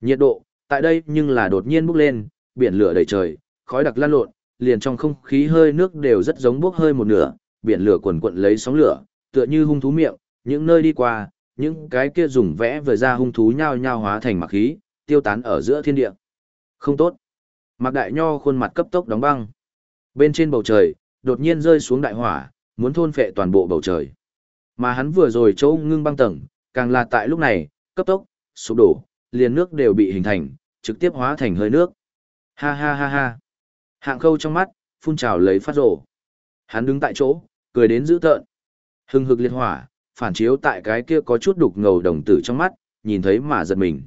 Nhiệt độ, tại đây nhưng là đột nhiên bốc lên, biển lửa đầy trời, khói đặc lan lộn, liền trong không khí hơi nước đều rất giống bốc hơi một nửa, biển lửa quần quận lấy sóng lửa, tựa như hung thú miệng, những nơi đi qua, những cái kia dùng vẽ vừa ra hung thú nhao nhao hóa thành mặc khí, tiêu tán ở giữa thiên địa. Không tốt. Mạc Đại Nho khuôn mặt cấp tốc đóng băng. Bên trên bầu trời, đột nhiên rơi xuống đại hỏa, muốn thôn phệ toàn bộ bầu trời. Mà hắn vừa rồi chỗ ngưng băng tầng, càng là tại lúc này, cấp tốc, sụp đổ, liền nước đều bị hình thành, trực tiếp hóa thành hơi nước. Ha ha ha ha. Hạng khâu trong mắt, phun trào lấy phát rổ. Hắn đứng tại chỗ, cười đến dữ tợn. Hưng hực liệt hỏa, phản chiếu tại cái kia có chút đục ngầu đồng tử trong mắt, nhìn thấy mà giật mình.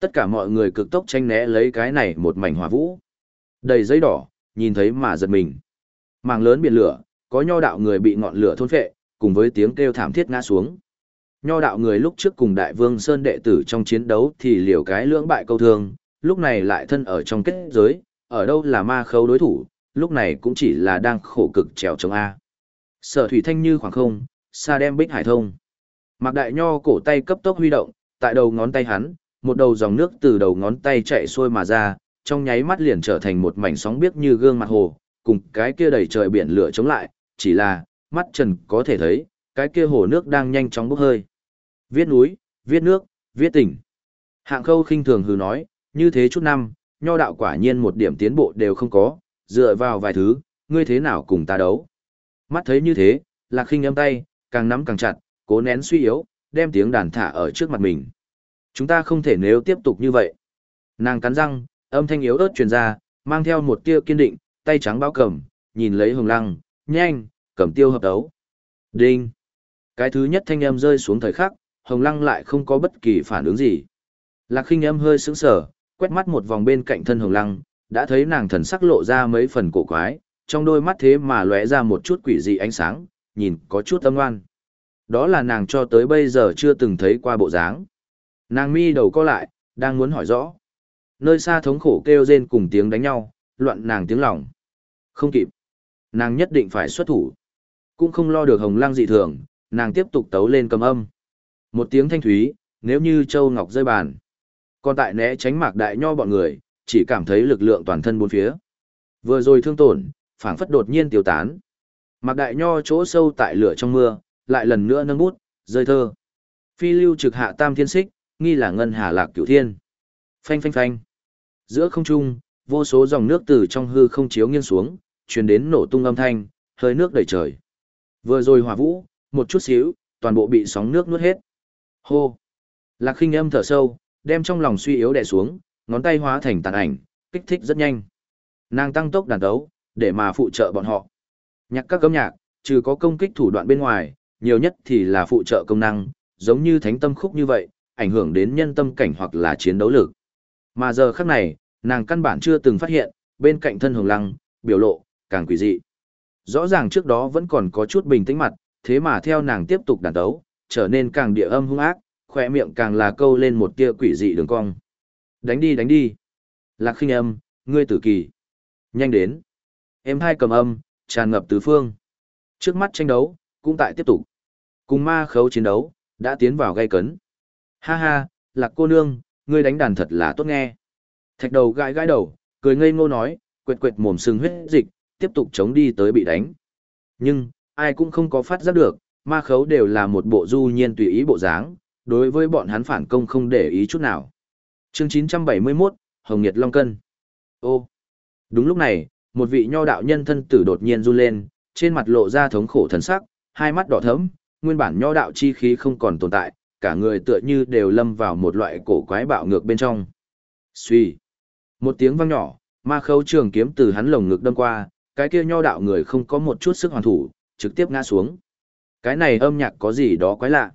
Tất cả mọi người cực tốc tranh né lấy cái này một mảnh hỏa vũ. Đầy giấy đỏ, nhìn thấy mà giật mình. Màng lớn biển lửa, có nho đạo người bị ngọn lửa thôn phệ, cùng với tiếng kêu thảm thiết ngã xuống. Nho đạo người lúc trước cùng đại vương Sơn đệ tử trong chiến đấu thì liều cái lưỡng bại câu thương, lúc này lại thân ở trong kết giới, ở đâu là ma khấu đối thủ, lúc này cũng chỉ là đang khổ cực trèo chống A. Sở thủy thanh như khoảng không, xa đem bích hải thông. Mạc đại nho cổ tay cấp tốc huy động, tại đầu ngón tay hắn, một đầu dòng nước từ đầu ngón tay chạy xuôi mà ra, trong nháy mắt liền trở thành một mảnh sóng biếc như gương mặt hồ, cùng cái kia đầy trời biển lửa chống lại, chỉ là, mắt trần có thể thấy, cái kia hồ nước đang nhanh chóng bốc hơi. Viết núi, viết nước, viết tỉnh. Hạng khâu khinh thường hừ nói, như thế chút năm, nho đạo quả nhiên một điểm tiến bộ đều không có, dựa vào vài thứ, ngươi thế nào cùng ta đấu. Mắt thấy như thế, lạc khinh âm tay, càng nắm càng chặt, cố nén suy yếu, đem tiếng đàn thả ở trước mặt mình. Chúng ta không thể nếu tiếp tục như vậy. Nàng cắn răng, âm thanh yếu ớt truyền ra, mang theo một tia kiên định, tay trắng bao cầm, nhìn lấy hồng lăng, nhanh, cầm tiêu hợp đấu. Đinh. Cái thứ nhất thanh âm rơi xuống thời khắc, hồng lăng lại không có bất kỳ phản ứng gì. Lạc khinh âm hơi sững sờ, quét mắt một vòng bên cạnh thân hồng lăng, đã thấy nàng thần sắc lộ ra mấy phần cổ quái, trong đôi mắt thế mà lóe ra một chút quỷ dị ánh sáng, nhìn có chút âm ngoan. Đó là nàng cho tới bây giờ chưa từng thấy qua bộ dáng. Nàng mi đầu co lại, đang muốn hỏi rõ. Nơi xa thống khổ kêu rên cùng tiếng đánh nhau, loạn nàng tiếng lòng. Không kịp. Nàng nhất định phải xuất thủ. Cũng không lo được hồng lăng dị thường, nàng tiếp tục tấu lên cầm âm. Một tiếng thanh thúy, nếu như châu ngọc rơi bàn. Còn tại né tránh mạc đại nho bọn người, chỉ cảm thấy lực lượng toàn thân bốn phía. Vừa rồi thương tổn, phảng phất đột nhiên tiêu tán. Mạc đại nho chỗ sâu tại lửa trong mưa, lại lần nữa nâng bút, rơi thơ. Phi lưu trực hạ tam thiên xích, nghi là ngân hà lạc cửu thiên. Phanh phanh phanh. Giữa không trung, vô số dòng nước từ trong hư không chiếu nghiêng xuống, truyền đến nổ tung âm thanh, hơi nước đầy trời. Vừa rồi hỏa vũ, một chút xíu, toàn bộ bị sóng nước nuốt hết. Hô. Lạc khinh âm thở sâu, đem trong lòng suy yếu đè xuống, ngón tay hóa thành tàn ảnh, kích thích rất nhanh. Nàng tăng tốc đàn đấu, để mà phụ trợ bọn họ. Nhạc các cấm nhạc, trừ có công kích thủ đoạn bên ngoài, nhiều nhất thì là phụ trợ công năng, giống như thánh tâm khúc như vậy, ảnh hưởng đến nhân tâm cảnh hoặc là chiến đấu lực. Mà giờ khắc này, nàng căn bản chưa từng phát hiện, bên cạnh thân hồng lăng, biểu lộ, càng quỷ dị. Rõ ràng trước đó vẫn còn có chút bình tĩnh mặt, thế mà theo nàng tiếp tục đàn đấu, trở nên càng địa âm hung ác, khỏe miệng càng là câu lên một tia quỷ dị đường cong. Đánh đi đánh đi. Lạc khinh âm, ngươi tử kỳ. Nhanh đến. Em hai cầm âm, tràn ngập tứ phương. Trước mắt tranh đấu, cũng tại tiếp tục. Cùng ma khấu chiến đấu, đã tiến vào gây cấn. Ha ha, lạc cô nương, ngươi đánh đàn thật là tốt nghe. Thạch đầu gãi gãi đầu, cười ngây ngô nói, quệt quệt mồm sưng huyết dịch, tiếp tục chống đi tới bị đánh. Nhưng, ai cũng không có phát giác được, ma khấu đều là một bộ du nhiên tùy ý bộ dáng, đối với bọn hắn phản công không để ý chút nào. Chương 971, Hồng Nhiệt Long Cân. Ô. Đúng lúc này, một vị nho đạo nhân thân tử đột nhiên run lên, trên mặt lộ ra thống khổ thần sắc, hai mắt đỏ thẫm, nguyên bản nho đạo chi khí không còn tồn tại, cả người tựa như đều lâm vào một loại cổ quái bạo ngược bên trong. Suy. Một tiếng vang nhỏ, ma khấu trường kiếm từ hắn lồng ngực đâm qua, cái kia nho đạo người không có một chút sức hoàn thủ, trực tiếp ngã xuống. Cái này âm nhạc có gì đó quái lạ.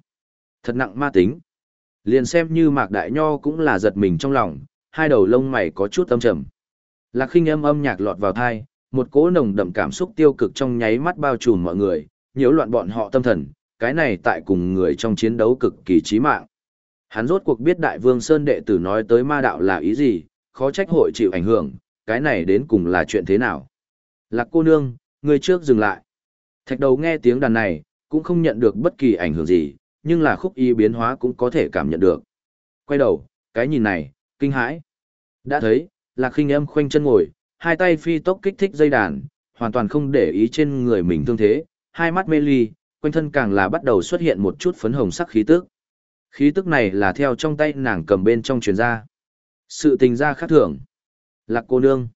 Thật nặng ma tính. Liền xem như mạc đại nho cũng là giật mình trong lòng, hai đầu lông mày có chút âm trầm. Lạc khinh âm âm nhạc lọt vào thai, một cỗ nồng đậm cảm xúc tiêu cực trong nháy mắt bao trùm mọi người, nhiễu loạn bọn họ tâm thần, cái này tại cùng người trong chiến đấu cực kỳ chí mạng. Hắn rốt cuộc biết Đại Vương Sơn đệ tử nói tới ma đạo là ý gì, khó trách hội chịu ảnh hưởng, cái này đến cùng là chuyện thế nào. Lạc cô nương, người trước dừng lại. Thạch đầu nghe tiếng đàn này, cũng không nhận được bất kỳ ảnh hưởng gì, nhưng là khúc y biến hóa cũng có thể cảm nhận được. Quay đầu, cái nhìn này, Kinh hãi. Đã thấy, Lạc Khinh Âm khoanh chân ngồi, hai tay phi tốc kích thích dây đàn, hoàn toàn không để ý trên người mình thương thế, hai mắt mê ly, quanh thân càng là bắt đầu xuất hiện một chút phấn hồng sắc khí tức. Khí tức này là theo trong tay nàng cầm bên trong truyền ra. Sự tình ra khác thường. Lạc cô nương.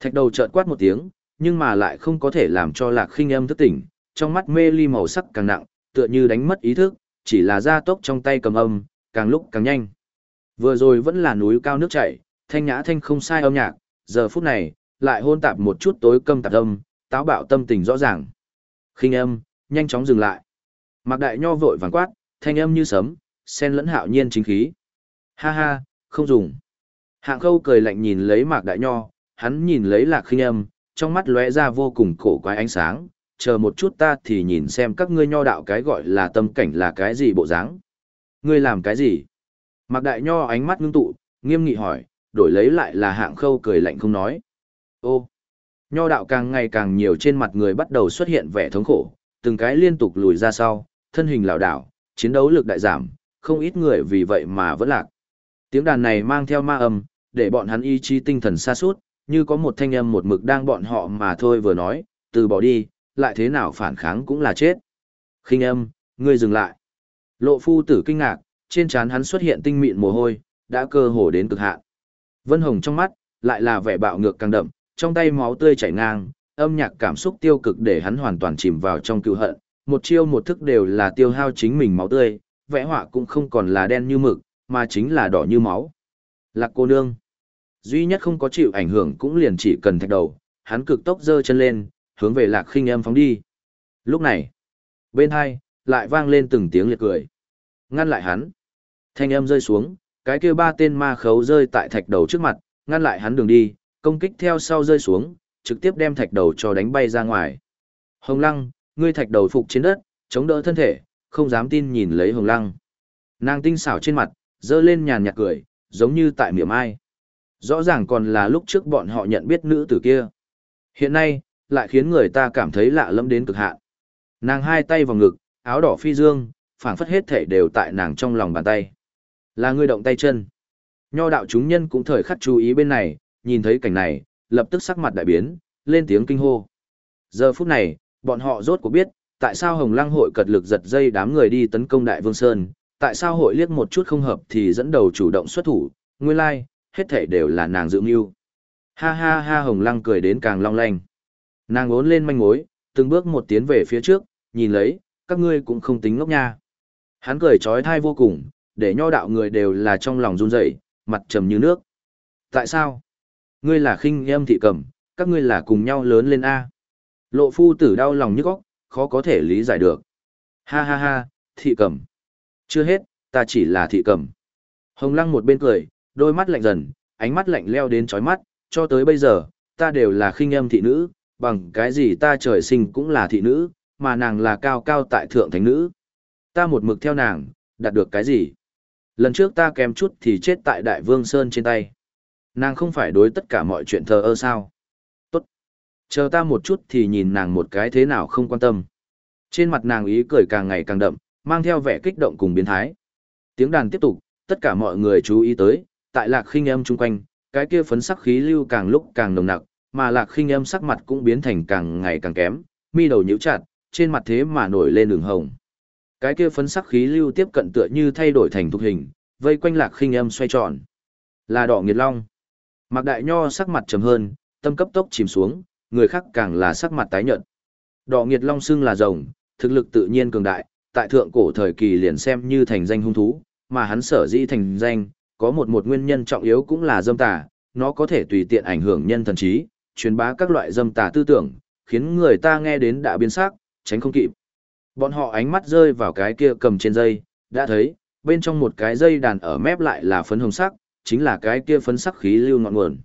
Thạch đầu chợt quát một tiếng, nhưng mà lại không có thể làm cho lạc khinh âm thức tỉnh, trong mắt mê ly màu sắc càng nặng, tựa như đánh mất ý thức, chỉ là gia tốc trong tay cầm âm, càng lúc càng nhanh. Vừa rồi vẫn là núi cao nước chảy, thanh nhã thanh không sai âm nhạc, giờ phút này, lại hôn tạp một chút tối câm tạp âm, táo bạo tâm tình rõ ràng. Khinh âm, nhanh chóng dừng lại. Mạc Đại Nho vội vàng quát, thanh âm như sấm, sen lẫn hạo nhiên chính khí. Ha ha, không dùng. Hạng khâu cười lạnh nhìn lấy Mạc Đại Nho, hắn nhìn lấy lạc khinh âm, trong mắt lóe ra vô cùng cổ quái ánh sáng, chờ một chút ta thì nhìn xem các ngươi nho đạo cái gọi là tâm cảnh là cái gì bộ dáng. Ngươi làm cái gì? Mạc Đại Nho ánh mắt ngưng tụ, nghiêm nghị hỏi, đổi lấy lại là hạng khâu cười lạnh không nói. Ô, nho đạo càng ngày càng nhiều trên mặt người bắt đầu xuất hiện vẻ thống khổ, từng cái liên tục lùi ra sau, thân hình lảo đảo, chiến đấu lực đại giảm, không ít người vì vậy mà vẫn lạc. Tiếng đàn này mang theo ma âm, để bọn hắn ý chí tinh thần xa suốt, như có một thanh âm một mực đang bọn họ mà thôi vừa nói, từ bỏ đi, lại thế nào phản kháng cũng là chết. Khinh âm, ngươi dừng lại. Lộ phu tử kinh ngạc, trên trán hắn xuất hiện tinh mịn mồ hôi, đã cơ hồ đến cực hạn. Vân Hồng trong mắt, lại là vẻ bạo ngược càng đậm, trong tay máu tươi chảy ngang, âm nhạc cảm xúc tiêu cực để hắn hoàn toàn chìm vào trong cựu hận, một chiêu một thức đều là tiêu hao chính mình máu tươi, vẽ họa cũng không còn là đen như mực, mà chính là đỏ như máu. Lạc cô nương. Duy nhất không có chịu ảnh hưởng cũng liền chỉ cần thạch đầu, hắn cực tốc giơ chân lên, hướng về lạc khinh em phóng đi. Lúc này, bên hai, lại vang lên từng tiếng liệt cười. Ngăn lại hắn. Thanh âm rơi xuống, cái kia ba tên ma khấu rơi tại thạch đầu trước mặt, ngăn lại hắn đường đi, công kích theo sau rơi xuống, trực tiếp đem thạch đầu cho đánh bay ra ngoài. Hồng Lăng, ngươi thạch đầu phục trên đất, chống đỡ thân thể, không dám tin nhìn lấy Hồng Lăng. Nàng tinh xảo trên mặt, dơ lên nhàn nhạt cười, giống như tại miệng ai. Rõ ràng còn là lúc trước bọn họ nhận biết nữ tử kia. Hiện nay, lại khiến người ta cảm thấy lạ lẫm đến cực hạn. Nàng hai tay vào ngực, áo đỏ phi dương, phảng phất hết thể đều tại nàng trong lòng bàn tay. Là người động tay chân. Nho đạo chúng nhân cũng thời khắc chú ý bên này, nhìn thấy cảnh này, lập tức sắc mặt đại biến, lên tiếng kinh hô. Giờ phút này, bọn họ rốt cuộc biết, tại sao Hồng Lăng hội cật lực giật dây đám người đi tấn công Đại Vương Sơn, tại sao hội liếc một chút không hợp thì dẫn đầu chủ động xuất thủ, nguyên lai, hết thảy đều là nàng dự mưu. Ha ha ha Hồng Lăng cười đến càng long lanh. Nàng ốn lên manh mối, từng bước một tiến về phía trước, nhìn lấy, các ngươi cũng không tính ngốc nha. Hắn cười trói thai vô cùng, để nho đạo người đều là trong lòng run rẩy, mặt trầm như nước. Tại sao? Ngươi là khinh em thị cẩm, các ngươi là cùng nhau lớn lên A. Lộ phu tử đau lòng nhức óc, khó có thể lý giải được. Ha ha ha, thị cẩm. Chưa hết, ta chỉ là thị cẩm. Hồng lăng một bên cười, đôi mắt lạnh dần, ánh mắt lạnh leo đến chói mắt, cho tới bây giờ, ta đều là khinh âm thị nữ, bằng cái gì ta trời sinh cũng là thị nữ, mà nàng là cao cao tại thượng thánh nữ. Ta một mực theo nàng, đạt được cái gì? Lần trước ta kém chút thì chết tại Đại Vương Sơn trên tay. Nàng không phải đối tất cả mọi chuyện thờ ơ sao? Tốt. Chờ ta một chút thì nhìn nàng một cái thế nào không quan tâm. Trên mặt nàng ý cười càng ngày càng đậm, mang theo vẻ kích động cùng biến thái. Tiếng đàn tiếp tục, tất cả mọi người chú ý tới, tại lạc khinh âm chung quanh, cái kia phấn sắc khí lưu càng lúc càng nồng nặc, mà lạc khinh âm sắc mặt cũng biến thành càng ngày càng kém, mi đầu nhíu chặt, trên mặt thế mà nổi lên đường hồng. Cái kia phấn sắc khí lưu tiếp cận tựa như thay đổi thành thục hình, vây quanh lạc khinh âm xoay tròn. Là đỏ nghiệt long. Mạc Đại Nho sắc mặt trầm hơn, tâm cấp tốc chìm xuống, người khác càng là sắc mặt tái nhợt. Đỏ nghiệt long xưng là rồng, thực lực tự nhiên cường đại, tại thượng cổ thời kỳ liền xem như thành danh hung thú, mà hắn sở dĩ thành danh, có một một nguyên nhân trọng yếu cũng là dâm tà, nó có thể tùy tiện ảnh hưởng nhân thần trí, truyền bá các loại dâm tà tư tưởng, khiến người ta nghe đến đã biến sắc, tránh không kịp. Bọn họ ánh mắt rơi vào cái kia cầm trên dây, đã thấy, bên trong một cái dây đàn ở mép lại là phấn hồng sắc, chính là cái kia phấn sắc khí lưu ngọn nguồn.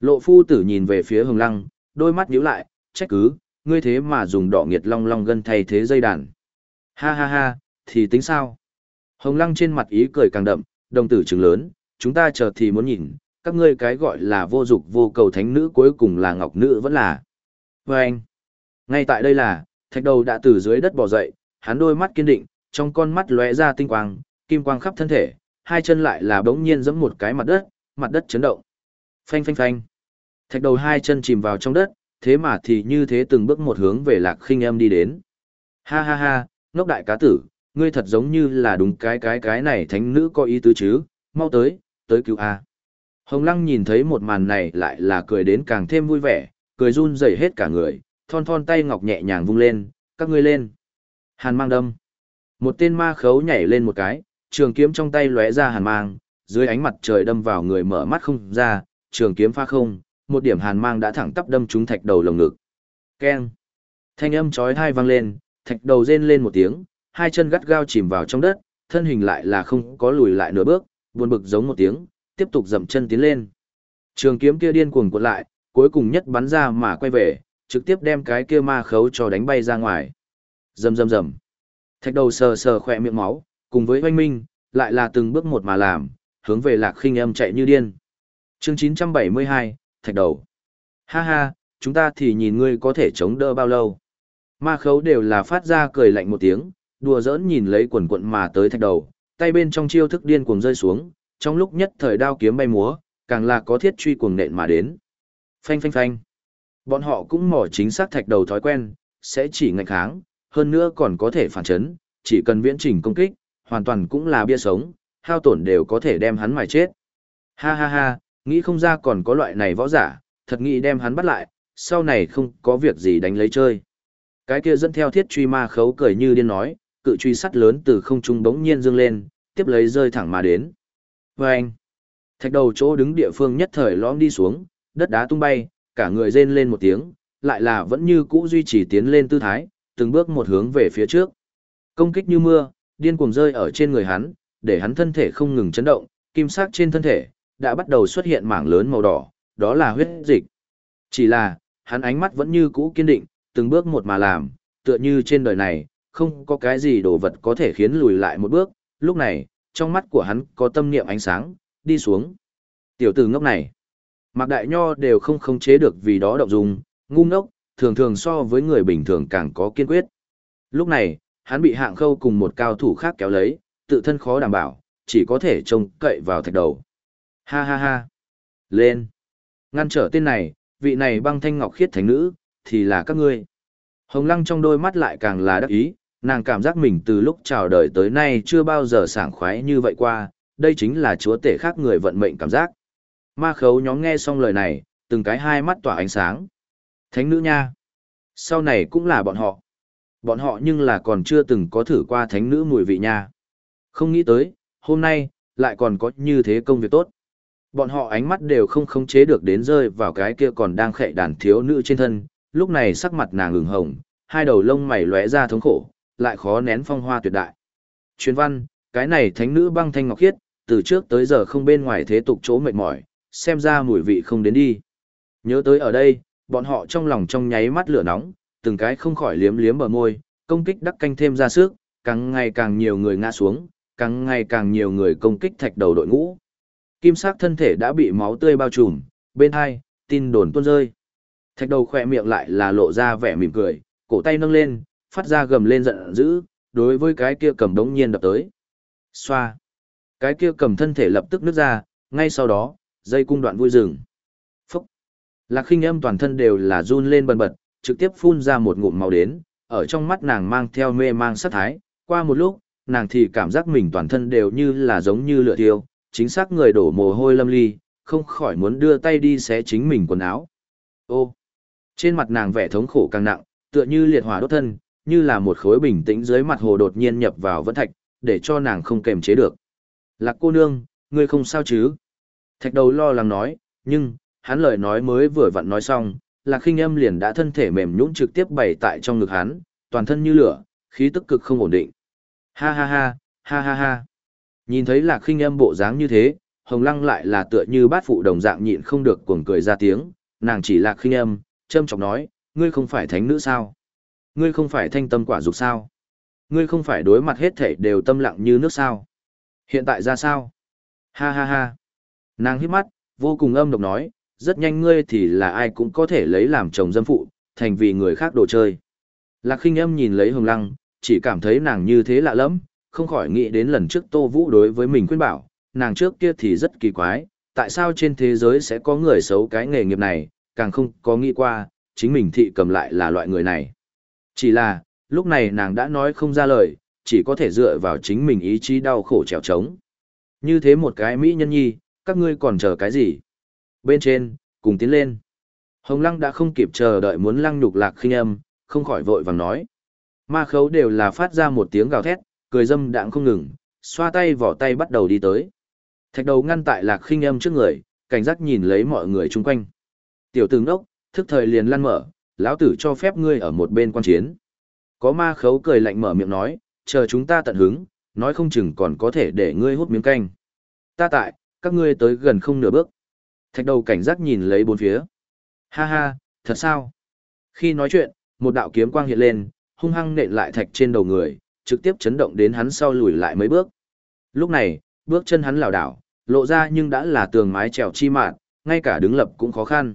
Lộ phu tử nhìn về phía hồng lăng, đôi mắt nhíu lại, trách cứ, ngươi thế mà dùng đỏ nghiệt long long gân thay thế dây đàn. Ha ha ha, thì tính sao? Hồng lăng trên mặt ý cười càng đậm, đồng tử trứng lớn, chúng ta chờ thì muốn nhìn, các ngươi cái gọi là vô dục vô cầu thánh nữ cuối cùng là ngọc nữ vẫn là. Và anh, ngay tại đây là, thạch đầu đã từ dưới đất bò dậy, hắn đôi mắt kiên định, trong con mắt lóe ra tinh quang, kim quang khắp thân thể, hai chân lại là bỗng nhiên giẫm một cái mặt đất, mặt đất chấn động. Phanh phanh phanh. Thạch đầu hai chân chìm vào trong đất, thế mà thì như thế từng bước một hướng về lạc khinh em đi đến. Ha ha ha, ngốc đại cá tử, ngươi thật giống như là đúng cái cái cái này thánh nữ có ý tứ chứ, mau tới, tới cứu a. Hồng Lăng nhìn thấy một màn này lại là cười đến càng thêm vui vẻ, cười run rẩy hết cả người, thon thon tay ngọc nhẹ nhàng vung lên, các ngươi lên. Hàn mang đâm. Một tên ma khấu nhảy lên một cái, trường kiếm trong tay lóe ra hàn mang, dưới ánh mặt trời đâm vào người mở mắt không ra, trường kiếm pha không, một điểm hàn mang đã thẳng tắp đâm trúng thạch đầu lồng ngực. Keng. Thanh âm chói tai vang lên, thạch đầu rên lên một tiếng, hai chân gắt gao chìm vào trong đất, thân hình lại là không có lùi lại nửa bước, buồn bực giống một tiếng, tiếp tục dậm chân tiến lên. Trường kiếm kia điên cuồng cuộn lại, cuối cùng nhất bắn ra mà quay về, trực tiếp đem cái kia ma khấu cho đánh bay ra ngoài. Rầm rầm rầm. Thạch đầu sờ sờ khỏe miệng máu, cùng với oanh minh, lại là từng bước một mà làm, hướng về lạc khinh âm chạy như điên. Chương 972, Thạch đầu. Ha ha, chúng ta thì nhìn ngươi có thể chống đỡ bao lâu. Ma khấu đều là phát ra cười lạnh một tiếng, đùa giỡn nhìn lấy quần quận mà tới thạch đầu, tay bên trong chiêu thức điên cuồng rơi xuống, trong lúc nhất thời đao kiếm bay múa, càng là có thiết truy cuồng nện mà đến. Phanh phanh phanh. Bọn họ cũng mỏ chính xác thạch đầu thói quen, sẽ chỉ ngạnh kháng, hơn nữa còn có thể phản chấn, chỉ cần viễn trình công kích, hoàn toàn cũng là bia sống, hao tổn đều có thể đem hắn mài chết. Ha ha ha, nghĩ không ra còn có loại này võ giả, thật nghĩ đem hắn bắt lại, sau này không có việc gì đánh lấy chơi. Cái kia dẫn theo thiết truy ma khấu cười như điên nói, cự truy sắt lớn từ không trung bỗng nhiên dương lên, tiếp lấy rơi thẳng mà đến. Và anh, thạch đầu chỗ đứng địa phương nhất thời lõm đi xuống, đất đá tung bay, cả người rên lên một tiếng, lại là vẫn như cũ duy trì tiến lên tư thái, từng bước một hướng về phía trước. Công kích như mưa, điên cuồng rơi ở trên người hắn, để hắn thân thể không ngừng chấn động, kim sắc trên thân thể đã bắt đầu xuất hiện mảng lớn màu đỏ, đó là huyết dịch. Chỉ là, hắn ánh mắt vẫn như cũ kiên định, từng bước một mà làm, tựa như trên đời này, không có cái gì đồ vật có thể khiến lùi lại một bước, lúc này, trong mắt của hắn có tâm niệm ánh sáng, đi xuống. Tiểu tử ngốc này, Mạc Đại Nho đều không khống chế được vì đó động dung, ngu ngốc, thường thường so với người bình thường càng có kiên quyết. Lúc này, hắn bị hạng khâu cùng một cao thủ khác kéo lấy, tự thân khó đảm bảo, chỉ có thể trông cậy vào thạch đầu. Ha ha ha. Lên. Ngăn trở tên này, vị này băng thanh ngọc khiết thánh nữ, thì là các ngươi. Hồng lăng trong đôi mắt lại càng là đắc ý, nàng cảm giác mình từ lúc chào đời tới nay chưa bao giờ sảng khoái như vậy qua, đây chính là chúa tể khác người vận mệnh cảm giác. Ma khấu nhóm nghe xong lời này, từng cái hai mắt tỏa ánh sáng. Thánh nữ nha. Sau này cũng là bọn họ. Bọn họ nhưng là còn chưa từng có thử qua thánh nữ mùi vị nha. Không nghĩ tới, hôm nay, lại còn có như thế công việc tốt. Bọn họ ánh mắt đều không khống chế được đến rơi vào cái kia còn đang khệ đàn thiếu nữ trên thân, lúc này sắc mặt nàng ửng hồng, hai đầu lông mày lóe ra thống khổ, lại khó nén phong hoa tuyệt đại. Truyền văn, cái này thánh nữ băng thanh ngọc khiết, từ trước tới giờ không bên ngoài thế tục chỗ mệt mỏi, xem ra mùi vị không đến đi. Nhớ tới ở đây, bọn họ trong lòng trong nháy mắt lửa nóng, từng cái không khỏi liếm liếm bờ môi, công kích đắc canh thêm ra sức, càng ngày càng nhiều người ngã xuống, càng ngày càng nhiều người công kích thạch đầu đội ngũ. Kim sắc thân thể đã bị máu tươi bao trùm, bên hai, tin đồn tuôn rơi. Thạch đầu khỏe miệng lại là lộ ra vẻ mỉm cười, cổ tay nâng lên, phát ra gầm lên giận dữ, đối với cái kia cầm đống nhiên đập tới. Xoa. Cái kia cầm thân thể lập tức nứt ra, ngay sau đó, dây cung đoạn vui rừng. Phúc. Lạc khinh âm toàn thân đều là run lên bần bật, trực tiếp phun ra một ngụm màu đến, ở trong mắt nàng mang theo mê mang sát thái. Qua một lúc, nàng thì cảm giác mình toàn thân đều như là giống như lửa thiêu, chính xác người đổ mồ hôi lâm ly, không khỏi muốn đưa tay đi xé chính mình quần áo. Ô. Trên mặt nàng vẻ thống khổ càng nặng, tựa như liệt hỏa đốt thân, như là một khối bình tĩnh dưới mặt hồ đột nhiên nhập vào vẫn thạch, để cho nàng không kềm chế được. Lạc cô nương, ngươi không sao chứ? Thạch đầu lo lắng nói, nhưng, hắn lời nói mới vừa vặn nói xong, lạc khinh âm liền đã thân thể mềm nhũn trực tiếp bày tại trong ngực hắn, toàn thân như lửa, khí tức cực không ổn định. Ha ha ha, ha ha ha. Nhìn thấy lạc khinh âm bộ dáng như thế, hồng lăng lại là tựa như bát phụ đồng dạng nhịn không được cuồng cười ra tiếng, nàng chỉ lạc khinh âm, châm chọc nói, ngươi không phải thánh nữ sao? Ngươi không phải thanh tâm quả dục sao? Ngươi không phải đối mặt hết thảy đều tâm lặng như nước sao? Hiện tại ra sao? Ha ha ha. Nàng hít mắt, vô cùng âm độc nói, rất nhanh ngươi thì là ai cũng có thể lấy làm chồng dâm phụ, thành vì người khác đồ chơi. Lạc khinh âm nhìn lấy hồng lăng, chỉ cảm thấy nàng như thế lạ lắm, không khỏi nghĩ đến lần trước Tô Vũ đối với mình khuyên bảo, nàng trước kia thì rất kỳ quái, tại sao trên thế giới sẽ có người xấu cái nghề nghiệp này, càng không có nghĩ qua, chính mình thị cầm lại là loại người này. Chỉ là, lúc này nàng đã nói không ra lời, chỉ có thể dựa vào chính mình ý chí đau khổ trèo trống. Như thế một cái mỹ nhân nhi, các ngươi còn chờ cái gì? Bên trên, cùng tiến lên. Hồng Lăng đã không kịp chờ đợi muốn lăng nhục lạc khinh âm, không khỏi vội vàng nói. Ma khấu đều là phát ra một tiếng gào thét, cười dâm đạng không ngừng, xoa tay vỏ tay bắt đầu đi tới. Thạch đầu ngăn tại lạc khinh âm trước người, cảnh giác nhìn lấy mọi người chung quanh. Tiểu tướng đốc, thức thời liền lăn mở, lão tử cho phép ngươi ở một bên quan chiến. Có ma khấu cười lạnh mở miệng nói, chờ chúng ta tận hứng, nói không chừng còn có thể để ngươi hút miếng canh. Ta tại, các ngươi tới gần không nửa bước. Thạch đầu cảnh giác nhìn lấy bốn phía. Ha ha, thật sao? Khi nói chuyện, một đạo kiếm quang hiện lên, hung hăng nện lại thạch trên đầu người, trực tiếp chấn động đến hắn sau lùi lại mấy bước. Lúc này, bước chân hắn lảo đảo, lộ ra nhưng đã là tường mái trèo chi mạn, ngay cả đứng lập cũng khó khăn.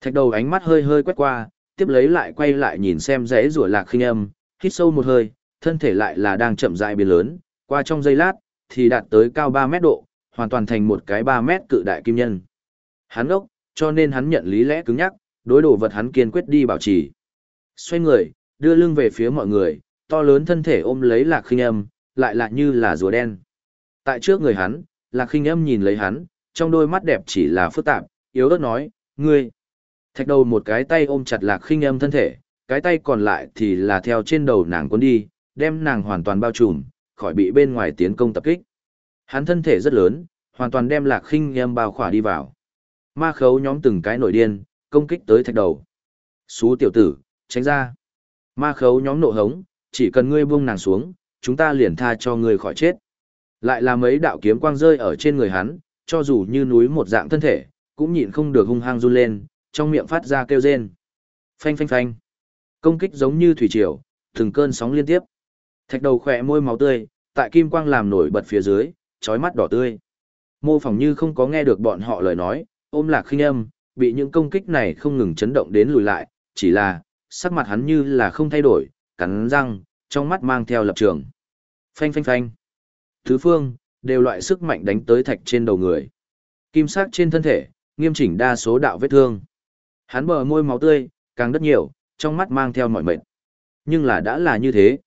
Thạch đầu ánh mắt hơi hơi quét qua, tiếp lấy lại quay lại nhìn xem rẽ rủa lạc khinh âm, hít sâu một hơi, thân thể lại là đang chậm rãi biến lớn, qua trong giây lát, thì đạt tới cao 3 mét độ, hoàn toàn thành một cái 3 mét cự đại kim nhân. Hắn ốc, cho nên hắn nhận lý lẽ cứng nhắc, đối đồ vật hắn kiên quyết đi bảo trì. Xoay người, đưa lưng về phía mọi người, to lớn thân thể ôm lấy lạc khinh âm, lại lạ như là rùa đen. Tại trước người hắn, lạc khinh âm nhìn lấy hắn, trong đôi mắt đẹp chỉ là phức tạp, yếu ớt nói, ngươi. Thạch đầu một cái tay ôm chặt lạc khinh âm thân thể, cái tay còn lại thì là theo trên đầu nàng cuốn đi, đem nàng hoàn toàn bao trùm, khỏi bị bên ngoài tiến công tập kích. Hắn thân thể rất lớn, hoàn toàn đem lạc khinh âm bao khỏa đi vào. Ma khấu nhóm từng cái nổi điên, công kích tới thạch đầu. Xú tiểu tử, tránh ra. Ma khấu nhóm nộ hống, chỉ cần ngươi buông nàng xuống, chúng ta liền tha cho ngươi khỏi chết. Lại là mấy đạo kiếm quang rơi ở trên người hắn, cho dù như núi một dạng thân thể, cũng nhịn không được hung hăng run lên, trong miệng phát ra kêu rên. Phanh phanh phanh. Công kích giống như thủy triều, từng cơn sóng liên tiếp. Thạch đầu khỏe môi máu tươi, tại kim quang làm nổi bật phía dưới, trói mắt đỏ tươi. Mô phỏng như không có nghe được bọn họ lời nói, ôm lạc khinh âm, bị những công kích này không ngừng chấn động đến lùi lại, chỉ là, sắc mặt hắn như là không thay đổi, cắn răng, trong mắt mang theo lập trường. Phanh phanh phanh. Thứ phương, đều loại sức mạnh đánh tới thạch trên đầu người. Kim sắc trên thân thể, nghiêm chỉnh đa số đạo vết thương. Hắn bờ môi máu tươi, càng rất nhiều, trong mắt mang theo mọi mệt. Nhưng là đã là như thế.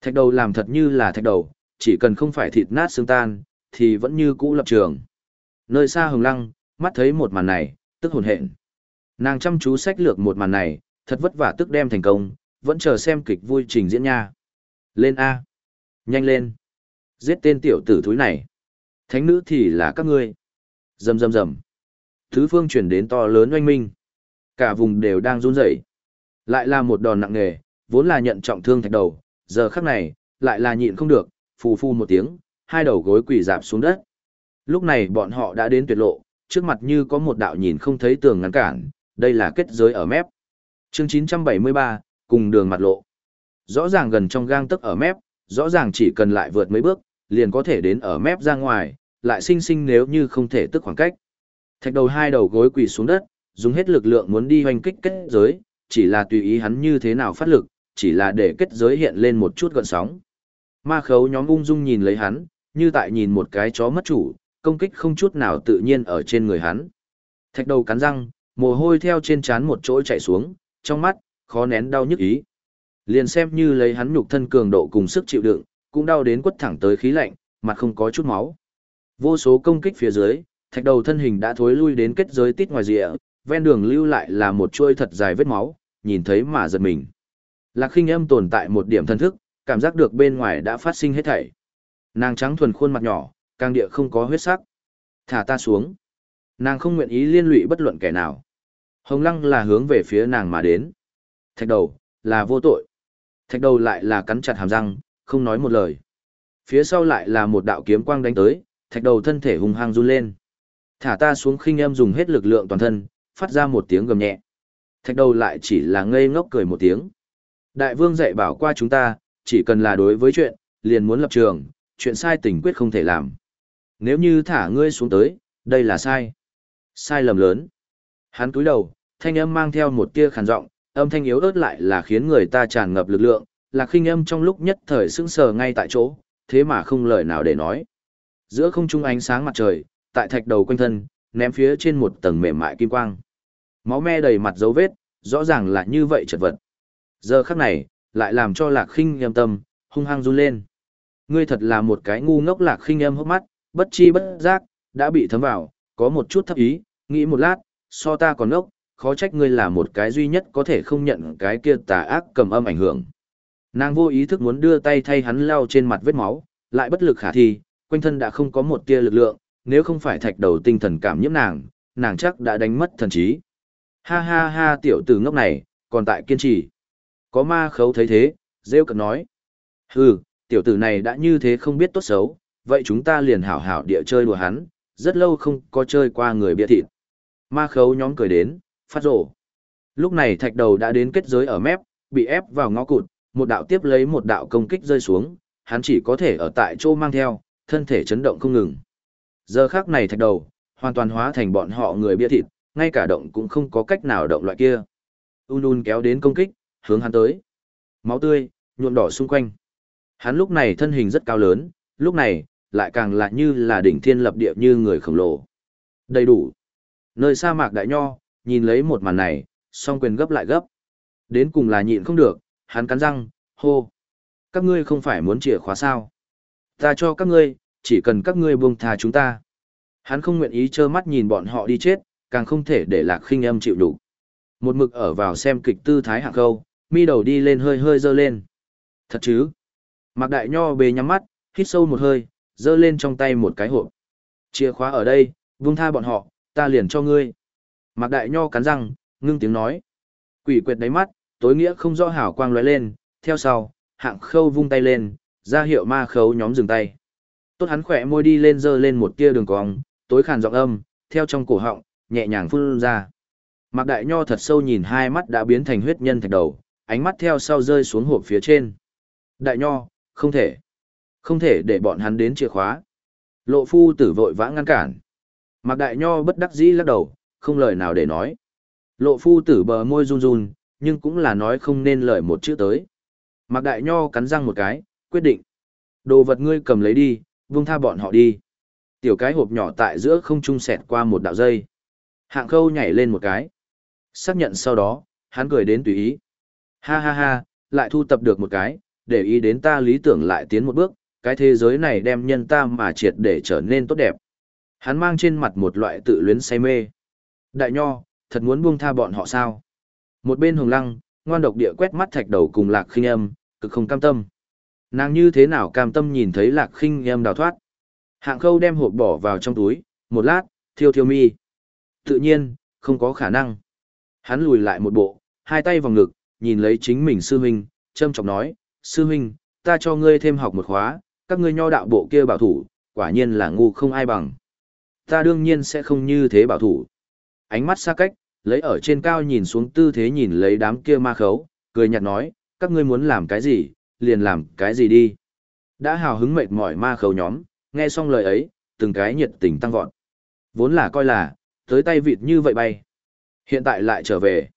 Thạch đầu làm thật như là thạch đầu, chỉ cần không phải thịt nát xương tan, thì vẫn như cũ lập trường. Nơi xa hồng lăng, mắt thấy một màn này, tức hồn hện. Nàng chăm chú sách lược một màn này, thật vất vả tức đem thành công, vẫn chờ xem kịch vui trình diễn nha. Lên A. Nhanh lên. Giết tên tiểu tử thúi này. Thánh nữ thì là các ngươi. Rầm rầm rầm. Thứ phương chuyển đến to lớn oanh minh. Cả vùng đều đang run rẩy. Lại là một đòn nặng nề, vốn là nhận trọng thương thạch đầu, giờ khắc này, lại là nhịn không được, phù phu một tiếng, hai đầu gối quỳ dạp xuống đất. Lúc này bọn họ đã đến tuyệt lộ, trước mặt như có một đạo nhìn không thấy tường ngăn cản, đây là kết giới ở mép. Chương 973, cùng đường mặt lộ. Rõ ràng gần trong gang tấc ở mép, rõ ràng chỉ cần lại vượt mấy bước, liền có thể đến ở mép ra ngoài, lại sinh sinh nếu như không thể tức khoảng cách. Thạch đầu hai đầu gối quỳ xuống đất, dùng hết lực lượng muốn đi hoành kích kết giới, chỉ là tùy ý hắn như thế nào phát lực, chỉ là để kết giới hiện lên một chút gợn sóng. Ma khấu nhóm ung dung nhìn lấy hắn, như tại nhìn một cái chó mất chủ, công kích không chút nào tự nhiên ở trên người hắn. Thạch đầu cắn răng, mồ hôi theo trên trán một chỗ chảy xuống, trong mắt, khó nén đau nhức ý. Liền xem như lấy hắn nhục thân cường độ cùng sức chịu đựng, cũng đau đến quất thẳng tới khí lạnh, mặt không có chút máu. Vô số công kích phía dưới, thạch đầu thân hình đã thối lui đến kết giới tít ngoài rìa, ven đường lưu lại là một chuôi thật dài vết máu, nhìn thấy mà giật mình. Lạc khinh âm tồn tại một điểm thân thức, cảm giác được bên ngoài đã phát sinh hết thảy. Nàng trắng thuần khuôn mặt nhỏ, càng địa không có huyết sắc. Thả ta xuống. Nàng không nguyện ý liên lụy bất luận kẻ nào. Hồng lăng là hướng về phía nàng mà đến. Thạch đầu, là vô tội. Thạch đầu lại là cắn chặt hàm răng, không nói một lời. Phía sau lại là một đạo kiếm quang đánh tới, thạch đầu thân thể hung hăng run lên. Thả ta xuống khinh em dùng hết lực lượng toàn thân, phát ra một tiếng gầm nhẹ. Thạch đầu lại chỉ là ngây ngốc cười một tiếng. Đại vương dạy bảo qua chúng ta, chỉ cần là đối với chuyện, liền muốn lập trường, chuyện sai tình quyết không thể làm. Nếu như thả ngươi xuống tới, đây là sai. Sai lầm lớn. Hắn cúi đầu, thanh âm mang theo một tia khàn giọng, âm thanh yếu ớt lại là khiến người ta tràn ngập lực lượng, là khinh âm trong lúc nhất thời sững sờ ngay tại chỗ, thế mà không lời nào để nói. Giữa không trung ánh sáng mặt trời, tại thạch đầu quanh thân, ném phía trên một tầng mềm mại kim quang. Máu me đầy mặt dấu vết, rõ ràng là như vậy chật vật. Giờ khắc này, lại làm cho lạc khinh nghiêm tâm, hung hăng run lên. Ngươi thật là một cái ngu ngốc lạc khinh âm hốc mắt, bất chi bất giác, đã bị thấm vào, có một chút thấp ý, nghĩ một lát, so ta còn ngốc, khó trách ngươi là một cái duy nhất có thể không nhận cái kia tà ác cầm âm ảnh hưởng. Nàng vô ý thức muốn đưa tay thay hắn lau trên mặt vết máu, lại bất lực khả thi, quanh thân đã không có một tia lực lượng, nếu không phải thạch đầu tinh thần cảm nhiễm nàng, nàng chắc đã đánh mất thần trí. Ha ha ha tiểu tử ngốc này, còn tại kiên trì. Có ma khấu thấy thế, rêu cực nói. Hừ, tiểu tử này đã như thế không biết tốt xấu, vậy chúng ta liền hảo hảo địa chơi đùa hắn, rất lâu không có chơi qua người bia thịt. Ma khấu nhóm cười đến, phát rổ. Lúc này thạch đầu đã đến kết giới ở mép, bị ép vào ngõ cụt, một đạo tiếp lấy một đạo công kích rơi xuống, hắn chỉ có thể ở tại chỗ mang theo, thân thể chấn động không ngừng. Giờ khác này thạch đầu, hoàn toàn hóa thành bọn họ người bia thịt, ngay cả động cũng không có cách nào động loại kia. Un un kéo đến công kích, hướng hắn tới. Máu tươi, nhuộm đỏ xung quanh. Hắn lúc này thân hình rất cao lớn, lúc này, lại càng lại như là đỉnh thiên lập địa như người khổng lồ. Đầy đủ. Nơi sa mạc đại nho, nhìn lấy một màn này, song quyền gấp lại gấp. Đến cùng là nhịn không được, hắn cắn răng, hô. Các ngươi không phải muốn chìa khóa sao? Ta cho các ngươi, chỉ cần các ngươi buông thà chúng ta. Hắn không nguyện ý trơ mắt nhìn bọn họ đi chết, càng không thể để lạc khinh âm chịu đủ. Một mực ở vào xem kịch tư thái hạng khâu, mi đầu đi lên hơi hơi dơ lên. Thật chứ? Mạc Đại Nho bề nhắm mắt, hít sâu một hơi, dơ lên trong tay một cái hộp. Chìa khóa ở đây, buông tha bọn họ, ta liền cho ngươi. Mạc Đại Nho cắn răng, ngưng tiếng nói. Quỷ quyệt đáy mắt, tối nghĩa không rõ hảo quang lóe lên, theo sau, hạng khâu vung tay lên, ra hiệu ma khấu nhóm dừng tay. Tốt hắn khỏe môi đi lên dơ lên một tia đường cong, tối khàn giọng âm, theo trong cổ họng, nhẹ nhàng phun ra. Mạc Đại Nho thật sâu nhìn hai mắt đã biến thành huyết nhân thạch đầu, ánh mắt theo sau rơi xuống hộp phía trên. Đại Nho, không thể. Không thể để bọn hắn đến chìa khóa. Lộ phu tử vội vã ngăn cản. Mạc Đại Nho bất đắc dĩ lắc đầu, không lời nào để nói. Lộ phu tử bờ môi run run, nhưng cũng là nói không nên lời một chữ tới. Mạc Đại Nho cắn răng một cái, quyết định. Đồ vật ngươi cầm lấy đi, vung tha bọn họ đi. Tiểu cái hộp nhỏ tại giữa không trung sẹt qua một đạo dây. Hạng khâu nhảy lên một cái. Xác nhận sau đó, hắn cười đến tùy ý. Ha ha ha, lại thu tập được một cái, để ý đến ta lý tưởng lại tiến một bước, cái thế giới này đem nhân ta mà triệt để trở nên tốt đẹp. Hắn mang trên mặt một loại tự luyến say mê. Đại nho, thật muốn buông tha bọn họ sao? Một bên hồng lăng, ngoan độc địa quét mắt thạch đầu cùng lạc khinh âm, cực không cam tâm. Nàng như thế nào cam tâm nhìn thấy lạc khinh âm đào thoát. Hạng khâu đem hộp bỏ vào trong túi, một lát, thiêu thiêu mi. Tự nhiên, không có khả năng. Hắn lùi lại một bộ, hai tay vòng ngực, nhìn lấy chính mình sư huynh, châm chọc nói, sư huynh, ta cho ngươi thêm học một khóa, các ngươi nho đạo bộ kia bảo thủ, quả nhiên là ngu không ai bằng. Ta đương nhiên sẽ không như thế bảo thủ. Ánh mắt xa cách, lấy ở trên cao nhìn xuống tư thế nhìn lấy đám kia ma khấu, cười nhạt nói, các ngươi muốn làm cái gì, liền làm cái gì đi. Đã hào hứng mệt mỏi ma khấu nhóm, nghe xong lời ấy, từng cái nhiệt tình tăng vọt. Vốn là coi là, tới tay vịt như vậy bay. Hiện tại lại trở về.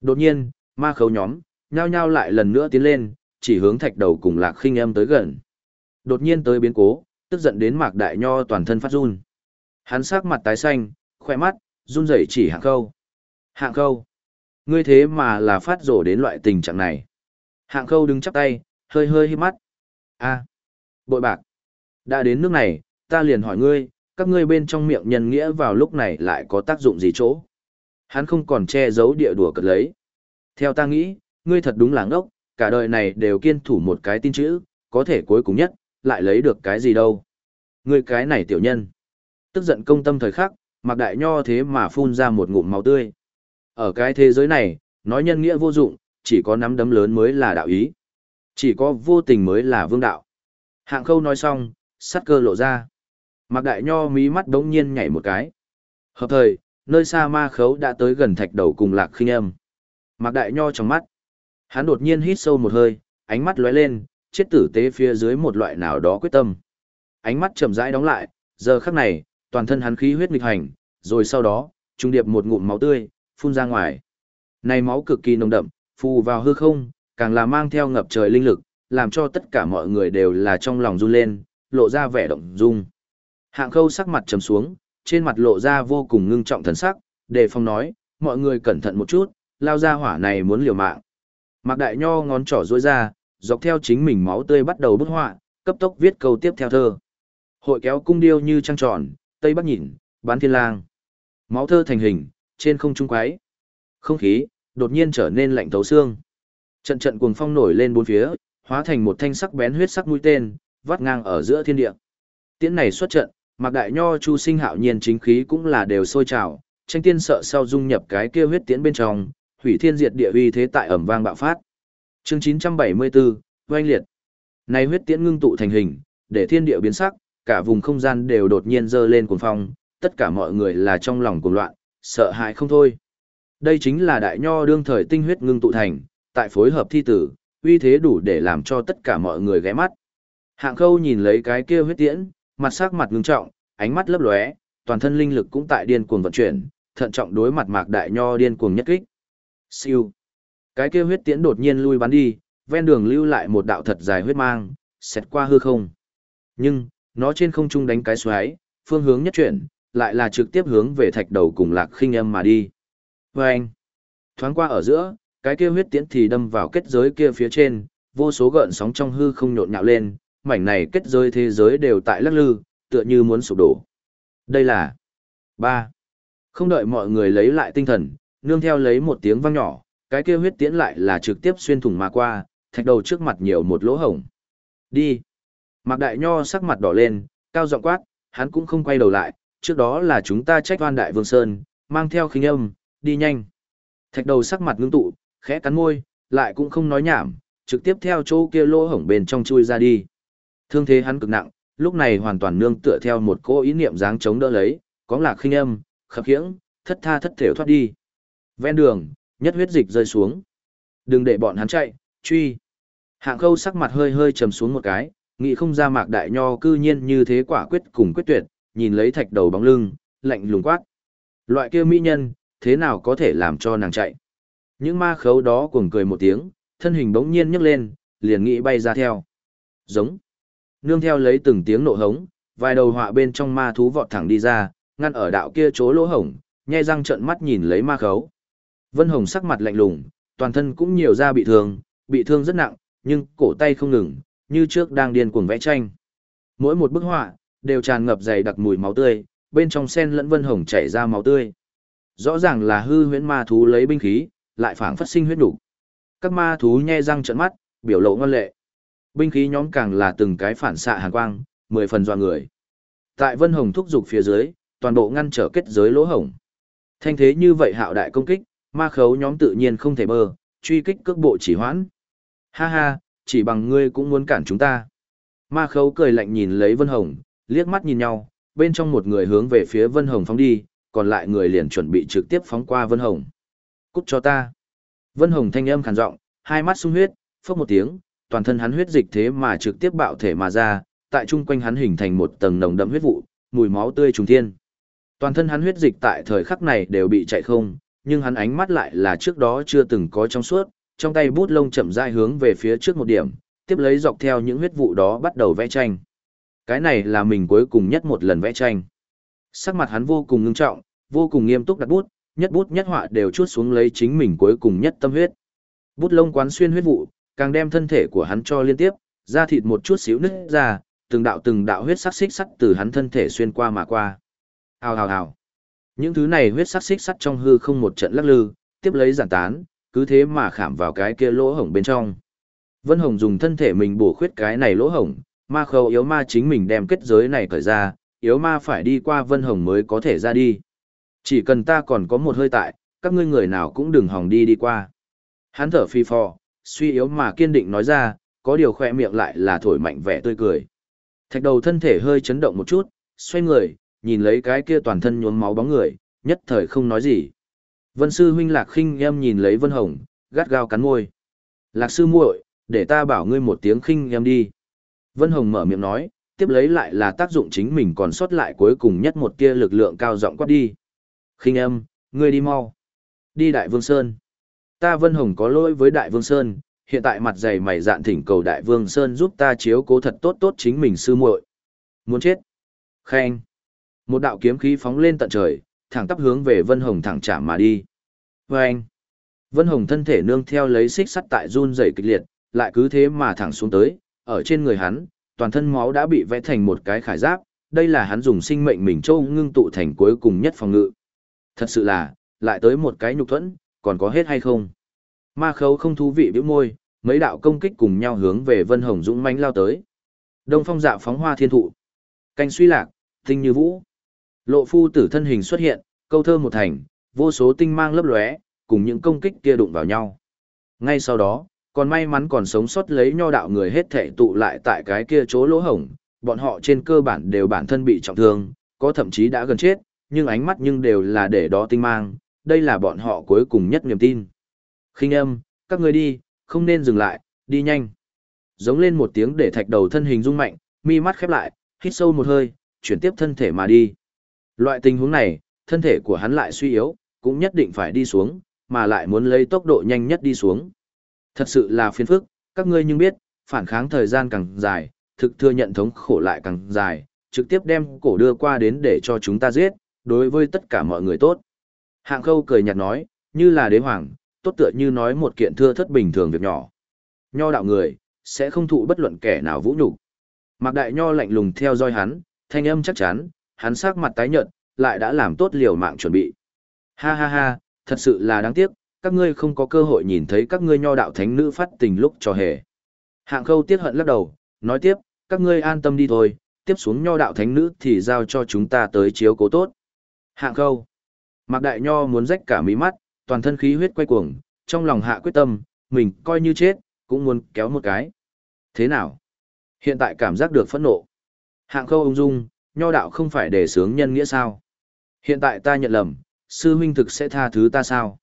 Đột nhiên, ma khấu nhóm, nhao nhao lại lần nữa tiến lên, chỉ hướng thạch đầu cùng lạc khinh em tới gần. Đột nhiên tới biến cố, tức giận đến mạc đại nho toàn thân phát run. Hắn sắc mặt tái xanh, khoe mắt, run rẩy chỉ hạng khâu. Hạng khâu. Ngươi thế mà là phát rổ đến loại tình trạng này. Hạng khâu đứng chắp tay, hơi hơi hít mắt. a bội bạc. Đã đến nước này, ta liền hỏi ngươi, các ngươi bên trong miệng nhân nghĩa vào lúc này lại có tác dụng gì chỗ? Hắn không còn che giấu địa đùa cật lấy. Theo ta nghĩ, ngươi thật đúng là ngốc, cả đời này đều kiên thủ một cái tin chữ, có thể cuối cùng nhất, lại lấy được cái gì đâu. Ngươi cái này tiểu nhân. Tức giận công tâm thời khắc, mặc đại nho thế mà phun ra một ngụm máu tươi. Ở cái thế giới này, nói nhân nghĩa vô dụng, chỉ có nắm đấm lớn mới là đạo ý. Chỉ có vô tình mới là vương đạo. Hạng khâu nói xong, sắt cơ lộ ra. Mạc Đại Nho mí mắt đống nhiên nhảy một cái. Hợp thời, nơi xa ma khấu đã tới gần thạch đầu cùng lạc khinh âm. Mạc Đại Nho trong mắt. Hắn đột nhiên hít sâu một hơi, ánh mắt lóe lên, chết tử tế phía dưới một loại nào đó quyết tâm. Ánh mắt chậm rãi đóng lại, giờ khắc này, toàn thân hắn khí huyết nghịch hành, rồi sau đó, trung điệp một ngụm máu tươi, phun ra ngoài. Này máu cực kỳ nồng đậm, phù vào hư không, càng là mang theo ngập trời linh lực, làm cho tất cả mọi người đều là trong lòng run lên, lộ ra vẻ động dung. Hạng khâu sắc mặt trầm xuống, trên mặt lộ ra vô cùng ngưng trọng thần sắc, đề phòng nói, mọi người cẩn thận một chút, lao ra hỏa này muốn liều mạng. Mạc Đại Nho ngón trỏ duỗi ra, dọc theo chính mình máu tươi bắt đầu bức họa, cấp tốc viết câu tiếp theo thơ. Hội kéo cung điêu như trăng tròn, tây bắc nhìn, bán thiên lang. Máu thơ thành hình, trên không trung quái. Không khí, đột nhiên trở nên lạnh thấu xương. Trận trận cuồng phong nổi lên bốn phía, hóa thành một thanh sắc bén huyết sắc mũi tên, vắt ngang ở giữa thiên địa. Tiễn này xuất trận, Mạc Đại Nho Chu Sinh hạo nhiên chính khí cũng là đều sôi trào, tranh tiên sợ sau dung nhập cái kia huyết tiễn bên trong, hủy thiên diệt địa uy thế tại ẩm vang bạo phát. Chương 974, oanh liệt. Này huyết tiễn ngưng tụ thành hình, để thiên địa biến sắc, cả vùng không gian đều đột nhiên dơ lên cuồng phong, tất cả mọi người là trong lòng cuồng loạn, sợ hãi không thôi. Đây chính là đại nho đương thời tinh huyết ngưng tụ thành, tại phối hợp thi tử, uy thế đủ để làm cho tất cả mọi người ghé mắt. Hạng khâu nhìn lấy cái kia huyết tiễn, mặt sắc mặt ngưng trọng, ánh mắt lấp lóe, toàn thân linh lực cũng tại điên cuồng vận chuyển, thận trọng đối mặt mạc đại nho điên cuồng nhất kích. Siêu. Cái kia huyết tiễn đột nhiên lui bắn đi, ven đường lưu lại một đạo thật dài huyết mang, xẹt qua hư không. Nhưng, nó trên không trung đánh cái xoáy, phương hướng nhất chuyển, lại là trực tiếp hướng về thạch đầu cùng lạc khinh âm mà đi. Oeng. thoáng qua ở giữa, cái kia huyết tiễn thì đâm vào kết giới kia phía trên, vô số gợn sóng trong hư không nhộn nhạo lên, mảnh này kết giới thế giới đều tại lắc lư, tựa như muốn sụp đổ. Đây là ba Không đợi mọi người lấy lại tinh thần, nương theo lấy một tiếng vang nhỏ, cái kia huyết tiễn lại là trực tiếp xuyên thủng mà qua, thạch đầu trước mặt nhiều một lỗ hổng. Đi. Mạc Đại Nho sắc mặt đỏ lên, cao giọng quát, hắn cũng không quay đầu lại, trước đó là chúng ta trách oan Đại Vương Sơn, mang theo khinh âm, đi nhanh. Thạch đầu sắc mặt ngưng tụ, khẽ cắn môi, lại cũng không nói nhảm, trực tiếp theo chỗ kia lỗ hổng bên trong chui ra đi. Thương thế hắn cực nặng, lúc này hoàn toàn nương tựa theo một cô ý niệm dáng chống đỡ lấy, có lạc khinh âm, khập khiễng, thất tha thất thểu thoát đi. Ven đường, nhất huyết dịch rơi xuống. Đừng để bọn hắn chạy, truy. Hạng khâu sắc mặt hơi hơi trầm xuống một cái, nghĩ không ra mạc đại nho cư nhiên như thế quả quyết cùng quyết tuyệt, nhìn lấy thạch đầu bóng lưng, lạnh lùng quát. Loại kia mỹ nhân, thế nào có thể làm cho nàng chạy? Những ma khấu đó cuồng cười một tiếng, thân hình bỗng nhiên nhấc lên, liền nghĩ bay ra theo. Giống. Nương theo lấy từng tiếng nộ hống, vài đầu họa bên trong ma thú vọt thẳng đi ra, ngăn ở đạo kia chỗ lỗ hổng, nhai răng trợn mắt nhìn lấy ma khấu. Vân Hồng sắc mặt lạnh lùng, toàn thân cũng nhiều da bị thương, bị thương rất nặng, nhưng cổ tay không ngừng, như trước đang điên cuồng vẽ tranh. Mỗi một bức họa đều tràn ngập dày đặc mùi máu tươi, bên trong sen lẫn Vân Hồng chảy ra máu tươi. Rõ ràng là hư huyễn ma thú lấy binh khí, lại phảng phất sinh huyết đủ. Các ma thú nhe răng trợn mắt, biểu lộ ngoan lệ. Binh khí nhóm càng là từng cái phản xạ hàn quang, mười phần doa người. Tại Vân Hồng thúc dục phía dưới, toàn bộ ngăn trở kết giới lỗ hổng. Thanh thế như vậy hạo đại công kích, ma khấu nhóm tự nhiên không thể bơ, truy kích cước bộ chỉ hoãn. Ha ha, chỉ bằng ngươi cũng muốn cản chúng ta. Ma khấu cười lạnh nhìn lấy Vân Hồng, liếc mắt nhìn nhau, bên trong một người hướng về phía Vân Hồng phóng đi, còn lại người liền chuẩn bị trực tiếp phóng qua Vân Hồng. Cút cho ta. Vân Hồng thanh âm khàn giọng, hai mắt sung huyết, phốc một tiếng, toàn thân hắn huyết dịch thế mà trực tiếp bạo thể mà ra, tại trung quanh hắn hình thành một tầng nồng đậm huyết vụ, mùi máu tươi trùng thiên. Toàn thân hắn huyết dịch tại thời khắc này đều bị chạy không, nhưng hắn ánh mắt lại là trước đó chưa từng có trong suốt, trong tay bút lông chậm rãi hướng về phía trước một điểm, tiếp lấy dọc theo những huyết vụ đó bắt đầu vẽ tranh. Cái này là mình cuối cùng nhất một lần vẽ tranh. Sắc mặt hắn vô cùng ngưng trọng, vô cùng nghiêm túc đặt bút, nhất bút nhất họa đều chuốt xuống lấy chính mình cuối cùng nhất tâm huyết. Bút lông quán xuyên huyết vụ, càng đem thân thể của hắn cho liên tiếp, da thịt một chút xíu nứt ra, từng đạo từng đạo huyết sắc xích sắt từ hắn thân thể xuyên qua mà qua. Hào hào hào. Những thứ này huyết sắc xích sắt trong hư không một trận lắc lư, tiếp lấy giản tán, cứ thế mà khảm vào cái kia lỗ hổng bên trong. Vân Hồng dùng thân thể mình bổ khuyết cái này lỗ hổng, ma khâu yếu ma chính mình đem kết giới này cởi ra, yếu ma phải đi qua Vân Hồng mới có thể ra đi. Chỉ cần ta còn có một hơi tại, các ngươi người nào cũng đừng hòng đi đi qua. Hắn thở phi phò, suy yếu mà kiên định nói ra, có điều khỏe miệng lại là thổi mạnh vẻ tươi cười. Thạch đầu thân thể hơi chấn động một chút, xoay người, nhìn lấy cái kia toàn thân nhuốm máu bóng người, nhất thời không nói gì. Vân sư huynh Lạc Khinh em nhìn lấy Vân Hồng, gắt gao cắn môi. Lạc sư muội, để ta bảo ngươi một tiếng khinh em đi. Vân Hồng mở miệng nói, tiếp lấy lại là tác dụng chính mình còn sót lại cuối cùng nhất một tia lực lượng cao giọng quát đi. Khinh em, ngươi đi mau. Đi Đại Vương Sơn. Ta Vân Hồng có lỗi với Đại Vương Sơn, hiện tại mặt dày mày dạn thỉnh cầu Đại Vương Sơn giúp ta chiếu cố thật tốt tốt chính mình sư muội. Muốn chết. Khen. Một đạo kiếm khí phóng lên tận trời, thẳng tắp hướng về Vân Hồng thẳng chạm mà đi. Vâng. Vân Hồng thân thể nương theo lấy xích sắt tại run rẩy kịch liệt, lại cứ thế mà thẳng xuống tới, ở trên người hắn, toàn thân máu đã bị vẽ thành một cái khải giáp, đây là hắn dùng sinh mệnh mình châu ngưng tụ thành cuối cùng nhất phòng ngự. Thật sự là, lại tới một cái nhục thuẫn, còn có hết hay không? Ma khấu không thú vị bĩu môi, mấy đạo công kích cùng nhau hướng về Vân Hồng dũng mãnh lao tới. Đông phong dạ phóng hoa thiên thụ. Canh suy lạc, tinh như vũ. Lộ phu tử thân hình xuất hiện, câu thơ một thành, vô số tinh mang lấp lóe, cùng những công kích kia đụng vào nhau. Ngay sau đó, còn may mắn còn sống sót lấy nho đạo người hết thể tụ lại tại cái kia chỗ lỗ hổng, bọn họ trên cơ bản đều bản thân bị trọng thương, có thậm chí đã gần chết, nhưng ánh mắt nhưng đều là để đó tinh mang, đây là bọn họ cuối cùng nhất niềm tin. Khinh âm, các người đi, không nên dừng lại, đi nhanh. Giống lên một tiếng để thạch đầu thân hình rung mạnh, mi mắt khép lại, hít sâu một hơi, chuyển tiếp thân thể mà đi. Loại tình huống này, thân thể của hắn lại suy yếu, cũng nhất định phải đi xuống, mà lại muốn lấy tốc độ nhanh nhất đi xuống. Thật sự là phiền phức, các ngươi nhưng biết, phản kháng thời gian càng dài, thực thừa nhận thống khổ lại càng dài, trực tiếp đem cổ đưa qua đến để cho chúng ta giết, đối với tất cả mọi người tốt. Hạng khâu cười nhạt nói, như là đế hoàng, tốt tựa như nói một kiện thưa thất bình thường việc nhỏ. Nho đạo người, sẽ không thụ bất luận kẻ nào vũ nhục. Mạc Đại Nho lạnh lùng theo dõi hắn, thanh âm chắc chắn, hắn sắc mặt tái nhợt, lại đã làm tốt liều mạng chuẩn bị. Ha ha ha, thật sự là đáng tiếc, các ngươi không có cơ hội nhìn thấy các ngươi nho đạo thánh nữ phát tình lúc trò hề. Hạng khâu tiếc hận lắc đầu, nói tiếp, các ngươi an tâm đi thôi, tiếp xuống nho đạo thánh nữ thì giao cho chúng ta tới chiếu cố tốt. Hạng khâu. Mạc Đại Nho muốn rách cả mí mắt, toàn thân khí huyết quay cuồng, trong lòng hạ quyết tâm, mình coi như chết, cũng muốn kéo một cái. Thế nào? Hiện tại cảm giác được phẫn nộ. Hạng khâu ung dung, nho đạo không phải để sướng nhân nghĩa sao? Hiện tại ta nhận lầm, sư huynh thực sẽ tha thứ ta sao?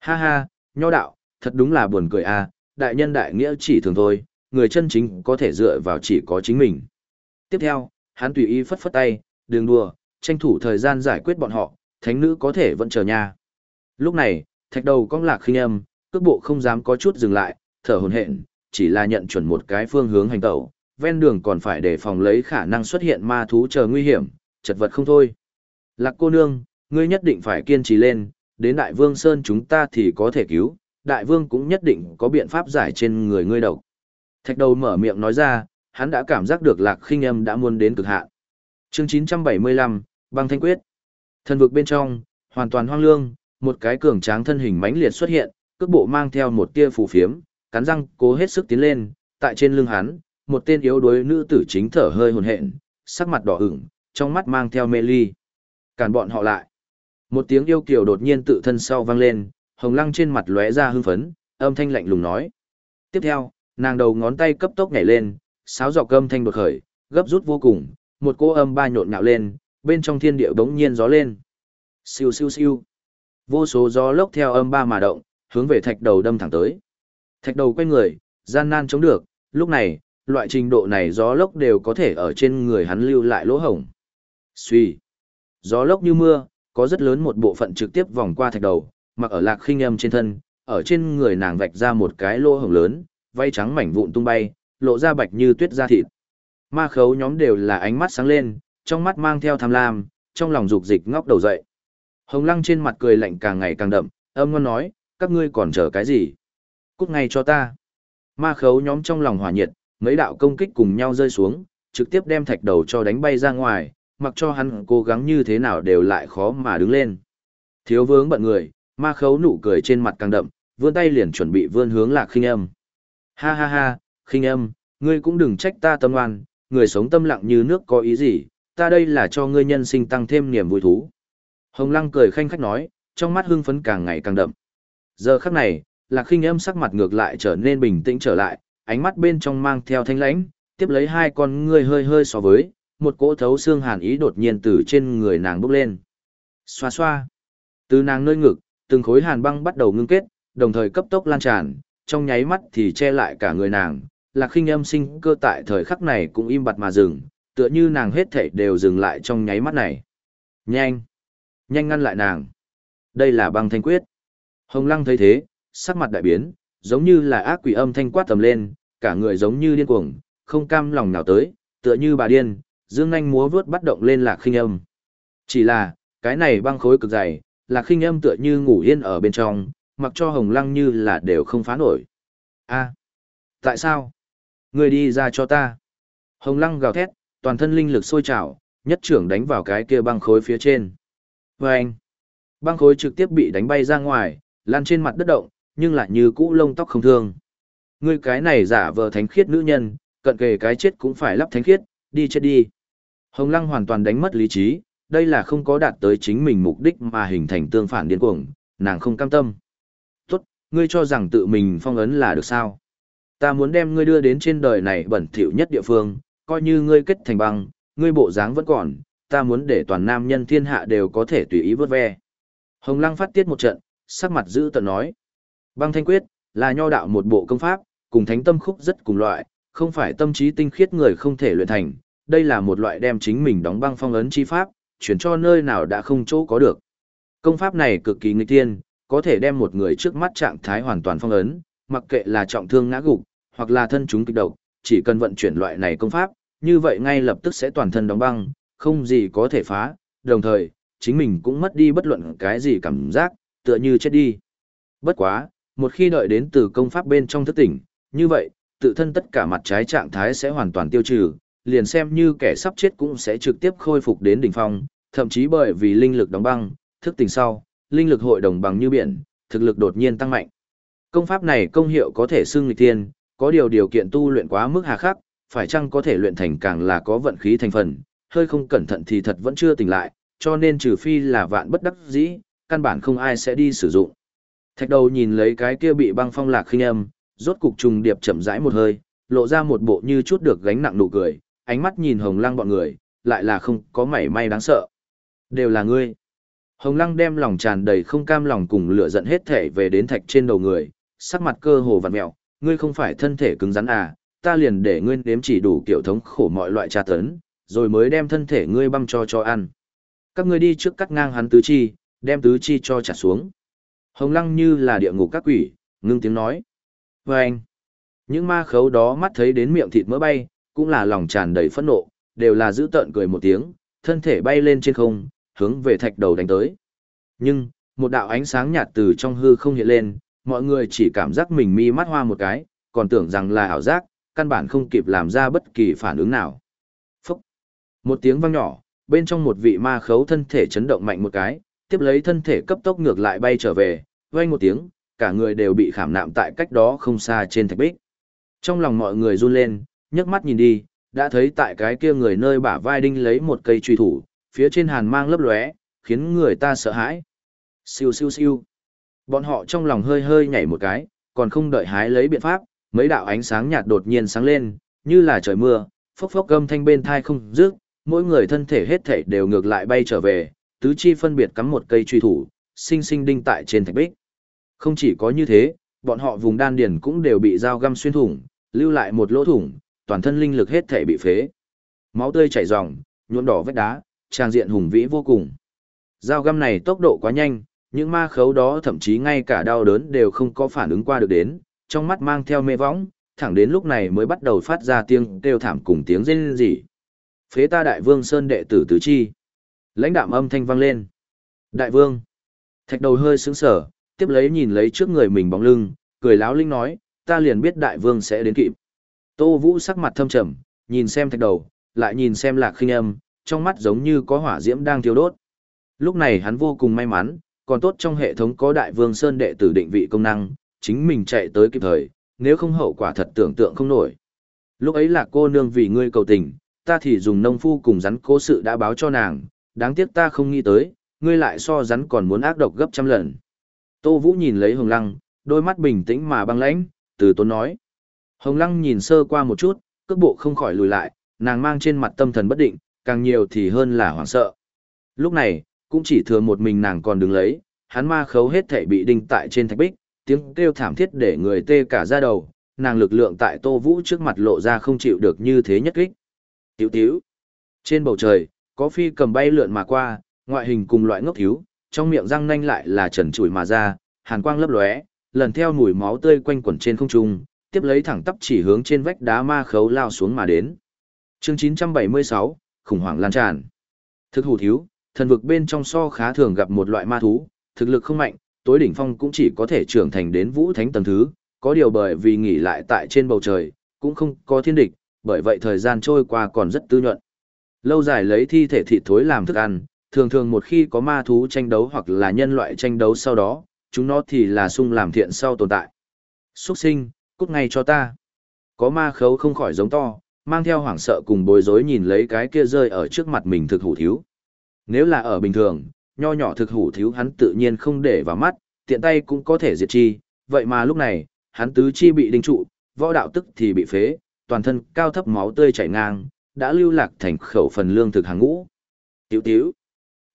Ha ha, nho đạo, thật đúng là buồn cười à, đại nhân đại nghĩa chỉ thường thôi, người chân chính có thể dựa vào chỉ có chính mình. Tiếp theo, hắn tùy ý phất phất tay, đường đùa, tranh thủ thời gian giải quyết bọn họ, thánh nữ có thể vẫn chờ nha. Lúc này, thạch đầu cong lạc khinh âm, cước bộ không dám có chút dừng lại, thở hồn hện, chỉ là nhận chuẩn một cái phương hướng hành tẩu, ven đường còn phải đề phòng lấy khả năng xuất hiện ma thú chờ nguy hiểm, chật vật không thôi. Lạc cô nương, ngươi nhất định phải kiên trì lên, đến đại vương Sơn chúng ta thì có thể cứu, đại vương cũng nhất định có biện pháp giải trên người ngươi độc. Thạch đầu mở miệng nói ra, hắn đã cảm giác được lạc khinh âm đã muốn đến cực hạn. Chương 975, băng thanh quyết. Thần vực bên trong, hoàn toàn hoang lương, một cái cường tráng thân hình mãnh liệt xuất hiện, cước bộ mang theo một tia phù phiếm, cắn răng cố hết sức tiến lên, tại trên lưng hắn, một tên yếu đuối nữ tử chính thở hơi hồn hện, sắc mặt đỏ ửng, trong mắt mang theo mê ly. Cản bọn họ lại. Một tiếng yêu kiều đột nhiên tự thân sau vang lên, hồng lăng trên mặt lóe ra hưng phấn, âm thanh lạnh lùng nói. Tiếp theo, nàng đầu ngón tay cấp tốc nhảy lên, sáo dọc âm thanh đột khởi, gấp rút vô cùng, một cô âm ba nhộn nhạo lên, bên trong thiên địa bỗng nhiên gió lên. Siêu siêu siêu. Vô số gió lốc theo âm ba mà động, hướng về thạch đầu đâm thẳng tới. Thạch đầu quay người, gian nan chống được, lúc này, loại trình độ này gió lốc đều có thể ở trên người hắn lưu lại lỗ hổng. Suy. Gió lốc như mưa, có rất lớn một bộ phận trực tiếp vòng qua thạch đầu, mặc ở lạc khinh âm trên thân, ở trên người nàng vạch ra một cái lỗ hổng lớn, vây trắng mảnh vụn tung bay, lộ ra bạch như tuyết da thịt. Ma khấu nhóm đều là ánh mắt sáng lên, trong mắt mang theo tham lam, trong lòng dục dịch ngóc đầu dậy. Hồng lăng trên mặt cười lạnh càng ngày càng đậm, âm ngon nói, các ngươi còn chờ cái gì? Cút ngay cho ta. Ma khấu nhóm trong lòng hỏa nhiệt, mấy đạo công kích cùng nhau rơi xuống, trực tiếp đem thạch đầu cho đánh bay ra ngoài, mặc cho hắn cố gắng như thế nào đều lại khó mà đứng lên. Thiếu vướng bận người, ma khấu nụ cười trên mặt càng đậm, vươn tay liền chuẩn bị vươn hướng lạc khinh âm. Ha ha ha, khinh âm, ngươi cũng đừng trách ta tâm oan, người sống tâm lặng như nước có ý gì, ta đây là cho ngươi nhân sinh tăng thêm niềm vui thú. Hồng lăng cười khanh khách nói, trong mắt hưng phấn càng ngày càng đậm. Giờ khắc này, lạc khinh âm sắc mặt ngược lại trở nên bình tĩnh trở lại, ánh mắt bên trong mang theo thanh lãnh, tiếp lấy hai con ngươi hơi hơi so với, một cỗ thấu xương hàn ý đột nhiên từ trên người nàng bốc lên. Xoa xoa. Từ nàng nơi ngực, từng khối hàn băng bắt đầu ngưng kết, đồng thời cấp tốc lan tràn, trong nháy mắt thì che lại cả người nàng. Lạc khinh âm sinh cơ tại thời khắc này cũng im bặt mà dừng, tựa như nàng hết thảy đều dừng lại trong nháy mắt này. Nhanh! Nhanh ngăn lại nàng! Đây là băng thanh quyết. Hồng lăng thấy thế, sắc mặt đại biến, giống như là ác quỷ âm thanh quát tầm lên, cả người giống như điên cuồng, không cam lòng nào tới, tựa như bà điên, dương nhanh múa vướt bắt động lên lạc khinh âm. Chỉ là, cái này băng khối cực dày, là khinh âm tựa như ngủ yên ở bên trong, mặc cho hồng lăng như là đều không phá nổi. a tại sao? Người đi ra cho ta. Hồng lăng gào thét, toàn thân linh lực sôi trào, nhất trưởng đánh vào cái kia băng khối phía trên. Và anh, băng khối trực tiếp bị đánh bay ra ngoài, lan trên mặt đất động, nhưng lại như cũ lông tóc không thương. Ngươi cái này giả vờ thánh khiết nữ nhân, cận kề cái chết cũng phải lắp thánh khiết, đi chết đi. Hồng Lăng hoàn toàn đánh mất lý trí, đây là không có đạt tới chính mình mục đích mà hình thành tương phản điên cuồng, nàng không cam tâm. Tốt, ngươi cho rằng tự mình phong ấn là được sao? Ta muốn đem ngươi đưa đến trên đời này bẩn thỉu nhất địa phương, coi như ngươi kết thành băng, ngươi bộ dáng vẫn còn, ta muốn để toàn nam nhân thiên hạ đều có thể tùy ý vớt ve. Hồng Lăng phát tiết một trận, sắc mặt giữ tận nói. Băng thanh quyết, là nho đạo một bộ công pháp, cùng thánh tâm khúc rất cùng loại, không phải tâm trí tinh khiết người không thể luyện thành, đây là một loại đem chính mình đóng băng phong ấn chi pháp, chuyển cho nơi nào đã không chỗ có được. Công pháp này cực kỳ nghịch tiên, có thể đem một người trước mắt trạng thái hoàn toàn phong ấn, mặc kệ là trọng thương ngã gục, hoặc là thân chúng kịch độc, chỉ cần vận chuyển loại này công pháp, như vậy ngay lập tức sẽ toàn thân đóng băng, không gì có thể phá, đồng thời, chính mình cũng mất đi bất luận cái gì cảm giác, tựa như chết đi. Bất quá, một khi đợi đến từ công pháp bên trong thức tỉnh, như vậy, tự thân tất cả mặt trái trạng thái sẽ hoàn toàn tiêu trừ, liền xem như kẻ sắp chết cũng sẽ trực tiếp khôi phục đến đỉnh phong, thậm chí bởi vì linh lực đóng băng, thức tỉnh sau, linh lực hội đồng bằng như biển, thực lực đột nhiên tăng mạnh. Công pháp này công hiệu có thể xưng nghịch tiên, có điều điều kiện tu luyện quá mức hà khắc, phải chăng có thể luyện thành càng là có vận khí thành phần, hơi không cẩn thận thì thật vẫn chưa tỉnh lại, cho nên trừ phi là vạn bất đắc dĩ, căn bản không ai sẽ đi sử dụng. Thạch đầu nhìn lấy cái kia bị băng phong lạc khinh âm, rốt cục trùng điệp chậm rãi một hơi, lộ ra một bộ như chút được gánh nặng nụ cười, ánh mắt nhìn hồng lăng bọn người, lại là không có mảy may đáng sợ. Đều là ngươi. Hồng lăng đem lòng tràn đầy không cam lòng cùng lửa giận hết thể về đến thạch trên đầu người, sắc mặt cơ hồ vặn mẹo, ngươi không phải thân thể cứng rắn à, ta liền để ngươi nếm chỉ đủ kiểu thống khổ mọi loại tra tấn, rồi mới đem thân thể ngươi băm cho cho ăn. Các ngươi đi trước cắt ngang hắn tứ chi, đem tứ chi cho trả xuống. Hồng lăng như là địa ngục các quỷ, ngưng tiếng nói. Và anh, những ma khấu đó mắt thấy đến miệng thịt mỡ bay, cũng là lòng tràn đầy phẫn nộ, đều là giữ tợn cười một tiếng, thân thể bay lên trên không, hướng về thạch đầu đánh tới. Nhưng, một đạo ánh sáng nhạt từ trong hư không hiện lên, mọi người chỉ cảm giác mình mi mắt hoa một cái, còn tưởng rằng là ảo giác, căn bản không kịp làm ra bất kỳ phản ứng nào. Phúc! Một tiếng vang nhỏ, bên trong một vị ma khấu thân thể chấn động mạnh một cái, tiếp lấy thân thể cấp tốc ngược lại bay trở về, vang một tiếng, cả người đều bị khảm nạm tại cách đó không xa trên thạch bích. Trong lòng mọi người run lên, nhấc mắt nhìn đi, đã thấy tại cái kia người nơi bả vai đinh lấy một cây truy thủ, phía trên hàn mang lấp lóe, khiến người ta sợ hãi. Siêu siêu siêu. Bọn họ trong lòng hơi hơi nhảy một cái, còn không đợi hái lấy biện pháp, mấy đạo ánh sáng nhạt đột nhiên sáng lên, như là trời mưa, phốc phốc gầm thanh bên thai không dứt, mỗi người thân thể hết thảy đều ngược lại bay trở về, tứ chi phân biệt cắm một cây truy thủ, sinh sinh đinh tại trên thạch bích. Không chỉ có như thế, bọn họ vùng đan điền cũng đều bị dao găm xuyên thủng, lưu lại một lỗ thủng, toàn thân linh lực hết thể bị phế. Máu tươi chảy ròng, nhuộm đỏ vết đá, trang diện hùng vĩ vô cùng. Dao găm này tốc độ quá nhanh, những ma khấu đó thậm chí ngay cả đau đớn đều không có phản ứng qua được đến, trong mắt mang theo mê võng, thẳng đến lúc này mới bắt đầu phát ra tiếng kêu thảm cùng tiếng rên rỉ. Phế ta đại vương sơn đệ tử tứ chi. Lãnh đạm âm thanh vang lên. Đại vương. Thạch đầu hơi sững sở, tiếp lấy nhìn lấy trước người mình bóng lưng, cười láo linh nói, ta liền biết đại vương sẽ đến kịp. Tô Vũ sắc mặt thâm trầm, nhìn xem thạch đầu, lại nhìn xem lạc khinh âm, trong mắt giống như có hỏa diễm đang thiêu đốt. Lúc này hắn vô cùng may mắn, còn tốt trong hệ thống có đại vương sơn đệ tử định vị công năng, chính mình chạy tới kịp thời, nếu không hậu quả thật tưởng tượng không nổi. Lúc ấy là cô nương vì ngươi cầu tình, ta thì dùng nông phu cùng rắn cố sự đã báo cho nàng, đáng tiếc ta không nghĩ tới, ngươi lại so rắn còn muốn ác độc gấp trăm lần. Tô Vũ nhìn lấy Hồng Lăng, đôi mắt bình tĩnh mà băng lãnh, từ tốn nói. Hồng Lăng nhìn sơ qua một chút, cước bộ không khỏi lùi lại, nàng mang trên mặt tâm thần bất định, càng nhiều thì hơn là hoảng sợ. Lúc này, cũng chỉ thừa một mình nàng còn đứng lấy, hắn ma khấu hết thể bị đinh tại trên thạch bích, tiếng kêu thảm thiết để người tê cả da đầu, nàng lực lượng tại Tô Vũ trước mặt lộ ra không chịu được như thế nhất kích. Tiểu tiểu. Trên bầu trời, có phi cầm bay lượn mà qua, ngoại hình cùng loại ngốc thiếu, trong miệng răng nanh lại là trần trụi mà ra, hàn quang lấp lóe, lần theo mùi máu tươi quanh quẩn trên không trung, tiếp lấy thẳng tắp chỉ hướng trên vách đá ma khấu lao xuống mà đến. Chương 976, khủng hoảng lan tràn. Thực hủ thiếu, thần vực bên trong so khá thường gặp một loại ma thú, thực lực không mạnh, tối đỉnh phong cũng chỉ có thể trưởng thành đến vũ thánh tầng thứ, có điều bởi vì nghỉ lại tại trên bầu trời, cũng không có thiên địch, bởi vậy thời gian trôi qua còn rất tư nhuận. Lâu dài lấy thi thể thịt thối làm thức ăn, thường thường một khi có ma thú tranh đấu hoặc là nhân loại tranh đấu sau đó, chúng nó thì là sung làm thiện sau tồn tại. Xuất sinh, cút ngay cho ta. Có ma khấu không khỏi giống to, mang theo hoảng sợ cùng bối rối nhìn lấy cái kia rơi ở trước mặt mình thực hủ thiếu. Nếu là ở bình thường, nho nhỏ thực hủ thiếu hắn tự nhiên không để vào mắt, tiện tay cũng có thể diệt chi, vậy mà lúc này, hắn tứ chi bị đinh trụ, võ đạo tức thì bị phế, toàn thân cao thấp máu tươi chảy ngang, đã lưu lạc thành khẩu phần lương thực hàng ngũ. Tiểu tiểu,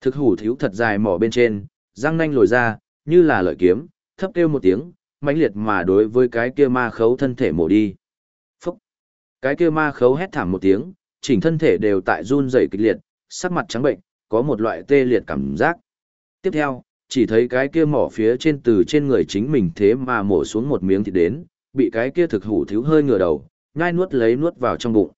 thực hủ thiếu thật dài mỏ bên trên, răng nanh lồi ra, như là lợi kiếm, thấp kêu một tiếng, mãnh liệt mà đối với cái kia ma khấu thân thể mổ đi. Phúc! Cái kia ma khấu hét thảm một tiếng, chỉnh thân thể đều tại run rẩy kịch liệt, sắc mặt trắng bệnh, có một loại tê liệt cảm giác. Tiếp theo, chỉ thấy cái kia mỏ phía trên từ trên người chính mình thế mà mổ xuống một miếng thịt đến, bị cái kia thực hủ thiếu hơi ngửa đầu, nhai nuốt lấy nuốt vào trong bụng.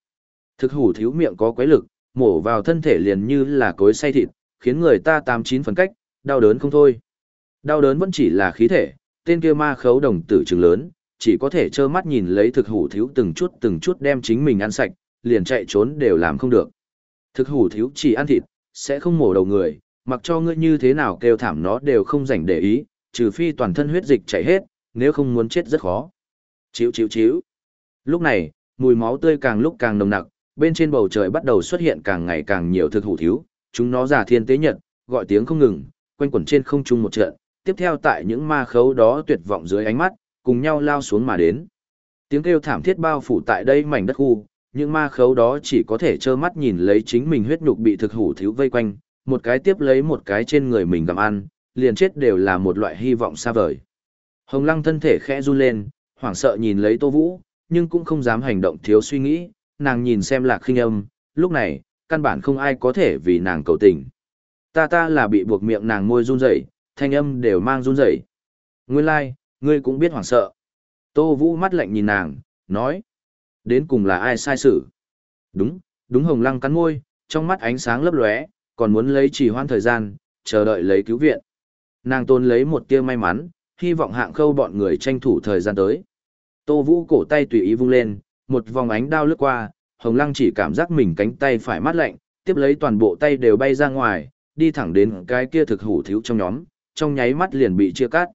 Thực hủ thiếu miệng có quái lực, mổ vào thân thể liền như là cối xay thịt, khiến người ta tám chín phần cách, đau đớn không thôi. Đau đớn vẫn chỉ là khí thể, tên kia ma khấu đồng tử trừng lớn, chỉ có thể trơ mắt nhìn lấy thực hủ thiếu từng chút từng chút đem chính mình ăn sạch, liền chạy trốn đều làm không được. Thực hủ thiếu chỉ ăn thịt, sẽ không mổ đầu người, mặc cho ngươi như thế nào kêu thảm nó đều không rảnh để ý, trừ phi toàn thân huyết dịch chảy hết, nếu không muốn chết rất khó. Chíu chíu chíu. Lúc này, mùi máu tươi càng lúc càng nồng nặc, bên trên bầu trời bắt đầu xuất hiện càng ngày càng nhiều thực hủ thiếu, chúng nó giả thiên tế nhật, gọi tiếng không ngừng, quanh quẩn trên không trung một trận, tiếp theo tại những ma khấu đó tuyệt vọng dưới ánh mắt, cùng nhau lao xuống mà đến. Tiếng kêu thảm thiết bao phủ tại đây mảnh đất khu, những ma khấu đó chỉ có thể trơ mắt nhìn lấy chính mình huyết nhục bị thực hủ thiếu vây quanh, một cái tiếp lấy một cái trên người mình gặm ăn, liền chết đều là một loại hy vọng xa vời. Hồng lăng thân thể khẽ run lên, hoảng sợ nhìn lấy Tô Vũ, nhưng cũng không dám hành động thiếu suy nghĩ, nàng nhìn xem lạc khinh âm, lúc này, căn bản không ai có thể vì nàng cầu tình. Ta ta là bị buộc miệng nàng môi run rẩy, thanh âm đều mang run rẩy. Nguyên lai, like, ngươi cũng biết hoảng sợ. Tô Vũ mắt lạnh nhìn nàng, nói. Đến cùng là ai sai sự? Đúng, đúng hồng lăng cắn môi, trong mắt ánh sáng lấp lóe, còn muốn lấy trì hoãn thời gian, chờ đợi lấy cứu viện. Nàng tôn lấy một tia may mắn, hy vọng hạng khâu bọn người tranh thủ thời gian tới. Tô Vũ cổ tay tùy ý vung lên, một vòng ánh đao lướt qua, Hồng Lăng chỉ cảm giác mình cánh tay phải mát lạnh, tiếp lấy toàn bộ tay đều bay ra ngoài, đi thẳng đến cái kia thực hủ thiếu trong nhóm, trong nháy mắt liền bị chia cắt.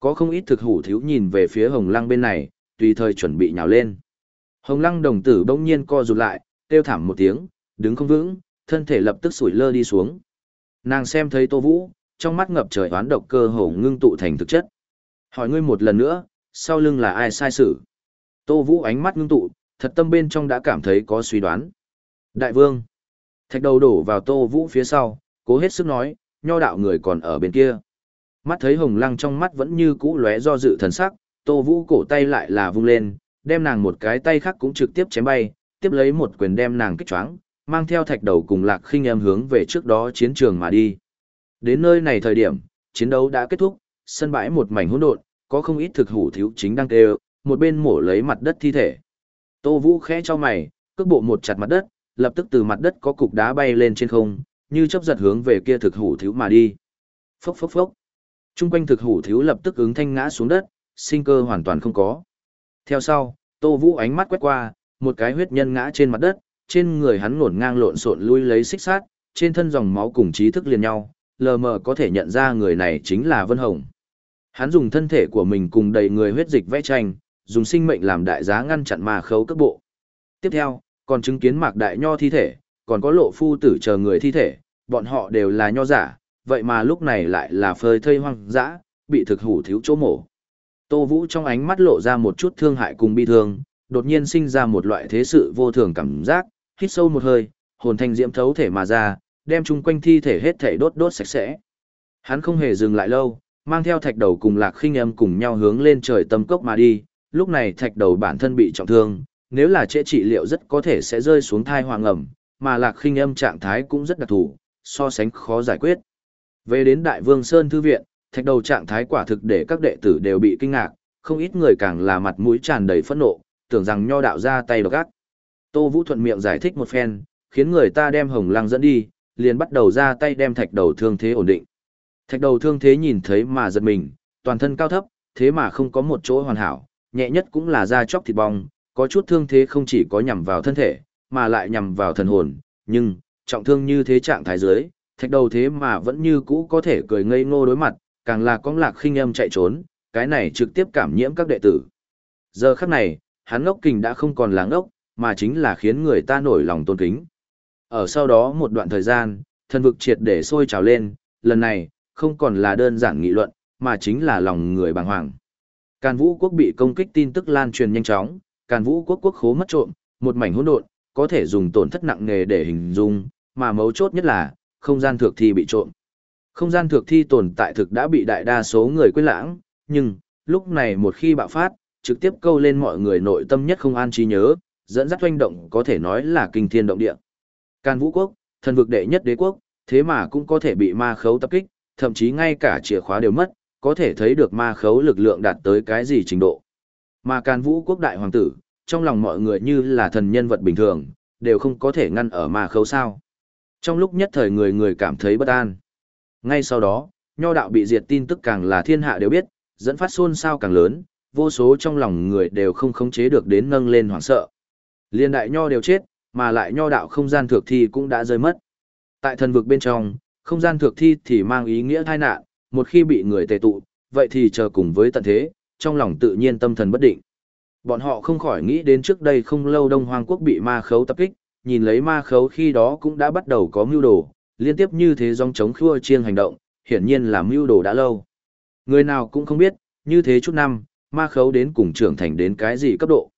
Có không ít thực hủ thiếu nhìn về phía Hồng Lăng bên này, tùy thời chuẩn bị nhào lên. Hồng Lăng đồng tử bỗng nhiên co rụt lại, kêu thảm một tiếng, đứng không vững, thân thể lập tức sủi lơ đi xuống. Nàng xem thấy Tô Vũ, trong mắt ngập trời oán độc cơ hồ ngưng tụ thành thực chất. Hỏi ngươi một lần nữa, sau lưng là ai sai sự? Tô Vũ ánh mắt ngưng tụ, thật tâm bên trong đã cảm thấy có suy đoán. Đại vương. Thạch đầu đổ vào Tô Vũ phía sau, cố hết sức nói, nho đạo người còn ở bên kia. Mắt thấy hồng lăng trong mắt vẫn như cũ lóe do dự thần sắc, Tô Vũ cổ tay lại là vung lên, đem nàng một cái tay khác cũng trực tiếp chém bay, tiếp lấy một quyền đem nàng kích choáng, mang theo thạch đầu cùng lạc khinh em hướng về trước đó chiến trường mà đi. Đến nơi này thời điểm, chiến đấu đã kết thúc, sân bãi một mảnh hỗn độn, có không ít thực hủ thiếu chính đang kêu, một bên mổ lấy mặt đất thi thể. Tô Vũ khẽ cho mày, cước bộ một chặt mặt đất, lập tức từ mặt đất có cục đá bay lên trên không, như chấp giật hướng về kia thực hủ thiếu mà đi. Phốc phốc phốc. Trung quanh thực hủ thiếu lập tức ứng thanh ngã xuống đất, sinh cơ hoàn toàn không có. Theo sau, Tô Vũ ánh mắt quét qua, một cái huyết nhân ngã trên mặt đất, trên người hắn ngổn ngang lộn xộn lui lấy xích sát, trên thân dòng máu cùng trí thức liền nhau, lờ mờ có thể nhận ra người này chính là Vân Hồng. Hắn dùng thân thể của mình cùng đầy người huyết dịch vẽ tranh, dùng sinh mệnh làm đại giá ngăn chặn mà khấu cấp bộ. Tiếp theo, còn chứng kiến mạc đại nho thi thể, còn có lộ phu tử chờ người thi thể, bọn họ đều là nho giả, vậy mà lúc này lại là phơi thây hoang dã, bị thực hủ thiếu chỗ mổ. Tô Vũ trong ánh mắt lộ ra một chút thương hại cùng bi thương, đột nhiên sinh ra một loại thế sự vô thường cảm giác, hít sâu một hơi, hồn thanh diễm thấu thể mà ra, đem chung quanh thi thể hết thể đốt đốt sạch sẽ. Hắn không hề dừng lại lâu, mang theo thạch đầu cùng lạc khinh âm cùng nhau hướng lên trời tâm cốc mà đi, lúc này thạch đầu bản thân bị trọng thương, nếu là trễ trị liệu rất có thể sẽ rơi xuống thai hoàng ẩm, mà lạc khinh âm trạng thái cũng rất đặc thù, so sánh khó giải quyết. Về đến Đại Vương Sơn Thư Viện, thạch đầu trạng thái quả thực để các đệ tử đều bị kinh ngạc, không ít người càng là mặt mũi tràn đầy phẫn nộ, tưởng rằng nho đạo ra tay độc ác. Tô Vũ thuận miệng giải thích một phen, khiến người ta đem Hồng Lăng dẫn đi, liền bắt đầu ra tay đem thạch đầu thương thế ổn định. Thạch đầu thương thế nhìn thấy mà giật mình, toàn thân cao thấp, thế mà không có một chỗ hoàn hảo, nhẹ nhất cũng là da chóc thịt bong, có chút thương thế không chỉ có nhằm vào thân thể, mà lại nhằm vào thần hồn, nhưng, trọng thương như thế trạng thái dưới, thạch đầu thế mà vẫn như cũ có thể cười ngây ngô đối mặt, càng là con lạc khinh âm chạy trốn, cái này trực tiếp cảm nhiễm các đệ tử. Giờ khắc này, hắn ngốc kình đã không còn là ngốc, mà chính là khiến người ta nổi lòng tôn kính. Ở sau đó một đoạn thời gian, thần vực triệt để sôi trào lên, lần này, không còn là đơn giản nghị luận, mà chính là lòng người bàng hoàng. Càn Vũ quốc bị công kích tin tức lan truyền nhanh chóng, Càn Vũ quốc quốc khố mất trộm, một mảnh hỗn độn, có thể dùng tổn thất nặng nề để hình dung, mà mấu chốt nhất là, không gian thượng thi bị trộm. Không gian thượng thi tồn tại thực đã bị đại đa số người quên lãng, nhưng, lúc này một khi bạo phát, trực tiếp câu lên mọi người nội tâm nhất không an trí nhớ, dẫn dắt doanh động có thể nói là kinh thiên động địa. Can Vũ quốc, thần vực đệ nhất đế quốc, thế mà cũng có thể bị ma khấu tập kích, thậm chí ngay cả chìa khóa đều mất, có thể thấy được ma khấu lực lượng đạt tới cái gì trình độ. Mà Can Vũ quốc đại hoàng tử, trong lòng mọi người như là thần nhân vật bình thường, đều không có thể ngăn ở ma khấu sao. Trong lúc nhất thời người người cảm thấy bất an. Ngay sau đó, nho đạo bị diệt tin tức càng là thiên hạ đều biết, dẫn phát xôn xao càng lớn, vô số trong lòng người đều không khống chế được đến nâng lên hoảng sợ. Liên đại nho đều chết, mà lại nho đạo không gian thượng thi cũng đã rơi mất. Tại thần vực bên trong, không gian thượng thi thì mang ý nghĩa tai nạn, một khi bị người tề tụ, vậy thì chờ cùng với tận thế, trong lòng tự nhiên tâm thần bất định. Bọn họ không khỏi nghĩ đến trước đây không lâu Đông Hoang quốc bị ma khấu tập kích, nhìn lấy ma khấu khi đó cũng đã bắt đầu có mưu đồ, liên tiếp như thế dòng chống khua chiêng hành động, hiển nhiên là mưu đồ đã lâu. Người nào cũng không biết, như thế chút năm, ma khấu đến cùng trưởng thành đến cái gì cấp độ.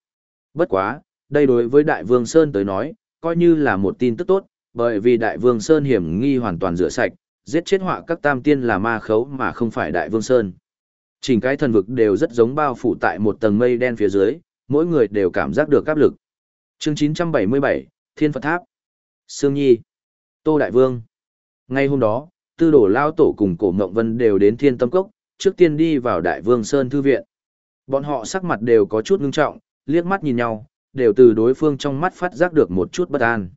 Bất quá, đây đối với Đại Vương Sơn tới nói, coi như là một tin tức tốt, bởi vì Đại Vương Sơn hiểm nghi hoàn toàn rửa sạch, giết chết họa các tam tiên là ma khấu mà không phải Đại Vương Sơn. Chỉnh cái thần vực đều rất giống bao phủ tại một tầng mây đen phía dưới, mỗi người đều cảm giác được áp lực. Chương 977, Thiên Phật Tháp. Sương Nhi. Tô Đại Vương. Ngay hôm đó, tư đổ lao tổ cùng cổ Ngộng Vân đều đến Thiên Tâm Cốc, trước tiên đi vào Đại Vương Sơn Thư Viện. Bọn họ sắc mặt đều có chút ngưng trọng, liếc mắt nhìn nhau, đều từ đối phương trong mắt phát giác được một chút bất an.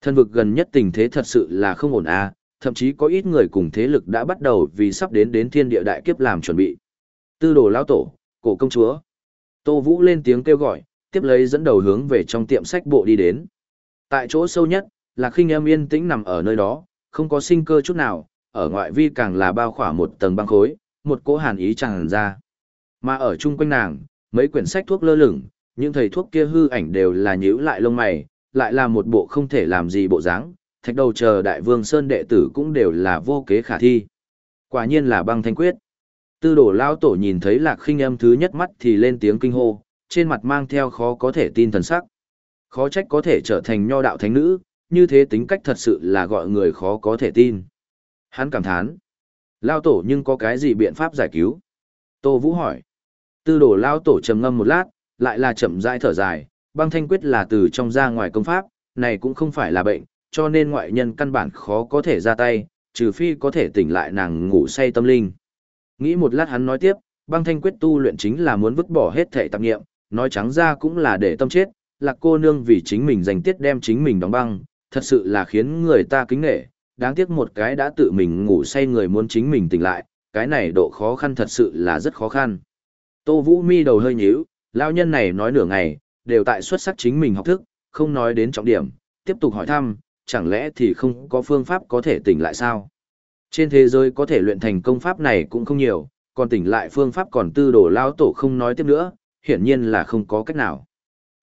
Thân vực gần nhất tình thế thật sự là không ổn à, thậm chí có ít người cùng thế lực đã bắt đầu vì sắp đến đến thiên địa đại kiếp làm chuẩn bị. Tư đồ lão tổ, cổ công chúa. Tô Vũ lên tiếng kêu gọi, tiếp lấy dẫn đầu hướng về trong tiệm sách bộ đi đến. Tại chỗ sâu nhất, là khinh em yên tĩnh nằm ở nơi đó, không có sinh cơ chút nào, ở ngoại vi càng là bao khỏa một tầng băng khối, một cỗ hàn ý tràn ra. Mà ở chung quanh nàng, mấy quyển sách thuốc lơ lửng, những thầy thuốc kia hư ảnh đều là nhíu lại lông mày, lại là một bộ không thể làm gì bộ dáng, thạch đầu chờ đại vương sơn đệ tử cũng đều là vô kế khả thi. Quả nhiên là băng thanh quyết. Tư đổ lao tổ nhìn thấy lạc khinh âm thứ nhất mắt thì lên tiếng kinh hô, trên mặt mang theo khó có thể tin thần sắc. Khó trách có thể trở thành nho đạo thánh nữ, như thế tính cách thật sự là gọi người khó có thể tin. Hắn cảm thán. Lao tổ nhưng có cái gì biện pháp giải cứu? Tô Vũ hỏi. Tư đổ lao tổ trầm ngâm một lát, lại là chậm rãi thở dài, băng thanh quyết là từ trong ra ngoài công pháp, này cũng không phải là bệnh, cho nên ngoại nhân căn bản khó có thể ra tay, trừ phi có thể tỉnh lại nàng ngủ say tâm linh. Nghĩ một lát hắn nói tiếp, băng thanh quyết tu luyện chính là muốn vứt bỏ hết thể tạp nghiệm, nói trắng ra cũng là để tâm chết, lạc cô nương vì chính mình dành tiết đem chính mình đóng băng, thật sự là khiến người ta kính nghệ, đáng tiếc một cái đã tự mình ngủ say người muốn chính mình tỉnh lại, cái này độ khó khăn thật sự là rất khó khăn. Tô Vũ mi đầu hơi nhíu, lao nhân này nói nửa ngày, đều tại xuất sắc chính mình học thức, không nói đến trọng điểm, tiếp tục hỏi thăm, chẳng lẽ thì không có phương pháp có thể tỉnh lại sao? Trên thế giới có thể luyện thành công pháp này cũng không nhiều, còn tỉnh lại phương pháp còn tư đồ lao tổ không nói tiếp nữa, hiển nhiên là không có cách nào.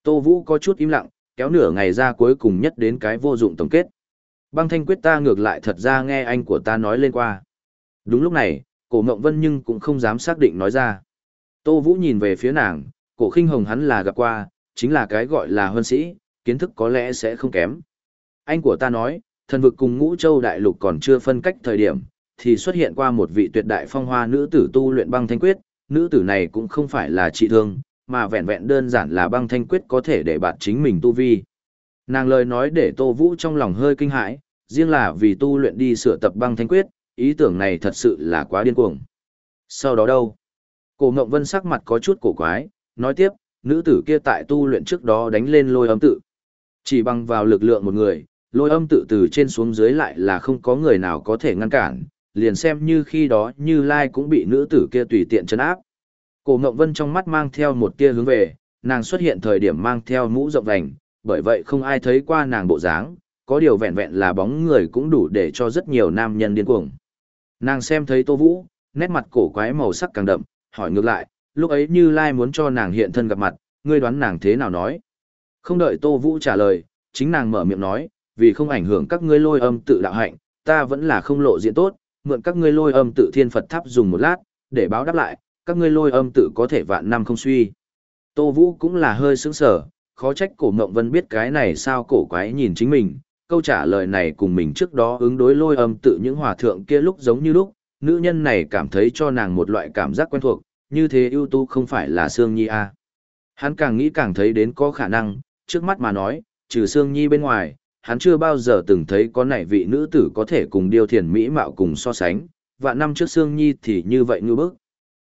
Tô Vũ có chút im lặng, kéo nửa ngày ra cuối cùng nhất đến cái vô dụng tổng kết. Băng thanh quyết ta ngược lại thật ra nghe anh của ta nói lên qua. Đúng lúc này, cổ mộng vân nhưng cũng không dám xác định nói ra. Tô Vũ nhìn về phía nàng, cổ khinh hồng hắn là gặp qua, chính là cái gọi là huân sĩ, kiến thức có lẽ sẽ không kém. Anh của ta nói, thần vực cùng ngũ châu đại lục còn chưa phân cách thời điểm, thì xuất hiện qua một vị tuyệt đại phong hoa nữ tử tu luyện băng thanh quyết, nữ tử này cũng không phải là trị thương, mà vẹn vẹn đơn giản là băng thanh quyết có thể để bạt chính mình tu vi. Nàng lời nói để Tô Vũ trong lòng hơi kinh hãi, riêng là vì tu luyện đi sửa tập băng thanh quyết, ý tưởng này thật sự là quá điên cuồng. Sau đó đâu? Cổ Ngộng Vân sắc mặt có chút cổ quái, nói tiếp, nữ tử kia tại tu luyện trước đó đánh lên lôi âm tự. Chỉ bằng vào lực lượng một người, lôi âm tự từ trên xuống dưới lại là không có người nào có thể ngăn cản, liền xem như khi đó Như Lai cũng bị nữ tử kia tùy tiện trấn áp. Cổ Ngộng Vân trong mắt mang theo một tia hướng về, nàng xuất hiện thời điểm mang theo mũ rộng vành, bởi vậy không ai thấy qua nàng bộ dáng, có điều vẹn vẹn là bóng người cũng đủ để cho rất nhiều nam nhân điên cuồng. Nàng xem thấy Tô Vũ, nét mặt cổ quái màu sắc càng đậm, hỏi ngược lại, lúc ấy Như Lai muốn cho nàng hiện thân gặp mặt, ngươi đoán nàng thế nào nói? Không đợi Tô Vũ trả lời, chính nàng mở miệng nói, vì không ảnh hưởng các ngươi lôi âm tự đạo hạnh, ta vẫn là không lộ diện tốt, mượn các ngươi lôi âm tự thiên Phật tháp dùng một lát, để báo đáp lại, các ngươi lôi âm tự có thể vạn năm không suy. Tô Vũ cũng là hơi sững sở, khó trách cổ mộng vân biết cái này sao cổ quái nhìn chính mình, câu trả lời này cùng mình trước đó ứng đối lôi âm tự những hòa thượng kia lúc giống như lúc, nữ nhân này cảm thấy cho nàng một loại cảm giác quen thuộc, như thế ưu tú không phải là Sương Nhi à. Hắn càng nghĩ càng thấy đến có khả năng, trước mắt mà nói, trừ Sương Nhi bên ngoài, hắn chưa bao giờ từng thấy có nảy vị nữ tử có thể cùng điêu thiền mỹ mạo cùng so sánh, và năm trước Sương Nhi thì như vậy như bức.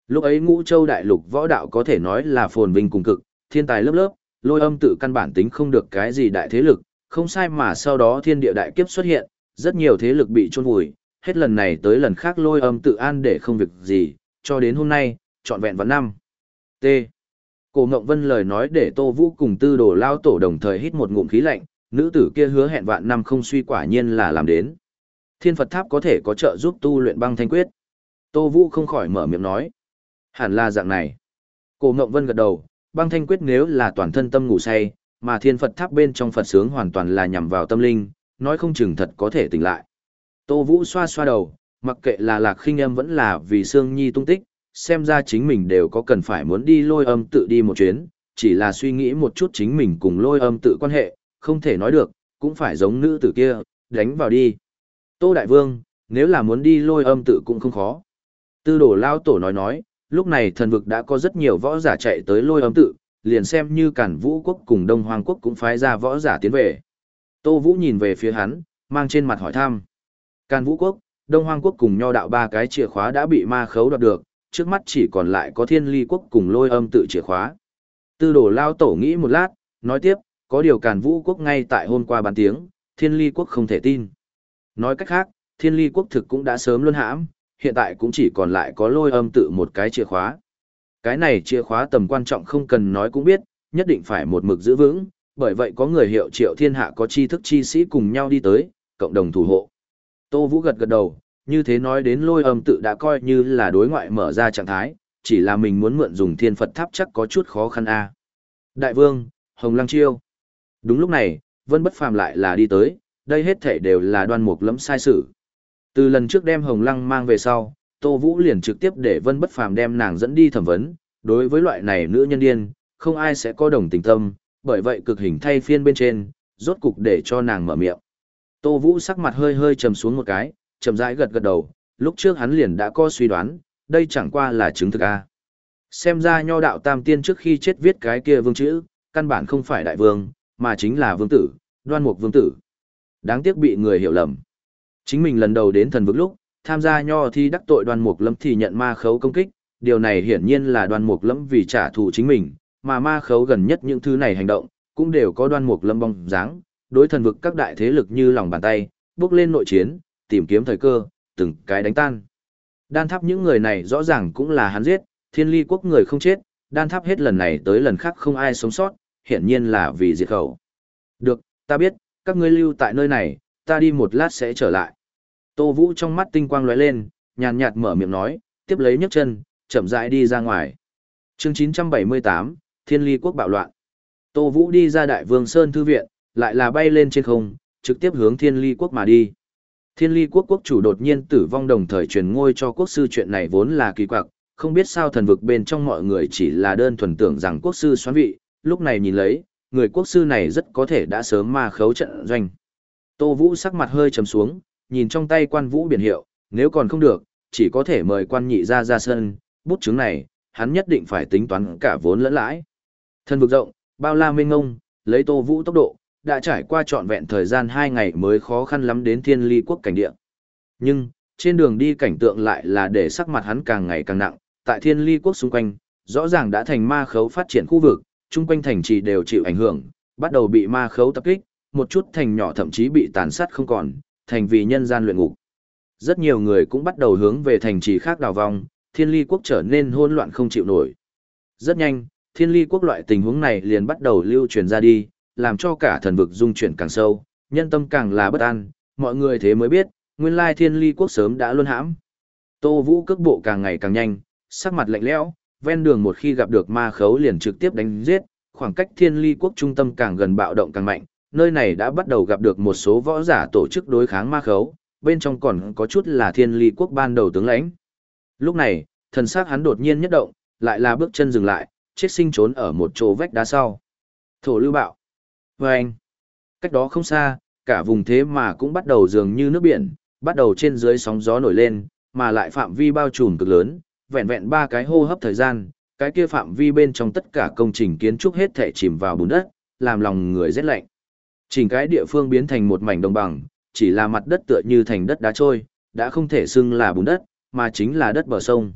Lúc ấy ngũ châu đại lục võ đạo có thể nói là phồn vinh cùng cực, thiên tài lớp lớp, lôi âm tự căn bản tính không được cái gì đại thế lực, không sai mà sau đó thiên địa đại kiếp xuất hiện, rất nhiều thế lực bị chôn vùi, hết lần này tới lần khác lôi âm tự an để không việc gì, cho đến hôm nay, trọn vẹn vào năm. T. Cổ Ngộng Vân lời nói để Tô Vũ cùng tư đồ lao tổ đồng thời hít một ngụm khí lạnh, nữ tử kia hứa hẹn vạn năm không suy quả nhiên là làm đến. Thiên Phật Tháp có thể có trợ giúp tu luyện băng thanh quyết. Tô Vũ không khỏi mở miệng nói. Hẳn là dạng này. Cổ Ngộng Vân gật đầu, băng thanh quyết nếu là toàn thân tâm ngủ say, mà thiên Phật tháp bên trong Phật sướng hoàn toàn là nhằm vào tâm linh, nói không chừng thật có thể tỉnh lại. Tô Vũ xoa xoa đầu, mặc kệ là lạc khinh em vẫn là vì Sương Nhi tung tích, xem ra chính mình đều có cần phải muốn đi lôi âm tự đi một chuyến, chỉ là suy nghĩ một chút chính mình cùng lôi âm tự quan hệ, không thể nói được, cũng phải giống nữ tử kia, đánh vào đi. Tô Đại Vương, nếu là muốn đi lôi âm tự cũng không khó. Tư đổ lao tổ nói nói, lúc này thần vực đã có rất nhiều võ giả chạy tới lôi âm tự, liền xem như cản vũ quốc cùng đông hoàng quốc cũng phái ra võ giả tiến về. Tô Vũ nhìn về phía hắn, mang trên mặt hỏi thăm. Càn vũ quốc, đông hoàng quốc cùng nho đạo ba cái chìa khóa đã bị ma khấu đoạt được, trước mắt chỉ còn lại có thiên ly quốc cùng lôi âm tự chìa khóa. Tư đổ lao tổ nghĩ một lát, nói tiếp, có điều càn vũ quốc ngay tại hôm qua bàn tiếng, thiên ly quốc không thể tin. Nói cách khác, thiên ly quốc thực cũng đã sớm luân hãm, hiện tại cũng chỉ còn lại có lôi âm tự một cái chìa khóa. Cái này chìa khóa tầm quan trọng không cần nói cũng biết, nhất định phải một mực giữ vững, bởi vậy có người hiệu triệu thiên hạ có tri thức chi sĩ cùng nhau đi tới, cộng đồng thủ hộ. Tô Vũ gật gật đầu, như thế nói đến lôi âm tự đã coi như là đối ngoại mở ra trạng thái, chỉ là mình muốn mượn dùng thiên Phật tháp chắc có chút khó khăn a Đại vương, Hồng Lăng Chiêu. Đúng lúc này, Vân Bất Phàm lại là đi tới, đây hết thể đều là đoan mục lẫm sai sự. Từ lần trước đem Hồng Lăng mang về sau, Tô Vũ liền trực tiếp để Vân Bất Phàm đem nàng dẫn đi thẩm vấn, đối với loại này nữ nhân điên, không ai sẽ có đồng tình tâm, bởi vậy cực hình thay phiên bên trên, rốt cục để cho nàng mở miệng. Tô Vũ sắc mặt hơi hơi trầm xuống một cái, chậm rãi gật gật đầu, lúc trước hắn liền đã có suy đoán, đây chẳng qua là chứng thực a. Xem ra nho đạo tam tiên trước khi chết viết cái kia vương chữ, căn bản không phải đại vương, mà chính là vương tử, đoan mục vương tử. Đáng tiếc bị người hiểu lầm. Chính mình lần đầu đến thần vực lúc, tham gia nho thi đắc tội đoan mục lâm thì nhận ma khấu công kích, điều này hiển nhiên là đoan mục lâm vì trả thù chính mình, mà ma khấu gần nhất những thứ này hành động, cũng đều có đoan mục lâm bong dáng, đối thần vực các đại thế lực như lòng bàn tay, bước lên nội chiến, tìm kiếm thời cơ, từng cái đánh tan. Đan tháp những người này rõ ràng cũng là hắn giết, thiên ly quốc người không chết, đan tháp hết lần này tới lần khác không ai sống sót, hiển nhiên là vì diệt khẩu. Được, ta biết, các ngươi lưu tại nơi này, ta đi một lát sẽ trở lại. Tô Vũ trong mắt tinh quang lóe lên, nhàn nhạt mở miệng nói, tiếp lấy nhấc chân, chậm rãi đi ra ngoài. Chương 978, Thiên Ly quốc bạo loạn. Tô Vũ đi ra Đại Vương Sơn thư viện, lại là bay lên trên không, trực tiếp hướng Thiên Ly quốc mà đi. Thiên Ly quốc quốc chủ đột nhiên tử vong đồng thời truyền ngôi cho quốc sư chuyện này vốn là kỳ quặc, không biết sao thần vực bên trong mọi người chỉ là đơn thuần tưởng rằng quốc sư xoán vị, lúc này nhìn lấy, người quốc sư này rất có thể đã sớm ma khấu trận doanh. Tô Vũ sắc mặt hơi trầm xuống, nhìn trong tay quan vũ biển hiệu, nếu còn không được, chỉ có thể mời quan nhị ra ra sân, bút chứng này, hắn nhất định phải tính toán cả vốn lẫn lãi. Thân vực rộng, bao la mênh ngông, lấy Tô Vũ tốc độ, đã trải qua trọn vẹn thời gian 2 ngày mới khó khăn lắm đến thiên ly quốc cảnh địa. Nhưng, trên đường đi cảnh tượng lại là để sắc mặt hắn càng ngày càng nặng, tại thiên ly quốc xung quanh, rõ ràng đã thành ma khấu phát triển khu vực, chung quanh thành trì đều chịu ảnh hưởng, bắt đầu bị ma khấu tập kích, một chút thành nhỏ thậm chí bị tàn sát không còn, thành vì nhân gian luyện ngục. Rất nhiều người cũng bắt đầu hướng về thành trì khác đào vong, thiên ly quốc trở nên hỗn loạn không chịu nổi. Rất nhanh, thiên ly quốc loại tình huống này liền bắt đầu lưu truyền ra đi, làm cho cả thần vực dung chuyển càng sâu, nhân tâm càng là bất an, mọi người thế mới biết, nguyên lai thiên ly quốc sớm đã luân hãm. Tô Vũ cước bộ càng ngày càng nhanh, sắc mặt lạnh lẽo, ven đường một khi gặp được ma khấu liền trực tiếp đánh giết, khoảng cách thiên ly quốc trung tâm càng gần bạo động càng mạnh, nơi này đã bắt đầu gặp được một số võ giả tổ chức đối kháng ma khấu, bên trong còn có chút là thiên ly quốc ban đầu tướng lãnh. Lúc này, thần sắc hắn đột nhiên nhất động, lại là bước chân dừng lại, chết sinh trốn ở một chỗ vách đá sau. Thổ lưu bạo. Vâng. anh, cách đó không xa, cả vùng thế mà cũng bắt đầu dường như nước biển, bắt đầu trên dưới sóng gió nổi lên, mà lại phạm vi bao trùm cực lớn, vẹn vẹn ba cái hô hấp thời gian, cái kia phạm vi bên trong tất cả công trình kiến trúc hết thể chìm vào bùn đất, làm lòng người rét lạnh. Chỉnh cái địa phương biến thành một mảnh đồng bằng, chỉ là mặt đất tựa như thành đất đá trôi, đã không thể xưng là bùn đất, mà chính là đất bờ sông.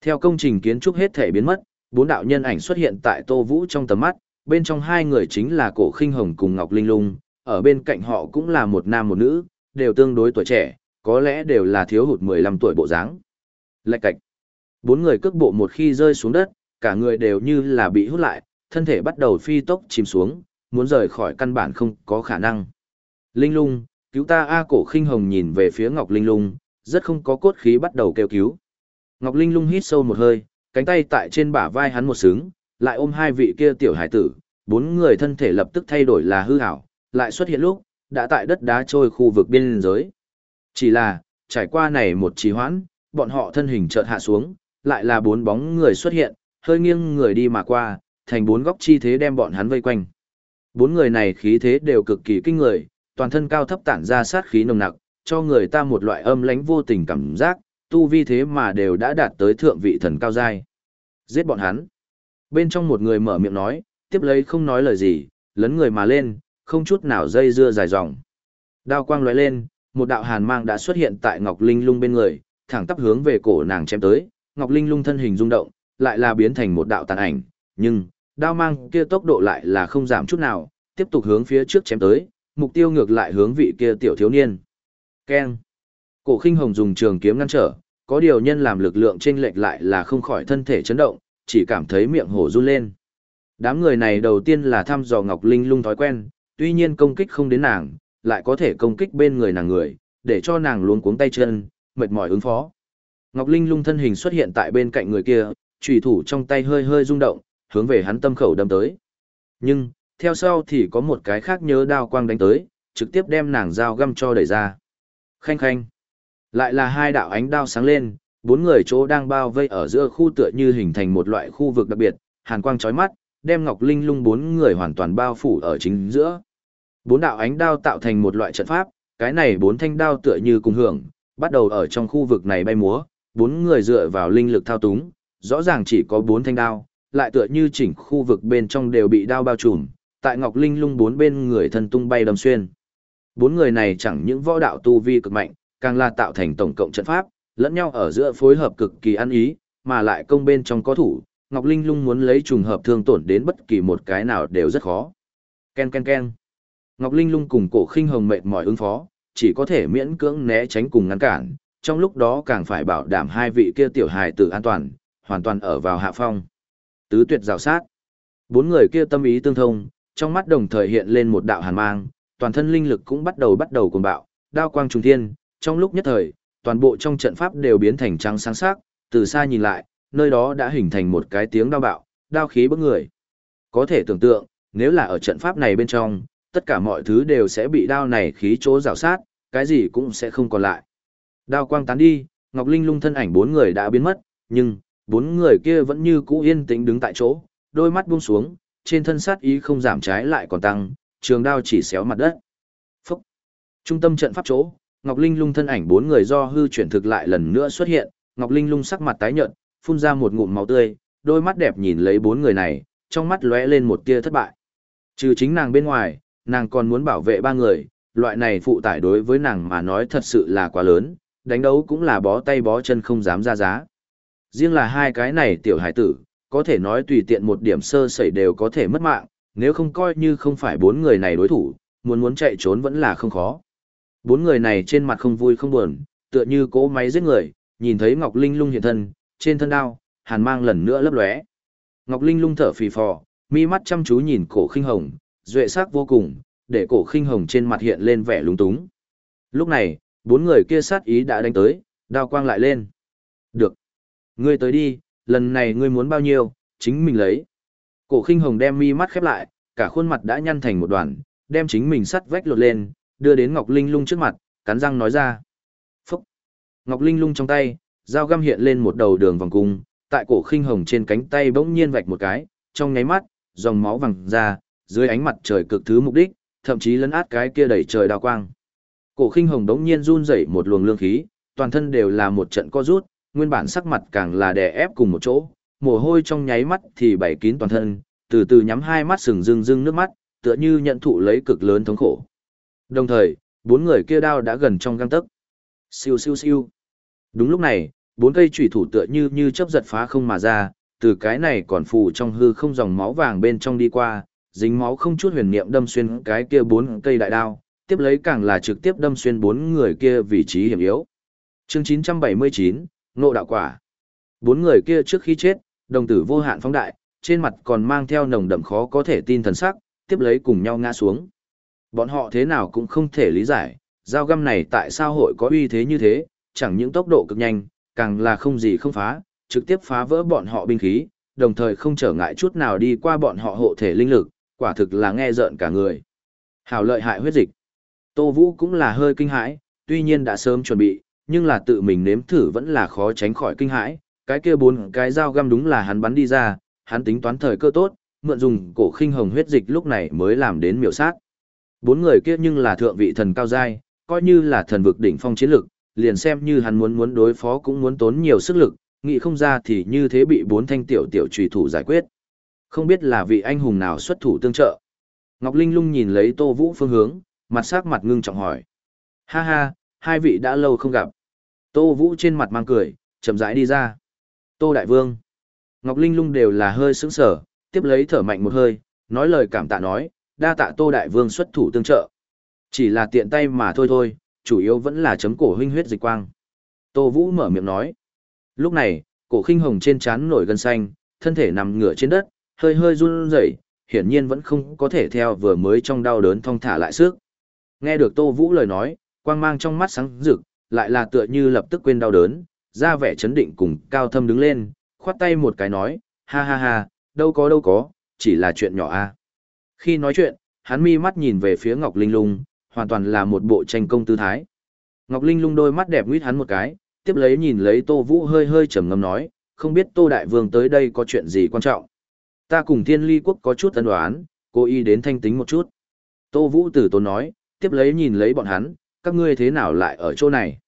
Theo công trình kiến trúc hết thể biến mất, bốn đạo nhân ảnh xuất hiện tại Tô Vũ trong tầm mắt, bên trong hai người chính là Cổ Khinh Hồng cùng Ngọc Linh Lung, ở bên cạnh họ cũng là một nam một nữ, đều tương đối tuổi trẻ, có lẽ đều là thiếu hụt 15 tuổi bộ dáng. Lạch cạch. Bốn người cước bộ một khi rơi xuống đất, cả người đều như là bị hút lại, thân thể bắt đầu phi tốc chìm xuống, muốn rời khỏi căn bản không có khả năng. Linh lung, cứu ta A cổ khinh hồng nhìn về phía Ngọc Linh lung, rất không có cốt khí bắt đầu kêu cứu. Ngọc Linh lung hít sâu một hơi, cánh tay tại trên bả vai hắn một sướng, lại ôm hai vị kia tiểu hải tử, bốn người thân thể lập tức thay đổi là hư ảo, lại xuất hiện lúc, đã tại đất đá trôi khu vực biên giới. Chỉ là, trải qua này một trì hoãn, bọn họ thân hình chợt hạ xuống, lại là bốn bóng người xuất hiện, hơi nghiêng người đi mà qua, thành bốn góc chi thế đem bọn hắn vây quanh. Bốn người này khí thế đều cực kỳ kinh người, toàn thân cao thấp tản ra sát khí nồng nặc, cho người ta một loại âm lãnh vô tình cảm giác, tu vi thế mà đều đã đạt tới thượng vị thần cao giai. Giết bọn hắn. Bên trong một người mở miệng nói, tiếp lấy không nói lời gì, lấn người mà lên, không chút nào dây dưa dài dòng. Đao quang lóe lên, một đạo hàn mang đã xuất hiện tại Ngọc Linh Lung bên người, thẳng tắp hướng về cổ nàng chém tới, Ngọc Linh Lung thân hình rung động, lại là biến thành một đạo tàn ảnh, nhưng đao mang kia tốc độ lại là không giảm chút nào, tiếp tục hướng phía trước chém tới, mục tiêu ngược lại hướng vị kia tiểu thiếu niên. Keng. Cổ Khinh Hồng dùng trường kiếm ngăn trở, có điều nhân làm lực lượng chênh lệch lại là không khỏi thân thể chấn động, chỉ cảm thấy miệng hổ run lên. Đám người này đầu tiên là thăm dò Ngọc Linh Lung thói quen, tuy nhiên công kích không đến nàng, lại có thể công kích bên người nàng người, để cho nàng luống cuống tay chân, mệt mỏi ứng phó. Ngọc Linh lung thân hình xuất hiện tại bên cạnh người kia, trùy thủ trong tay hơi hơi rung động, hướng về hắn tâm khẩu đâm tới. Nhưng, theo sau thì có một cái khác nhớ đao quang đánh tới, trực tiếp đem nàng dao găm cho đẩy ra. Khanh khanh. Lại là hai đạo ánh đao sáng lên, bốn người chỗ đang bao vây ở giữa khu tựa như hình thành một loại khu vực đặc biệt, hàn quang chói mắt, đem Ngọc Linh lung bốn người hoàn toàn bao phủ ở chính giữa. Bốn đạo ánh đao tạo thành một loại trận pháp, cái này bốn thanh đao tựa như cùng hưởng, bắt đầu ở trong khu vực này bay múa, bốn người dựa vào linh lực thao túng, rõ ràng chỉ có bốn thanh đao, lại tựa như chỉnh khu vực bên trong đều bị đao bao trùm, tại Ngọc Linh lung bốn bên người thân tung bay đâm xuyên. Bốn người này chẳng những võ đạo tu vi cực mạnh, càng là tạo thành tổng cộng trận pháp, lẫn nhau ở giữa phối hợp cực kỳ ăn ý, mà lại công bên trong có thủ, Ngọc Linh lung muốn lấy trùng hợp thương tổn đến bất kỳ một cái nào đều rất khó. Ken ken ken. Ngọc Linh lung cùng cổ khinh hồng mệt mỏi ứng phó, chỉ có thể miễn cưỡng né tránh cùng ngăn cản, trong lúc đó càng phải bảo đảm hai vị kia tiểu hài tử an toàn, hoàn toàn ở vào hạ phong. Tứ tuyệt rào sát. Bốn người kia tâm ý tương thông, trong mắt đồng thời hiện lên một đạo hàn mang, toàn thân linh lực cũng bắt đầu bắt đầu cuồng bạo, đao quang trùng thiên, trong lúc nhất thời, toàn bộ trong trận pháp đều biến thành trắng sáng sắc, từ xa nhìn lại, nơi đó đã hình thành một cái tiếng đao bạo, đao khí bức người. Có thể tưởng tượng, nếu là ở trận pháp này bên trong, tất cả mọi thứ đều sẽ bị đao này khí chỗ rào sát, cái gì cũng sẽ không còn lại. Đao quang tán đi, Ngọc Linh lung thân ảnh bốn người đã biến mất, nhưng, bốn người kia vẫn như cũ yên tĩnh đứng tại chỗ, đôi mắt buông xuống, trên thân sát ý không giảm trái lại còn tăng, trường đao chỉ xéo mặt đất. Phúc! Trung tâm trận pháp chỗ, Ngọc Linh lung thân ảnh bốn người do hư chuyển thực lại lần nữa xuất hiện, Ngọc Linh lung sắc mặt tái nhợt, phun ra một ngụm máu tươi, đôi mắt đẹp nhìn lấy bốn người này, trong mắt lóe lên một tia thất bại. Trừ chính nàng bên ngoài, nàng còn muốn bảo vệ ba người, loại này phụ tải đối với nàng mà nói thật sự là quá lớn, đánh đấu cũng là bó tay bó chân không dám ra giá. Riêng là hai cái này tiểu hải tử, có thể nói tùy tiện một điểm sơ sẩy đều có thể mất mạng, nếu không coi như không phải bốn người này đối thủ, muốn muốn chạy trốn vẫn là không khó. Bốn người này trên mặt không vui không buồn, tựa như cỗ máy giết người, nhìn thấy Ngọc Linh lung hiện thân, trên thân đao, hàn mang lần nữa lấp lóe. Ngọc Linh lung thở phì phò, mi mắt chăm chú nhìn cổ khinh hồng, duệ sắc vô cùng, để cổ khinh hồng trên mặt hiện lên vẻ lúng túng. Lúc này, bốn người kia sát ý đã đánh tới, đao quang lại lên. Được. Ngươi tới đi, lần này ngươi muốn bao nhiêu, chính mình lấy. Cổ khinh hồng đem mi mắt khép lại, cả khuôn mặt đã nhăn thành một đoàn, đem chính mình sắt vách lột lên, đưa đến Ngọc Linh lung trước mặt, cắn răng nói ra. Phúc! Ngọc Linh lung trong tay, dao găm hiện lên một đầu đường vòng cung, tại cổ khinh hồng trên cánh tay bỗng nhiên vạch một cái, trong nháy mắt, dòng máu vàng ra, dưới ánh mặt trời cực thứ mục đích, thậm chí lấn át cái kia đẩy trời đào quang. Cổ khinh hồng đống nhiên run rẩy một luồng lương khí, toàn thân đều là một trận co rút, nguyên bản sắc mặt càng là đè ép cùng một chỗ, mồ hôi trong nháy mắt thì bảy kín toàn thân, từ từ nhắm hai mắt sừng rưng rưng nước mắt, tựa như nhận thụ lấy cực lớn thống khổ. Đồng thời, bốn người kia đao đã gần trong găng tấc. Siêu siêu siêu. Đúng lúc này, bốn cây chủy thủ tựa như như chớp giật phá không mà ra, từ cái này còn phù trong hư không dòng máu vàng bên trong đi qua, dính máu không chút huyền niệm đâm xuyên cái kia bốn cây đại đao, tiếp lấy càng là trực tiếp đâm xuyên bốn người kia vị trí hiểm yếu. Chương 979, Ngộ đạo quả. Bốn người kia trước khi chết, đồng tử vô hạn phóng đại, trên mặt còn mang theo nồng đậm khó có thể tin thần sắc, tiếp lấy cùng nhau ngã xuống. Bọn họ thế nào cũng không thể lý giải, dao găm này tại sao hội có uy thế như thế, chẳng những tốc độ cực nhanh, càng là không gì không phá, trực tiếp phá vỡ bọn họ binh khí, đồng thời không trở ngại chút nào đi qua bọn họ hộ thể linh lực, quả thực là nghe rợn cả người. Hảo lợi hại huyết dịch. Tô Vũ cũng là hơi kinh hãi, tuy nhiên đã sớm chuẩn bị, nhưng là tự mình nếm thử vẫn là khó tránh khỏi kinh hãi. Cái kia bốn cái dao găm đúng là hắn bắn đi ra, hắn tính toán thời cơ tốt, mượn dùng cổ khinh hồng huyết dịch lúc này mới làm đến miểu sát. Bốn người kia nhưng là thượng vị thần cao giai, coi như là thần vực đỉnh phong chiến lực, liền xem như hắn muốn muốn đối phó cũng muốn tốn nhiều sức lực, nghĩ không ra thì như thế bị bốn thanh tiểu tiểu trùy thủ giải quyết. Không biết là vị anh hùng nào xuất thủ tương trợ. Ngọc Linh lung nhìn lấy Tô Vũ phương hướng, mặt sắc mặt ngưng trọng hỏi. Ha ha, hai vị đã lâu không gặp. Tô Vũ trên mặt mang cười, chậm rãi đi ra. Tô Đại Vương. Ngọc Linh lung đều là hơi sững sở, tiếp lấy thở mạnh một hơi, nói lời cảm tạ nói, đa tạ Tô Đại Vương xuất thủ tương trợ. Chỉ là tiện tay mà thôi thôi, chủ yếu vẫn là chấm cổ huynh huyết dịch quang. Tô Vũ mở miệng nói. Lúc này, cổ khinh hồng trên trán nổi gân xanh, thân thể nằm ngửa trên đất, hơi hơi run rẩy, hiển nhiên vẫn không có thể theo vừa mới trong đau đớn thong thả lại sức. Nghe được Tô Vũ lời nói, quang mang trong mắt sáng rực, lại là tựa như lập tức quên đau đớn, ra vẻ chấn định cùng cao thâm đứng lên, khoát tay một cái nói, ha ha ha, đâu có đâu có, chỉ là chuyện nhỏ a. Khi nói chuyện, hắn mi mắt nhìn về phía Ngọc Linh Lung, hoàn toàn là một bộ tranh công tư thái. Ngọc Linh Lung đôi mắt đẹp nguyết hắn một cái, tiếp lấy nhìn lấy Tô Vũ hơi hơi trầm ngâm nói, không biết Tô Đại Vương tới đây có chuyện gì quan trọng. Ta cùng Thiên Ly Quốc có chút ân đoán, cố ý đến thanh tính một chút. Tô Vũ tử tốn nói, tiếp lấy nhìn lấy bọn hắn, các ngươi thế nào lại ở chỗ này.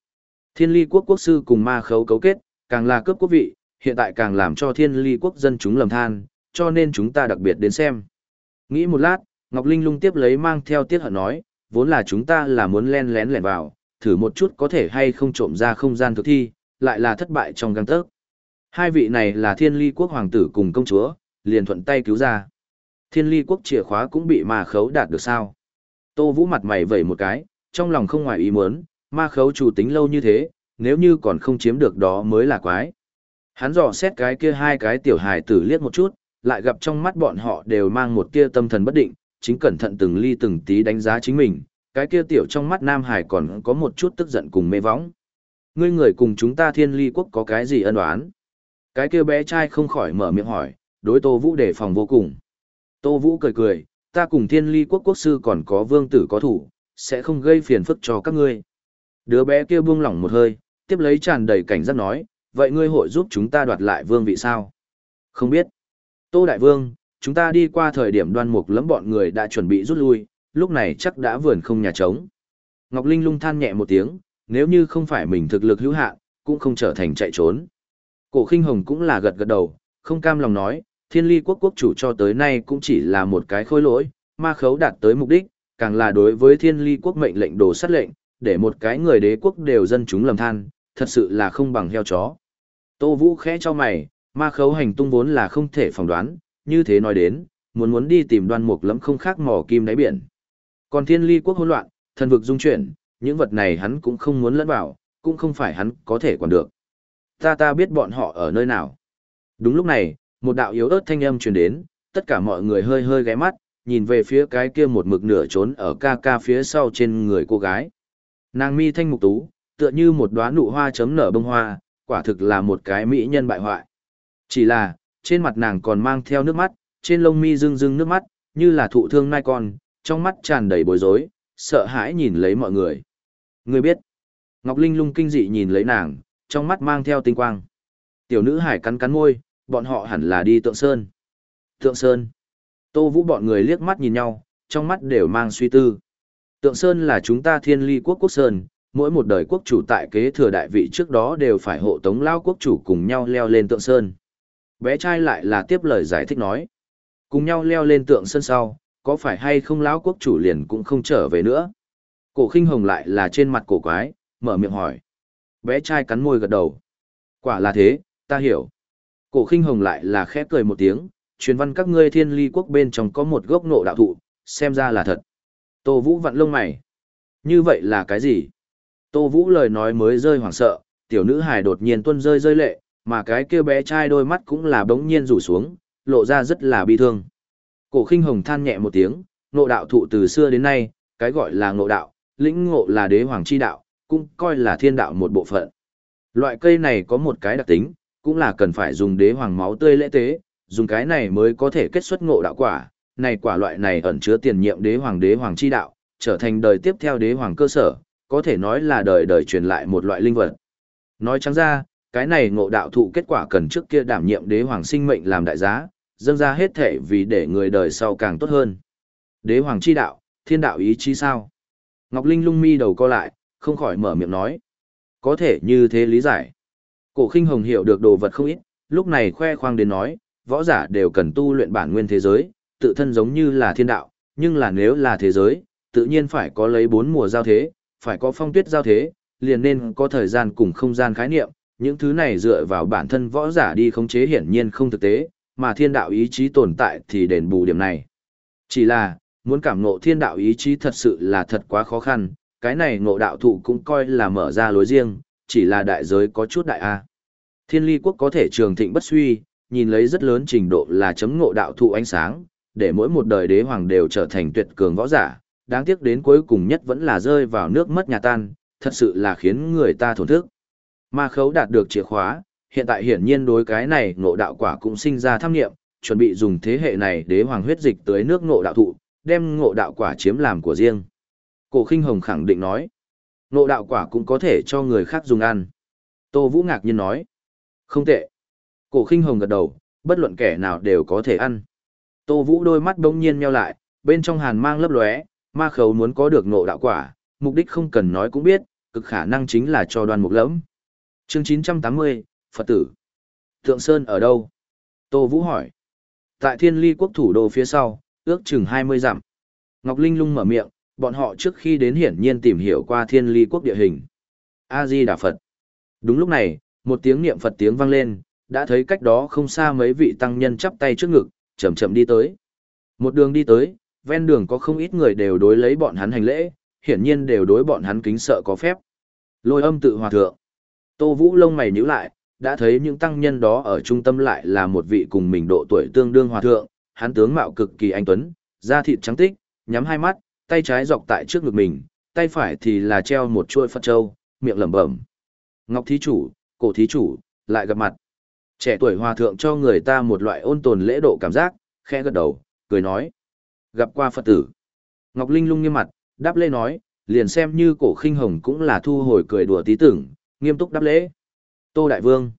Thiên Ly Quốc quốc sư cùng ma khấu cấu kết, càng là cướp quốc vị, hiện tại càng làm cho Thiên Ly Quốc dân chúng lầm than, cho nên chúng ta đặc biệt đến xem. Nghĩ một lát, Ngọc Linh lung tiếp lấy mang theo tiết hận nói, vốn là chúng ta là muốn len lén lẻn vào, thử một chút có thể hay không trộm ra không gian thực thi, lại là thất bại trong găng tớc. Hai vị này là thiên ly quốc hoàng tử cùng công chúa, liền thuận tay cứu ra. Thiên ly quốc chìa khóa cũng bị ma khấu đạt được sao. Tô Vũ mặt mày vẩy một cái, trong lòng không ngoài ý muốn, ma khấu chủ tính lâu như thế, nếu như còn không chiếm được đó mới là quái. Hắn dò xét cái kia hai cái tiểu hài tử liếc một chút, lại gặp trong mắt bọn họ đều mang một tia tâm thần bất định, chính cẩn thận từng ly từng tí đánh giá chính mình, cái kia tiểu trong mắt Nam Hải còn có một chút tức giận cùng mê võng. Ngươi người cùng chúng ta thiên ly quốc có cái gì ân oán? Cái kia bé trai không khỏi mở miệng hỏi, đối Tô Vũ đề phòng vô cùng. Tô Vũ cười cười, ta cùng thiên ly quốc quốc sư còn có vương tử có thủ, sẽ không gây phiền phức cho các ngươi. Đứa bé kia buông lỏng một hơi, tiếp lấy tràn đầy cảnh giác nói, vậy ngươi hội giúp chúng ta đoạt lại vương vị sao? Không biết. Tô Đại Vương, chúng ta đi qua thời điểm đoan mục lẫm bọn người đã chuẩn bị rút lui, lúc này chắc đã vườn không nhà trống. Ngọc Linh lung than nhẹ một tiếng, nếu như không phải mình thực lực hữu hạn, cũng không trở thành chạy trốn. Cổ khinh hồng cũng là gật gật đầu, không cam lòng nói, thiên ly quốc quốc chủ cho tới nay cũng chỉ là một cái khôi lỗi, ma khấu đạt tới mục đích, càng là đối với thiên ly quốc mệnh lệnh đồ sát lệnh, để một cái người đế quốc đều dân chúng lầm than, thật sự là không bằng heo chó. Tô Vũ khẽ cho mày, ma khấu hành tung vốn là không thể phỏng đoán, như thế nói đến, muốn muốn đi tìm đoan mục lẫm không khác mò kim đáy biển. Còn thiên ly quốc hỗn loạn, thần vực dung chuyển, những vật này hắn cũng không muốn lẫn vào, cũng không phải hắn có thể quản được. Ta ta biết bọn họ ở nơi nào. Đúng lúc này, một đạo yếu ớt thanh âm truyền đến, tất cả mọi người hơi hơi ghé mắt, nhìn về phía cái kia một mực nửa trốn ở ca ca phía sau trên người cô gái. Nàng mi thanh mục tú, tựa như một đóa nụ hoa chấm nở bông hoa, quả thực là một cái mỹ nhân bại hoại. Chỉ là, trên mặt nàng còn mang theo nước mắt, trên lông mi rưng rưng nước mắt, như là thụ thương nai con, trong mắt tràn đầy bối rối, sợ hãi nhìn lấy mọi người. Người biết, Ngọc Linh lung kinh dị nhìn lấy nàng, trong mắt mang theo tinh quang. Tiểu nữ hải cắn cắn môi, bọn họ hẳn là đi tượng sơn. Tượng sơn. Tô Vũ bọn người liếc mắt nhìn nhau, trong mắt đều mang suy tư. Tượng sơn là chúng ta thiên ly quốc quốc sơn, mỗi một đời quốc chủ tại kế thừa đại vị trước đó đều phải hộ tống lao quốc chủ cùng nhau leo lên tượng sơn. Bé trai lại là tiếp lời giải thích nói. Cùng nhau leo lên tượng sơn sau, có phải hay không lão quốc chủ liền cũng không trở về nữa. Cổ khinh hồng lại là trên mặt cổ quái, mở miệng hỏi. Bé trai cắn môi gật đầu. Quả là thế, ta hiểu. Cổ khinh hồng lại là khẽ cười một tiếng, truyền văn các ngươi thiên ly quốc bên trong có một gốc nộ đạo thụ, xem ra là thật. Tô Vũ vặn lông mày. Như vậy là cái gì? Tô Vũ lời nói mới rơi hoảng sợ, tiểu nữ hài đột nhiên tuôn rơi rơi lệ, mà cái kia bé trai đôi mắt cũng là bỗng nhiên rủ xuống, lộ ra rất là bi thương. Cổ khinh hồng than nhẹ một tiếng, nộ đạo thụ từ xưa đến nay, cái gọi là ngộ đạo, lĩnh ngộ là đế hoàng chi đạo, cũng coi là thiên đạo một bộ phận. Loại cây này có một cái đặc tính, cũng là cần phải dùng đế hoàng máu tươi lễ tế, dùng cái này mới có thể kết xuất ngộ đạo quả, này quả loại này ẩn chứa tiền nhiệm đế hoàng đế hoàng chi đạo, trở thành đời tiếp theo đế hoàng cơ sở, có thể nói là đời đời truyền lại một loại linh vật. Nói trắng ra, cái này ngộ đạo thụ kết quả cần trước kia đảm nhiệm đế hoàng sinh mệnh làm đại giá, dâng ra hết thể vì để người đời sau càng tốt hơn. Đế hoàng chi đạo, thiên đạo ý chí sao? Ngọc Linh lung mi đầu co lại, không khỏi mở miệng nói. Có thể như thế lý giải. Cổ khinh hồng hiểu được đồ vật không ít, lúc này khoe khoang đến nói, võ giả đều cần tu luyện bản nguyên thế giới, tự thân giống như là thiên đạo, nhưng là nếu là thế giới, tự nhiên phải có lấy bốn mùa giao thế, phải có phong tuyết giao thế, liền nên có thời gian cùng không gian khái niệm, những thứ này dựa vào bản thân võ giả đi khống chế hiển nhiên không thực tế, mà thiên đạo ý chí tồn tại thì đền bù điểm này. Chỉ là, muốn cảm ngộ thiên đạo ý chí thật sự là thật quá khó khăn, cái này ngộ đạo thụ cũng coi là mở ra lối riêng, chỉ là đại giới có chút đại A. Thiên ly quốc có thể trường thịnh bất suy, nhìn lấy rất lớn trình độ là chấm ngộ đạo thụ ánh sáng, để mỗi một đời đế hoàng đều trở thành tuyệt cường võ giả, đáng tiếc đến cuối cùng nhất vẫn là rơi vào nước mất nhà tan, thật sự là khiến người ta thổn thức. Ma khấu đạt được chìa khóa, hiện tại hiển nhiên đối cái này ngộ đạo quả cũng sinh ra tham nghiệm, chuẩn bị dùng thế hệ này đế hoàng huyết dịch tới nước ngộ đạo thụ, đem ngộ đạo quả chiếm làm của riêng. Cổ khinh hồng khẳng định nói, ngộ đạo quả cũng có thể cho người khác dùng ăn. Tô Vũ ngạc nhiên nói, không tệ. Cổ khinh hồng gật đầu, bất luận kẻ nào đều có thể ăn. Tô Vũ đôi mắt bỗng nhiên nheo lại, bên trong hàn mang lấp lóe, ma khấu muốn có được ngộ đạo quả, mục đích không cần nói cũng biết, cực khả năng chính là cho đoàn mục lẫm. Chương 980, Phật tử. Thượng Sơn ở đâu? Tô Vũ hỏi. Tại thiên ly quốc thủ đô phía sau, ước chừng 20 dặm. Ngọc Linh lung mở miệng, bọn họ trước khi đến hiển nhiên tìm hiểu qua thiên ly quốc địa hình. A-di Đà Phật. Đúng lúc này, một tiếng niệm Phật tiếng vang lên, đã thấy cách đó không xa mấy vị tăng nhân chắp tay trước ngực, chậm chậm đi tới. Một đường đi tới, ven đường có không ít người đều đối lấy bọn hắn hành lễ, hiển nhiên đều đối bọn hắn kính sợ có phép. Lôi âm tự hòa thượng. Tô Vũ lông mày nhíu lại, đã thấy những tăng nhân đó ở trung tâm lại là một vị cùng mình độ tuổi tương đương hòa thượng, hắn tướng mạo cực kỳ anh tuấn, da thịt trắng tích, nhắm hai mắt, tay trái dọc tại trước ngực mình, tay phải thì là treo một chuôi Phật châu, miệng lẩm bẩm. Ngọc thí chủ, cổ thí chủ, lại gặp mặt. Trẻ tuổi hòa thượng cho người ta một loại ôn tồn lễ độ cảm giác, khẽ gật đầu, cười nói. Gặp qua Phật tử. Ngọc Linh lung nghiêm mặt, đáp lễ nói, liền xem như cổ khinh hồng cũng là thu hồi cười đùa tí tưởng, nghiêm túc đáp lễ. Tô Đại Vương.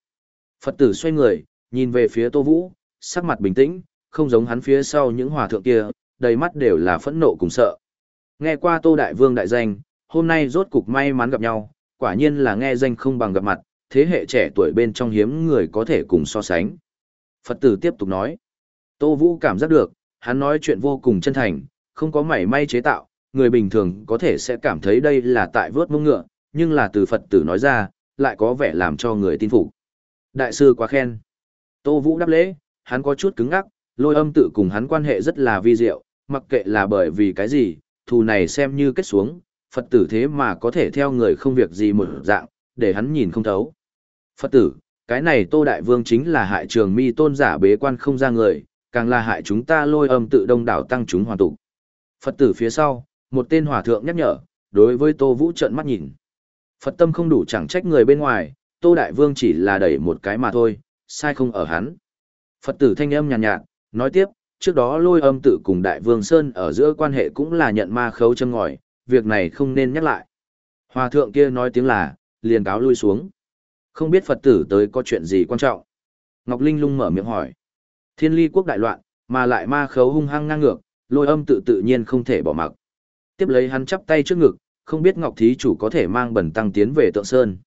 Phật tử xoay người, nhìn về phía Tô Vũ, sắc mặt bình tĩnh, không giống hắn phía sau những hòa thượng kia, đầy mắt đều là phẫn nộ cùng sợ. Nghe qua Tô Đại Vương đại danh, hôm nay rốt cục may mắn gặp nhau, quả nhiên là nghe danh không bằng gặp mặt, thế hệ trẻ tuổi bên trong hiếm người có thể cùng so sánh. Phật tử tiếp tục nói. Tô Vũ cảm giác được, hắn nói chuyện vô cùng chân thành, không có mảy may chế tạo, người bình thường có thể sẽ cảm thấy đây là tại vớt mông ngựa, nhưng là từ Phật tử nói ra, lại có vẻ làm cho người tin phục. Đại sư quá khen. Tô Vũ đáp lễ, hắn có chút cứng ngắc, lôi âm tự cùng hắn quan hệ rất là vi diệu, mặc kệ là bởi vì cái gì, thù này xem như kết xuống, Phật tử thế mà có thể theo người không việc gì một dạng, để hắn nhìn không thấu. Phật tử, cái này Tô Đại Vương chính là hại trường mi tôn giả bế quan không ra người, càng là hại chúng ta lôi âm tự đông đảo tăng chúng hoàn tụ. Phật tử phía sau, một tên hòa thượng nhắc nhở, đối với Tô Vũ trợn mắt nhìn. Phật tâm không đủ chẳng trách người bên ngoài, Tô Đại Vương chỉ là đẩy một cái mà thôi, sai không ở hắn. Phật tử thanh âm nhàn nhạt, nhạt, nói tiếp, trước đó lôi âm tự cùng Đại Vương Sơn ở giữa quan hệ cũng là nhận ma khấu châm ngòi, việc này không nên nhắc lại. Hòa thượng kia nói tiếng là, liền cáo lui xuống. Không biết Phật tử tới có chuyện gì quan trọng. Ngọc Linh lung mở miệng hỏi. Thiên ly quốc đại loạn, mà lại ma khấu hung hăng ngang ngược, lôi âm tự tự nhiên không thể bỏ mặc. Tiếp lấy hắn chắp tay trước ngực, không biết Ngọc Thí chủ có thể mang bẩn tăng tiến về tượng sơn.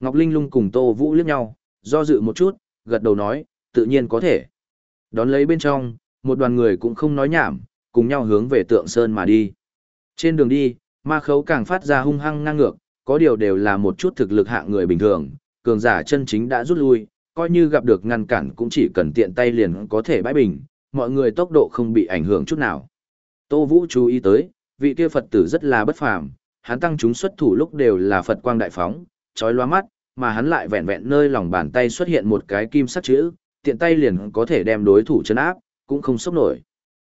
Ngọc Linh lung cùng Tô Vũ liếc nhau, do dự một chút, gật đầu nói, tự nhiên có thể. Đón lấy bên trong, một đoàn người cũng không nói nhảm, cùng nhau hướng về tượng sơn mà đi. Trên đường đi, ma khấu càng phát ra hung hăng ngang ngược, có điều đều là một chút thực lực hạng người bình thường, cường giả chân chính đã rút lui, coi như gặp được ngăn cản cũng chỉ cần tiện tay liền có thể bãi bình, mọi người tốc độ không bị ảnh hưởng chút nào. Tô Vũ chú ý tới, vị kia Phật tử rất là bất phàm, hắn tăng chúng xuất thủ lúc đều là Phật quang đại phóng, chói loa mắt, mà hắn lại vẹn vẹn nơi lòng bàn tay xuất hiện một cái kim sắc chữ, tiện tay liền có thể đem đối thủ chấn áp, cũng không sốc nổi.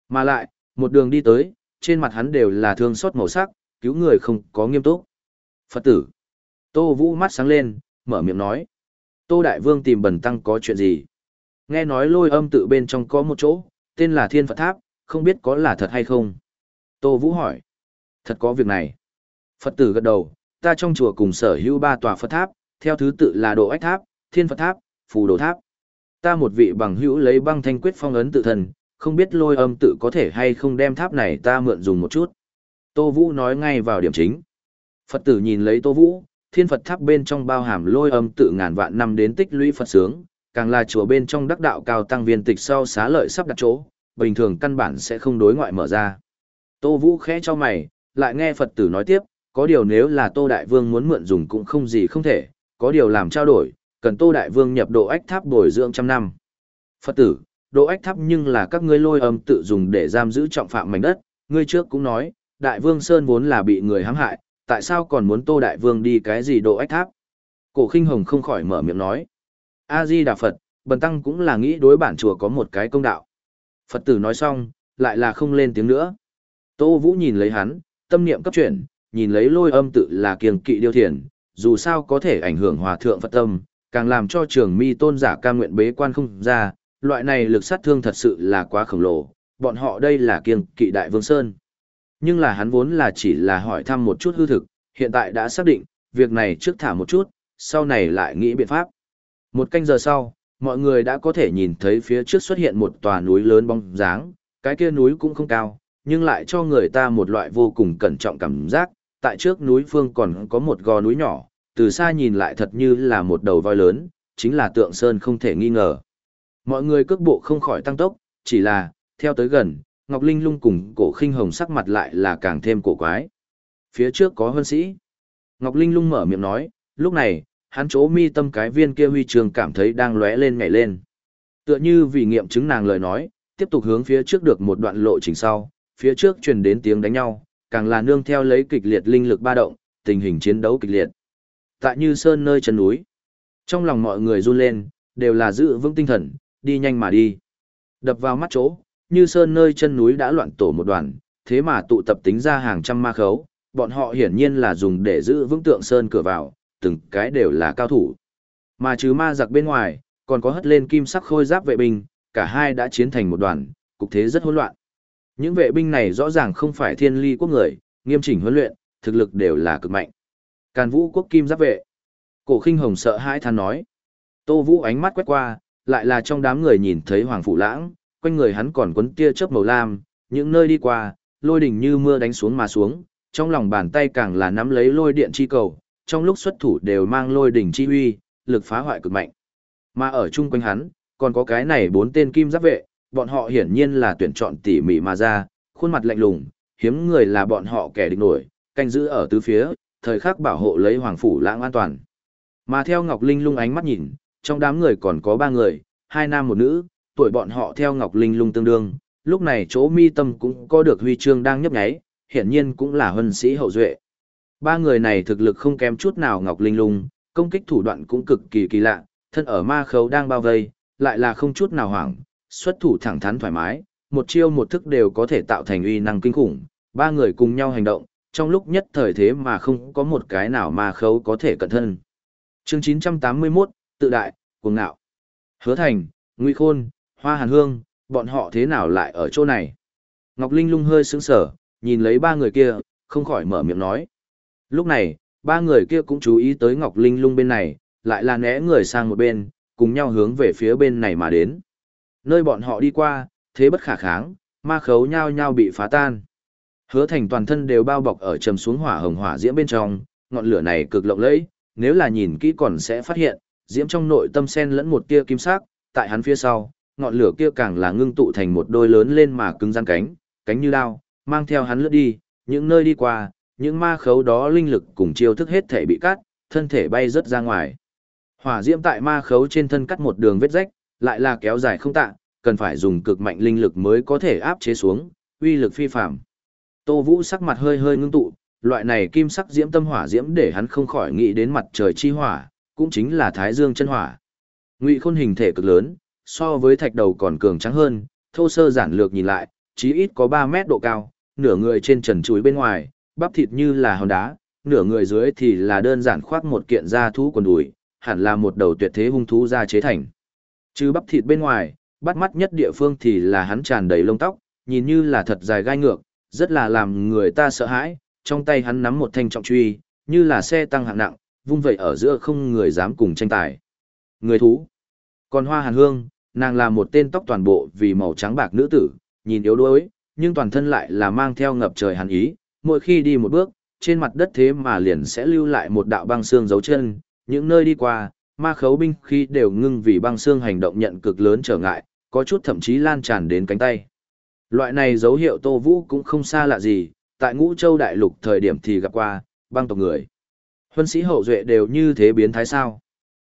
Mà lại, một đường đi tới, trên mặt hắn đều là thương xót màu sắc, cứu người không có nghiêm túc. Phật tử. Tô Vũ mắt sáng lên, mở miệng nói. Tô Đại Vương tìm bần tăng có chuyện gì? Nghe nói lôi âm tự bên trong có một chỗ, tên là Thiên Phật Tháp, không biết có là thật hay không? Tô Vũ hỏi. Thật có việc này. Phật tử gật đầu, ta trong chùa cùng sở hữu ba tòa Phật Tháp, theo thứ tự là Độ Ách Tháp, Thiên Phật Tháp, Phù Đồ Tháp. Ta một vị bằng hữu lấy băng thanh quyết phong ấn tự thần, không biết lôi âm tự có thể hay không đem tháp này ta mượn dùng một chút. Tô Vũ nói ngay vào điểm chính. Phật tử nhìn lấy Tô Vũ, thiên Phật tháp bên trong bao hàm lôi âm tự ngàn vạn năm đến tích lũy Phật sướng, càng là chùa bên trong đắc đạo cao tăng viên tịch sau xá lợi sắp đặt chỗ, bình thường căn bản sẽ không đối ngoại mở ra. Tô Vũ khẽ cho mày, lại nghe Phật tử nói tiếp, có điều nếu là Tô Đại Vương muốn mượn dùng cũng không gì không thể, có điều làm trao đổi, cần Tô Đại Vương nhập độ ách tháp bồi dưỡng trăm năm. Phật tử, độ ách tháp nhưng là các ngươi lôi âm tự dùng để giam giữ trọng phạm mảnh đất, ngươi trước cũng nói, Đại Vương Sơn vốn là bị người hãm hại, tại sao còn muốn Tô Đại Vương đi cái gì độ ách tháp? Cổ khinh hồng không khỏi mở miệng nói. A-di Đà Phật, bần tăng cũng là nghĩ đối bản chùa có một cái công đạo. Phật tử nói xong, lại là không lên tiếng nữa. Tô Vũ nhìn lấy hắn, tâm niệm cấp chuyển, nhìn lấy lôi âm tự là kiêng kỵ điêu thiền, dù sao có thể ảnh hưởng hòa thượng Phật tâm, càng làm cho trường mi tôn giả ca nguyện bế quan không ra, loại này lực sát thương thật sự là quá khổng lồ, bọn họ đây là kiêng kỵ đại vương Sơn. Nhưng là hắn vốn là chỉ là hỏi thăm một chút hư thực, hiện tại đã xác định, việc này trước thả một chút, sau này lại nghĩ biện pháp. Một canh giờ sau, mọi người đã có thể nhìn thấy phía trước xuất hiện một tòa núi lớn bóng dáng, cái kia núi cũng không cao, nhưng lại cho người ta một loại vô cùng cẩn trọng cảm giác, tại trước núi phương còn có một gò núi nhỏ, từ xa nhìn lại thật như là một đầu voi lớn, chính là tượng sơn không thể nghi ngờ. Mọi người cước bộ không khỏi tăng tốc, chỉ là, theo tới gần, Ngọc Linh lung cùng cổ khinh hồng sắc mặt lại là càng thêm cổ quái. Phía trước có hơn sĩ. Ngọc Linh lung mở miệng nói, lúc này, hắn chỗ mi tâm cái viên kia huy trường cảm thấy đang lóe lên nhảy lên. Tựa như vì nghiệm chứng nàng lời nói, tiếp tục hướng phía trước được một đoạn lộ trình sau, phía trước truyền đến tiếng đánh nhau, càng là nương theo lấy kịch liệt linh lực ba động, tình hình chiến đấu kịch liệt. Tại Như Sơn nơi chân núi, trong lòng mọi người run lên, đều là giữ vững tinh thần, đi nhanh mà đi. Đập vào mắt chỗ, như Sơn nơi chân núi đã loạn tổ một đoàn, thế mà tụ tập tính ra hàng trăm ma khấu, bọn họ hiển nhiên là dùng để giữ vững tượng sơn cửa vào, từng cái đều là cao thủ. Mà trừ ma giặc bên ngoài, còn có hất lên kim sắc khôi giáp vệ binh, cả hai đã chiến thành một đoàn, cục thế rất hỗn loạn. Những vệ binh này rõ ràng không phải thiên ly quốc người, nghiêm chỉnh huấn luyện, thực lực đều là cực mạnh. Càn vũ quốc kim giáp vệ. Cổ khinh hồng sợ hãi than nói. Tô vũ ánh mắt quét qua, lại là trong đám người nhìn thấy hoàng phủ lãng, quanh người hắn còn quấn tia chớp màu lam, những nơi đi qua, lôi đỉnh như mưa đánh xuống mà xuống, trong lòng bàn tay càng là nắm lấy lôi điện chi cầu, trong lúc xuất thủ đều mang lôi đỉnh chi uy, lực phá hoại cực mạnh. Mà ở chung quanh hắn, còn có cái này bốn tên kim giáp vệ, bọn họ hiển nhiên là tuyển chọn tỉ mỉ mà ra, khuôn mặt lạnh lùng, hiếm người là bọn họ kẻ địch nổi, canh giữ ở tứ phía, thời khắc bảo hộ lấy hoàng phủ lãng an toàn. Mà theo Ngọc Linh lung ánh mắt nhìn, trong đám người còn có ba người, hai nam một nữ, tuổi bọn họ theo Ngọc Linh lung tương đương, lúc này chỗ mi tâm cũng có được huy chương đang nhấp nháy, hiển nhiên cũng là huân sĩ hậu duệ. Ba người này thực lực không kém chút nào Ngọc Linh Lung, công kích thủ đoạn cũng cực kỳ kỳ lạ, thân ở ma khấu đang bao vây, lại là không chút nào hoảng, xuất thủ thẳng thắn thoải mái, một chiêu một thức đều có thể tạo thành uy năng kinh khủng, ba người cùng nhau hành động, trong lúc nhất thời thế mà không có một cái nào ma khấu có thể cẩn thân. Chương 981, tự đại, cuồng ngạo. Hứa Thành, Ngụy Khôn, Hoa Hàn Hương, bọn họ thế nào lại ở chỗ này? Ngọc Linh lung hơi sững sờ, nhìn lấy ba người kia, không khỏi mở miệng nói. Lúc này, ba người kia cũng chú ý tới Ngọc Linh lung bên này, lại là né người sang một bên, cùng nhau hướng về phía bên này mà đến. Nơi bọn họ đi qua, thế bất khả kháng, ma khấu nhau nhau bị phá tan. Hứa thành toàn thân đều bao bọc ở trầm xuống hỏa hồng hỏa diễm bên trong, ngọn lửa này cực lộng lẫy, nếu là nhìn kỹ còn sẽ phát hiện, diễm trong nội tâm sen lẫn một tia kim sắc, tại hắn phía sau, ngọn lửa kia càng là ngưng tụ thành một đôi lớn lên mà cứng rắn cánh, cánh như đao, mang theo hắn lướt đi, những nơi đi qua, những ma khấu đó linh lực cùng chiêu thức hết thể bị cắt, thân thể bay rất ra ngoài. Hỏa diễm tại ma khấu trên thân cắt một đường vết rách, lại là kéo dài không tạ, cần phải dùng cực mạnh linh lực mới có thể áp chế xuống, uy lực phi phàm. Tô Vũ sắc mặt hơi hơi ngưng tụ, loại này kim sắc diễm tâm hỏa diễm để hắn không khỏi nghĩ đến mặt trời chi hỏa, cũng chính là Thái Dương chân hỏa. Ngụy Khôn hình thể cực lớn, so với thạch đầu còn cường trắng hơn, thô sơ giản lược nhìn lại, chí ít có 3 mét độ cao, nửa người trên trần chuối bên ngoài, bắp thịt như là hòn đá, nửa người dưới thì là đơn giản khoác một kiện da thú quần đùi, hẳn là một đầu tuyệt thế hung thú da chế thành. Chứ bắp thịt bên ngoài, bắt mắt nhất địa phương thì là hắn tràn đầy lông tóc, nhìn như là thật dài gai ngược, rất là làm người ta sợ hãi, trong tay hắn nắm một thanh trọng truy, như là xe tăng hạng nặng, vung vậy ở giữa không người dám cùng tranh tài. Người thú. Còn Hoa Hàn Hương, nàng là một tên tóc toàn bộ vì màu trắng bạc nữ tử, nhìn yếu đuối, nhưng toàn thân lại là mang theo ngập trời hàn ý, mỗi khi đi một bước, trên mặt đất thế mà liền sẽ lưu lại một đạo băng xương dấu chân, những nơi đi qua, ma khấu binh khi đều ngưng vì băng xương hành động nhận cực lớn trở ngại, có chút thậm chí lan tràn đến cánh tay. Loại này dấu hiệu Tô Vũ cũng không xa lạ gì, tại ngũ châu đại lục thời điểm thì gặp qua, băng tộc người. Huân sĩ hậu duệ đều như thế biến thái sao.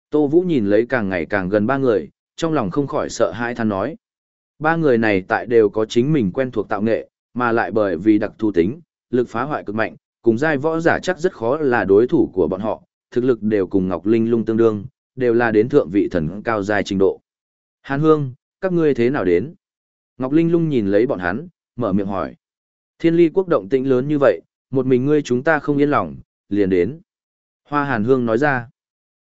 Tô Vũ nhìn lấy càng ngày càng gần ba người, trong lòng không khỏi sợ hãi than nói. Ba người này tại đều có chính mình quen thuộc tạo nghệ, mà lại bởi vì đặc thù tính, lực phá hoại cực mạnh, cùng giai võ giả chắc rất khó là đối thủ của bọn họ, thực lực đều cùng Ngọc Linh lung tương đương, đều là đến thượng vị thần cao giai trình độ. Hàn Hương, các ngươi thế nào đến? Ngọc Linh lung nhìn lấy bọn hắn, mở miệng hỏi. Thiên ly quốc động tĩnh lớn như vậy, một mình ngươi chúng ta không yên lòng, liền đến. Hoa Hàn Hương nói ra.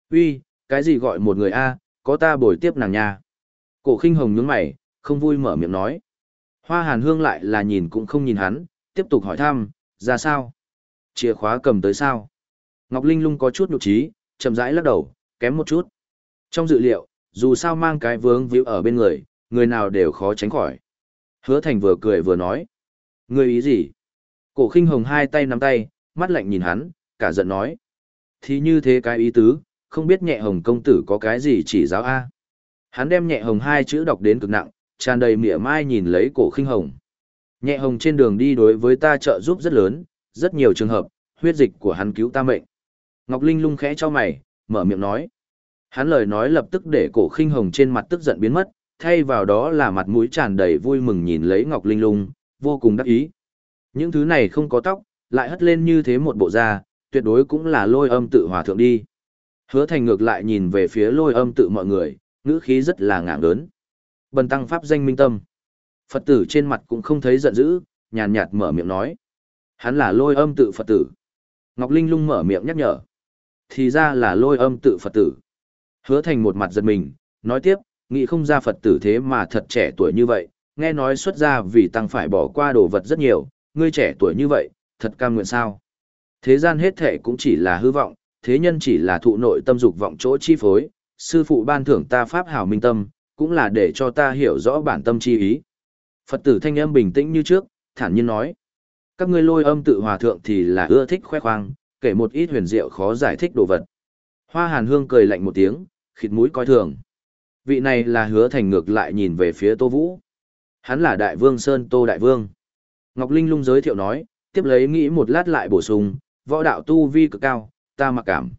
uy, cái gì gọi một người A, có ta bồi tiếp nàng nha. Cổ khinh hồng nhướng mày, không vui mở miệng nói. Hoa Hàn Hương lại là nhìn cũng không nhìn hắn, tiếp tục hỏi thăm, ra sao? Chìa khóa cầm tới sao? Ngọc Linh lung có chút nhục trí, chậm rãi lắc đầu, kém một chút. Trong dự liệu, dù sao mang cái vướng víu ở bên người, người nào đều khó tránh khỏi. Hứa Thành vừa cười vừa nói. Người ý gì? Cổ khinh hồng hai tay nắm tay, mắt lạnh nhìn hắn, cả giận nói. Thì như thế cái ý tứ, không biết nhẹ hồng công tử có cái gì chỉ giáo A. Hắn đem nhẹ hồng hai chữ đọc đến cực nặng, tràn đầy mỉa mai nhìn lấy cổ khinh hồng. Nhẹ hồng trên đường đi đối với ta trợ giúp rất lớn, rất nhiều trường hợp, huyết dịch của hắn cứu ta mệnh. Ngọc Linh lung khẽ cho mày, mở miệng nói. Hắn lời nói lập tức để cổ khinh hồng trên mặt tức giận biến mất, thay vào đó là mặt mũi tràn đầy vui mừng nhìn lấy Ngọc Linh lung, vô cùng đắc ý. Những thứ này không có tóc, lại hất lên như thế một bộ da, tuyệt đối cũng là lôi âm tự hòa thượng đi. Hứa thành ngược lại nhìn về phía lôi âm tự mọi người, ngữ khí rất là ngạng lớn. Bần tăng pháp danh minh tâm. Phật tử trên mặt cũng không thấy giận dữ, nhàn nhạt mở miệng nói. Hắn là lôi âm tự Phật tử. Ngọc Linh lung mở miệng nhắc nhở. Thì ra là lôi âm tự Phật tử. Hứa thành một mặt giật mình, nói tiếp, nghĩ không ra Phật tử thế mà thật trẻ tuổi như vậy, nghe nói xuất ra vì tăng phải bỏ qua đồ vật rất nhiều, ngươi trẻ tuổi như vậy, thật cam nguyện sao. Thế gian hết thể cũng chỉ là hư vọng, thế nhân chỉ là thụ nội tâm dục vọng chỗ chi phối, sư phụ ban thưởng ta pháp hảo minh tâm, cũng là để cho ta hiểu rõ bản tâm chi ý. Phật tử thanh âm bình tĩnh như trước, thản nhiên nói. Các ngươi lôi âm tự hòa thượng thì là ưa thích khoe khoang, kể một ít huyền diệu khó giải thích đồ vật. Hoa hàn hương cười lạnh một tiếng, khịt mũi coi thường. Vị này là hứa thành ngược lại nhìn về phía Tô Vũ. Hắn là Đại Vương Sơn Tô Đại Vương. Ngọc Linh lung giới thiệu nói, tiếp lấy nghĩ một lát lại bổ sung, võ đạo tu vi cực cao, ta mặc cảm.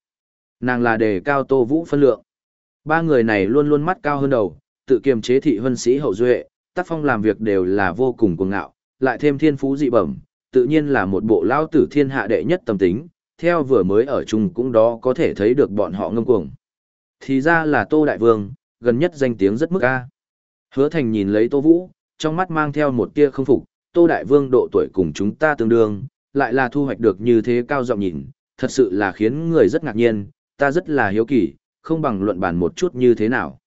Nàng là đề cao Tô Vũ phân lượng. Ba người này luôn luôn mắt cao hơn đầu, tự kiềm chế thị huân sĩ hậu duệ, tác phong làm việc đều là vô cùng cuồng ngạo, lại thêm thiên phú dị bẩm, tự nhiên là một bộ lao tử thiên hạ đệ nhất tâm tính, theo vừa mới ở chung cũng đó có thể thấy được bọn họ ngâm cuồng. Thì ra là Tô Đại Vương, gần nhất danh tiếng rất mức ca. Hứa Thành nhìn lấy Tô Vũ, trong mắt mang theo một tia không phục, Tô Đại Vương độ tuổi cùng chúng ta tương đương, lại là thu hoạch được như thế cao giọng nhìn, thật sự là khiến người rất ngạc nhiên, ta rất là hiếu kỳ, không bằng luận bàn một chút như thế nào.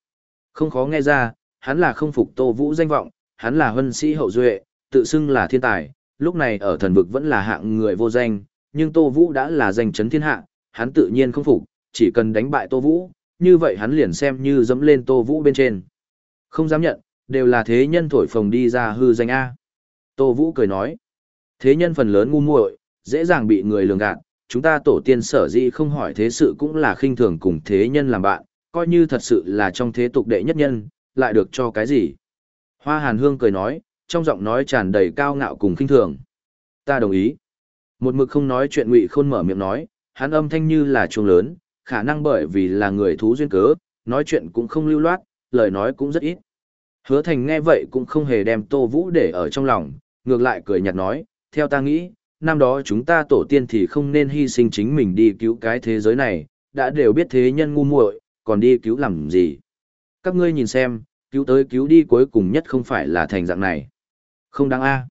Không khó nghe ra, hắn là không phục Tô Vũ danh vọng, hắn là huân sĩ hậu duệ, tự xưng là thiên tài, lúc này ở thần vực vẫn là hạng người vô danh, nhưng Tô Vũ đã là danh chấn thiên hạ, hắn tự nhiên không phục, chỉ cần đánh bại Tô Vũ, như vậy hắn liền xem như dẫm lên Tô Vũ bên trên. Không dám nhận, đều là thế nhân thổi phồng đi ra hư danh A. Tô Vũ cười nói, thế nhân phần lớn ngu muội, dễ dàng bị người lường gạt, chúng ta tổ tiên sở dĩ không hỏi thế sự cũng là khinh thường cùng thế nhân làm bạn, coi như thật sự là trong thế tục đệ nhất nhân, lại được cho cái gì. Hoa Hàn Hương cười nói, trong giọng nói tràn đầy cao ngạo cùng khinh thường. Ta đồng ý. Một mực không nói chuyện Ngụy Khôn mở miệng nói, hắn âm thanh như là chuông lớn, khả năng bởi vì là người thú duyên cớ, nói chuyện cũng không lưu loát, lời nói cũng rất ít. Hứa Thành nghe vậy cũng không hề đem Tô Vũ để ở trong lòng, ngược lại cười nhạt nói, theo ta nghĩ, năm đó chúng ta tổ tiên thì không nên hy sinh chính mình đi cứu cái thế giới này, đã đều biết thế nhân ngu muội, còn đi cứu làm gì. Các ngươi nhìn xem, cứu tới cứu đi cuối cùng nhất không phải là thành dạng này. Không đáng a.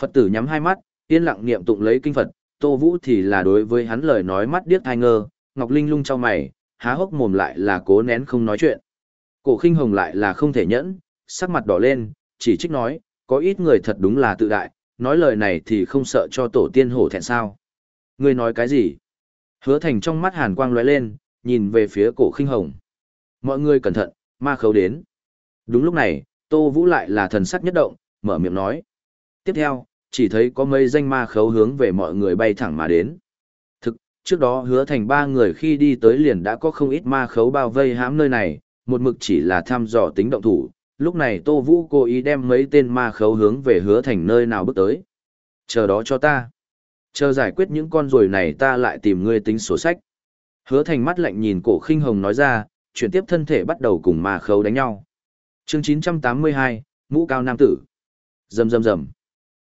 Phật tử nhắm hai mắt, yên lặng niệm tụng lấy kinh Phật, Tô Vũ thì là đối với hắn lời nói mắt điếc thai ngơ, Ngọc Linh lung cho mày, há hốc mồm lại là cố nén không nói chuyện. Cổ khinh hồng lại là không thể nhẫn, sắc mặt đỏ lên, chỉ trích nói, có ít người thật đúng là tự đại, nói lời này thì không sợ cho tổ tiên hổ thẹn sao. Ngươi nói cái gì? Hứa thành trong mắt hàn quang lóe lên, nhìn về phía cổ khinh hồng. Mọi người cẩn thận, ma khấu đến. Đúng lúc này, Tô Vũ lại là thần sắc nhất động, mở miệng nói. Tiếp theo, chỉ thấy có mấy danh ma khấu hướng về mọi người bay thẳng mà đến. Thực, trước đó hứa thành ba người khi đi tới liền đã có không ít ma khấu bao vây hãm nơi này, một mực chỉ là thăm dò tính động thủ. Lúc này Tô Vũ cố ý đem mấy tên ma khấu hướng về hứa thành nơi nào bước tới. Chờ đó cho ta. Chờ giải quyết những con ruồi này ta lại tìm ngươi tính sổ sách. Hứa thành mắt lạnh nhìn cổ khinh hồng nói ra, chuyển tiếp thân thể bắt đầu cùng ma khấu đánh nhau. chương 982, mũ cao nam tử. Rầm rầm rầm.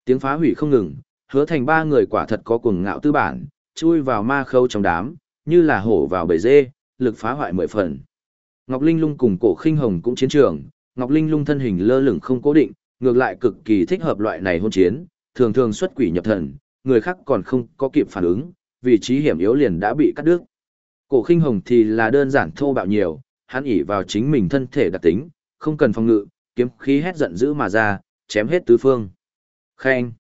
Tiếng phá hủy không ngừng, hứa thành ba người quả thật có cuồng ngạo tư bản, chui vào ma khâu trong đám, như là hổ vào bầy dê, lực phá hoại mười phần. Ngọc Linh Lung cùng cổ khinh hồng cũng chiến trường, Ngọc Linh Lung thân hình lơ lửng không cố định, ngược lại cực kỳ thích hợp loại này hôn chiến, thường thường xuất quỷ nhập thần, người khác còn không có kịp phản ứng, vị trí hiểm yếu liền đã bị cắt đứt. Cổ khinh hồng thì là đơn giản thô bạo nhiều, hắn ỷ vào chính mình thân thể đặc tính, không cần phòng ngự, kiếm khí hét giận dữ mà ra, chém hết tứ phương. Khen.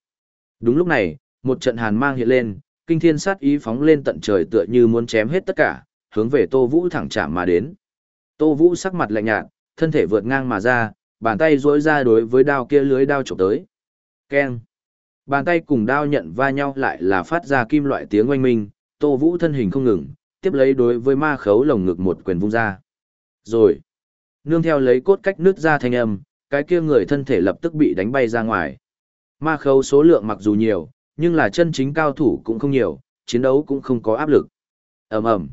Đúng lúc này, một trận hàn mang hiện lên, kinh thiên sát ý phóng lên tận trời tựa như muốn chém hết tất cả, hướng về Tô Vũ thẳng chạm mà đến. Tô Vũ sắc mặt lạnh nhạt, thân thể vượt ngang mà ra, bàn tay duỗi ra đối với đao kia lưới đao chụp tới. Keng. Bàn tay cùng đao nhận va nhau lại là phát ra kim loại tiếng oanh minh, Tô Vũ thân hình không ngừng, tiếp lấy đối với ma khấu lồng ngực một quyền vung ra. Rồi. Nương theo lấy cốt cách nước ra thanh âm, cái kia người thân thể lập tức bị đánh bay ra ngoài. Ma khấu số lượng mặc dù nhiều, nhưng là chân chính cao thủ cũng không nhiều, chiến đấu cũng không có áp lực. ầm ầm.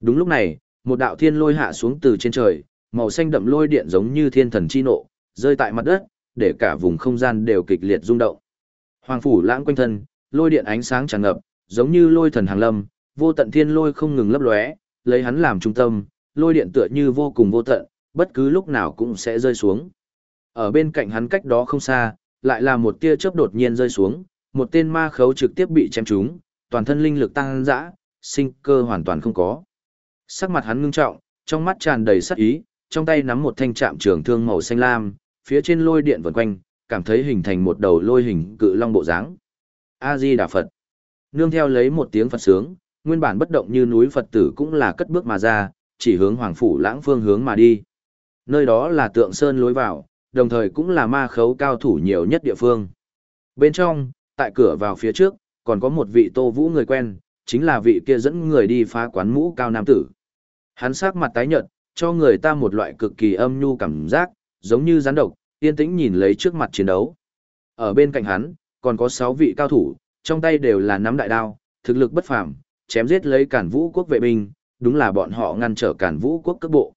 Đúng lúc này, một đạo thiên lôi hạ xuống từ trên trời, màu xanh đậm lôi điện giống như thiên thần chi nộ, rơi tại mặt đất, để cả vùng không gian đều kịch liệt rung động. Hoàng phủ lãng quanh thân, lôi điện ánh sáng tràn ngập, giống như lôi thần hàng lâm, vô tận thiên lôi không ngừng lấp lóe, lấy hắn làm trung tâm, lôi điện tựa như vô cùng vô tận, bất cứ lúc nào cũng sẽ rơi xuống. Ở bên cạnh hắn cách đó không xa, lại là một tia chớp đột nhiên rơi xuống, một tên ma khấu trực tiếp bị chém trúng, toàn thân linh lực tăng dã, sinh cơ hoàn toàn không có. Sắc mặt hắn ngưng trọng, trong mắt tràn đầy sát ý, trong tay nắm một thanh trạm trường thương màu xanh lam, phía trên lôi điện vần quanh, cảm thấy hình thành một đầu lôi hình cự long bộ dáng. A Di Đà Phật. Nương theo lấy một tiếng Phật sướng, nguyên bản bất động như núi Phật tử cũng là cất bước mà ra, chỉ hướng Hoàng phủ Lãng phương hướng mà đi. Nơi đó là tượng sơn lối vào, đồng thời cũng là ma khấu cao thủ nhiều nhất địa phương. Bên trong, tại cửa vào phía trước, còn có một vị tô vũ người quen, chính là vị kia dẫn người đi phá quán mũ cao nam tử. Hắn sắc mặt tái nhợt, cho người ta một loại cực kỳ âm nhu cảm giác, giống như rắn độc, yên tĩnh nhìn lấy trước mặt chiến đấu. Ở bên cạnh hắn, còn có 6 vị cao thủ, trong tay đều là nắm đại đao, thực lực bất phàm, chém giết lấy cản vũ quốc vệ binh, đúng là bọn họ ngăn trở cản vũ quốc cấp bộ.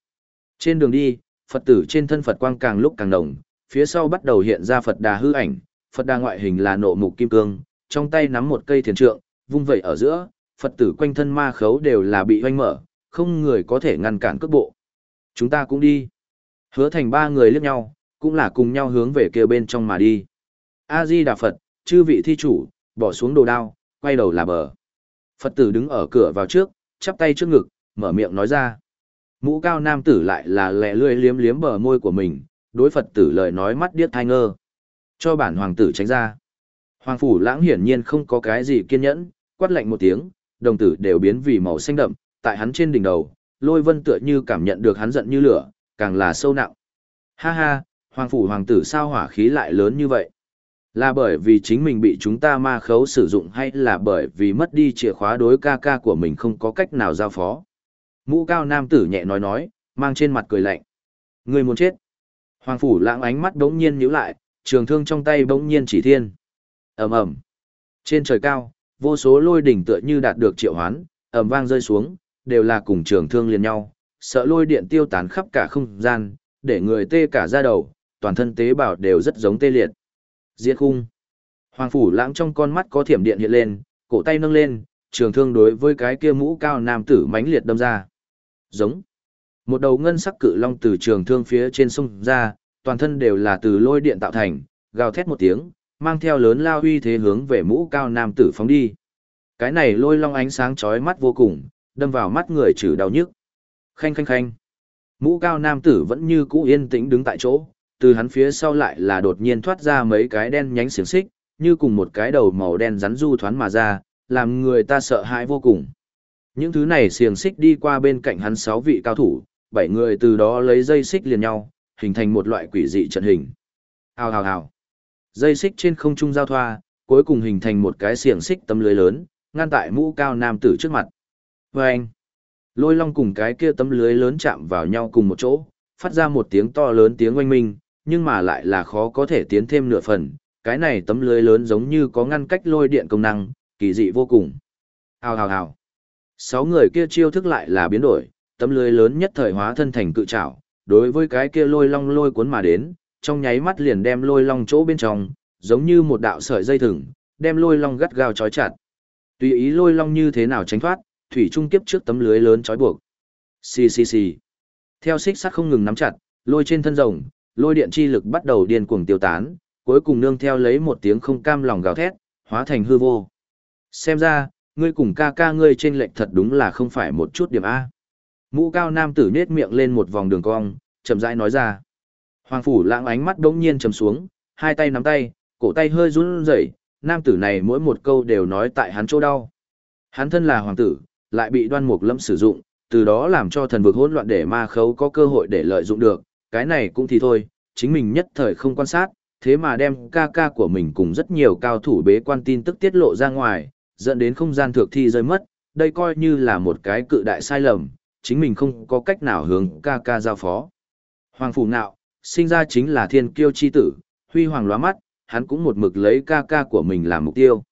Trên đường đi, Phật tử trên thân Phật quang càng lúc càng đồng, phía sau bắt đầu hiện ra Phật đà hư ảnh, Phật đà ngoại hình là nộ mục kim cương, trong tay nắm một cây thiền trượng, vung vẩy ở giữa, Phật tử quanh thân ma khấu đều là bị hoanh mở, không người có thể ngăn cản cước bộ. Chúng ta cũng đi. Hứa thành ba người liếc nhau, cũng là cùng nhau hướng về kia bên trong mà đi. A-di Đà Phật, chư vị thi chủ, bỏ xuống đồ đao, quay đầu là bờ. Phật tử đứng ở cửa vào trước, chắp tay trước ngực, mở miệng nói ra. Mũ cao nam tử lại là lẹ lươi liếm liếm bờ môi của mình, đối Phật tử lời nói mắt điếc thai ngơ. Cho bản hoàng tử tránh ra. Hoàng phủ lãng hiển nhiên không có cái gì kiên nhẫn, quát lạnh một tiếng, đồng tử đều biến vì màu xanh đậm, tại hắn trên đỉnh đầu, lôi vân tựa như cảm nhận được hắn giận như lửa, càng là sâu nặng. Ha ha, hoàng phủ hoàng tử sao hỏa khí lại lớn như vậy? Là bởi vì chính mình bị chúng ta ma khấu sử dụng hay là bởi vì mất đi chìa khóa đối ca ca của mình không có cách nào giao phó? Mũ cao nam tử nhẹ nói nói, mang trên mặt cười lạnh. Người muốn chết. Hoàng phủ lãng ánh mắt bỗng nhiên nhíu lại, trường thương trong tay bỗng nhiên chỉ thiên. ầm ầm Trên trời cao, vô số lôi đỉnh tựa như đạt được triệu hoán, ầm vang rơi xuống, đều là cùng trường thương liền nhau, sợ lôi điện tiêu tán khắp cả không gian, để người tê cả da đầu, toàn thân tế bào đều rất giống tê liệt. Diệt khung. Hoàng phủ lãng trong con mắt có thiểm điện hiện lên, cổ tay nâng lên, trường thương đối với cái kia mũ cao nam tử mãnh liệt đâm ra. Giống. Một đầu ngân sắc cự long từ trường thương phía trên sông ra, toàn thân đều là từ lôi điện tạo thành, gào thét một tiếng, mang theo lớn lao uy thế hướng về mũ cao nam tử phóng đi. Cái này lôi long ánh sáng chói mắt vô cùng, đâm vào mắt người trừ đau nhức. Khanh khanh khanh. Mũ cao nam tử vẫn như cũ yên tĩnh đứng tại chỗ, từ hắn phía sau lại là đột nhiên thoát ra mấy cái đen nhánh xiềng xích, như cùng một cái đầu màu đen rắn du thoán mà ra, làm người ta sợ hãi vô cùng. Những thứ này xiềng xích đi qua bên cạnh hắn sáu vị cao thủ, bảy người từ đó lấy dây xích liền nhau, hình thành một loại quỷ dị trận hình. Hào hào hào. Dây xích trên không trung giao thoa, cuối cùng hình thành một cái xiềng xích tấm lưới lớn, ngăn tại mũ cao nam tử trước mặt. Và anh, lôi long cùng cái kia tấm lưới lớn chạm vào nhau cùng một chỗ, phát ra một tiếng to lớn tiếng oanh minh, nhưng mà lại là khó có thể tiến thêm nửa phần. Cái này tấm lưới lớn giống như có ngăn cách lôi điện công năng, kỳ dị vô cùng. Hào hào hào. Sáu người kia chiêu thức lại là biến đổi, tấm lưới lớn nhất thời hóa thân thành cự trảo, đối với cái kia lôi long lôi cuốn mà đến, trong nháy mắt liền đem lôi long chỗ bên trong, giống như một đạo sợi dây thừng, đem lôi long gắt gao trói chặt. Tùy ý lôi long như thế nào tránh thoát, thủy trung tiếp trước tấm lưới lớn trói buộc. Xì xì xì. Theo xích sắt không ngừng nắm chặt, lôi trên thân rồng, lôi điện chi lực bắt đầu điên cuồng tiêu tán, cuối cùng nương theo lấy một tiếng không cam lòng gào thét, hóa thành hư vô. Xem ra, ngươi cùng ca ca ngươi trên lệnh thật đúng là không phải một chút điểm A. Mũ cao nam tử nết miệng lên một vòng đường cong, chậm rãi nói ra. Hoàng phủ lãng ánh mắt đống nhiên trầm xuống, hai tay nắm tay, cổ tay hơi run rẩy, nam tử này mỗi một câu đều nói tại hắn chỗ đau. Hắn thân là hoàng tử, lại bị đoan mục lâm sử dụng, từ đó làm cho thần vực hỗn loạn để ma khấu có cơ hội để lợi dụng được, cái này cũng thì thôi, chính mình nhất thời không quan sát, thế mà đem ca ca của mình cùng rất nhiều cao thủ bế quan tin tức tiết lộ ra ngoài, dẫn đến không gian thượng thi rơi mất, đây coi như là một cái cự đại sai lầm, chính mình không có cách nào hướng ca ca giao phó. Hoàng phủ nạo, sinh ra chính là thiên kiêu chi tử, huy hoàng lóa mắt, hắn cũng một mực lấy ca ca của mình làm mục tiêu.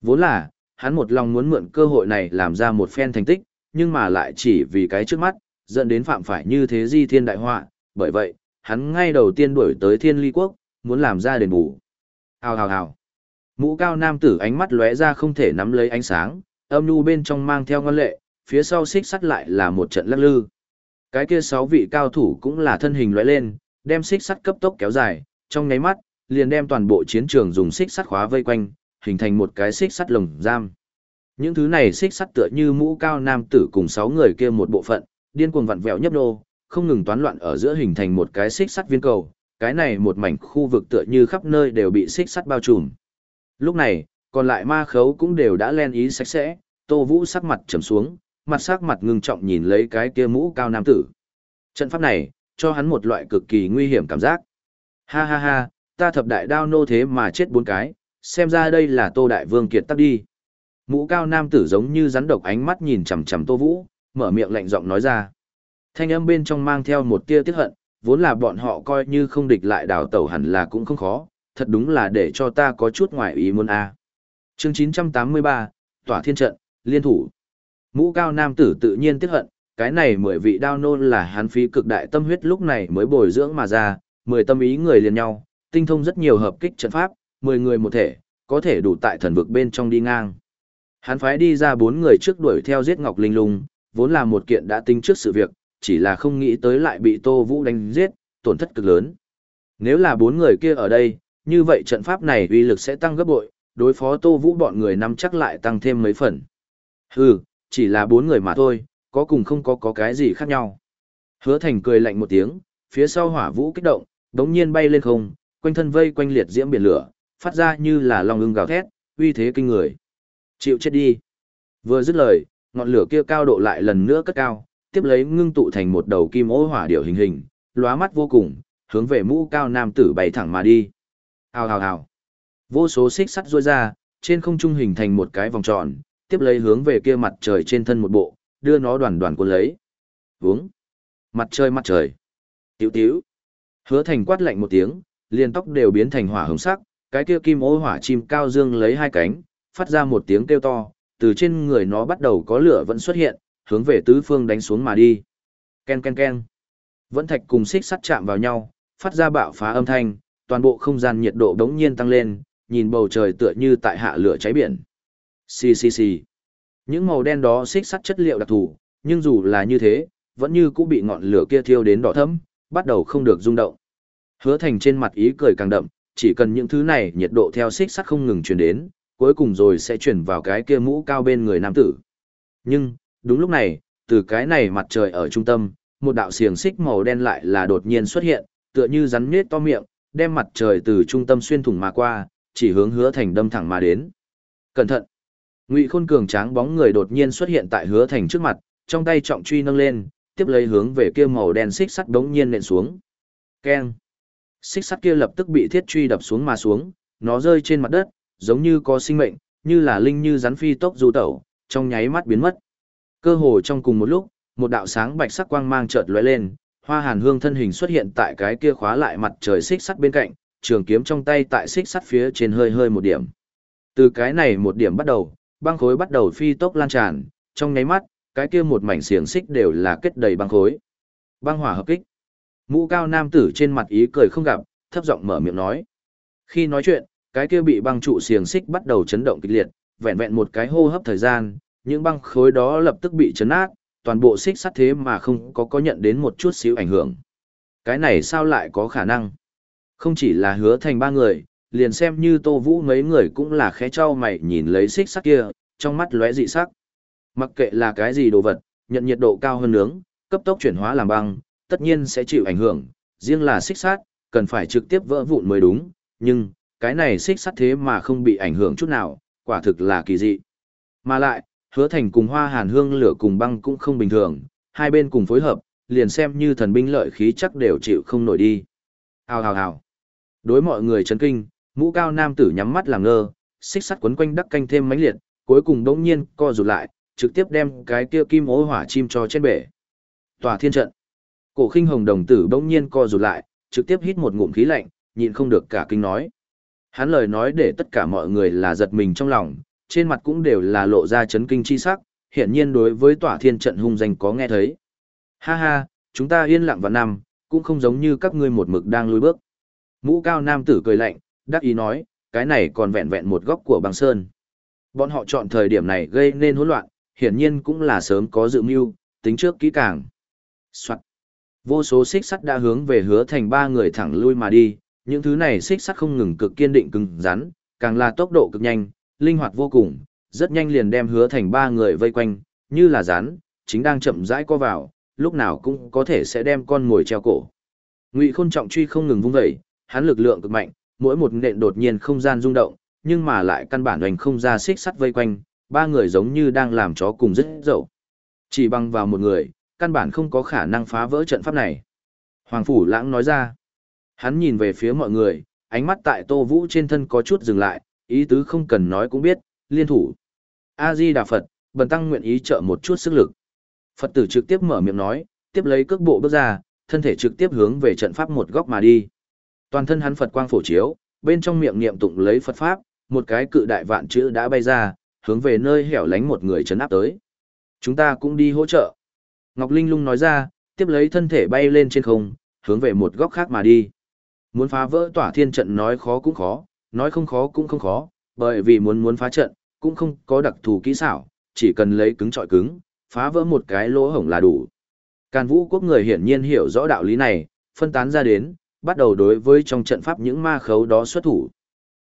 Vốn là, hắn một lòng muốn mượn cơ hội này làm ra một phen thành tích, nhưng mà lại chỉ vì cái trước mắt, dẫn đến phạm phải như thế di thiên đại họa, bởi vậy, hắn ngay đầu tiên đuổi tới thiên ly quốc, muốn làm ra đền bù. Hào hào hào. Mũ cao nam tử ánh mắt lóe ra không thể nắm lấy ánh sáng, âm nhu bên trong mang theo ngân lệ, phía sau xích sắt lại là một trận lắc lư. Cái kia sáu vị cao thủ cũng là thân hình lóe lên, đem xích sắt cấp tốc kéo dài, trong nháy mắt, liền đem toàn bộ chiến trường dùng xích sắt khóa vây quanh, hình thành một cái xích sắt lồng giam. Những thứ này xích sắt tựa như mũ cao nam tử cùng sáu người kia một bộ phận, điên cuồng vặn vẹo nhấp nô, không ngừng toán loạn ở giữa hình thành một cái xích sắt viên cầu, cái này một mảnh khu vực tựa như khắp nơi đều bị xích sắt bao trùm. Lúc này, còn lại ma khấu cũng đều đã len ý sạch sẽ, Tô Vũ sắc mặt trầm xuống, mặt sắc mặt ngưng trọng nhìn lấy cái kia mũ cao nam tử. Trận pháp này, cho hắn một loại cực kỳ nguy hiểm cảm giác. Ha ha ha, ta thập đại đao nô thế mà chết bốn cái, xem ra đây là Tô Đại Vương kiệt tắc đi. Mũ cao nam tử giống như rắn độc ánh mắt nhìn chằm chằm Tô Vũ, mở miệng lạnh giọng nói ra. Thanh âm bên trong mang theo một tia tiếc hận, vốn là bọn họ coi như không địch lại đào tẩu hẳn là cũng không khó, thật đúng là để cho ta có chút ngoài ý muốn a. À. Chương 983, Tỏa Thiên Trận, Liên Thủ. Mũ cao nam tử tự nhiên tiếc hận, cái này mười vị đao nôn là hắn phí cực đại tâm huyết lúc này mới bồi dưỡng mà ra, mười tâm ý người liền nhau, tinh thông rất nhiều hợp kích trận pháp, mười người một thể, có thể đủ tại thần vực bên trong đi ngang. Hắn phái đi ra bốn người trước đuổi theo giết Ngọc Linh Lung, vốn là một kiện đã tính trước sự việc, chỉ là không nghĩ tới lại bị Tô Vũ đánh giết, tổn thất cực lớn. Nếu là bốn người kia ở đây, như vậy trận pháp này uy lực sẽ tăng gấp bội, đối phó Tô Vũ bọn người nắm chắc lại tăng thêm mấy phần. Hừ, chỉ là bốn người mà thôi, có cùng không có có cái gì khác nhau. Hứa Thành cười lạnh một tiếng, phía sau hỏa vũ kích động, đống nhiên bay lên không, quanh thân vây quanh liệt diễm biển lửa, phát ra như là long ưng gào thét, uy thế kinh người. Chịu chết đi. Vừa dứt lời, ngọn lửa kia cao độ lại lần nữa cất cao, tiếp lấy ngưng tụ thành một đầu kim ô hỏa điểu hình hình, lóa mắt vô cùng, hướng về mũ cao nam tử bay thẳng mà đi. Hào hào hào. Vô số xích sắt rôi ra, trên không trung hình thành một cái vòng tròn, tiếp lấy hướng về kia mặt trời trên thân một bộ, đưa nó đoàn đoàn cuốn lấy. Vúng. Mặt trời mặt trời. Tiểu tiểu. Hứa thành quát lạnh một tiếng, liền tóc đều biến thành hỏa hồng sắc, cái kia kim ô hỏa chim cao dương lấy hai cánh, phát ra một tiếng kêu to, từ trên người nó bắt đầu có lửa vẫn xuất hiện, hướng về tứ phương đánh xuống mà đi. Ken ken ken. Vẫn thạch cùng xích sắt chạm vào nhau, phát ra bạo phá âm thanh, toàn bộ không gian nhiệt độ đống nhiên tăng lên, nhìn bầu trời tựa như tại hạ lửa cháy biển. Xì xì xì. Những màu đen đó xích sắt chất liệu đặc thù, nhưng dù là như thế, vẫn như cũng bị ngọn lửa kia thiêu đến đỏ thẫm, bắt đầu không được rung động. Hứa Thành trên mặt ý cười càng đậm, chỉ cần những thứ này nhiệt độ theo xích sắt không ngừng truyền đến, cuối cùng rồi sẽ chuyển vào cái kia mũ cao bên người nam tử. Nhưng, đúng lúc này, từ cái này mặt trời ở trung tâm, một đạo xiềng xích màu đen lại là đột nhiên xuất hiện, tựa như rắn nết to miệng, đem mặt trời từ trung tâm xuyên thủng mà qua, chỉ hướng hứa thành đâm thẳng mà đến. Cẩn thận! Ngụy Khôn cường tráng bóng người đột nhiên xuất hiện tại hứa thành trước mặt, trong tay trọng truy nâng lên, tiếp lấy hướng về kia màu đen xích sắt đống nhiên nện xuống. Keng! Xích sắt kia lập tức bị thiết truy đập xuống mà xuống, nó rơi trên mặt đất, giống như có sinh mệnh, như là linh như rắn phi tốc du tẩu, trong nháy mắt biến mất. Cơ hồ trong cùng một lúc, một đạo sáng bạch sắc quang mang chợt lóe lên, Hoa Hàn Hương thân hình xuất hiện tại cái kia khóa lại mặt trời xích sắt bên cạnh, trường kiếm trong tay tại xích sắt phía trên hơi hơi một điểm. Từ cái này một điểm bắt đầu, băng khối bắt đầu phi tốc lan tràn, trong nháy mắt, cái kia một mảnh xiềng xích đều là kết đầy băng khối. Băng hỏa hợp kích. Mũ cao nam tử trên mặt ý cười không gặp, thấp giọng mở miệng nói. Khi nói chuyện, cái kia bị băng trụ xiềng xích bắt đầu chấn động kịch liệt, vẹn vẹn một cái hô hấp thời gian, những băng khối đó lập tức bị chấn nát, toàn bộ xích sắt thế mà không có có nhận đến một chút xíu ảnh hưởng. Cái này sao lại có khả năng? Không chỉ là hứa thành ba người, liền xem như tô vũ mấy người cũng là khẽ trao mày nhìn lấy xích sắt kia, trong mắt lóe dị sắc. Mặc kệ là cái gì đồ vật, nhận nhiệt độ cao hơn nướng, cấp tốc chuyển hóa làm băng, tất nhiên sẽ chịu ảnh hưởng, riêng là xích sắt, cần phải trực tiếp vỡ vụn mới đúng, nhưng, cái này xích sắt thế mà không bị ảnh hưởng chút nào, quả thực là kỳ dị. Mà lại, hứa thành cùng hoa hàn hương lửa cùng băng cũng không bình thường, hai bên cùng phối hợp, liền xem như thần binh lợi khí chắc đều chịu không nổi đi. Hào hào hào. Đối mọi người chấn kinh, mũ cao nam tử nhắm mắt làm ngơ, xích sắt quấn quanh đắc canh thêm mãnh liệt, cuối cùng đống nhiên co rụt lại, trực tiếp đem cái kia kim ố hỏa chim cho trên bể. Tòa thiên trận. Cổ khinh hồng đồng tử đống nhiên co rụt lại, trực tiếp hít một ngụm khí lạnh, nhịn không được cả kinh nói. Hắn lời nói để tất cả mọi người là giật mình trong lòng, trên mặt cũng đều là lộ ra chấn kinh chi sắc, hiển nhiên đối với tỏa thiên trận hung danh có nghe thấy. Ha ha, chúng ta yên lặng vào năm, cũng không giống như các ngươi một mực đang lùi bước. Mũ cao nam tử cười lạnh, đắc ý nói, cái này còn vẹn vẹn một góc của băng sơn. Bọn họ chọn thời điểm này gây nên hỗn loạn, hiển nhiên cũng là sớm có dự mưu, tính trước kỹ càng. Soạn. Vô số xích sắt đã hướng về hứa thành ba người thẳng lui mà đi, những thứ này xích sắt không ngừng cực kiên định cứng rắn, càng là tốc độ cực nhanh, linh hoạt vô cùng, rất nhanh liền đem hứa thành ba người vây quanh, như là rắn, chính đang chậm rãi co vào, lúc nào cũng có thể sẽ đem con ngồi treo cổ. Ngụy Khôn trọng truy không ngừng vung dậy, hắn lực lượng cực mạnh, mỗi một nện đột nhiên không gian rung động, nhưng mà lại căn bản hoành không ra xích sắt vây quanh, ba người giống như đang làm chó cùng rất dậu. Chỉ bằng vào một người, căn bản không có khả năng phá vỡ trận pháp này. Hoàng Phủ Lãng nói ra, hắn nhìn về phía mọi người, ánh mắt tại Tô Vũ trên thân có chút dừng lại, ý tứ không cần nói cũng biết, liên thủ. A-di Đà Phật, bần tăng nguyện ý trợ một chút sức lực. Phật tử trực tiếp mở miệng nói, tiếp lấy cước bộ bước ra, thân thể trực tiếp hướng về trận pháp một góc mà đi. Toàn thân hắn Phật quang phổ chiếu, bên trong miệng niệm tụng lấy Phật pháp, một cái cự đại vạn chữ đã bay ra, hướng về nơi hẻo lánh một người chấn áp tới. Chúng ta cũng đi hỗ trợ. Ngọc Linh lung nói ra, tiếp lấy thân thể bay lên trên không, hướng về một góc khác mà đi. Muốn phá vỡ tỏa thiên trận nói khó cũng khó, nói không khó cũng không khó, bởi vì muốn muốn phá trận, cũng không có đặc thù kỹ xảo, chỉ cần lấy cứng trọi cứng, phá vỡ một cái lỗ hổng là đủ. Càn vũ quốc người hiển nhiên hiểu rõ đạo lý này, phân tán ra đến, bắt đầu đối với trong trận pháp những ma khấu đó xuất thủ.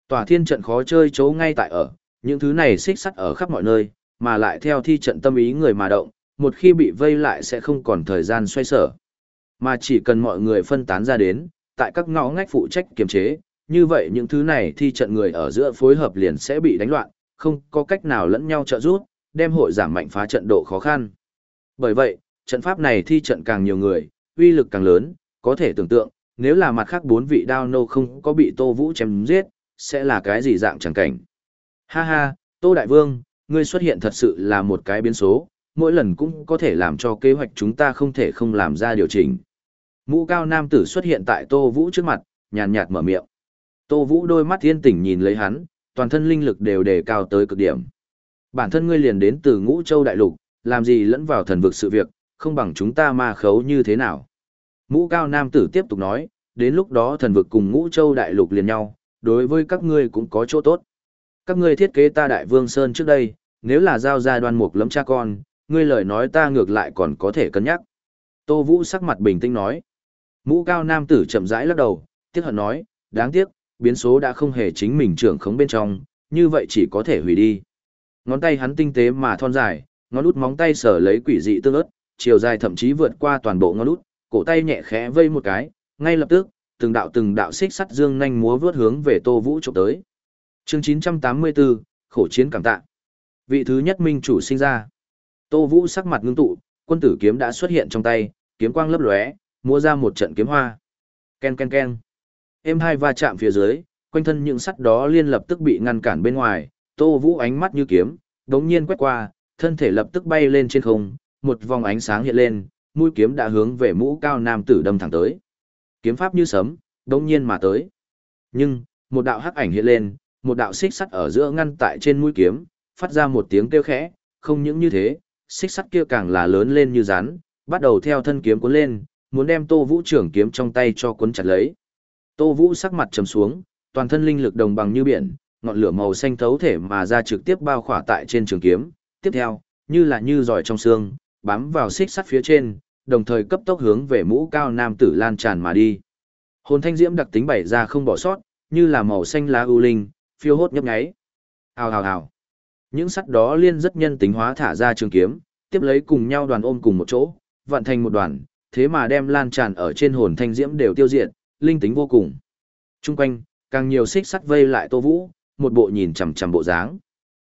Tòa thiên trận khó chơi chấu ngay tại ở, những thứ này xích sắt ở khắp mọi nơi, mà lại theo thi trận tâm ý người mà động, một khi bị vây lại sẽ không còn thời gian xoay sở. Mà chỉ cần mọi người phân tán ra đến, tại các ngõ ngách phụ trách kiềm chế, như vậy những thứ này thi trận người ở giữa phối hợp liền sẽ bị đánh loạn, không có cách nào lẫn nhau trợ giúp, đem hội giảm mạnh phá trận độ khó khăn. Bởi vậy, trận pháp này thi trận càng nhiều người, uy lực càng lớn, có thể tưởng tượng, nếu là mặt khác bốn vị đao nô không có bị Tô Vũ chém giết, sẽ là cái gì dạng chẳng cảnh. Ha ha, Tô Đại Vương, ngươi xuất hiện thật sự là một cái biến số, mỗi lần cũng có thể làm cho kế hoạch chúng ta không thể không làm ra điều chỉnh. Mũ cao nam tử xuất hiện tại Tô Vũ trước mặt, nhàn nhạt mở miệng. Tô Vũ đôi mắt thiên tỉnh nhìn lấy hắn, toàn thân linh lực đều đề cao tới cực điểm. Bản thân ngươi liền đến từ ngũ châu đại lục, làm gì lẫn vào thần vực sự việc, không bằng chúng ta ma khấu như thế nào. Mũ cao nam tử tiếp tục nói, đến lúc đó thần vực cùng ngũ châu đại lục liền nhau, đối với các ngươi cũng có chỗ tốt. Các ngươi thiết kế ta đại vương Sơn trước đây, nếu là giao ra đoan mục lấm cha con, ngươi lời nói ta ngược lại còn có thể cân nhắc. Tô Vũ sắc mặt bình tĩnh nói. Mũ cao nam tử chậm rãi lắc đầu, tiếc hận nói, đáng tiếc, biến số đã không hề chính mình trưởng khống bên trong, như vậy chỉ có thể hủy đi. Ngón tay hắn tinh tế mà thon dài, ngón út móng tay sở lấy quỷ dị tương ớt, chiều dài thậm chí vượt qua toàn bộ ngón út, cổ tay nhẹ khẽ vây một cái, ngay lập tức, từng đạo từng đạo xích sắt dương nhanh múa vướt hướng về Tô Vũ chụp tới. Chương 984, khổ chiến cảm tạ. Vị thứ nhất minh chủ sinh ra. Tô Vũ sắc mặt ngưng tụ, quân tử kiếm đã xuất hiện trong tay, kiếm quang lấp lóe, mua ra một trận kiếm hoa. Ken ken ken. Em hai va chạm phía dưới, quanh thân những sắt đó liên lập tức bị ngăn cản bên ngoài, Tô Vũ ánh mắt như kiếm, đống nhiên quét qua, thân thể lập tức bay lên trên không, một vòng ánh sáng hiện lên, mũi kiếm đã hướng về mũ cao nam tử đâm thẳng tới. Kiếm pháp như sấm, đống nhiên mà tới. Nhưng, một đạo hắc ảnh hiện lên, một đạo xích sắt ở giữa ngăn tại trên mũi kiếm, phát ra một tiếng kêu khẽ, không những như thế, xích sắt kia càng là lớn lên như rắn, bắt đầu theo thân kiếm cuốn lên, muốn đem Tô Vũ trưởng kiếm trong tay cho cuốn chặt lấy. Tô Vũ sắc mặt trầm xuống, toàn thân linh lực đồng bằng như biển, ngọn lửa màu xanh thấu thể mà ra trực tiếp bao khỏa tại trên trường kiếm. Tiếp theo, như là như giỏi trong xương, bám vào xích sắt phía trên, đồng thời cấp tốc hướng về mũ cao nam tử lan tràn mà đi. Hồn thanh diễm đặc tính bảy ra không bỏ sót, như là màu xanh lá ưu linh, phiêu hốt nhấp nháy. Hào hào hào. Những sắt đó liên rất nhân tính hóa thả ra trường kiếm, tiếp lấy cùng nhau đoàn ôm cùng một chỗ, vận thành một đoàn, thế mà đem lan tràn ở trên hồn thanh diễm đều tiêu diệt, linh tính vô cùng. Trung quanh, càng nhiều xích sắt vây lại Tô Vũ, một bộ nhìn chằm chằm bộ dáng.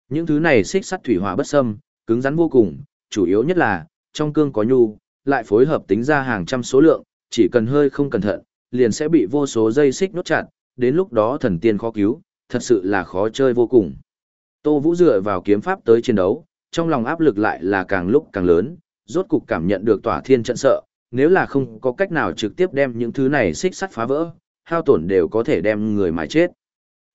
Những thứ này xích sắt thủy hỏa bất xâm, cứng rắn vô cùng, chủ yếu nhất là trong cương có nhu, lại phối hợp tính ra hàng trăm số lượng, chỉ cần hơi không cẩn thận, liền sẽ bị vô số dây xích nốt chặt, đến lúc đó thần tiên khó cứu, thật sự là khó chơi vô cùng. Tô Vũ dựa vào kiếm pháp tới chiến đấu, trong lòng áp lực lại là càng lúc càng lớn, rốt cục cảm nhận được tỏa thiên trận sợ, nếu là không có cách nào trực tiếp đem những thứ này xích sắt phá vỡ, hao tổn đều có thể đem người mà chết.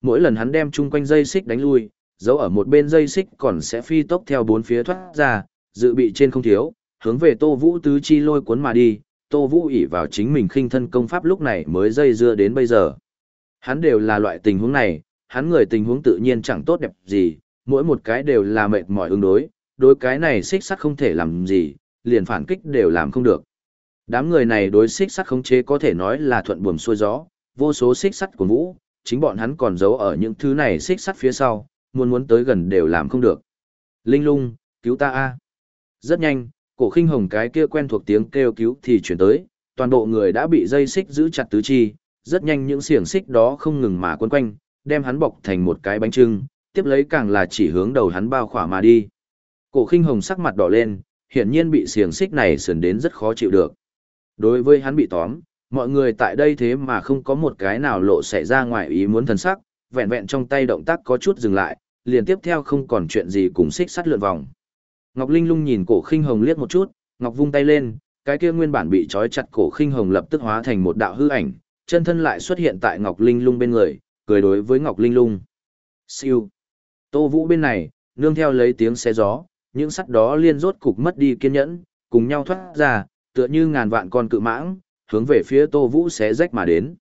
Mỗi lần hắn đem chung quanh dây xích đánh lui, dấu ở một bên dây xích còn sẽ phi tốc theo bốn phía thoát ra, dự bị trên không thiếu, hướng về Tô Vũ tứ chi lôi cuốn mà đi, Tô Vũ ỷ vào chính mình khinh thân công pháp lúc này mới dây dưa đến bây giờ. Hắn đều là loại tình huống này, hắn người tình huống tự nhiên chẳng tốt đẹp gì, mỗi một cái đều là mệt mỏi ứng đối, đối cái này xích sắt không thể làm gì, liền phản kích đều làm không được. Đám người này đối xích sắt khống chế có thể nói là thuận buồm xuôi gió, vô số xích sắt của vũ, chính bọn hắn còn giấu ở những thứ này xích sắt phía sau, muốn muốn tới gần đều làm không được. Linh lung, cứu ta a! Rất nhanh, cổ khinh hồng cái kia quen thuộc tiếng kêu cứu thì chuyển tới, toàn bộ người đã bị dây xích giữ chặt tứ chi, rất nhanh những xiềng xích đó không ngừng mà quấn quanh, đem hắn bọc thành một cái bánh trưng, tiếp lấy càng là chỉ hướng đầu hắn bao khỏa mà đi. Cổ khinh hồng sắc mặt đỏ lên, hiển nhiên bị xiềng xích này sườn đến rất khó chịu được. Đối với hắn bị tóm, mọi người tại đây thế mà không có một cái nào lộ xảy ra ngoài ý muốn thần sắc, vẹn vẹn trong tay động tác có chút dừng lại, liền tiếp theo không còn chuyện gì cùng xích sắt lượn vòng. Ngọc Linh lung nhìn cổ khinh hồng liếc một chút, Ngọc vung tay lên, cái kia nguyên bản bị trói chặt cổ khinh hồng lập tức hóa thành một đạo hư ảnh, chân thân lại xuất hiện tại Ngọc Linh lung bên người, cười đối với Ngọc Linh lung. Siêu. Tô Vũ bên này, nương theo lấy tiếng xe gió, những sắt đó liên rốt cục mất đi kiên nhẫn, cùng nhau thoát ra, tựa như ngàn vạn con cự mãng, hướng về phía Tô Vũ xé rách mà đến.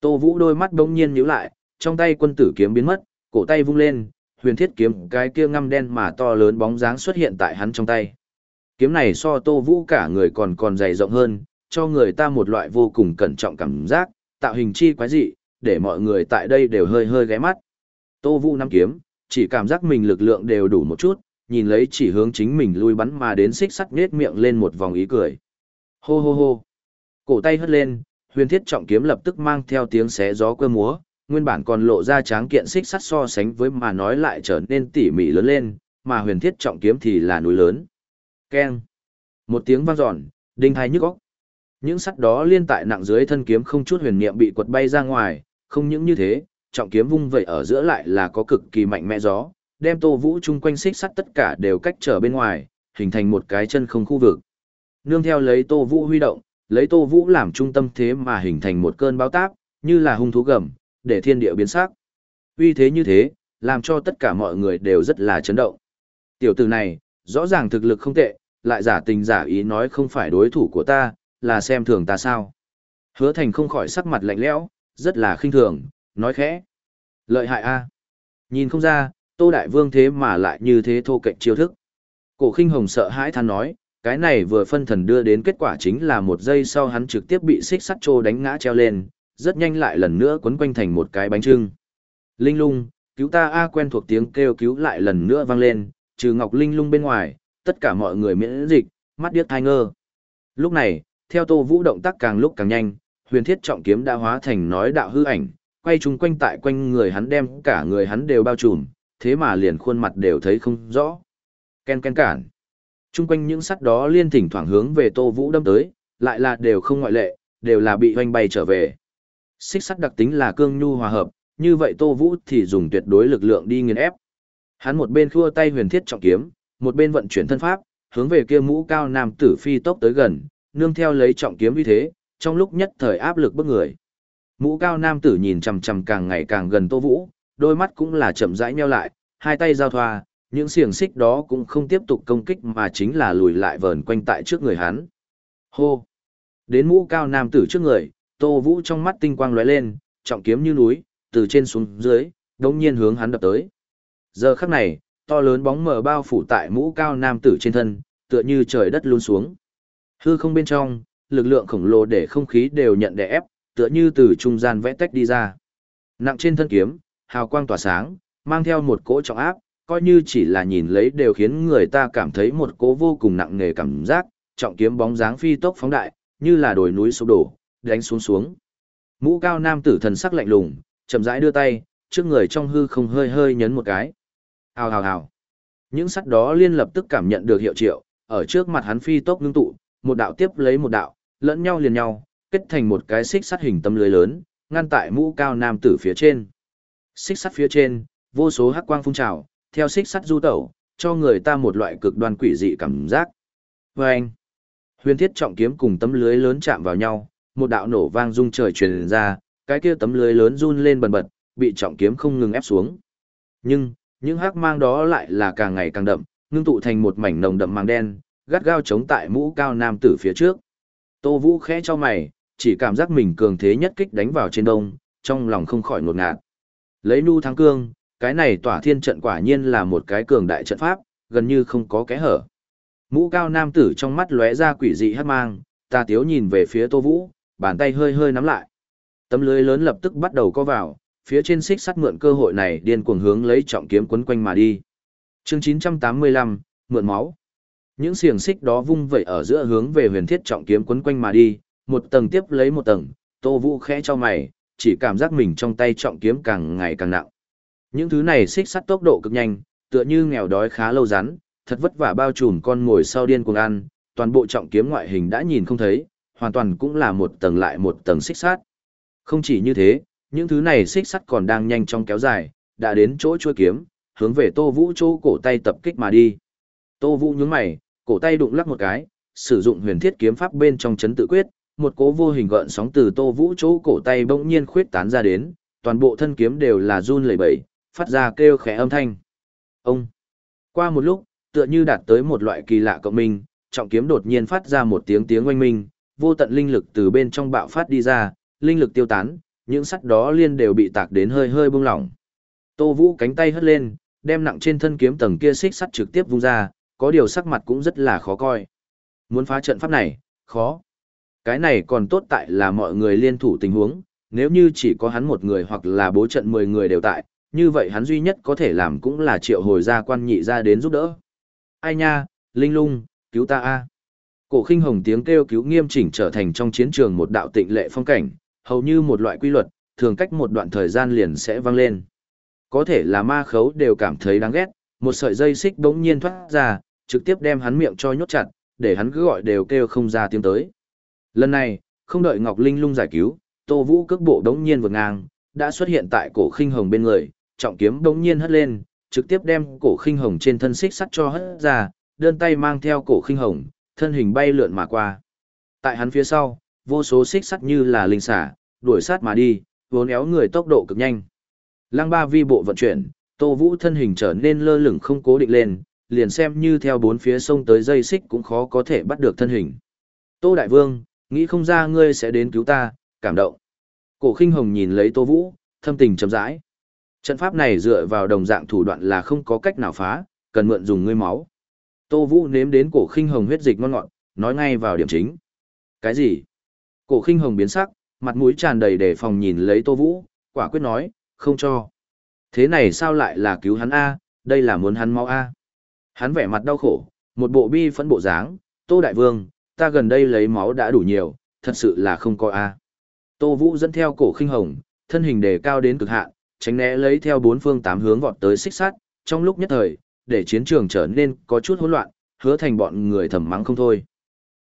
Tô Vũ đôi mắt đông nhiên nhíu lại, trong tay quân tử kiếm biến mất, Cổ tay vung lên, huyền thiết kiếm cái kia ngăm đen mà to lớn bóng dáng xuất hiện tại hắn trong tay. Kiếm này so Tô Vũ cả người còn còn dày rộng hơn, cho người ta một loại vô cùng cẩn trọng cảm giác, tạo hình chi quái dị, để mọi người tại đây đều hơi hơi ghé mắt. Tô Vũ nắm kiếm, chỉ cảm giác mình lực lượng đều đủ một chút, nhìn lấy chỉ hướng chính mình lui bắn mà đến xích sắt nết miệng lên một vòng ý cười. Hô hô hô. Cổ tay hất lên, huyền thiết trọng kiếm lập tức mang theo tiếng xé gió quơ múa, nguyên bản còn lộ ra tráng kiện xích sắt so sánh với mà nói lại trở nên tỉ mỉ lớn lên, mà huyền thiết trọng kiếm thì là núi lớn. Keng. Một tiếng vang dọn, đinh hai nhức óc. Những sắt đó liên tại nặng dưới thân kiếm không chút huyền niệm bị quật bay ra ngoài, không những như thế, trọng kiếm vung vậy ở giữa lại là có cực kỳ mạnh mẽ gió, đem Tô Vũ chung quanh xích sắt tất cả đều cách trở bên ngoài, hình thành một cái chân không khu vực. Nương theo lấy Tô Vũ huy động, lấy Tô Vũ làm trung tâm thế mà hình thành một cơn báo táp, như là hung thú gầm, để thiên địa biến sắc. Uy thế như thế, làm cho tất cả mọi người đều rất là chấn động. Tiểu tử này, rõ ràng thực lực không tệ, lại giả tình giả ý nói không phải đối thủ của ta, là xem thường ta sao. Hứa thành không khỏi sắc mặt lạnh lẽo, rất là khinh thường, nói khẽ. Lợi hại a Nhìn không ra, Tô Đại Vương thế mà lại như thế thô cạnh chiêu thức. Cổ khinh hồng sợ hãi than nói, cái này vừa phân thần đưa đến kết quả chính là một giây sau hắn trực tiếp bị xích sắt trô đánh ngã treo lên, rất nhanh lại lần nữa quấn quanh thành một cái bánh trưng. Linh lung, cứu ta A quen thuộc tiếng kêu cứu lại lần nữa vang lên, trừ Ngọc Linh lung bên ngoài, tất cả mọi người miễn dịch, mắt điếc thai ngơ. Lúc này, theo Tô Vũ động tác càng lúc càng nhanh, huyền thiết trọng kiếm đã hóa thành nói đạo hư ảnh, quay chung quanh tại quanh người hắn đem cả người hắn đều bao trùm, thế mà liền khuôn mặt đều thấy không rõ. Ken ken cản. Trung quanh những sắt đó liên thỉnh thoảng hướng về Tô Vũ đâm tới, lại là đều không ngoại lệ, đều là bị hoanh bay trở về. Xích sắt đặc tính là cương nhu hòa hợp, như vậy Tô Vũ thì dùng tuyệt đối lực lượng đi nghiền ép. Hắn một bên khua tay huyền thiết trọng kiếm, một bên vận chuyển thân pháp, hướng về kia mũ cao nam tử phi tốc tới gần, nương theo lấy trọng kiếm như thế, trong lúc nhất thời áp lực bức người. Mũ cao nam tử nhìn chằm chằm càng ngày càng gần Tô Vũ, đôi mắt cũng là chậm rãi nheo lại, hai tay giao thoa, những xiềng xích đó cũng không tiếp tục công kích mà chính là lùi lại vờn quanh tại trước người hắn. Hô! Đến mũ cao nam tử trước người, Tô Vũ trong mắt tinh quang lóe lên, trọng kiếm như núi, từ trên xuống dưới, đống nhiên hướng hắn đập tới. Giờ khắc này, to lớn bóng mờ bao phủ tại mũ cao nam tử trên thân, tựa như trời đất luôn xuống. Hư không bên trong, lực lượng khổng lồ để không khí đều nhận đè ép, tựa như từ trung gian vẽ tách đi ra. Nặng trên thân kiếm, hào quang tỏa sáng, mang theo một cỗ trọng áp, coi như chỉ là nhìn lấy đều khiến người ta cảm thấy một cỗ vô cùng nặng nề cảm giác, trọng kiếm bóng dáng phi tốc phóng đại, như là đồi núi sụp đổ, đánh xuống xuống. Mũ cao nam tử thần sắc lạnh lùng, chậm rãi đưa tay, trước người trong hư không hơi hơi nhấn một cái. Hào hào hào. Những sắt đó liên lập tức cảm nhận được hiệu triệu, ở trước mặt hắn phi tốc ngưng tụ, một đạo tiếp lấy một đạo, lẫn nhau liền nhau, kết thành một cái xích sắt hình tâm lưới lớn, ngăn tại mũ cao nam tử phía trên. Xích sắt phía trên, vô số hắc quang phun trào, theo xích sắt du tẩu, cho người ta một loại cực đoan quỷ dị cảm giác. Và anh, huyền thiết trọng kiếm cùng tấm lưới lớn chạm vào nhau, một đạo nổ vang rung trời truyền ra, cái kia tấm lưới lớn run lên bần bật, bị trọng kiếm không ngừng ép xuống. Nhưng, những hắc mang đó lại là càng ngày càng đậm, ngưng tụ thành một mảnh nồng đậm mang đen, gắt gao chống tại mũ cao nam tử phía trước. Tô Vũ khẽ cho mày, chỉ cảm giác mình cường thế nhất kích đánh vào trên đông, trong lòng không khỏi ngột ngạt. Lấy nu thắng cương, cái này tỏa thiên trận quả nhiên là một cái cường đại trận pháp, gần như không có kẽ hở. Mũ cao nam tử trong mắt lóe ra quỷ dị hát mang, ta tiếu nhìn về phía Tô Vũ, bàn tay hơi hơi nắm lại. Tấm lưới lớn lập tức bắt đầu co vào, phía trên xích sắt mượn cơ hội này điên cuồng hướng lấy trọng kiếm quấn quanh mà đi. Chương 985, mượn máu. Những xiềng xích đó vung vẩy ở giữa hướng về huyền thiết trọng kiếm quấn quanh mà đi, một tầng tiếp lấy một tầng, Tô Vũ khẽ cho mày, chỉ cảm giác mình trong tay trọng kiếm càng ngày càng nặng. Những thứ này xích sắt tốc độ cực nhanh, tựa như nghèo đói khá lâu rắn, thật vất vả bao trùm con ngồi sau điên cuồng ăn, toàn bộ trọng kiếm ngoại hình đã nhìn không thấy, hoàn toàn cũng là một tầng lại một tầng xích sắt. Không chỉ như thế, những thứ này xích sắt còn đang nhanh chóng kéo dài, đã đến chỗ chuôi kiếm, hướng về Tô Vũ chỗ cổ tay tập kích mà đi. Tô Vũ nhướng mày, cổ tay đụng lắc một cái, sử dụng huyền thiết kiếm pháp bên trong chấn tự quyết, một cố vô hình gợn sóng từ Tô Vũ chỗ cổ tay bỗng nhiên khuyết tán ra đến, toàn bộ thân kiếm đều là run lẩy bẩy, phát ra kêu khẽ âm thanh. Ông. Qua một lúc, tựa như đạt tới một loại kỳ lạ cộng minh, trọng kiếm đột nhiên phát ra một tiếng tiếng oanh minh, vô tận linh lực từ bên trong bạo phát đi ra, linh lực tiêu tán, những sắt đó liên đều bị tạc đến hơi hơi bung lỏng. Tô Vũ cánh tay hất lên, đem nặng trên thân kiếm tầng kia xích sắt trực tiếp vung ra, có điều sắc mặt cũng rất là khó coi. Muốn phá trận pháp này, khó. Cái này còn tốt tại là mọi người liên thủ tình huống, nếu như chỉ có hắn một người hoặc là bố trận 10 người đều tại, như vậy hắn duy nhất có thể làm cũng là triệu hồi ra quan nhị ra đến giúp đỡ. Ai nha, Linh lung, cứu ta a Cổ khinh hồng tiếng kêu cứu nghiêm chỉnh trở thành trong chiến trường một đạo tịnh lệ phong cảnh, hầu như một loại quy luật, thường cách một đoạn thời gian liền sẽ vang lên. Có thể là ma khấu đều cảm thấy đáng ghét, một sợi dây xích bỗng nhiên thoát ra, trực tiếp đem hắn miệng cho nhốt chặt, để hắn cứ gọi đều kêu không ra tiếng tới. Lần này, không đợi Ngọc Linh lung giải cứu, Tô Vũ cước bộ đống nhiên vượt ngang, đã xuất hiện tại cổ khinh hồng bên người, trọng kiếm đống nhiên hất lên, trực tiếp đem cổ khinh hồng trên thân xích sắt cho hất ra, đơn tay mang theo cổ khinh hồng, thân hình bay lượn mà qua. Tại hắn phía sau, vô số xích sắt như là linh xả, đuổi sát mà đi, vốn éo người tốc độ cực nhanh. Lăng ba vi bộ vận chuyển, Tô Vũ thân hình trở nên lơ lửng không cố định lên, liền xem như theo bốn phía sông tới dây xích cũng khó có thể bắt được thân hình. Tô Đại Vương, nghĩ không ra ngươi sẽ đến cứu ta, cảm động. Cổ khinh hồng nhìn lấy Tô Vũ, thâm tình chấm rãi. Trận pháp này dựa vào đồng dạng thủ đoạn là không có cách nào phá, cần mượn dùng ngươi máu. Tô Vũ nếm đến cổ khinh hồng huyết dịch ngon ngọt, nói ngay vào điểm chính. Cái gì? Cổ khinh hồng biến sắc, mặt mũi tràn đầy đề phòng nhìn lấy Tô Vũ, quả quyết nói, không cho. Thế này sao lại là cứu hắn A, đây là muốn hắn máu A. Hắn vẻ mặt đau khổ, một bộ bi phẫn bộ dáng, Tô Đại Vương, ta gần đây lấy máu đã đủ nhiều, thật sự là không có A. Tô Vũ dẫn theo cổ khinh hồng, thân hình đề cao đến cực hạn, tránh né lấy theo bốn phương tám hướng vọt tới xích sát, trong lúc nhất thời, để chiến trường trở nên có chút hỗn loạn, hứa thành bọn người thầm mắng không thôi.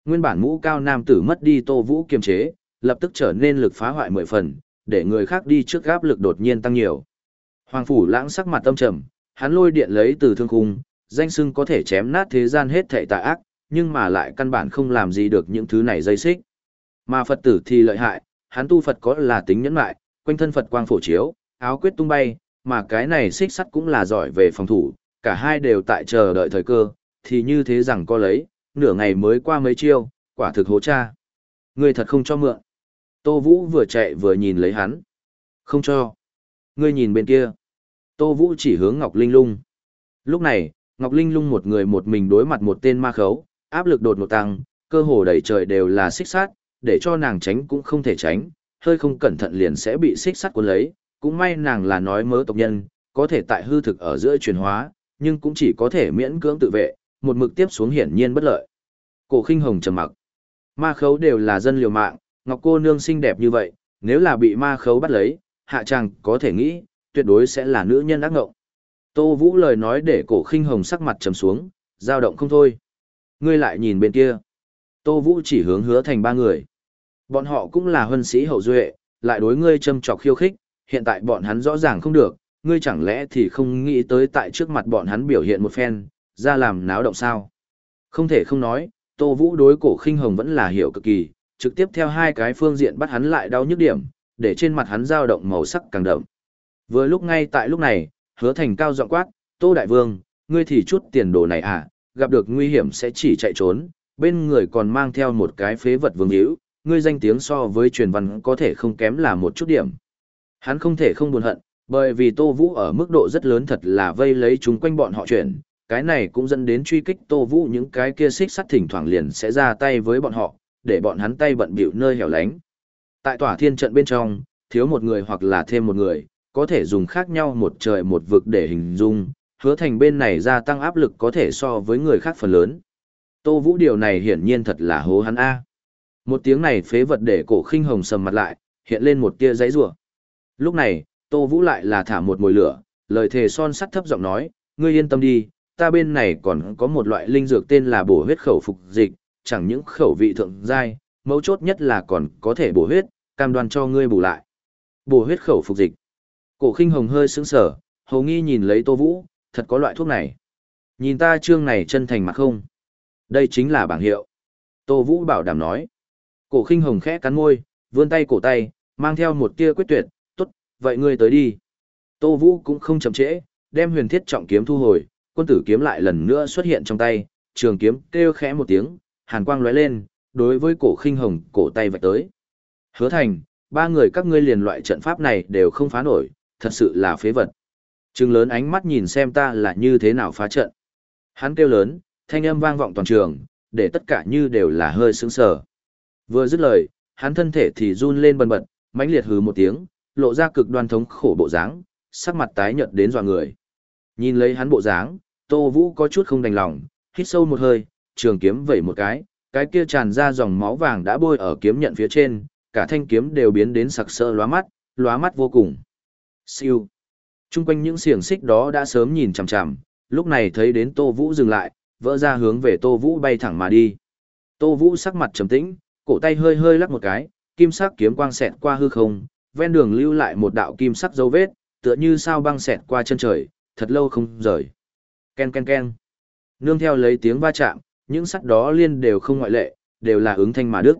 Nguyên bản mũ cao nam tử mất đi Tô Vũ kiềm chế, lập tức trở nên lực phá hoại mười phần, để người khác đi trước gáp lực đột nhiên tăng nhiều. Hoàng phủ lãng sắc mặt tâm trầm, hắn lôi điện lấy từ thương khung, danh sưng có thể chém nát thế gian hết thảy tà ác, nhưng mà lại căn bản không làm gì được những thứ này dây xích. Mà Phật tử thì lợi hại, hắn tu Phật có là tính nhẫn lại, quanh thân Phật quang phổ chiếu, áo quyết tung bay, mà cái này xích sắt cũng là giỏi về phòng thủ, cả hai đều tại chờ đợi thời cơ, thì như thế rằng có lấy, nửa ngày mới qua mấy chiêu, quả thực hố cha. Ngươi thật không cho mượn. Tô Vũ vừa chạy vừa nhìn lấy hắn. Không cho. Ngươi nhìn bên kia. Tô Vũ chỉ hướng Ngọc Linh Lung. Lúc này, Ngọc Linh Lung một người một mình đối mặt một tên ma khấu, áp lực đột ngột tăng, cơ hồ đầy trời đều là xích sát, để cho nàng tránh cũng không thể tránh, hơi không cẩn thận liền sẽ bị xích sắt cuốn lấy, cũng may nàng là nói mớ tộc nhân, có thể tại hư thực ở giữa chuyển hóa, nhưng cũng chỉ có thể miễn cưỡng tự vệ, một mực tiếp xuống hiển nhiên bất lợi. Cổ khinh hồng trầm mặc. Ma khấu đều là dân liều mạng, ngọc cô nương xinh đẹp như vậy, nếu là bị ma khấu bắt lấy, hạ chàng có thể nghĩ, tuyệt đối sẽ là nữ nhân ác ngộng. Tô Vũ lời nói để cổ khinh hồng sắc mặt trầm xuống, dao động không thôi. Ngươi lại nhìn bên kia. Tô Vũ chỉ hướng hứa thành ba người. Bọn họ cũng là huân sĩ hậu duệ, lại đối ngươi châm trọc khiêu khích, hiện tại bọn hắn rõ ràng không được, ngươi chẳng lẽ thì không nghĩ tới tại trước mặt bọn hắn biểu hiện một phen, ra làm náo động sao? Không thể không nói, Tô Vũ đối cổ khinh hồng vẫn là hiểu cực kỳ, trực tiếp theo hai cái phương diện bắt hắn lại đau nhức điểm, để trên mặt hắn dao động màu sắc càng đậm. Vừa lúc ngay tại lúc này, hứa thành cao giọng quát, Tô Đại Vương, ngươi thì chút tiền đồ này à, gặp được nguy hiểm sẽ chỉ chạy trốn, bên người còn mang theo một cái phế vật vương hữu, ngươi danh tiếng so với truyền văn có thể không kém là một chút điểm. Hắn không thể không buồn hận, bởi vì Tô Vũ ở mức độ rất lớn thật là vây lấy chúng quanh bọn họ chuyển, cái này cũng dẫn đến truy kích Tô Vũ những cái kia xích sắt thỉnh thoảng liền sẽ ra tay với bọn họ, để bọn hắn tay bận bịu nơi hẻo lánh. Tại tỏa thiên trận bên trong, thiếu một người hoặc là thêm một người, có thể dùng khác nhau một trời một vực để hình dung, hứa thành bên này gia tăng áp lực có thể so với người khác phần lớn. Tô Vũ điều này hiển nhiên thật là hố hắn A. Một tiếng này phế vật để cổ khinh hồng sầm mặt lại, hiện lên một tia giấy rủa Lúc này, Tô Vũ lại là thả một mồi lửa, lời thề son sắt thấp giọng nói, ngươi yên tâm đi, ta bên này còn có một loại linh dược tên là bổ huyết khẩu phục dịch, chẳng những khẩu vị thượng giai, mấu chốt nhất là còn có thể bổ huyết, cam đoan cho ngươi bù lại. Bổ huyết khẩu phục dịch. Cổ khinh hồng hơi sững sở, hầu nghi nhìn lấy Tô Vũ, thật có loại thuốc này. Nhìn ta trương này chân thành mặt không? Đây chính là bảng hiệu. Tô Vũ bảo đảm nói. Cổ khinh hồng khẽ cắn môi, vươn tay cổ tay, mang theo một tia quyết tuyệt, tốt, vậy ngươi tới đi. Tô Vũ cũng không chậm trễ, đem huyền thiết trọng kiếm thu hồi, quân tử kiếm lại lần nữa xuất hiện trong tay, trường kiếm kêu khẽ một tiếng, hàn quang lóe lên, đối với cổ khinh hồng cổ tay vạch tới. Hứa thành, ba người các ngươi liền loại trận pháp này đều không phá nổi, thật sự là phế vật. Trừng lớn ánh mắt nhìn xem ta là như thế nào phá trận. Hắn kêu lớn, thanh âm vang vọng toàn trường, để tất cả như đều là hơi sững sờ. Vừa dứt lời, hắn thân thể thì run lên bần bật, mãnh liệt hừ một tiếng, lộ ra cực đoan thống khổ bộ dáng, sắc mặt tái nhợt đến dọa người. Nhìn lấy hắn bộ dáng, Tô Vũ có chút không đành lòng, hít sâu một hơi, trường kiếm vẩy một cái, cái kia tràn ra dòng máu vàng đã bôi ở kiếm nhận phía trên, cả thanh kiếm đều biến đến sặc sỡ lóa mắt, lóa mắt vô cùng. Siêu. Trung quanh những xiềng xích đó đã sớm nhìn chằm chằm, lúc này thấy đến Tô Vũ dừng lại, vỡ ra hướng về Tô Vũ bay thẳng mà đi. Tô Vũ sắc mặt trầm tĩnh, cổ tay hơi hơi lắc một cái, kim sắc kiếm quang xẹt qua hư không, ven đường lưu lại một đạo kim sắc dấu vết, tựa như sao băng xẹt qua chân trời, thật lâu không rời. Ken ken ken. Nương theo lấy tiếng va chạm, những sắt đó liên đều không ngoại lệ, đều là ứng thanh mà đức.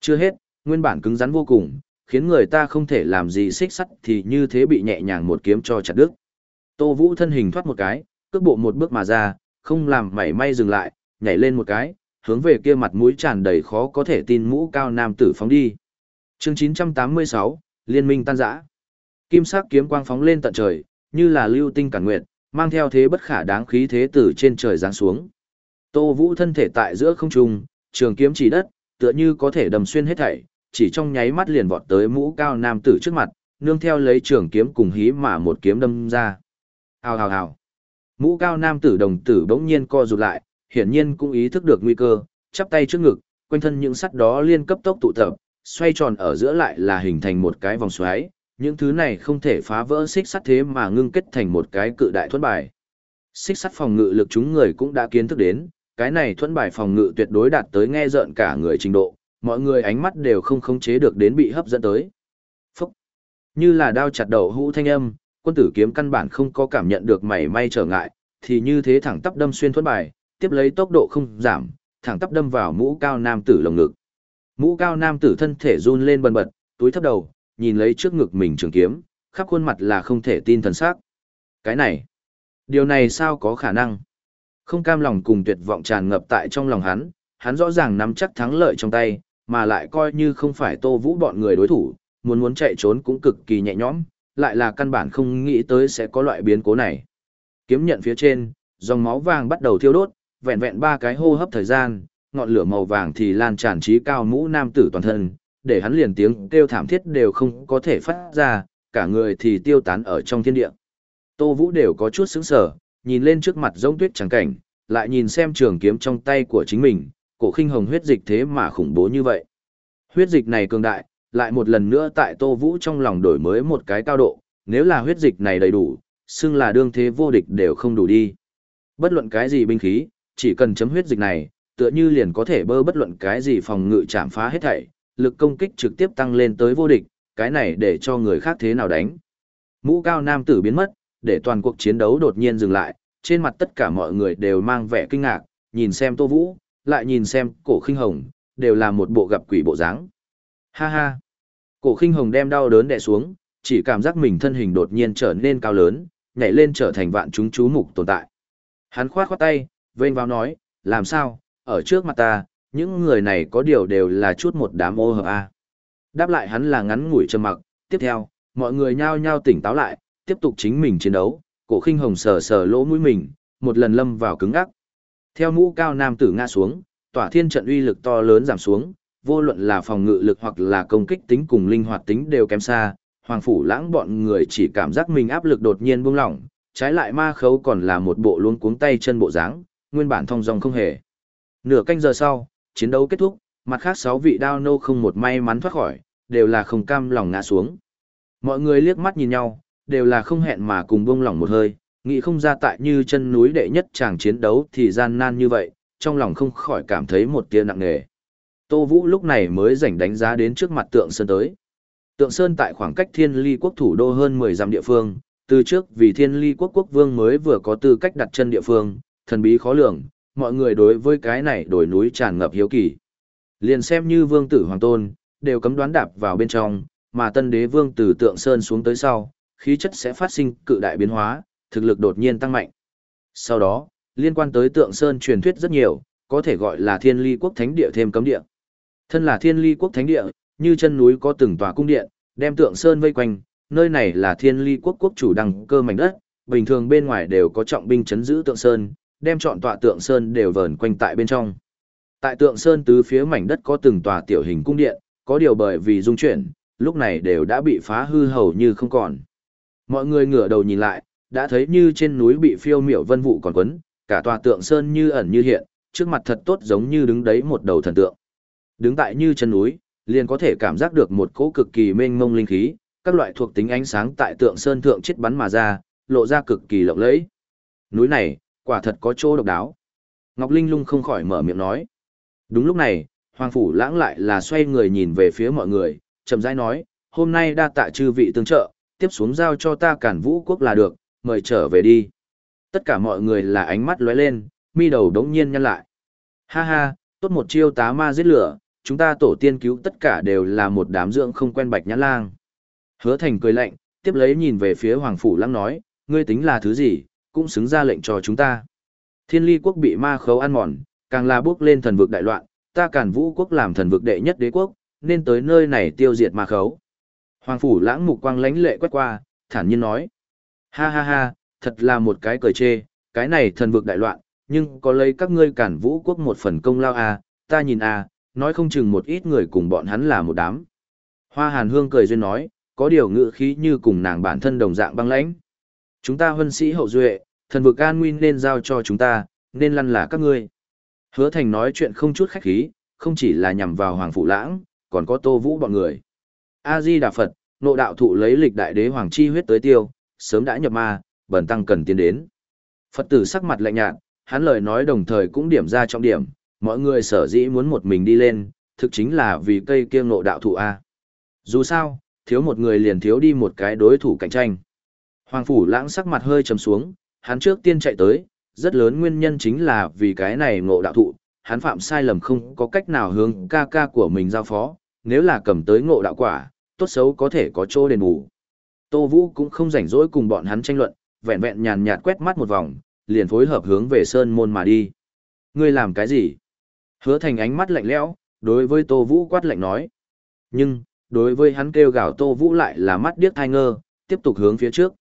Chưa hết, nguyên bản cứng rắn vô cùng, khiến người ta không thể làm gì xích sắt thì như thế bị nhẹ nhàng một kiếm cho chặt đứt. Tô Vũ thân hình thoát một cái, cước bộ một bước mà ra, không làm mảy may dừng lại, nhảy lên một cái, hướng về kia mặt mũi tràn đầy khó có thể tin mũ cao nam tử phóng đi. Chương 986, Liên minh tan rã. Kim sắc kiếm quang phóng lên tận trời, như là lưu tinh cản nguyệt, mang theo thế bất khả đáng khí thế từ trên trời giáng xuống. Tô Vũ thân thể tại giữa không trung, trường kiếm chỉ đất, tựa như có thể đầm xuyên hết thảy, chỉ trong nháy mắt liền vọt tới mũ cao nam tử trước mặt, nương theo lấy trường kiếm cùng hí mà một kiếm đâm ra. Hào hào hào. Mũ cao nam tử đồng tử bỗng nhiên co rụt lại, hiển nhiên cũng ý thức được nguy cơ, chắp tay trước ngực, quanh thân những sắt đó liên cấp tốc tụ tập, xoay tròn ở giữa lại là hình thành một cái vòng xoáy, những thứ này không thể phá vỡ xích sắt thế mà ngưng kết thành một cái cự đại thuẫn bài. Xích sắt phòng ngự lực chúng người cũng đã kiến thức đến, cái này thuẫn bài phòng ngự tuyệt đối đạt tới nghe rợn cả người trình độ, mọi người ánh mắt đều không khống chế được đến bị hấp dẫn tới. Phúc! Như là đao chặt đầu hũ thanh âm, quân tử kiếm căn bản không có cảm nhận được mảy may trở ngại, thì như thế thẳng tắp đâm xuyên thuẫn bài, tiếp lấy tốc độ không giảm, thẳng tắp đâm vào mũ cao nam tử lồng ngực. Mũ cao nam tử thân thể run lên bần bật, túi thấp đầu, nhìn lấy trước ngực mình trường kiếm, khắp khuôn mặt là không thể tin thần sắc. Cái này, điều này sao có khả năng? Không cam lòng cùng tuyệt vọng tràn ngập tại trong lòng hắn, hắn rõ ràng nắm chắc thắng lợi trong tay, mà lại coi như không phải Tô Vũ bọn người đối thủ, muốn muốn chạy trốn cũng cực kỳ nhẹ nhõm, lại là căn bản không nghĩ tới sẽ có loại biến cố này. Kiếm nhận phía trên, dòng máu vàng bắt đầu thiêu đốt, vẹn vẹn ba cái hô hấp thời gian, ngọn lửa màu vàng thì lan tràn trí cao mũ nam tử toàn thân, để hắn liền tiếng kêu thảm thiết đều không có thể phát ra, cả người thì tiêu tán ở trong thiên địa. Tô Vũ đều có chút sững sờ, nhìn lên trước mặt giống tuyết trắng cảnh, lại nhìn xem trường kiếm trong tay của chính mình, cổ khinh hồng huyết dịch thế mà khủng bố như vậy. Huyết dịch này cường đại, lại một lần nữa tại Tô Vũ trong lòng đổi mới một cái cao độ, nếu là huyết dịch này đầy đủ, xưng là đương thế vô địch đều không đủ đi. Bất luận cái gì binh khí, chỉ cần chấm huyết dịch này, tựa như liền có thể bơ bất luận cái gì phòng ngự chạm phá hết thảy, lực công kích trực tiếp tăng lên tới vô địch, cái này để cho người khác thế nào đánh. Mũ cao nam tử biến mất, để toàn cuộc chiến đấu đột nhiên dừng lại, trên mặt tất cả mọi người đều mang vẻ kinh ngạc, nhìn xem Tô Vũ, lại nhìn xem cổ khinh hồng, đều là một bộ gặp quỷ bộ dáng. Ha ha! Cổ khinh hồng đem đau đớn đè xuống, chỉ cảm giác mình thân hình đột nhiên trở nên cao lớn, nhảy lên trở thành vạn chúng chú mục tồn tại. Hắn khoát khoát tay, vênh vào nói, làm sao, ở trước mặt ta, những người này có điều đều là chút một đám ô hợp a. Đáp lại hắn là ngắn ngủi trầm mặc, tiếp theo, mọi người nhao nhao tỉnh táo lại, tiếp tục chính mình chiến đấu, cổ khinh hồng sờ sờ lỗ mũi mình, một lần lâm vào cứng ngắc. Theo mũ cao nam tử ngã xuống, tỏa thiên trận uy lực to lớn giảm xuống, vô luận là phòng ngự lực hoặc là công kích tính cùng linh hoạt tính đều kém xa, hoàng phủ lãng bọn người chỉ cảm giác mình áp lực đột nhiên buông lỏng, trái lại ma khấu còn là một bộ luống cuống tay chân bộ dáng, nguyên bản thông dong không hề. Nửa canh giờ sau, chiến đấu kết thúc, mặt khác sáu vị đao nô không một may mắn thoát khỏi, đều là không cam lòng ngã xuống. Mọi người liếc mắt nhìn nhau, đều là không hẹn mà cùng buông lỏng một hơi, nghĩ không ra tại như chân núi đệ nhất chàng chiến đấu thì gian nan như vậy, trong lòng không khỏi cảm thấy một tia nặng nề. Tô Vũ lúc này mới rảnh đánh giá đến trước mặt tượng sơn tới. Tượng Sơn tại khoảng cách Thiên Ly quốc thủ đô hơn 10 dặm địa phương, từ trước vì Thiên Ly quốc quốc vương mới vừa có tư cách đặt chân địa phương, thần bí khó lường, mọi người đối với cái này đổi núi tràn ngập hiếu kỳ. Liền xem như vương tử hoàng tôn, đều cấm đoán đạp vào bên trong, mà tân đế vương từ Tượng Sơn xuống tới sau, khí chất sẽ phát sinh cự đại biến hóa, thực lực đột nhiên tăng mạnh. Sau đó, liên quan tới Tượng Sơn truyền thuyết rất nhiều, có thể gọi là Thiên Ly quốc thánh địa thêm cấm địa. Thân là Thiên Ly quốc thánh địa, như chân núi có từng tòa cung điện, đem tượng sơn vây quanh, nơi này là thiên ly quốc quốc chủ đăng cơ mảnh đất, bình thường bên ngoài đều có trọng binh chấn giữ tượng sơn, đem chọn tọa tượng sơn đều vờn quanh tại bên trong. Tại tượng sơn tứ phía mảnh đất có từng tòa tiểu hình cung điện, có điều bởi vì dung chuyển, lúc này đều đã bị phá hư hầu như không còn. Mọi người ngửa đầu nhìn lại, đã thấy như trên núi bị phiêu miểu vân vụ còn quấn, cả tòa tượng sơn như ẩn như hiện, trước mặt thật tốt giống như đứng đấy một đầu thần tượng. Đứng tại như chân núi, liền có thể cảm giác được một cỗ cực kỳ mênh mông linh khí, các loại thuộc tính ánh sáng tại tượng sơn thượng chết bắn mà ra, lộ ra cực kỳ lộng lẫy. Núi này, quả thật có chỗ độc đáo. Ngọc Linh lung không khỏi mở miệng nói. Đúng lúc này, Hoàng Phủ lãng lại là xoay người nhìn về phía mọi người, chậm rãi nói, hôm nay đa tạ chư vị tương trợ, tiếp xuống giao cho ta cản vũ quốc là được, mời trở về đi. Tất cả mọi người là ánh mắt lóe lên, mi đầu đống nhiên nhăn lại. Ha ha, tốt một chiêu tá ma giết lửa, chúng ta tổ tiên cứu tất cả đều là một đám dưỡng không quen bạch nhãn lang. Hứa thành cười lạnh, tiếp lấy nhìn về phía Hoàng Phủ lãng nói, ngươi tính là thứ gì, cũng xứng ra lệnh cho chúng ta. Thiên ly quốc bị ma khấu ăn mòn, càng là bước lên thần vực đại loạn, ta cản vũ quốc làm thần vực đệ nhất đế quốc, nên tới nơi này tiêu diệt ma khấu. Hoàng phủ lãng mục quang lánh lệ quét qua, thản nhiên nói. Ha ha ha, thật là một cái cười chê, cái này thần vực đại loạn, nhưng có lấy các ngươi cản vũ quốc một phần công lao à, ta nhìn à, nói không chừng một ít người cùng bọn hắn là một đám. Hoa hàn hương cười duyên nói, có điều ngữ khí như cùng nàng bản thân đồng dạng băng lãnh. Chúng ta huân sĩ hậu duệ, thần vực an Nguyên nên giao cho chúng ta, nên lăn là các ngươi. Hứa thành nói chuyện không chút khách khí, không chỉ là nhằm vào Hoàng Phụ Lãng, còn có Tô Vũ bọn người. A-di Đà Phật, nộ đạo thụ lấy lịch đại đế Hoàng Chi huyết tới tiêu, sớm đã nhập ma, bần tăng cần tiến đến. Phật tử sắc mặt lạnh nhạt, hắn lời nói đồng thời cũng điểm ra trọng điểm, mọi người sở dĩ muốn một mình đi lên, thực chính là vì cây kiêng ngộ đạo thụ A. Dù sao, thiếu một người liền thiếu đi một cái đối thủ cạnh tranh. Hoàng Phủ Lãng sắc mặt hơi trầm xuống, hắn trước tiên chạy tới, rất lớn nguyên nhân chính là vì cái này ngộ đạo thụ, hắn phạm sai lầm không có cách nào hướng ca ca của mình giao phó, nếu là cầm tới ngộ đạo quả, tốt xấu có thể có chỗ đền bù. Tô Vũ cũng không rảnh rỗi cùng bọn hắn tranh luận, vẹn vẹn nhàn nhạt quét mắt một vòng, liền phối hợp hướng về sơn môn mà đi. Ngươi làm cái gì? Hứa thành ánh mắt lạnh lẽo, đối với Tô Vũ quát lạnh nói. Nhưng, đối với hắn kêu gào Tô Vũ lại là mắt điếc thai ngơ, tiếp tục hướng phía trước.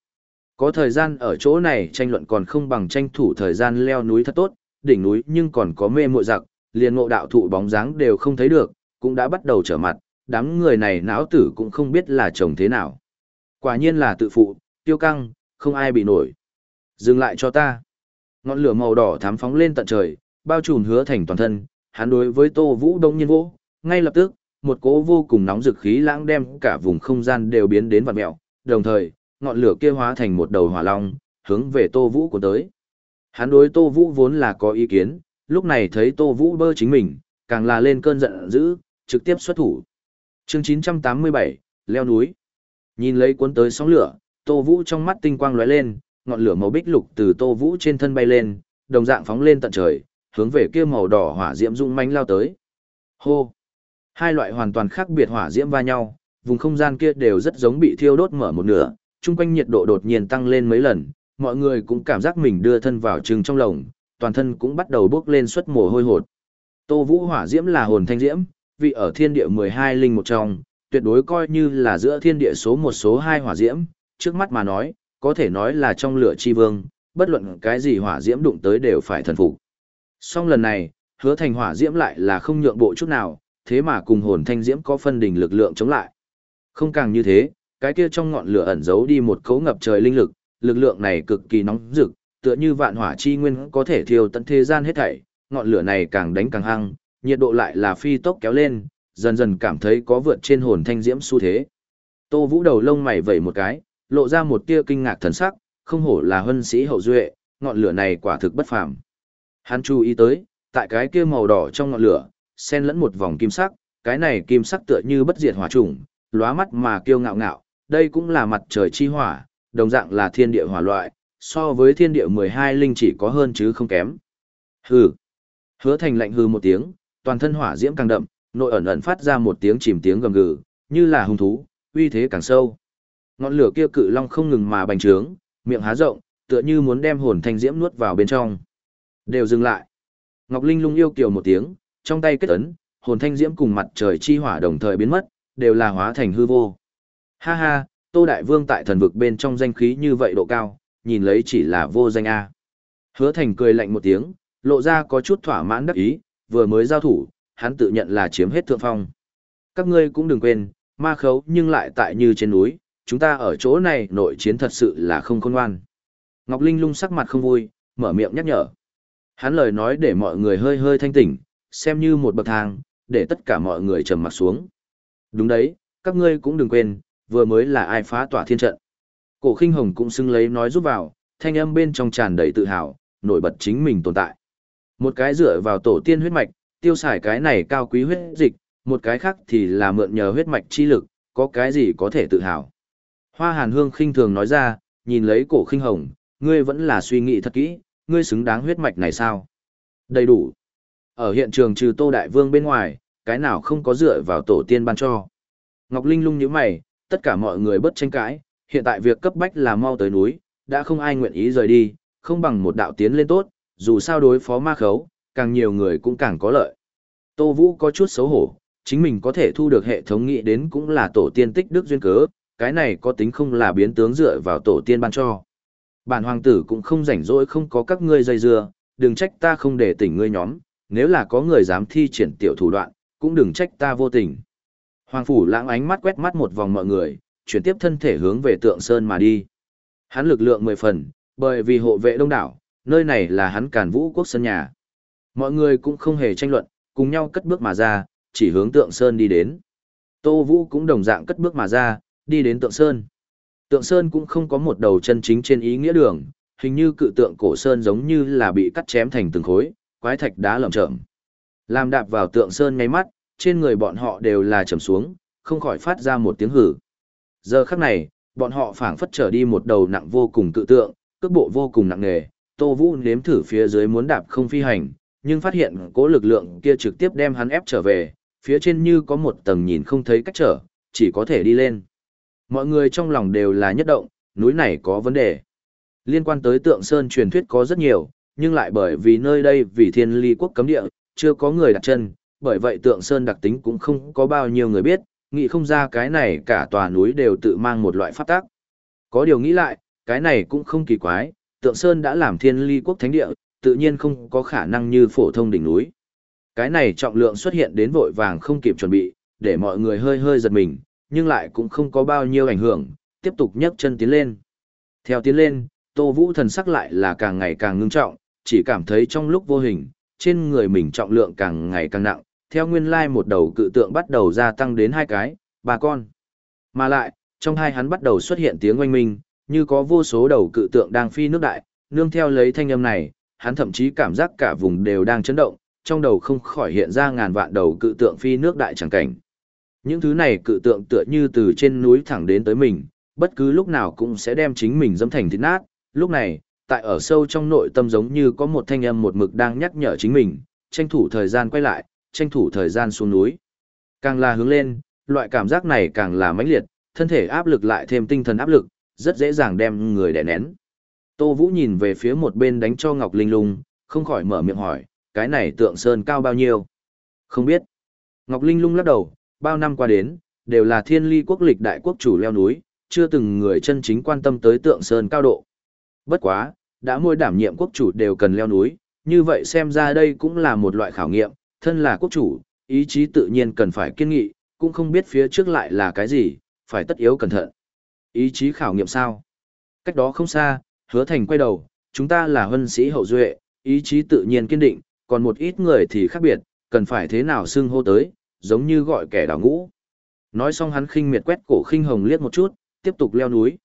Có thời gian ở chỗ này tranh luận còn không bằng tranh thủ thời gian leo núi thật tốt, đỉnh núi nhưng còn có mê muội giặc, liền ngộ đạo thụ bóng dáng đều không thấy được, cũng đã bắt đầu trở mặt, đám người này não tử cũng không biết là chồng thế nào. Quả nhiên là tự phụ, tiêu căng, không ai bị nổi. Dừng lại cho ta. Ngọn lửa màu đỏ thám phóng lên tận trời, bao trùm hứa thành toàn thân, hắn đối với Tô Vũ đông nhiên vỗ, ngay lập tức, một cỗ vô cùng nóng dực khí lãng đem cả vùng không gian đều biến đến vặn mèo, đồng thời, ngọn lửa kia hóa thành một đầu hỏa long, hướng về Tô Vũ của tới. Hắn đối Tô Vũ vốn là có ý kiến, lúc này thấy Tô Vũ bơ chính mình, càng là lên cơn giận dữ, trực tiếp xuất thủ. Chương 987, leo núi. Nhìn lấy cuốn tới sóng lửa, Tô Vũ trong mắt tinh quang lóe lên, ngọn lửa màu bích lục từ Tô Vũ trên thân bay lên, đồng dạng phóng lên tận trời, hướng về kia màu đỏ hỏa diễm dũng mãnh lao tới. Hô. Hai loại hoàn toàn khác biệt hỏa diễm va nhau, vùng không gian kia đều rất giống bị thiêu đốt mở một nửa, chung quanh nhiệt độ đột nhiên tăng lên mấy lần, mọi người cũng cảm giác mình đưa thân vào trừng trong lồng, toàn thân cũng bắt đầu bốc lên suất mồ hôi hột. Tô Vũ Hỏa Diễm là hồn thanh diễm, vị ở thiên địa 12 linh một trong, tuyệt đối coi như là giữa thiên địa số một số hai hỏa diễm, trước mắt mà nói, có thể nói là trong lửa chi vương, bất luận cái gì hỏa diễm đụng tới đều phải thần phục. Song lần này, hứa thành hỏa diễm lại là không nhượng bộ chút nào, thế mà cùng hồn thanh diễm có phân đỉnh lực lượng chống lại. Không càng như thế, cái kia trong ngọn lửa ẩn giấu đi một cấu ngập trời linh lực, lực lượng này cực kỳ nóng rực, tựa như vạn hỏa chi nguyên có thể thiêu tận thế gian hết thảy, ngọn lửa này càng đánh càng hăng, nhiệt độ lại là phi tốc kéo lên, dần dần cảm thấy có vượt trên hồn thanh diễm xu thế. Tô Vũ đầu lông mày vẩy một cái, lộ ra một tia kinh ngạc thần sắc, không hổ là huân sĩ hậu duệ, ngọn lửa này quả thực bất phàm. Hắn chú ý tới, tại cái kia màu đỏ trong ngọn lửa, xen lẫn một vòng kim sắc, cái này kim sắc tựa như bất diệt hỏa trùng, lóa mắt mà kiêu ngạo ngạo, đây cũng là mặt trời chi hỏa, đồng dạng là thiên địa hỏa loại, so với thiên địa 12 linh chỉ có hơn chứ không kém. Hừ. Hứa thành lạnh hừ một tiếng, toàn thân hỏa diễm càng đậm, nội ẩn ẩn phát ra một tiếng chìm tiếng gầm gừ, như là hung thú, uy thế càng sâu. Ngọn lửa kia cự long không ngừng mà bành trướng, miệng há rộng, tựa như muốn đem hồn thanh diễm nuốt vào bên trong. Đều dừng lại. Ngọc Linh lung yêu kiều một tiếng, trong tay kết ấn, hồn thanh diễm cùng mặt trời chi hỏa đồng thời biến mất, đều là hóa thành hư vô. Ha ha, Tô Đại Vương tại thần vực bên trong danh khí như vậy độ cao, nhìn lấy chỉ là vô danh A. Hứa thành cười lạnh một tiếng, lộ ra có chút thỏa mãn đắc ý, vừa mới giao thủ, hắn tự nhận là chiếm hết thượng phong. Các ngươi cũng đừng quên, ma khấu nhưng lại tại như trên núi, chúng ta ở chỗ này nội chiến thật sự là không khôn ngoan. Ngọc Linh lung sắc mặt không vui, mở miệng nhắc nhở. Hắn lời nói để mọi người hơi hơi thanh tỉnh, xem như một bậc thang, để tất cả mọi người trầm mặt xuống. Đúng đấy, các ngươi cũng đừng quên, vừa mới là ai phá tỏa thiên trận. Cổ khinh hồng cũng xưng lấy nói giúp vào, thanh âm bên trong tràn đầy tự hào, nổi bật chính mình tồn tại. Một cái dựa vào tổ tiên huyết mạch, tiêu xài cái này cao quý huyết dịch, một cái khác thì là mượn nhờ huyết mạch chi lực, có cái gì có thể tự hào. Hoa hàn hương khinh thường nói ra, nhìn lấy cổ khinh hồng, ngươi vẫn là suy nghĩ thật kỹ, ngươi xứng đáng huyết mạch này sao? Đầy đủ. Ở hiện trường trừ Tô Đại Vương bên ngoài, cái nào không có dựa vào tổ tiên ban cho. Ngọc Linh lung như mày, tất cả mọi người bất tranh cãi, hiện tại việc cấp bách là mau tới núi, đã không ai nguyện ý rời đi, không bằng một đạo tiến lên tốt, dù sao đối phó ma khấu, càng nhiều người cũng càng có lợi. Tô Vũ có chút xấu hổ, chính mình có thể thu được hệ thống nghĩ đến cũng là tổ tiên tích đức duyên cớ, cái này có tính không là biến tướng dựa vào tổ tiên ban cho. Bản hoàng tử cũng không rảnh rỗi không có các ngươi dây dưa, đừng trách ta không để tỉnh ngươi nhóm, nếu là có người dám thi triển tiểu thủ đoạn, cũng đừng trách ta vô tình. Hoàng phủ lãng ánh mắt quét mắt một vòng mọi người, chuyển tiếp thân thể hướng về tượng sơn mà đi. Hắn lực lượng mười phần, bởi vì hộ vệ đông đảo, nơi này là hắn càn vũ quốc sân nhà. Mọi người cũng không hề tranh luận, cùng nhau cất bước mà ra, chỉ hướng tượng sơn đi đến. Tô Vũ cũng đồng dạng cất bước mà ra, đi đến tượng sơn. Tượng sơn cũng không có một đầu chân chính trên ý nghĩa đường, hình như cự tượng cổ sơn giống như là bị cắt chém thành từng khối, quái thạch đá lởm chởm. Làm đạp vào tượng sơn ngay mắt, trên người bọn họ đều là trầm xuống, không khỏi phát ra một tiếng hử. Giờ khắc này, bọn họ phảng phất trở đi một đầu nặng vô cùng cự tượng, cước bộ vô cùng nặng nề, Tô Vũ nếm thử phía dưới muốn đạp không phi hành, nhưng phát hiện cố lực lượng kia trực tiếp đem hắn ép trở về, phía trên như có một tầng nhìn không thấy cách trở, chỉ có thể đi lên. Mọi người trong lòng đều là nhất động, núi này có vấn đề. Liên quan tới tượng Sơn truyền thuyết có rất nhiều, nhưng lại bởi vì nơi đây vì thiên ly quốc cấm địa, chưa có người đặt chân, bởi vậy tượng Sơn đặc tính cũng không có bao nhiêu người biết, nghĩ không ra cái này cả tòa núi đều tự mang một loại pháp tác. Có điều nghĩ lại, cái này cũng không kỳ quái, tượng Sơn đã làm thiên ly quốc thánh địa, tự nhiên không có khả năng như phổ thông đỉnh núi. Cái này trọng lượng xuất hiện đến vội vàng không kịp chuẩn bị, để mọi người hơi hơi giật mình, nhưng lại cũng không có bao nhiêu ảnh hưởng, tiếp tục nhấc chân tiến lên. Theo tiến lên, Tô Vũ thần sắc lại là càng ngày càng ngưng trọng, chỉ cảm thấy trong lúc vô hình, trên người mình trọng lượng càng ngày càng nặng, theo nguyên lai một đầu cự tượng bắt đầu gia tăng đến hai cái, ba con. Mà lại, trong hai hắn bắt đầu xuất hiện tiếng oanh minh, như có vô số đầu cự tượng đang phi nước đại, nương theo lấy thanh âm này, hắn thậm chí cảm giác cả vùng đều đang chấn động, trong đầu không khỏi hiện ra ngàn vạn đầu cự tượng phi nước đại chẳng cảnh. Những thứ này cự tượng tựa như từ trên núi thẳng đến tới mình, bất cứ lúc nào cũng sẽ đem chính mình dâm thành thịt nát. Lúc này, tại ở sâu trong nội tâm giống như có một thanh âm một mực đang nhắc nhở chính mình, tranh thủ thời gian quay lại, tranh thủ thời gian xuống núi. Càng là hướng lên, loại cảm giác này càng là mãnh liệt, thân thể áp lực lại thêm tinh thần áp lực, rất dễ dàng đem người đè nén. Tô Vũ nhìn về phía một bên đánh cho Ngọc Linh lung, không khỏi mở miệng hỏi, cái này tượng sơn cao bao nhiêu? Không biết. Ngọc Linh lung lắc đầu, bao năm qua đến, đều là thiên ly quốc lịch đại quốc chủ leo núi, chưa từng người chân chính quan tâm tới tượng sơn cao độ. Bất quá, đã môi đảm nhiệm quốc chủ đều cần leo núi, như vậy xem ra đây cũng là một loại khảo nghiệm, thân là quốc chủ, ý chí tự nhiên cần phải kiên nghị, cũng không biết phía trước lại là cái gì, phải tất yếu cẩn thận. Ý chí khảo nghiệm sao? Cách đó không xa, hứa thành quay đầu, chúng ta là huân sĩ hậu duệ, ý chí tự nhiên kiên định, còn một ít người thì khác biệt, cần phải thế nào xưng hô tới, giống như gọi kẻ đào ngũ. Nói xong hắn khinh miệt quét cổ khinh hồng liếc một chút, tiếp tục leo núi.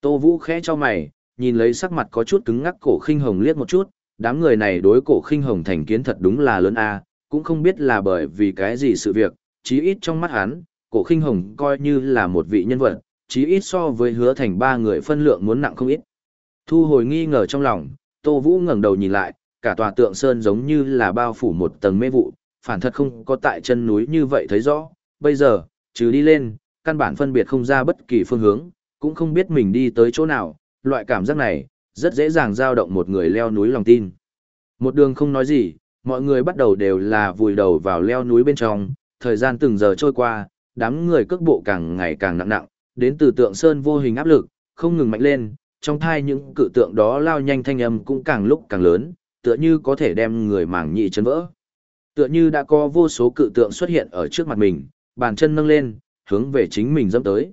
Tô Vũ khẽ cho mày, nhìn lấy sắc mặt có chút cứng ngắc cổ khinh hồng liếc một chút, đám người này đối cổ khinh hồng thành kiến thật đúng là lớn a, cũng không biết là bởi vì cái gì sự việc, chí ít trong mắt hắn, cổ khinh hồng coi như là một vị nhân vật, chí ít so với hứa thành ba người phân lượng muốn nặng không ít. Thu hồi nghi ngờ trong lòng, Tô Vũ ngẩng đầu nhìn lại, cả tòa tượng sơn giống như là bao phủ một tầng mê vụ, phản thật không có tại chân núi như vậy thấy rõ, bây giờ, trừ đi lên, căn bản phân biệt không ra bất kỳ phương hướng, cũng không biết mình đi tới chỗ nào, loại cảm giác này, rất dễ dàng dao động một người leo núi lòng tin. Một đường không nói gì, mọi người bắt đầu đều là vùi đầu vào leo núi bên trong, thời gian từng giờ trôi qua, đám người cước bộ càng ngày càng nặng nặng, đến từ tượng sơn vô hình áp lực, không ngừng mạnh lên, trong thai những cự tượng đó lao nhanh thanh âm cũng càng lúc càng lớn, tựa như có thể đem người màng nhị chấn vỡ. Tựa như đã có vô số cự tượng xuất hiện ở trước mặt mình, bàn chân nâng lên, hướng về chính mình dâm tới.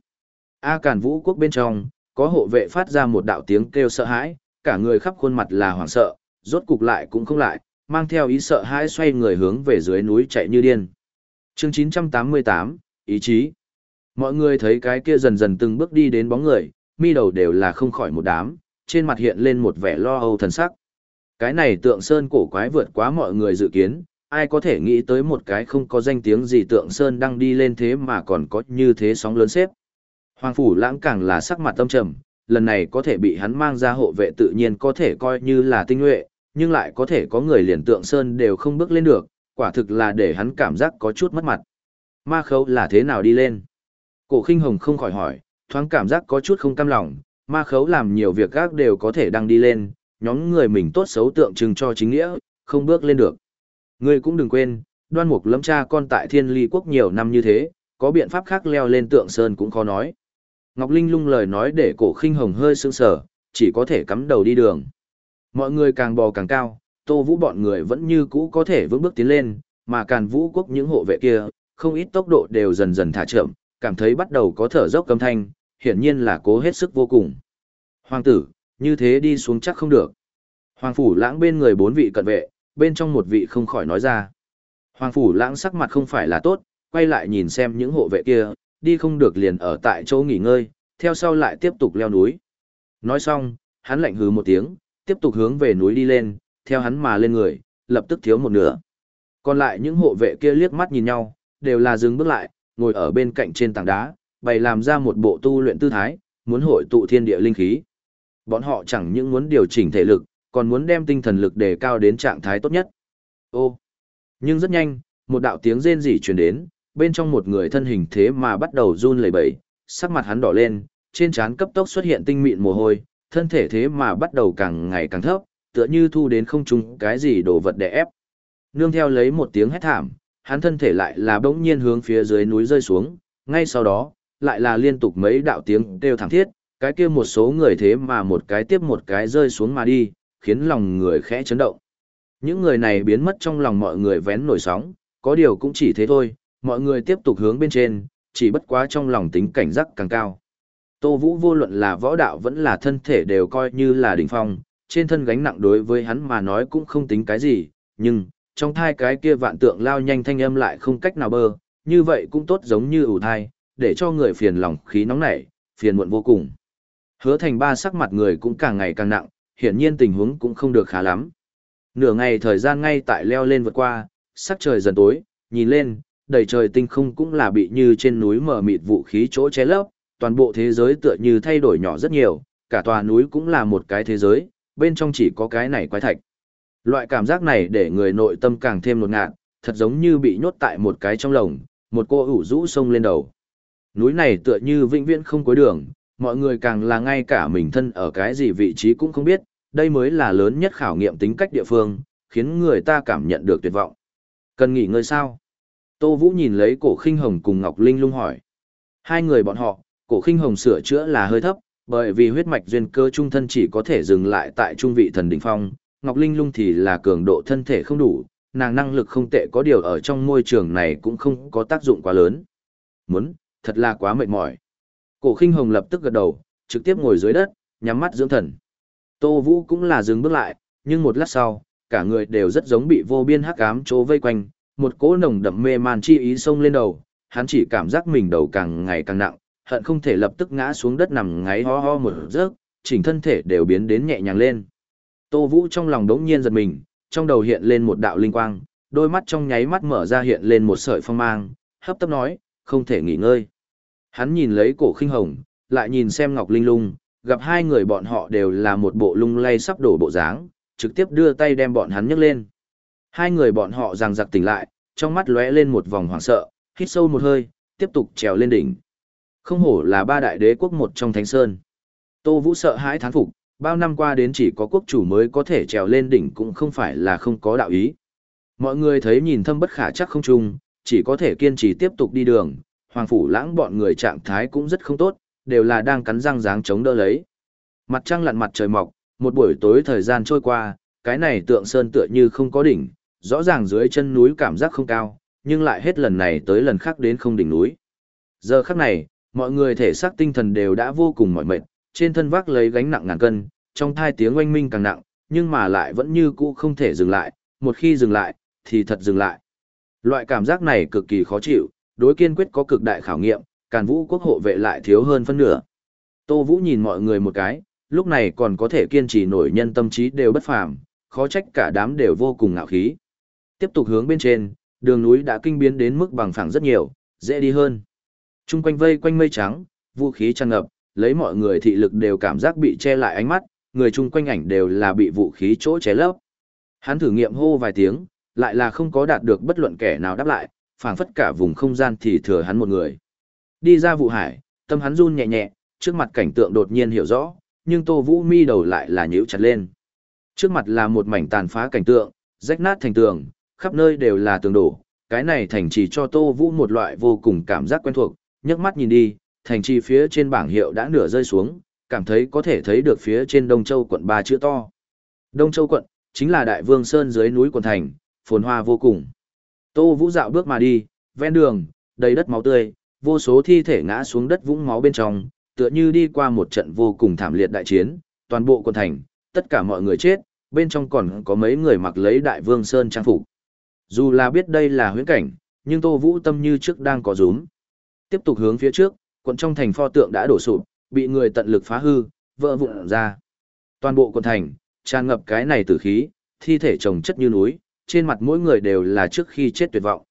A Càn Vũ quốc bên trong, có hộ vệ phát ra một đạo tiếng kêu sợ hãi, cả người khắp khuôn mặt là hoảng sợ, rốt cục lại cũng không lại, mang theo ý sợ hãi xoay người hướng về dưới núi chạy như điên. Chương 988, ý chí. Mọi người thấy cái kia dần dần từng bước đi đến bóng người, mi đầu đều là không khỏi một đám, trên mặt hiện lên một vẻ lo âu thần sắc. Cái này tượng sơn cổ quái vượt quá mọi người dự kiến, ai có thể nghĩ tới một cái không có danh tiếng gì tượng sơn đang đi lên thế mà còn có như thế sóng lớn xếp. Hoàng phủ lãng càng là sắc mặt tâm trầm, lần này có thể bị hắn mang ra hộ vệ tự nhiên có thể coi như là tinh nhuệ, nhưng lại có thể có người liền tượng sơn đều không bước lên được, quả thực là để hắn cảm giác có chút mất mặt. Ma khấu là thế nào đi lên? Cổ khinh hồng không khỏi hỏi, thoáng cảm giác có chút không cam lòng, ma khấu làm nhiều việc gác đều có thể đăng đi lên, nhóm người mình tốt xấu tượng trưng cho chính nghĩa, không bước lên được. Ngươi cũng đừng quên, đoan mục lâm cha con tại thiên ly quốc nhiều năm như thế, có biện pháp khác leo lên tượng sơn cũng khó nói. Ngọc Linh lung lời nói để cổ khinh hồng hơi sương sở, chỉ có thể cắm đầu đi đường. Mọi người càng bò càng cao, tô vũ bọn người vẫn như cũ có thể vững bước tiến lên, mà càn vũ quốc những hộ vệ kia, không ít tốc độ đều dần dần thả chậm, cảm thấy bắt đầu có thở dốc cầm thanh, hiển nhiên là cố hết sức vô cùng. Hoàng tử, như thế đi xuống chắc không được. Hoàng phủ lãng bên người bốn vị cận vệ, bên trong một vị không khỏi nói ra. Hoàng phủ lãng sắc mặt không phải là tốt, quay lại nhìn xem những hộ vệ kia, đi không được liền ở tại chỗ nghỉ ngơi, theo sau lại tiếp tục leo núi. Nói xong, hắn lạnh hứ một tiếng, tiếp tục hướng về núi đi lên, theo hắn mà lên người, lập tức thiếu một nửa. Còn lại những hộ vệ kia liếc mắt nhìn nhau, đều là dừng bước lại, ngồi ở bên cạnh trên tảng đá, bày làm ra một bộ tu luyện tư thái, muốn hội tụ thiên địa linh khí. Bọn họ chẳng những muốn điều chỉnh thể lực, còn muốn đem tinh thần lực đề cao đến trạng thái tốt nhất. Ô! Nhưng rất nhanh, một đạo tiếng rên rỉ truyền đến, bên trong một người thân hình thế mà bắt đầu run lẩy bẩy, sắc mặt hắn đỏ lên, trên trán cấp tốc xuất hiện tinh mịn mồ hôi, thân thể thế mà bắt đầu càng ngày càng thấp, tựa như thu đến không trung cái gì đồ vật đè ép. Nương theo lấy một tiếng hét thảm, hắn thân thể lại là bỗng nhiên hướng phía dưới núi rơi xuống, ngay sau đó, lại là liên tục mấy đạo tiếng kêu thảm thiết, cái kia một số người thế mà một cái tiếp một cái rơi xuống mà đi, khiến lòng người khẽ chấn động. Những người này biến mất trong lòng mọi người vén nổi sóng, có điều cũng chỉ thế thôi, mọi người tiếp tục hướng bên trên, chỉ bất quá trong lòng tính cảnh giác càng cao. Tô Vũ vô luận là võ đạo vẫn là thân thể đều coi như là đỉnh phong, trên thân gánh nặng đối với hắn mà nói cũng không tính cái gì, nhưng, trong thai cái kia vạn tượng lao nhanh thanh âm lại không cách nào bơ, như vậy cũng tốt giống như ủ thai, để cho người phiền lòng khí nóng nảy, phiền muộn vô cùng. Hứa thành ba sắc mặt người cũng càng ngày càng nặng, hiển nhiên tình huống cũng không được khá lắm. Nửa ngày thời gian ngay tại leo lên vượt qua, sắc trời dần tối, nhìn lên, đầy trời tinh không cũng là bị như trên núi mở mịt vũ khí chỗ che lấp, toàn bộ thế giới tựa như thay đổi nhỏ rất nhiều, cả tòa núi cũng là một cái thế giới, bên trong chỉ có cái này quái thạch. Loại cảm giác này để người nội tâm càng thêm nột ngạt, thật giống như bị nhốt tại một cái trong lồng, một cô ủ rũ sông lên đầu. Núi này tựa như vĩnh viễn không cuối đường, mọi người càng là ngay cả mình thân ở cái gì vị trí cũng không biết, đây mới là lớn nhất khảo nghiệm tính cách địa phương, khiến người ta cảm nhận được tuyệt vọng. Cần nghỉ ngơi sao? Tô Vũ nhìn lấy cổ khinh hồng cùng Ngọc Linh lung hỏi. Hai người bọn họ, cổ khinh hồng sửa chữa là hơi thấp, bởi vì huyết mạch duyên cơ trung thân chỉ có thể dừng lại tại trung vị thần đỉnh phong, Ngọc Linh lung thì là cường độ thân thể không đủ, nàng năng lực không tệ có điều ở trong môi trường này cũng không có tác dụng quá lớn. Muốn, thật là quá mệt mỏi. Cổ khinh hồng lập tức gật đầu, trực tiếp ngồi dưới đất, nhắm mắt dưỡng thần. Tô Vũ cũng là dừng bước lại, nhưng một lát sau, cả người đều rất giống bị vô biên hắc ám chỗ vây quanh, một cỗ nồng đậm mê man chi ý xông lên đầu, hắn chỉ cảm giác mình đầu càng ngày càng nặng, hận không thể lập tức ngã xuống đất nằm ngáy ho ho một giấc, chỉnh thân thể đều biến đến nhẹ nhàng lên. Tô Vũ trong lòng đống nhiên giật mình, trong đầu hiện lên một đạo linh quang, đôi mắt trong nháy mắt mở ra hiện lên một sợi phong mang, hấp tấp nói, không thể nghỉ ngơi. Hắn nhìn lấy cổ khinh hồng, lại nhìn xem Ngọc Linh lung, gặp hai người bọn họ đều là một bộ lung lay sắp đổ bộ dáng, trực tiếp đưa tay đem bọn hắn nhấc lên. Hai người bọn họ ràng giặc tỉnh lại, trong mắt lóe lên một vòng hoảng sợ, hít sâu một hơi, tiếp tục trèo lên đỉnh. Không hổ là ba đại đế quốc một trong Thánh Sơn. Tô Vũ sợ hãi thán phục, bao năm qua đến chỉ có quốc chủ mới có thể trèo lên đỉnh cũng không phải là không có đạo ý. Mọi người thấy nhìn thâm bất khả chắc không chung, chỉ có thể kiên trì tiếp tục đi đường, Hoàng Phủ lãng bọn người trạng thái cũng rất không tốt, đều là đang cắn răng ráng chống đỡ lấy. Mặt trăng lặn mặt trời mọc, một buổi tối thời gian trôi qua, cái này tượng sơn tựa như không có đỉnh, rõ ràng dưới chân núi cảm giác không cao, nhưng lại hết lần này tới lần khác đến không đỉnh núi. Giờ khắc này, mọi người thể xác tinh thần đều đã vô cùng mỏi mệt, trên thân vác lấy gánh nặng ngàn cân, trong thai tiếng oanh minh càng nặng, nhưng mà lại vẫn như cũ không thể dừng lại, một khi dừng lại, thì thật dừng lại. Loại cảm giác này cực kỳ khó chịu, đối kiên quyết có cực đại khảo nghiệm, càn vũ quốc hộ vệ lại thiếu hơn phân nửa. Tô Vũ nhìn mọi người một cái, lúc này còn có thể kiên trì nổi nhân tâm trí đều bất phàm, khó trách cả đám đều vô cùng ngạo khí. Tiếp tục hướng bên trên, đường núi đã kinh biến đến mức bằng phẳng rất nhiều, dễ đi hơn. Trung quanh vây quanh mây trắng, vũ khí tràn ngập, lấy mọi người thị lực đều cảm giác bị che lại ánh mắt, người chung quanh ảnh đều là bị vũ khí chỗ che lấp. Hắn thử nghiệm hô vài tiếng, lại là không có đạt được bất luận kẻ nào đáp lại, phảng phất cả vùng không gian thì thừa hắn một người. Đi ra vụ hải, tâm hắn run nhẹ nhẹ, trước mặt cảnh tượng đột nhiên hiểu rõ, nhưng Tô Vũ mi đầu lại là nhíu chặt lên. Trước mặt là một mảnh tàn phá cảnh tượng, rách nát thành tường, khắp nơi đều là tường đổ, cái này thành trì cho Tô Vũ một loại vô cùng cảm giác quen thuộc, nhấc mắt nhìn đi, thành trì phía trên bảng hiệu đã nửa rơi xuống, cảm thấy có thể thấy được phía trên Đông Châu quận ba chữ to. Đông Châu quận, chính là Đại Vương Sơn dưới núi quận thành, phồn hoa vô cùng. Tô Vũ dạo bước mà đi, ven đường, đầy đất máu tươi, vô số thi thể ngã xuống đất vũng máu bên trong, tựa như đi qua một trận vô cùng thảm liệt đại chiến, toàn bộ quân thành, tất cả mọi người chết, bên trong còn có mấy người mặc lấy Đại Vương Sơn trang phục. Dù là biết đây là huyễn cảnh, nhưng Tô Vũ tâm như trước đang có rúm. Tiếp tục hướng phía trước, quận trong thành pho tượng đã đổ sụp, bị người tận lực phá hư, vỡ vụn ra. Toàn bộ quận thành, tràn ngập cái này tử khí, thi thể chồng chất như núi, trên mặt mỗi người đều là trước khi chết tuyệt vọng.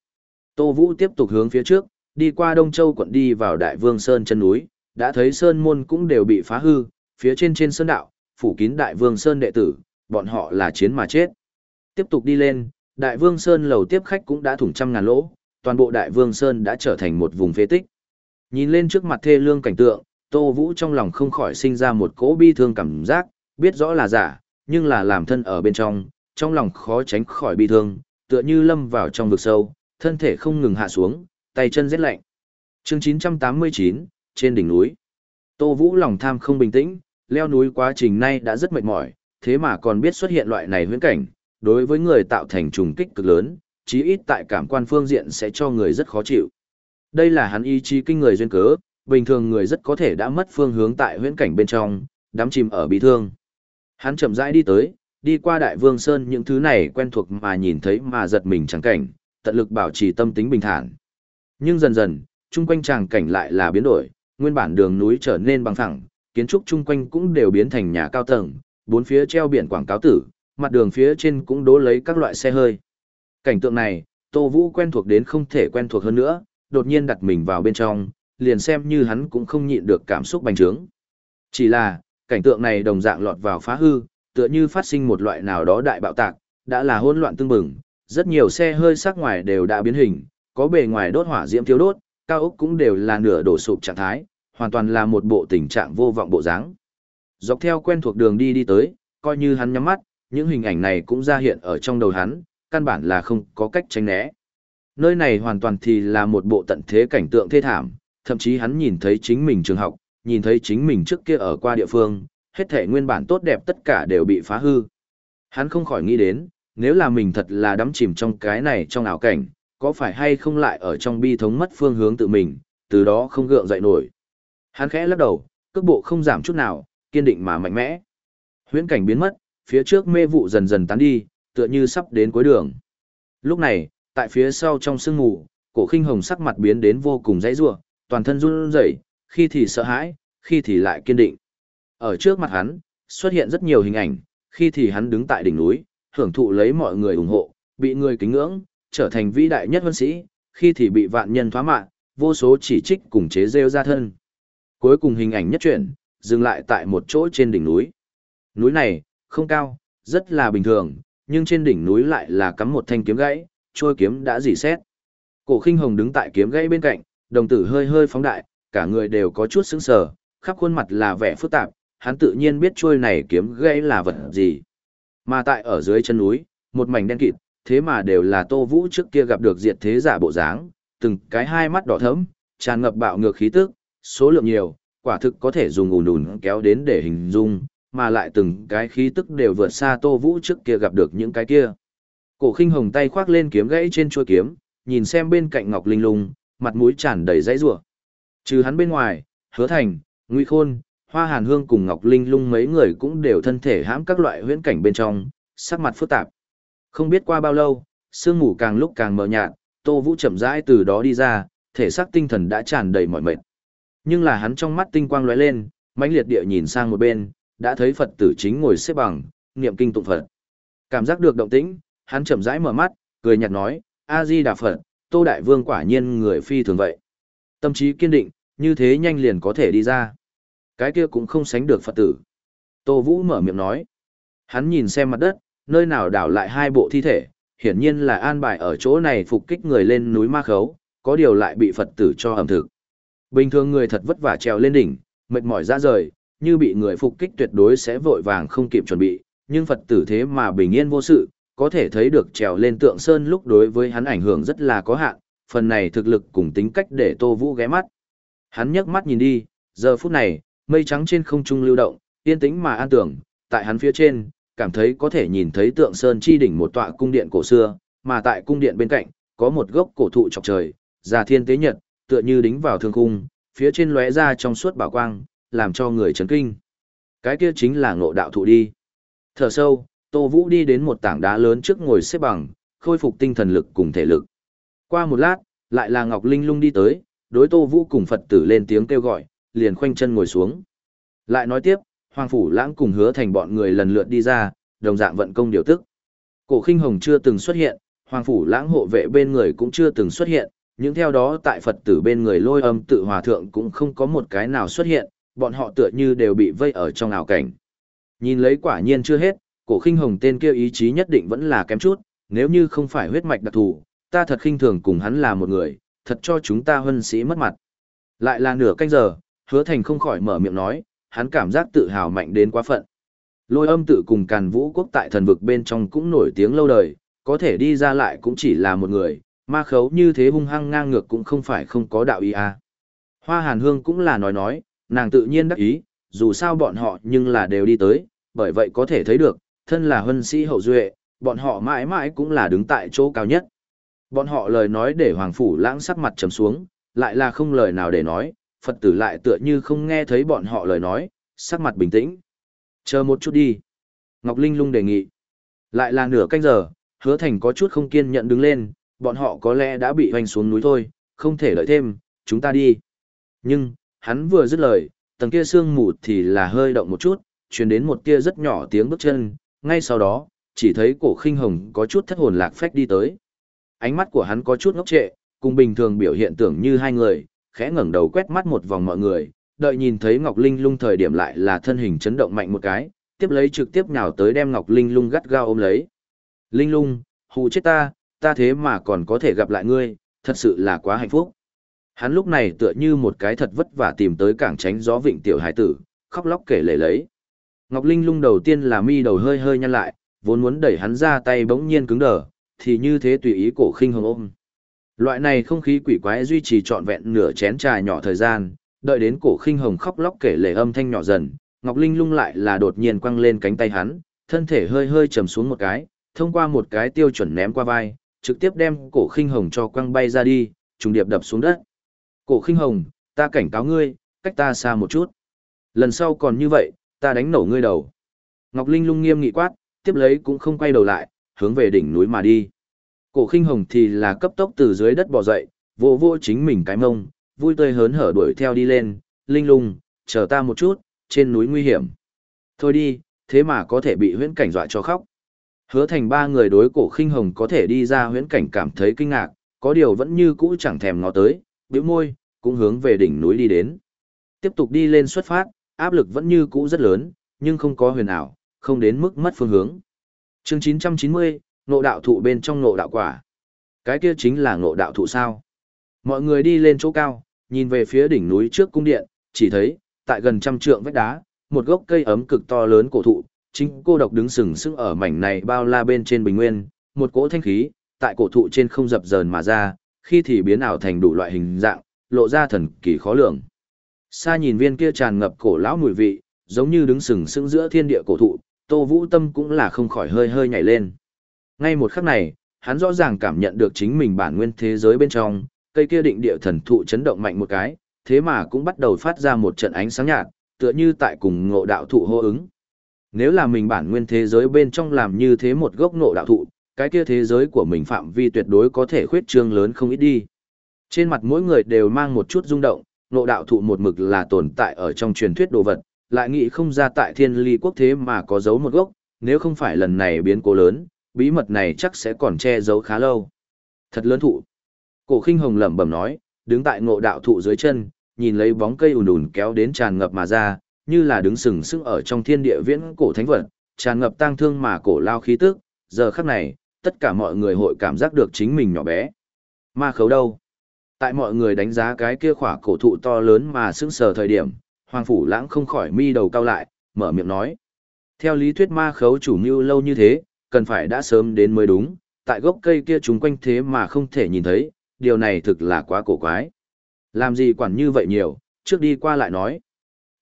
Tô Vũ tiếp tục hướng phía trước, đi qua Đông Châu quận đi vào Đại Vương Sơn chân núi, đã thấy Sơn môn cũng đều bị phá hư, phía trên trên sơn đạo, phủ kín Đại Vương Sơn đệ tử, bọn họ là chiến mà chết. Tiếp tục đi lên, Đại Vương Sơn lầu tiếp khách cũng đã thủng trăm ngàn lỗ, toàn bộ Đại Vương Sơn đã trở thành một vùng phế tích. Nhìn lên trước mặt thê lương cảnh tượng, Tô Vũ trong lòng không khỏi sinh ra một cỗ bi thương cảm giác, biết rõ là giả, nhưng là làm thân ở bên trong, trong lòng khó tránh khỏi bị thương, tựa như lâm vào trong vực sâu, thân thể không ngừng hạ xuống, tay chân rét lạnh. Chương 989, trên đỉnh núi. Tô Vũ lòng tham không bình tĩnh, leo núi quá trình nay đã rất mệt mỏi, thế mà còn biết xuất hiện loại này huyễn cảnh, đối với người tạo thành trùng kích cực lớn, chí ít tại cảm quan phương diện sẽ cho người rất khó chịu. Đây là hắn ý chí kinh người duyên cớ, bình thường người rất có thể đã mất phương hướng tại huyễn cảnh bên trong, đắm chìm ở bị thương. Hắn chậm rãi đi tới, đi qua Đại Vương Sơn những thứ này quen thuộc mà nhìn thấy mà giật mình chẳng cảnh, tận lực bảo trì tâm tính bình thản. Nhưng dần dần, chung quanh tràng cảnh lại là biến đổi, nguyên bản đường núi trở nên bằng phẳng, kiến trúc chung quanh cũng đều biến thành nhà cao tầng, bốn phía treo biển quảng cáo tử, mặt đường phía trên cũng đố lấy các loại xe hơi. Cảnh tượng này, Tô Vũ quen thuộc đến không thể quen thuộc hơn nữa, đột nhiên đặt mình vào bên trong, liền xem như hắn cũng không nhịn được cảm xúc bành trướng. Chỉ là, cảnh tượng này đồng dạng lọt vào phá hư, tựa như phát sinh một loại nào đó đại bạo tạc, đã là hỗn loạn tương bừng, rất nhiều xe hơi sắc ngoài đều đã biến hình, có bề ngoài đốt hỏa diễm thiếu đốt, cao ốc cũng đều là nửa đổ sụp trạng thái, hoàn toàn là một bộ tình trạng vô vọng bộ dáng. Dọc theo quen thuộc đường đi đi tới, coi như hắn nhắm mắt, những hình ảnh này cũng ra hiện ở trong đầu hắn, căn bản là không có cách tránh né. Nơi này hoàn toàn thì là một bộ tận thế cảnh tượng thê thảm, thậm chí hắn nhìn thấy chính mình trường học, nhìn thấy chính mình trước kia ở qua địa phương, hết thể nguyên bản tốt đẹp tất cả đều bị phá hư. Hắn không khỏi nghĩ đến, nếu là mình thật là đắm chìm trong cái này trong ảo cảnh, có phải hay không lại ở trong bi thống mất phương hướng tự mình, từ đó không gượng dậy nổi. Hắn khẽ lắc đầu, cước bộ không giảm chút nào, kiên định mà mạnh mẽ. Huyễn cảnh biến mất, phía trước mê vụ dần dần tán đi, tựa như sắp đến cuối đường. Lúc này, tại phía sau trong sương mù, cổ khinh hồng sắc mặt biến đến vô cùng dãy rủa, toàn thân run rẩy, khi thì sợ hãi, khi thì lại kiên định. Ở trước mặt hắn, xuất hiện rất nhiều hình ảnh, khi thì hắn đứng tại đỉnh núi, hưởng thụ lấy mọi người ủng hộ, bị người kính ngưỡng, trở thành vĩ đại nhất vân sĩ, khi thì bị vạn nhân thoá mạng vô số chỉ trích cùng chế rêu ra thân. Cuối cùng hình ảnh nhất chuyển, dừng lại tại một chỗ trên đỉnh núi. Núi này, không cao, rất là bình thường, nhưng trên đỉnh núi lại là cắm một thanh kiếm gãy, trôi kiếm đã dỉ xét. Cổ khinh hồng đứng tại kiếm gãy bên cạnh, đồng tử hơi hơi phóng đại, cả người đều có chút sững sờ, khắp khuôn mặt là vẻ phức tạp, hắn tự nhiên biết trôi này kiếm gãy là vật gì. Mà tại ở dưới chân núi, một mảnh đen kịt, thế mà đều là Tô Vũ trước kia gặp được diệt thế giả bộ dáng, từng cái hai mắt đỏ thẫm, tràn ngập bạo ngược khí tức, số lượng nhiều, quả thực có thể dùng ùn ùn kéo đến để hình dung, mà lại từng cái khí tức đều vượt xa Tô Vũ trước kia gặp được những cái kia. Cổ khinh hồng tay khoác lên kiếm gãy trên chuôi kiếm, nhìn xem bên cạnh Ngọc Linh Lung, mặt mũi tràn đầy dãy rủa. Trừ hắn bên ngoài, Hứa Thành, Ngụy Khôn, Hoa Hàn Hương cùng Ngọc Linh Lung mấy người cũng đều thân thể hãm các loại huyễn cảnh bên trong, sắc mặt phức tạp. Không biết qua bao lâu, sương mù càng lúc càng mờ nhạt, Tô Vũ chậm rãi từ đó đi ra, thể xác tinh thần đã tràn đầy mỏi mệt. Nhưng là hắn trong mắt tinh quang lóe lên, mãnh liệt địa nhìn sang một bên, đã thấy Phật tử chính ngồi xếp bằng, niệm kinh tụng Phật. Cảm giác được động tĩnh, hắn chậm rãi mở mắt, cười nhạt nói, A Di Đà Phật, Tô Đại Vương quả nhiên người phi thường vậy. Tâm trí kiên định, như thế nhanh liền có thể đi ra. Cái kia cũng không sánh được Phật tử. Tô Vũ mở miệng nói. Hắn nhìn xem mặt đất, nơi nào đảo lại hai bộ thi thể, hiển nhiên là an bài ở chỗ này phục kích người lên núi ma khấu, có điều lại bị Phật tử cho ẩm thực. Bình thường người thật vất vả trèo lên đỉnh, mệt mỏi ra rời, như bị người phục kích tuyệt đối sẽ vội vàng không kịp chuẩn bị, nhưng Phật tử thế mà bình yên vô sự, có thể thấy được trèo lên tượng sơn lúc đối với hắn ảnh hưởng rất là có hạn, phần này thực lực cùng tính cách để Tô Vũ ghé mắt. Hắn nhấc mắt nhìn đi, giờ phút này, mây trắng trên không trung lưu động, yên tĩnh mà an tưởng, tại hắn phía trên, cảm thấy có thể nhìn thấy tượng sơn chi đỉnh một tọa cung điện cổ xưa, mà tại cung điện bên cạnh, có một gốc cổ thụ chọc trời, già thiên tế nhật, tựa như đính vào thương cung, phía trên lóe ra trong suốt bảo quang, làm cho người chấn kinh. Cái kia chính là ngộ đạo thụ đi. Thở sâu, Tô Vũ đi đến một tảng đá lớn trước ngồi xếp bằng, khôi phục tinh thần lực cùng thể lực. Qua một lát, lại là Ngọc Linh lung đi tới, đối Tô Vũ cùng Phật tử lên tiếng kêu gọi, liền khoanh chân ngồi xuống. Lại nói tiếp, Hoàng Phủ Lãng cùng hứa thành bọn người lần lượt đi ra, đồng dạng vận công điều tức. Cổ khinh hồng chưa từng xuất hiện, Hoàng Phủ Lãng hộ vệ bên người cũng chưa từng xuất hiện, nhưng theo đó tại Phật tử bên người lôi âm tự hòa thượng cũng không có một cái nào xuất hiện, bọn họ tựa như đều bị vây ở trong ảo cảnh. Nhìn lấy quả nhiên chưa hết, cổ khinh hồng tên kia ý chí nhất định vẫn là kém chút, nếu như không phải huyết mạch đặc thù, ta thật khinh thường cùng hắn là một người, thật cho chúng ta hân sĩ mất mặt. Lại là nửa canh giờ, hứa thành không khỏi mở miệng nói, hắn cảm giác tự hào mạnh đến quá phận. Lôi âm tự cùng càn vũ quốc tại thần vực bên trong cũng nổi tiếng lâu đời, có thể đi ra lại cũng chỉ là một người, ma khấu như thế hung hăng ngang ngược cũng không phải không có đạo ý à. Hoa hàn hương cũng là nói nói, nàng tự nhiên đắc ý, dù sao bọn họ nhưng là đều đi tới, bởi vậy có thể thấy được, thân là huân sĩ hậu duệ, bọn họ mãi mãi cũng là đứng tại chỗ cao nhất. Bọn họ lời nói để Hoàng Phủ lãng sắc mặt trầm xuống, lại là không lời nào để nói, Phật tử lại tựa như không nghe thấy bọn họ lời nói, sắc mặt bình tĩnh. Chờ một chút đi. Ngọc Linh lung đề nghị. Lại là nửa canh giờ, hứa thành có chút không kiên nhận đứng lên, bọn họ có lẽ đã bị hoành xuống núi thôi, không thể lợi thêm, chúng ta đi. Nhưng, hắn vừa dứt lời, tầng kia sương mù thì là hơi động một chút, truyền đến một tia rất nhỏ tiếng bước chân, ngay sau đó, chỉ thấy cổ khinh hồng có chút thất hồn lạc phách đi tới. Ánh mắt của hắn có chút ngốc trệ, cùng bình thường biểu hiện tưởng như hai người, khẽ ngẩng đầu quét mắt một vòng mọi người, đợi nhìn thấy Ngọc Linh lung thời điểm lại là thân hình chấn động mạnh một cái, tiếp lấy trực tiếp nhào tới đem Ngọc Linh lung gắt gao ôm lấy. Linh lung, hù chết ta, ta thế mà còn có thể gặp lại ngươi, thật sự là quá hạnh phúc. Hắn lúc này tựa như một cái thật vất vả tìm tới cảng tránh gió vịnh tiểu hải tử, khóc lóc kể lể lấy. Ngọc Linh lung đầu tiên là mi đầu hơi hơi nhăn lại, vốn muốn đẩy hắn ra tay bỗng nhiên cứng đờ, thì như thế tùy ý cổ khinh hồng ôm. Loại này không khí quỷ quái duy trì trọn vẹn nửa chén trà nhỏ thời gian, đợi đến cổ khinh hồng khóc lóc kể lể âm thanh nhỏ dần, Ngọc Linh lung lại là đột nhiên quăng lên cánh tay hắn, thân thể hơi hơi trầm xuống một cái, thông qua một cái tiêu chuẩn ném qua vai, trực tiếp đem cổ khinh hồng cho quăng bay ra đi, trùng điệp đập xuống đất. Cổ khinh hồng, ta cảnh cáo ngươi, cách ta xa một chút. Lần sau còn như vậy, ta đánh nổ ngươi đầu. Ngọc Linh lung nghiêm nghị quát, tiếp lấy cũng không quay đầu lại, hướng về đỉnh núi mà đi. Cổ khinh hồng thì là cấp tốc từ dưới đất bò dậy, vô vô chính mình cái mông, vui tươi hớn hở đuổi theo đi lên, Linh lung, chờ ta một chút, trên núi nguy hiểm. Thôi đi, thế mà có thể bị huyễn cảnh dọa cho khóc. Hứa thành ba người đối cổ khinh hồng có thể đi ra huyễn cảnh cảm thấy kinh ngạc, có điều vẫn như cũ chẳng thèm ngó tới, Biểu môi, cũng hướng về đỉnh núi đi đến. Tiếp tục đi lên xuất phát, áp lực vẫn như cũ rất lớn, nhưng không có huyền ảo, không đến mức mất phương hướng. Chương 990, ngộ đạo thụ bên trong ngộ đạo quả. Cái kia chính là ngộ đạo thụ sao? Mọi người đi lên chỗ cao, nhìn về phía đỉnh núi trước cung điện, chỉ thấy, tại gần trăm trượng vách đá, một gốc cây ấm cực to lớn cổ thụ, chính cô độc đứng sừng sững ở mảnh này bao la bên trên bình nguyên, một cỗ thanh khí, tại cổ thụ trên không dập dờn mà ra, khi thì biến ảo thành đủ loại hình dạng, lộ ra thần kỳ khó lường. Xa nhìn viên kia tràn ngập cổ lão mùi vị, giống như đứng sừng sững giữa thiên địa cổ thụ, Tô Vũ Tâm cũng là không khỏi hơi hơi nhảy lên. Ngay một khắc này, hắn rõ ràng cảm nhận được chính mình bản nguyên thế giới bên trong, cây kia định địa thần thụ chấn động mạnh một cái, thế mà cũng bắt đầu phát ra một trận ánh sáng nhạt, tựa như tại cùng ngộ đạo thụ hô ứng. Nếu là mình bản nguyên thế giới bên trong làm như thế một gốc ngộ đạo thụ, cái kia thế giới của mình phạm vi tuyệt đối có thể khuyết trương lớn không ít đi. Trên mặt mỗi người đều mang một chút rung động, ngộ đạo thụ một mực là tồn tại ở trong truyền thuyết đồ vật, lại nghĩ không ra tại thiên ly quốc thế mà có giấu một gốc, nếu không phải lần này biến cố lớn, bí mật này chắc sẽ còn che giấu khá lâu. Thật lớn thụ. Cổ khinh hồng lẩm bẩm nói, đứng tại ngộ đạo thụ dưới chân, nhìn lấy bóng cây ùn ùn kéo đến tràn ngập mà ra, như là đứng sừng sững ở trong thiên địa viễn cổ thánh vật, tràn ngập tang thương mà cổ lao khí tức, giờ khắc này, tất cả mọi người hội cảm giác được chính mình nhỏ bé. Ma khấu đâu? Tại mọi người đánh giá cái kia khỏa cổ thụ to lớn mà sững sờ thời điểm, Hoàng Phủ Lãng không khỏi mi đầu cao lại, mở miệng nói. Theo lý thuyết ma khấu chủ mưu lâu như thế, cần phải đã sớm đến mới đúng, tại gốc cây kia chúng quanh thế mà không thể nhìn thấy, điều này thực là quá cổ quái. Làm gì quản như vậy nhiều, trước đi qua lại nói.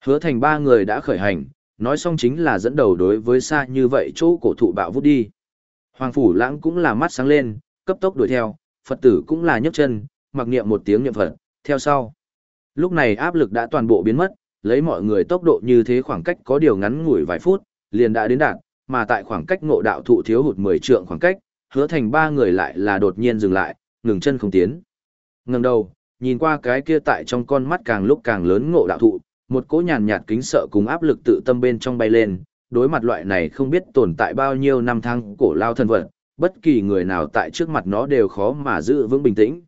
Hứa thành ba người đã khởi hành, nói xong chính là dẫn đầu đối với xa như vậy chỗ cổ thụ bạo vút đi. Hoàng Phủ Lãng cũng là mắt sáng lên, cấp tốc đuổi theo, Phật tử cũng là nhấc chân, mặc niệm một tiếng niệm Phật, theo sau. Lúc này áp lực đã toàn bộ biến mất, lấy mọi người tốc độ như thế khoảng cách có điều ngắn ngủi vài phút, liền đã đến đạt, mà tại khoảng cách ngộ đạo thụ thiếu hụt 10 trượng khoảng cách, hứa thành ba người lại là đột nhiên dừng lại, ngừng chân không tiến. Ngừng đầu, nhìn qua cái kia tại trong con mắt càng lúc càng lớn ngộ đạo thụ, một cỗ nhàn nhạt kính sợ cùng áp lực tự tâm bên trong bay lên, đối mặt loại này không biết tồn tại bao nhiêu năm tháng cổ lao thân vật, bất kỳ người nào tại trước mặt nó đều khó mà giữ vững bình tĩnh.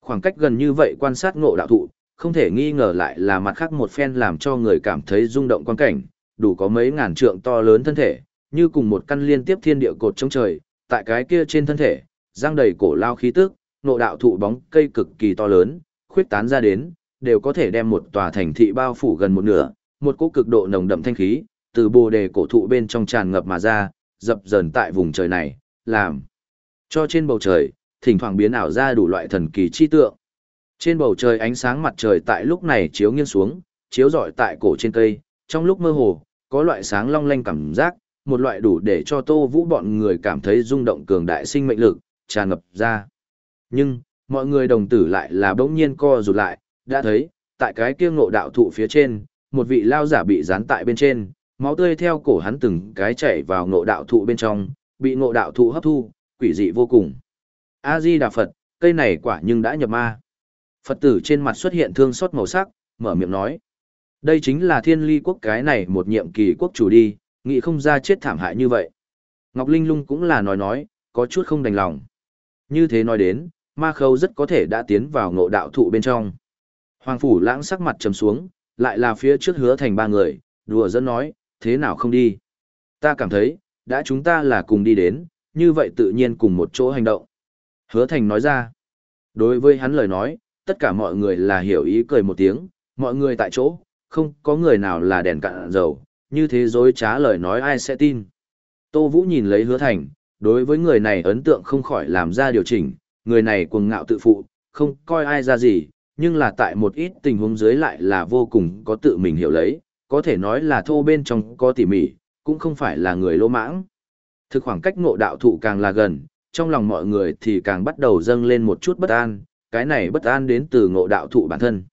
Khoảng cách gần như vậy quan sát ngộ đạo thụ, không thể nghi ngờ lại là mặt khác một phen làm cho người cảm thấy rung động quan cảnh, đủ có mấy ngàn trượng to lớn thân thể, như cùng một căn liên tiếp thiên địa cột trong trời, tại cái kia trên thân thể, giang đầy cổ lao khí tức, nộ đạo thụ bóng cây cực kỳ to lớn, khuyết tán ra đến, đều có thể đem một tòa thành thị bao phủ gần một nửa, một cỗ cực độ nồng đậm thanh khí, từ bồ đề cổ thụ bên trong tràn ngập mà ra, dập dờn tại vùng trời này, làm cho trên bầu trời, thỉnh thoảng biến ảo ra đủ loại thần kỳ chi tượng. Trên bầu trời ánh sáng mặt trời tại lúc này chiếu nghiêng xuống, chiếu rọi tại cổ trên cây, trong lúc mơ hồ, có loại sáng long lanh cảm giác, một loại đủ để cho Tô Vũ bọn người cảm thấy rung động cường đại sinh mệnh lực, tràn ngập ra. Nhưng, mọi người đồng tử lại là bỗng nhiên co rụt lại, đã thấy, tại cái kia ngộ đạo thụ phía trên, một vị lao giả bị dán tại bên trên, máu tươi theo cổ hắn từng cái chảy vào ngộ đạo thụ bên trong, bị ngộ đạo thụ hấp thu, quỷ dị vô cùng. A Di Đà Phật, cây này quả nhưng đã nhập ma. Phật tử trên mặt xuất hiện thương xót màu sắc, mở miệng nói. Đây chính là thiên ly quốc cái này một nhiệm kỳ quốc chủ đi, nghĩ không ra chết thảm hại như vậy. Ngọc Linh lung cũng là nói nói, có chút không đành lòng. Như thế nói đến, ma khâu rất có thể đã tiến vào ngộ đạo thụ bên trong. Hoàng phủ lãng sắc mặt trầm xuống, lại là phía trước hứa thành ba người, đùa dẫn nói, thế nào không đi. Ta cảm thấy, đã chúng ta là cùng đi đến, như vậy tự nhiên cùng một chỗ hành động. Hứa thành nói ra, đối với hắn lời nói, tất cả mọi người là hiểu ý cười một tiếng, mọi người tại chỗ, không có người nào là đèn cạn dầu, như thế dối trá lời nói ai sẽ tin. Tô Vũ nhìn lấy hứa thành, đối với người này ấn tượng không khỏi làm ra điều chỉnh, người này cuồng ngạo tự phụ, không coi ai ra gì, nhưng là tại một ít tình huống dưới lại là vô cùng có tự mình hiểu lấy, có thể nói là thô bên trong có tỉ mỉ, cũng không phải là người lỗ mãng. Thực khoảng cách ngộ đạo thụ càng là gần, trong lòng mọi người thì càng bắt đầu dâng lên một chút bất an, cái này bất an đến từ ngộ đạo thụ bản thân.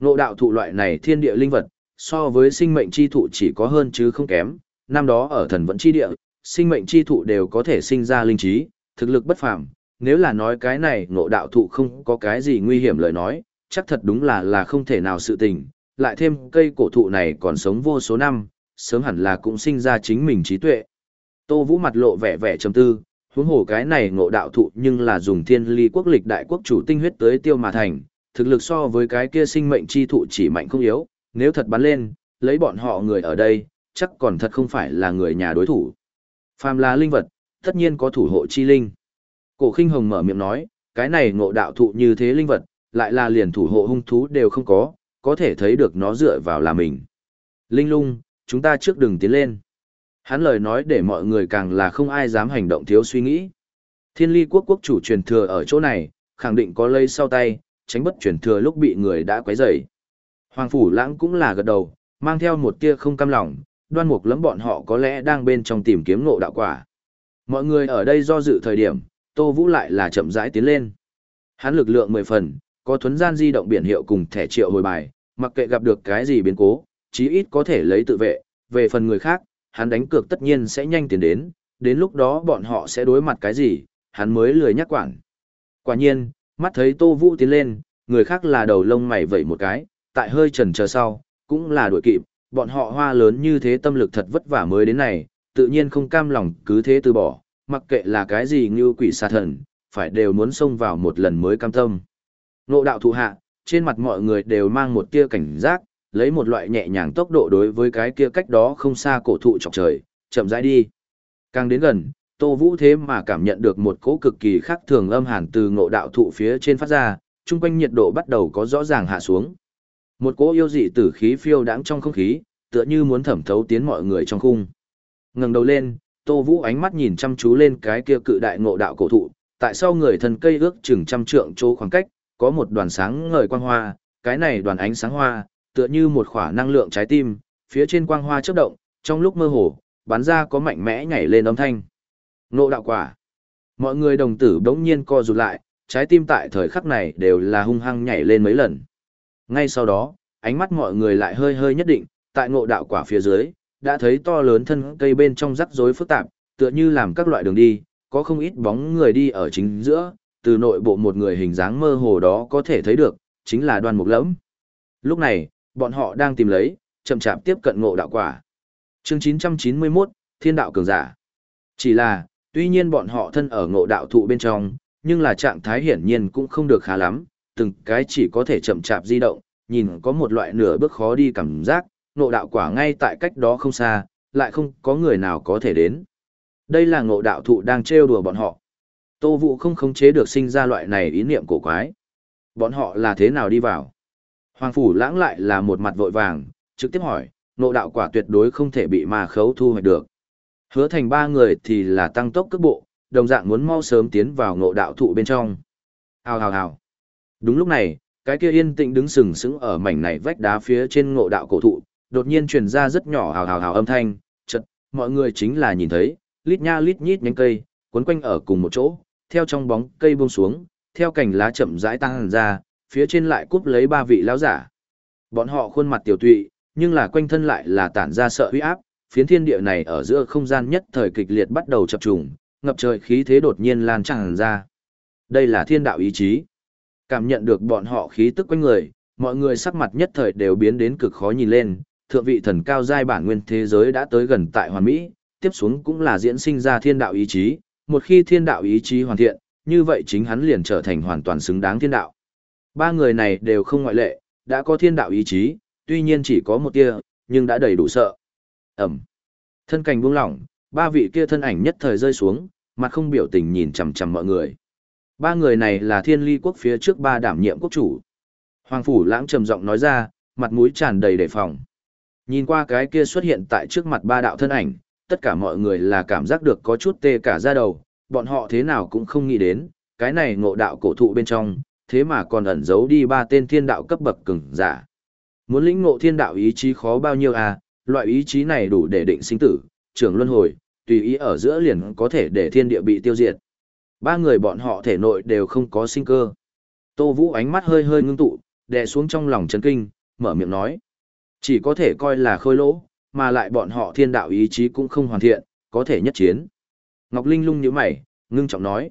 Ngộ đạo thụ loại này thiên địa linh vật, so với sinh mệnh chi thụ chỉ có hơn chứ không kém, năm đó ở thần vẫn chi địa, sinh mệnh chi thụ đều có thể sinh ra linh trí, thực lực bất phàm. Nếu là nói cái này ngộ đạo thụ không có cái gì nguy hiểm lời nói, chắc thật đúng là là không thể nào sự tình, lại thêm cây cổ thụ này còn sống vô số năm, sớm hẳn là cũng sinh ra chính mình trí tuệ. Tô Vũ mặt lộ vẻ vẻ trầm tư, huống hồ cái này ngộ đạo thụ nhưng là dùng thiên ly quốc lịch đại quốc chủ tinh huyết tới tiêu mà thành, thực lực so với cái kia sinh mệnh chi thụ chỉ mạnh không yếu, nếu thật bắn lên, lấy bọn họ người ở đây, chắc còn thật không phải là người nhà đối thủ. Phàm là linh vật, tất nhiên có thủ hộ chi linh. Cổ khinh hồng mở miệng nói, cái này ngộ đạo thụ như thế linh vật, lại là liền thủ hộ hung thú đều không có, có thể thấy được nó dựa vào là mình. Linh lung, chúng ta trước đừng tiến lên. Hắn lời nói để mọi người càng là không ai dám hành động thiếu suy nghĩ. Thiên ly quốc quốc chủ truyền thừa ở chỗ này, khẳng định có lây sau tay, tránh bất truyền thừa lúc bị người đã quấy rầy. Hoàng phủ lãng cũng là gật đầu, Mang theo một tia không cam lòng, đoan mục lắm bọn họ có lẽ đang bên trong tìm kiếm ngộ đạo quả. Mọi người ở đây do dự thời điểm, Tô Vũ lại là chậm rãi tiến lên. Hắn lực lượng mười phần, có thuấn gian di động biển hiệu cùng thẻ triệu hồi bài, mặc kệ gặp được cái gì biến cố, chí ít có thể lấy tự vệ, về phần người khác, hắn đánh cược tất nhiên sẽ nhanh tiến đến, đến lúc đó bọn họ sẽ đối mặt cái gì, hắn mới lười nhắc quản. Quả nhiên, mắt thấy Tô Vũ tiến lên, người khác là đầu lông mày vẩy một cái, tại hơi trần chờ sau, cũng là đuổi kịp, bọn họ hoa lớn như thế tâm lực thật vất vả mới đến này, tự nhiên không cam lòng cứ thế từ bỏ, mặc kệ là cái gì như quỷ xa thần, phải đều muốn xông vào một lần mới cam tâm. Nộ đạo thụ hạ, trên mặt mọi người đều mang một tia cảnh giác, lấy một loại nhẹ nhàng tốc độ đối với cái kia cách đó không xa cổ thụ chọc trời, chậm rãi đi. Càng đến gần, Tô Vũ thế mà cảm nhận được một cỗ cực kỳ khác thường âm hàn từ ngộ đạo thụ phía trên phát ra, trung quanh nhiệt độ bắt đầu có rõ ràng hạ xuống. Một cỗ yêu dị tử khí phiêu đãng trong không khí, tựa như muốn thẩm thấu tiến mọi người trong khung. Ngẩng đầu lên, Tô Vũ ánh mắt nhìn chăm chú lên cái kia cự đại ngộ đạo cổ thụ, tại sau người thân cây ước chừng trăm trượng chỗ khoảng cách, có một đoàn sáng ngời quang hoa, cái này đoàn ánh sáng hoa, tựa như một khỏa năng lượng trái tim, phía trên quang hoa chớp động, trong lúc mơ hồ, bắn ra có mạnh mẽ nhảy lên âm thanh. Ngộ đạo quả. Mọi người đồng tử đống nhiên co rụt lại, trái tim tại thời khắc này đều là hung hăng nhảy lên mấy lần. Ngay sau đó, ánh mắt mọi người lại hơi hơi nhất định, tại ngộ đạo quả phía dưới, đã thấy to lớn thân cây bên trong rắc rối phức tạp, tựa như làm các loại đường đi, có không ít bóng người đi ở chính giữa, từ nội bộ một người hình dáng mơ hồ đó có thể thấy được, chính là đoan mục lẫm. Lúc này, bọn họ đang tìm lấy, chậm chạp tiếp cận ngộ đạo quả. Chương 991, Thiên đạo cường giả. Chỉ là, tuy nhiên bọn họ thân ở ngộ đạo thụ bên trong, nhưng là trạng thái hiển nhiên cũng không được khá lắm, từng cái chỉ có thể chậm chạp di động, nhìn có một loại nửa bước khó đi cảm giác, ngộ đạo quả ngay tại cách đó không xa, lại không có người nào có thể đến. Đây là ngộ đạo thụ đang trêu đùa bọn họ. Tô Vũ không khống chế được sinh ra loại này ý niệm cổ quái. Bọn họ là thế nào đi vào? Hoàng Phủ lãng lại là một mặt vội vàng, trực tiếp hỏi, ngộ đạo quả tuyệt đối không thể bị ma khấu thu hoạch được. Hứa thành ba người thì là tăng tốc cước bộ, đồng dạng muốn mau sớm tiến vào ngộ đạo thụ bên trong. Hào hào hào. Đúng lúc này, cái kia yên tĩnh đứng sừng sững ở mảnh này vách đá phía trên ngộ đạo cổ thụ, đột nhiên truyền ra rất nhỏ hào hào hào âm thanh, chật, mọi người chính là nhìn thấy, lít nha lít nhít nhánh cây, cuốn quanh ở cùng một chỗ, theo trong bóng cây buông xuống, theo cành lá chậm rãi tăng ra, phía trên lại cúp lấy ba vị lão giả. Bọn họ khuôn mặt tiểu tụy, nhưng là quanh thân lại là tản ra sợ uy áp, phiến thiên địa này ở giữa không gian nhất thời kịch liệt bắt đầu chập trùng, ngập trời khí thế đột nhiên lan tràn ra. Đây là thiên đạo ý chí. Cảm nhận được bọn họ khí tức quanh người, mọi người sắc mặt nhất thời đều biến đến cực khó nhìn lên, thượng vị thần cao giai bản nguyên thế giới đã tới gần tại hoàn mỹ, tiếp xuống cũng là diễn sinh ra thiên đạo ý chí, một khi thiên đạo ý chí hoàn thiện, như vậy chính hắn liền trở thành hoàn toàn xứng đáng thiên đạo. Ba người này đều không ngoại lệ, đã có thiên đạo ý chí, tuy nhiên chỉ có một tia, nhưng đã đầy đủ sợ. Ẩm. Thân cảnh buông lỏng, ba vị kia thân ảnh nhất thời rơi xuống, mặt không biểu tình nhìn chằm chằm mọi người. Ba người này là thiên ly quốc phía trước ba đảm nhiệm quốc chủ. Hoàng Phủ lãng trầm giọng nói ra, mặt mũi tràn đầy đề phòng. Nhìn qua cái kia xuất hiện tại trước mặt ba đạo thân ảnh, tất cả mọi người là cảm giác được có chút tê cả da đầu, bọn họ thế nào cũng không nghĩ đến, cái này ngộ đạo cổ thụ bên trong, thế mà còn ẩn giấu đi ba tên thiên đạo cấp bậc cường giả. Muốn lĩnh ngộ thiên đạo ý chí khó bao nhiêu à, loại ý chí này đủ để định sinh tử, trưởng luân hồi, tùy ý ở giữa liền có thể để thiên địa bị tiêu diệt. Ba người bọn họ thể nội đều không có sinh cơ. Tô Vũ ánh mắt hơi hơi ngưng tụ, đè xuống trong lòng chấn kinh, mở miệng nói. Chỉ có thể coi là khôi lỗ, mà lại bọn họ thiên đạo ý chí cũng không hoàn thiện, có thể nhất chiến. Ngọc Linh lung như mày, ngưng trọng nói.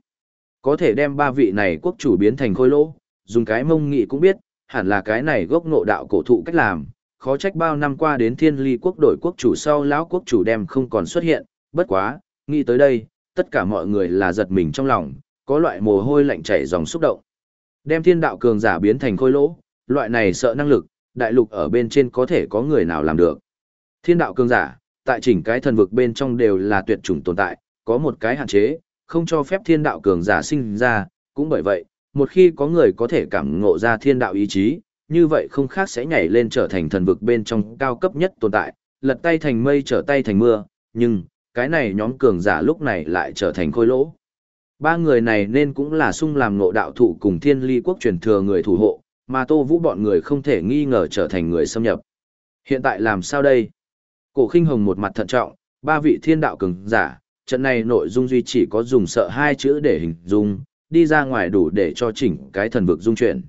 Có thể đem ba vị này quốc chủ biến thành khôi lỗ, dùng cái mông nghị cũng biết, hẳn là cái này gốc ngộ đạo cổ thụ cách làm. Khó trách bao năm qua đến thiên ly quốc đổi quốc chủ sau lão quốc chủ đem không còn xuất hiện, bất quá, nghĩ tới đây, tất cả mọi người là giật mình trong lòng, có loại mồ hôi lạnh chảy dòng xúc động. Đem thiên đạo cường giả biến thành khôi lỗ, loại này sợ năng lực, đại lục ở bên trên có thể có người nào làm được. Thiên đạo cường giả, tại chỉnh cái thần vực bên trong đều là tuyệt chủng tồn tại, có một cái hạn chế, không cho phép thiên đạo cường giả sinh ra, cũng bởi vậy, một khi có người có thể cảm ngộ ra thiên đạo ý chí, như vậy không khác sẽ nhảy lên trở thành thần vực bên trong cao cấp nhất tồn tại, lật tay thành mây trở tay thành mưa, nhưng, cái này nhóm cường giả lúc này lại trở thành khôi lỗ. Ba người này nên cũng là sung làm ngộ đạo thụ cùng thiên ly quốc truyền thừa người thủ hộ, mà tô vũ bọn người không thể nghi ngờ trở thành người xâm nhập. Hiện tại làm sao đây? Cổ khinh hồng một mặt thận trọng, ba vị thiên đạo cường giả, trận này nội dung duy chỉ có dùng sợ hai chữ để hình dung, đi ra ngoài đủ để cho chỉnh cái thần vực dung chuyển.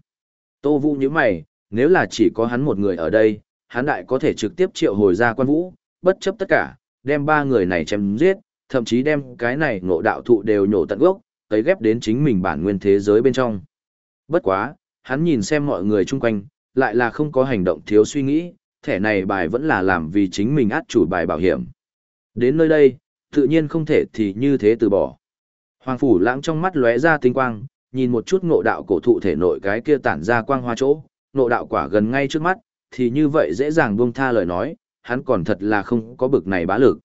Tô Vũ như mày, nếu là chỉ có hắn một người ở đây, hắn đại có thể trực tiếp triệu hồi ra quan vũ, bất chấp tất cả, đem ba người này chém giết, thậm chí đem cái này ngộ đạo thụ đều nhổ tận gốc, tới ghép đến chính mình bản nguyên thế giới bên trong. Bất quá, hắn nhìn xem mọi người chung quanh, lại là không có hành động thiếu suy nghĩ, thẻ này bài vẫn là làm vì chính mình át chủ bài bảo hiểm. Đến nơi đây, tự nhiên không thể thì như thế từ bỏ. Hoàng phủ lãng trong mắt lóe ra tinh quang, nhìn một chút ngộ đạo cổ thụ thể nội cái kia tản ra quang hoa chỗ, ngộ đạo quả gần ngay trước mắt, thì như vậy dễ dàng buông tha lời nói, hắn còn thật là không có bực này bá lực.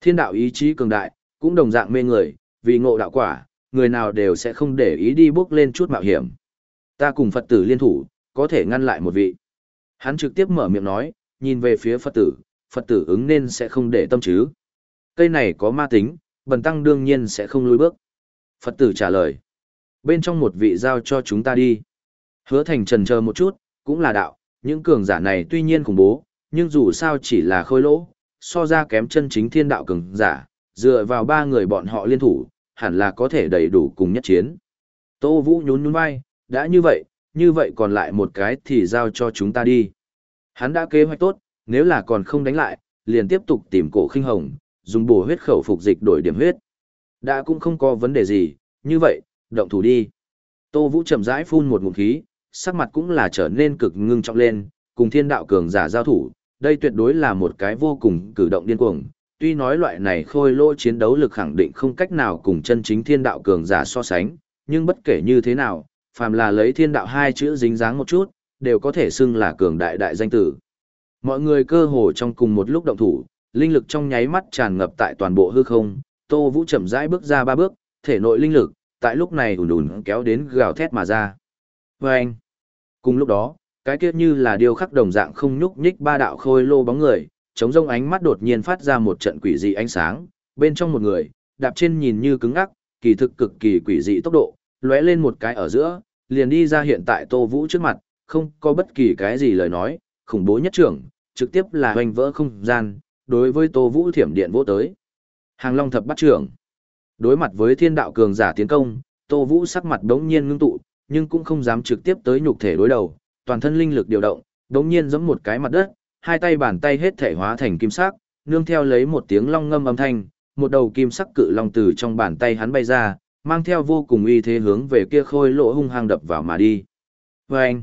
Thiên đạo ý chí cường đại, cũng đồng dạng mê người, vì ngộ đạo quả, người nào đều sẽ không để ý đi bước lên chút mạo hiểm. Ta cùng Phật tử liên thủ, có thể ngăn lại một vị. Hắn trực tiếp mở miệng nói, nhìn về phía Phật tử, Phật tử ứng nên sẽ không để tâm chứ. Cây này có ma tính, bần tăng đương nhiên sẽ không lùi bước. Phật tử trả lời. Bên trong một vị giao cho chúng ta đi. Hứa thành trần chờ một chút, cũng là đạo, những cường giả này tuy nhiên khủng bố, nhưng dù sao chỉ là khôi lỗ, so ra kém chân chính thiên đạo cường giả, dựa vào ba người bọn họ liên thủ, hẳn là có thể đầy đủ cùng nhất chiến. Tô Vũ nhún nhún vai, đã như vậy, như vậy còn lại một cái thì giao cho chúng ta đi. Hắn đã kế hoạch tốt, nếu là còn không đánh lại, liền tiếp tục tìm cổ khinh hồng, dùng bổ huyết khẩu phục dịch đổi điểm huyết. Đã cũng không có vấn đề gì, như vậy, động thủ đi. Tô Vũ chậm rãi phun một ngụm khí, sắc mặt cũng là trở nên cực ngưng trọng lên, cùng thiên đạo cường giả giao thủ, đây tuyệt đối là một cái vô cùng cử động điên cuồng. Tuy nói loại này khôi lỗ chiến đấu lực khẳng định không cách nào cùng chân chính thiên đạo cường giả so sánh, nhưng bất kể như thế nào, phàm là lấy thiên đạo hai chữ dính dáng một chút, đều có thể xưng là cường đại đại danh tử. Mọi người cơ hồ trong cùng một lúc động thủ, linh lực trong nháy mắt tràn ngập tại toàn bộ hư không, Tô Vũ chậm rãi bước ra ba bước, thể nội linh lực, tại lúc này ùn ùn kéo đến gào thét mà ra. Vâng! cùng lúc đó, cái kia như là điều khắc đồng dạng không nhúc nhích ba đạo khôi lô bóng người, chống rông ánh mắt đột nhiên phát ra một trận quỷ dị ánh sáng, bên trong một người, đạp trên nhìn như cứng ngắc, kỳ thực cực kỳ quỷ dị tốc độ, lóe lên một cái ở giữa, liền đi ra hiện tại Tô Vũ trước mặt, không có bất kỳ cái gì lời nói, khủng bố nhất trưởng, trực tiếp là hoành vỡ không gian, đối với Tô Vũ thiểm điện vỗ tới. Hàng Long thập bắt trưởng. Đối mặt với thiên đạo cường giả tiến công, Tô Vũ sắc mặt đống nhiên ngưng tụ, nhưng cũng không dám trực tiếp tới nhục thể đối đầu, toàn thân linh lực điều động, đống nhiên giống một cái mặt đất, hai tay bàn tay hết thể hóa thành kim sắc, nương theo lấy một tiếng long ngâm âm thanh, một đầu kim sắc cự long từ trong bàn tay hắn bay ra, mang theo vô cùng uy thế hướng về kia khôi lỗ hung hăng đập vào mà đi. Và anh,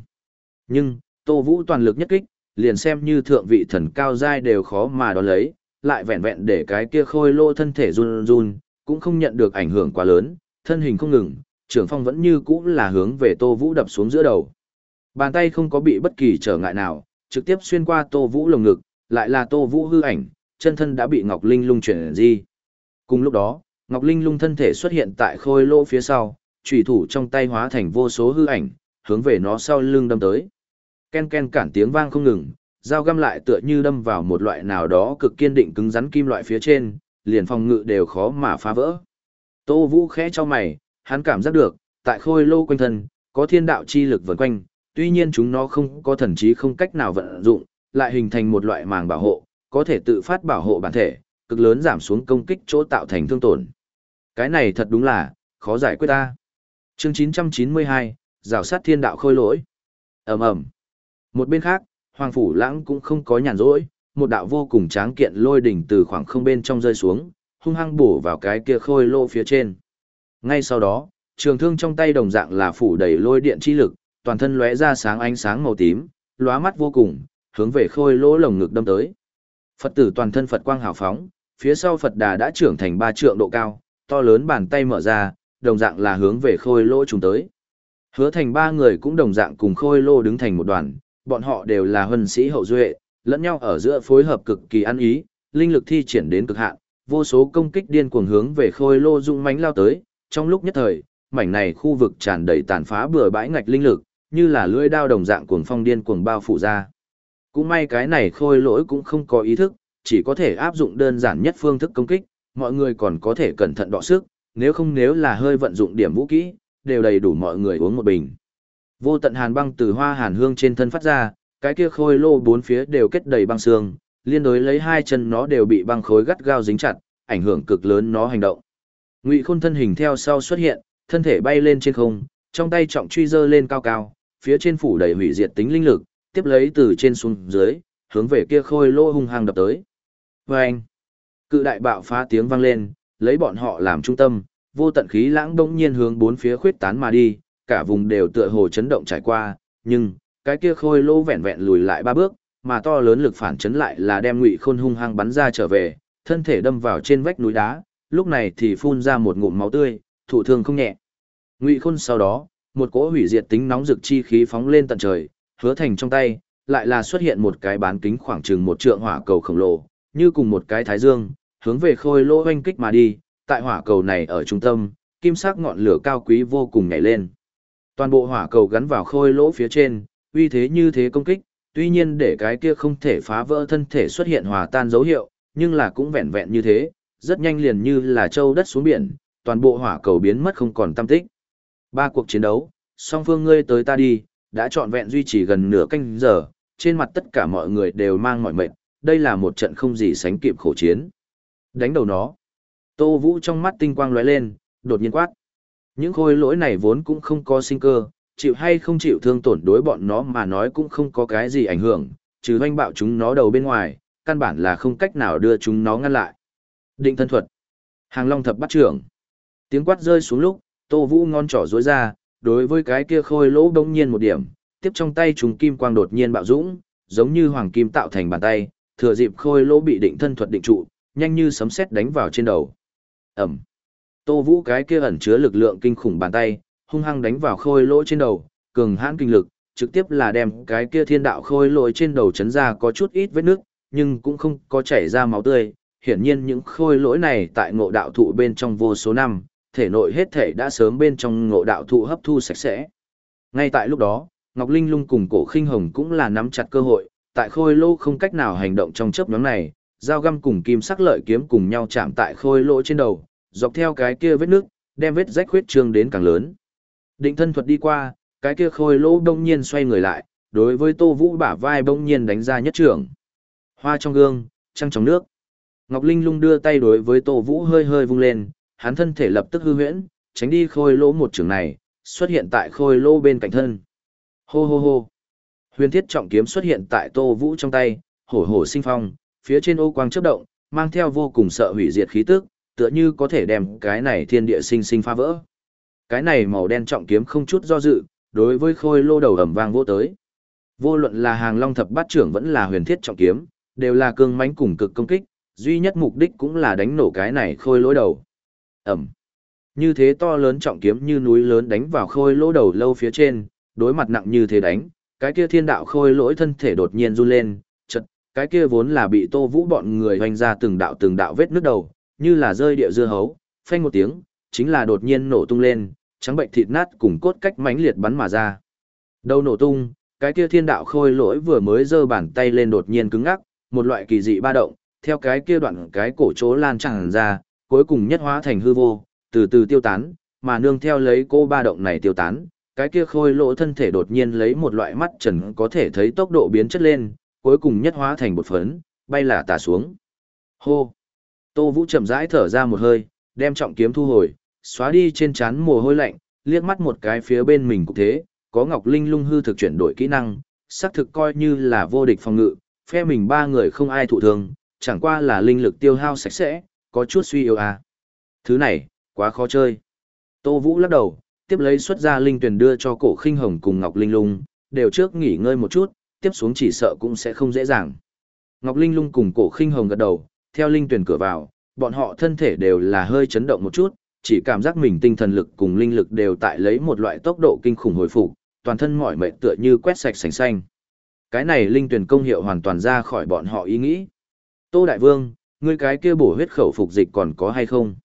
nhưng, Tô Vũ toàn lực nhất kích, liền xem như thượng vị thần cao giai đều khó mà đón lấy, lại vẹn vẹn để cái kia khôi lỗ thân thể run run, cũng không nhận được ảnh hưởng quá lớn, thân hình không ngừng, trưởng phong vẫn như cũ là hướng về Tô Vũ đập xuống giữa đầu. Bàn tay không có bị bất kỳ trở ngại nào, trực tiếp xuyên qua Tô Vũ lồng ngực, lại là Tô Vũ hư ảnh, chân thân đã bị Ngọc Linh lung chuyển di. Cùng lúc đó, Ngọc Linh lung thân thể xuất hiện tại khôi lỗ phía sau, chủy thủ trong tay hóa thành vô số hư ảnh, hướng về nó sau lưng đâm tới. Ken ken cản tiếng vang không ngừng, dao găm lại tựa như đâm vào một loại nào đó cực kiên định cứng rắn kim loại phía trên, liền phòng ngự đều khó mà phá vỡ. Tô Vũ khẽ cho mày, hắn cảm giác được, tại khôi lô quanh thân, có thiên đạo chi lực vần quanh, tuy nhiên chúng nó không có thần trí không cách nào vận dụng, lại hình thành một loại màng bảo hộ, có thể tự phát bảo hộ bản thể, cực lớn giảm xuống công kích chỗ tạo thành thương tổn. Cái này thật đúng là, khó giải quyết ta. Chương 992, rào sát thiên đạo khôi lỗi. ầm ầm Một bên khác, Hoàng Phủ Lãng cũng không có nhàn rỗi, một đạo vô cùng tráng kiện lôi đỉnh từ khoảng không bên trong rơi xuống, hung hăng bổ vào cái kia khôi lỗ phía trên. Ngay sau đó, trường thương trong tay đồng dạng là phủ đầy lôi điện chi lực, toàn thân lóe ra sáng ánh sáng màu tím, lóa mắt vô cùng, hướng về khôi lỗ lồng ngực đâm tới. Phật tử toàn thân Phật quang hào phóng, phía sau Phật đà đã trưởng thành ba trượng độ cao, to lớn bàn tay mở ra, đồng dạng là hướng về khôi lỗ trùng tới. Hứa thành ba người cũng đồng dạng cùng khôi lô đứng thành một đoàn, bọn họ đều là huân sĩ hậu duệ, lẫn nhau ở giữa phối hợp cực kỳ ăn ý, linh lực thi triển đến cực hạn, vô số công kích điên cuồng hướng về khôi lô dung mãnh lao tới, trong lúc nhất thời, mảnh này khu vực tràn đầy tàn phá bừa bãi ngạch linh lực, như là lưỡi đao đồng dạng cuồng phong điên cuồng bao phủ ra. Cũng may cái này khôi lỗi cũng không có ý thức, chỉ có thể áp dụng đơn giản nhất phương thức công kích, mọi người còn có thể cẩn thận đọ sức, nếu không nếu là hơi vận dụng điểm vũ kỹ, đều đầy đủ mọi người uống một bình. Vô tận hàn băng từ hoa hàn hương trên thân phát ra, cái kia khôi lô bốn phía đều kết đầy băng xương, liên đối lấy hai chân nó đều bị băng khối gắt gao dính chặt, ảnh hưởng cực lớn nó hành động. Ngụy Khôn thân hình theo sau xuất hiện, thân thể bay lên trên không, trong tay trọng truy giơ lên cao cao, phía trên phủ đầy hủy diệt tính linh lực, tiếp lấy từ trên xuống dưới, hướng về kia khôi lô hung hăng đập tới. Vâng! Cự đại bạo phá tiếng vang lên, lấy bọn họ làm trung tâm, vô tận khí lãng đông nhiên hướng bốn phía khuyết tán mà đi, cả vùng đều tựa hồ chấn động trải qua, nhưng, cái kia khôi lô vẹn vẹn lùi lại ba bước, mà to lớn lực phản chấn lại là đem ngụy khôn hung hăng bắn ra trở về, thân thể đâm vào trên vách núi đá, lúc này thì phun ra một ngụm máu tươi, thụ thương không nhẹ. Ngụy khôn sau đó, một cỗ hủy diệt tính nóng rực chi khí phóng lên tận trời, hứa thành trong tay, lại là xuất hiện một cái bán kính khoảng chừng một trượng hỏa cầu khổng lồ, như cùng một cái thái dương, hướng về khôi lỗ hoanh kích mà đi, tại hỏa cầu này ở trung tâm, kim sắc ngọn lửa cao quý vô cùng nhảy lên. Toàn bộ hỏa cầu gắn vào khôi lỗ phía trên, uy thế như thế công kích, tuy nhiên để cái kia không thể phá vỡ thân thể xuất hiện hòa tan dấu hiệu, nhưng là cũng vẹn vẹn như thế, rất nhanh liền như là châu đất xuống biển, toàn bộ hỏa cầu biến mất không còn tâm tích. Ba cuộc chiến đấu, song phương ngươi tới ta đi, đã trọn vẹn duy trì gần nửa canh giờ, trên mặt tất cả mọi người đều mang mỏi mệt, đây là một trận không gì sánh kịp khổ chiến. Đánh đầu nó. Tô Vũ trong mắt tinh quang lóe lên, đột nhiên quát. Những khôi lỗi này vốn cũng không có sinh cơ, chịu hay không chịu thương tổn đối bọn nó mà nói cũng không có cái gì ảnh hưởng, trừ hoanh bạo chúng nó đầu bên ngoài, căn bản là không cách nào đưa chúng nó ngăn lại. Định thân thuật. Hàng Long thập bắt trưởng. Tiếng quát rơi xuống lúc, Tô Vũ ngon trỏ rối ra, đối với cái kia khôi lỗ đông nhiên một điểm, tiếp trong tay trùng kim quang đột nhiên bạo dũng, giống như hoàng kim tạo thành bàn tay, thừa dịp khôi lỗ bị định thân thuật định trụ, nhanh như sấm sét đánh vào trên đầu. Ẩm. Tô Vũ cái kia ẩn chứa lực lượng kinh khủng bàn tay, hung hăng đánh vào khôi lỗ trên đầu, cường hãn kinh lực, trực tiếp là đem cái kia thiên đạo khôi lỗ trên đầu chấn ra có chút ít vết nước, nhưng cũng không có chảy ra máu tươi. Hiển nhiên những khôi lỗi này tại ngộ đạo thụ bên trong vô số năm, thể nội hết thể đã sớm bên trong ngộ đạo thụ hấp thu sạch sẽ. Ngay tại lúc đó, Ngọc Linh Lung cùng cổ khinh hồng cũng là nắm chặt cơ hội, tại khôi lô không cách nào hành động trong chớp nhoáng này, dao găm cùng kim sắc lợi kiếm cùng nhau chạm tại khôi lỗ trên đầu, dọc theo cái kia vết nước, đem vết rách huyết trương đến càng lớn. Định thân thuật đi qua, cái kia khôi lỗ đông nhiên xoay người lại, đối với Tô Vũ bả vai bỗng nhiên đánh ra nhất trưởng. Hoa trong gương, trăng trong nước. Ngọc Linh lung đưa tay đối với Tô Vũ hơi hơi vung lên, hắn thân thể lập tức hư huyễn, tránh đi khôi lỗ một trường này, xuất hiện tại khôi lỗ bên cạnh thân. Hô hô hô. Huyền thiết trọng kiếm xuất hiện tại Tô Vũ trong tay, hổ hổ sinh phong, phía trên ô quang chớp động, mang theo vô cùng sợ hủy diệt khí tức, tựa như có thể đem cái này thiên địa sinh sinh phá vỡ. Cái này màu đen trọng kiếm không chút do dự, đối với khôi lô đầu ầm vang vô tới. Vô luận là hàng long thập bát trưởng vẫn là huyền thiết trọng kiếm, đều là cương mãnh cùng cực công kích, duy nhất mục đích cũng là đánh nổ cái này khôi lỗ đầu. Ẩm. Như thế to lớn trọng kiếm như núi lớn đánh vào khôi lỗ đầu lâu phía trên, đối mặt nặng như thế đánh, cái kia thiên đạo khôi lỗi thân thể đột nhiên run lên, chật, cái kia vốn là bị tô vũ bọn người hoành ra từng đạo từng đạo vết nước đầu, như là rơi địa dưa hấu, phanh một tiếng, chính là đột nhiên nổ tung lên, trắng bệnh thịt nát cùng cốt cách mãnh liệt bắn mà ra. Đầu nổ tung, cái kia thiên đạo khôi lỗi vừa mới giơ bàn tay lên đột nhiên cứng ngắc, một loại kỳ dị ba động, theo cái kia đoạn cái cổ chỗ lan tràn ra, cuối cùng nhất hóa thành hư vô, từ từ tiêu tán, mà nương theo lấy cô ba động này tiêu tán, cái kia khôi lỗ thân thể đột nhiên lấy một loại mắt trần có thể thấy tốc độ biến chất lên, cuối cùng nhất hóa thành bột phấn, bay là tả xuống. Hô! Tô Vũ chậm rãi thở ra một hơi, đem trọng kiếm thu hồi, xóa đi trên trán mồ hôi lạnh, liếc mắt một cái phía bên mình cũng thế, có Ngọc Linh lung hư thực chuyển đổi kỹ năng, xác thực coi như là vô địch phòng ngự, phe mình ba người không ai thụ thương, chẳng qua là linh lực tiêu hao sạch sẽ, có chút suy yếu à. Thứ này, quá khó chơi. Tô Vũ lắc đầu, tiếp lấy xuất ra linh tuyển đưa cho cổ khinh hồng cùng Ngọc Linh lung, đều trước nghỉ ngơi một chút, tiếp xuống chỉ sợ cũng sẽ không dễ dàng. Ngọc Linh lung cùng cổ khinh hồng gật đầu, theo linh tuyển cửa vào, bọn họ thân thể đều là hơi chấn động một chút, chỉ cảm giác mình tinh thần lực cùng linh lực đều tại lấy một loại tốc độ kinh khủng hồi phục, toàn thân mỏi mệt tựa như quét sạch sành xanh. Cái này linh tuyển công hiệu hoàn toàn ra khỏi bọn họ ý nghĩ. Tô Đại Vương, ngươi cái kia bổ huyết khẩu phục dịch còn có hay không?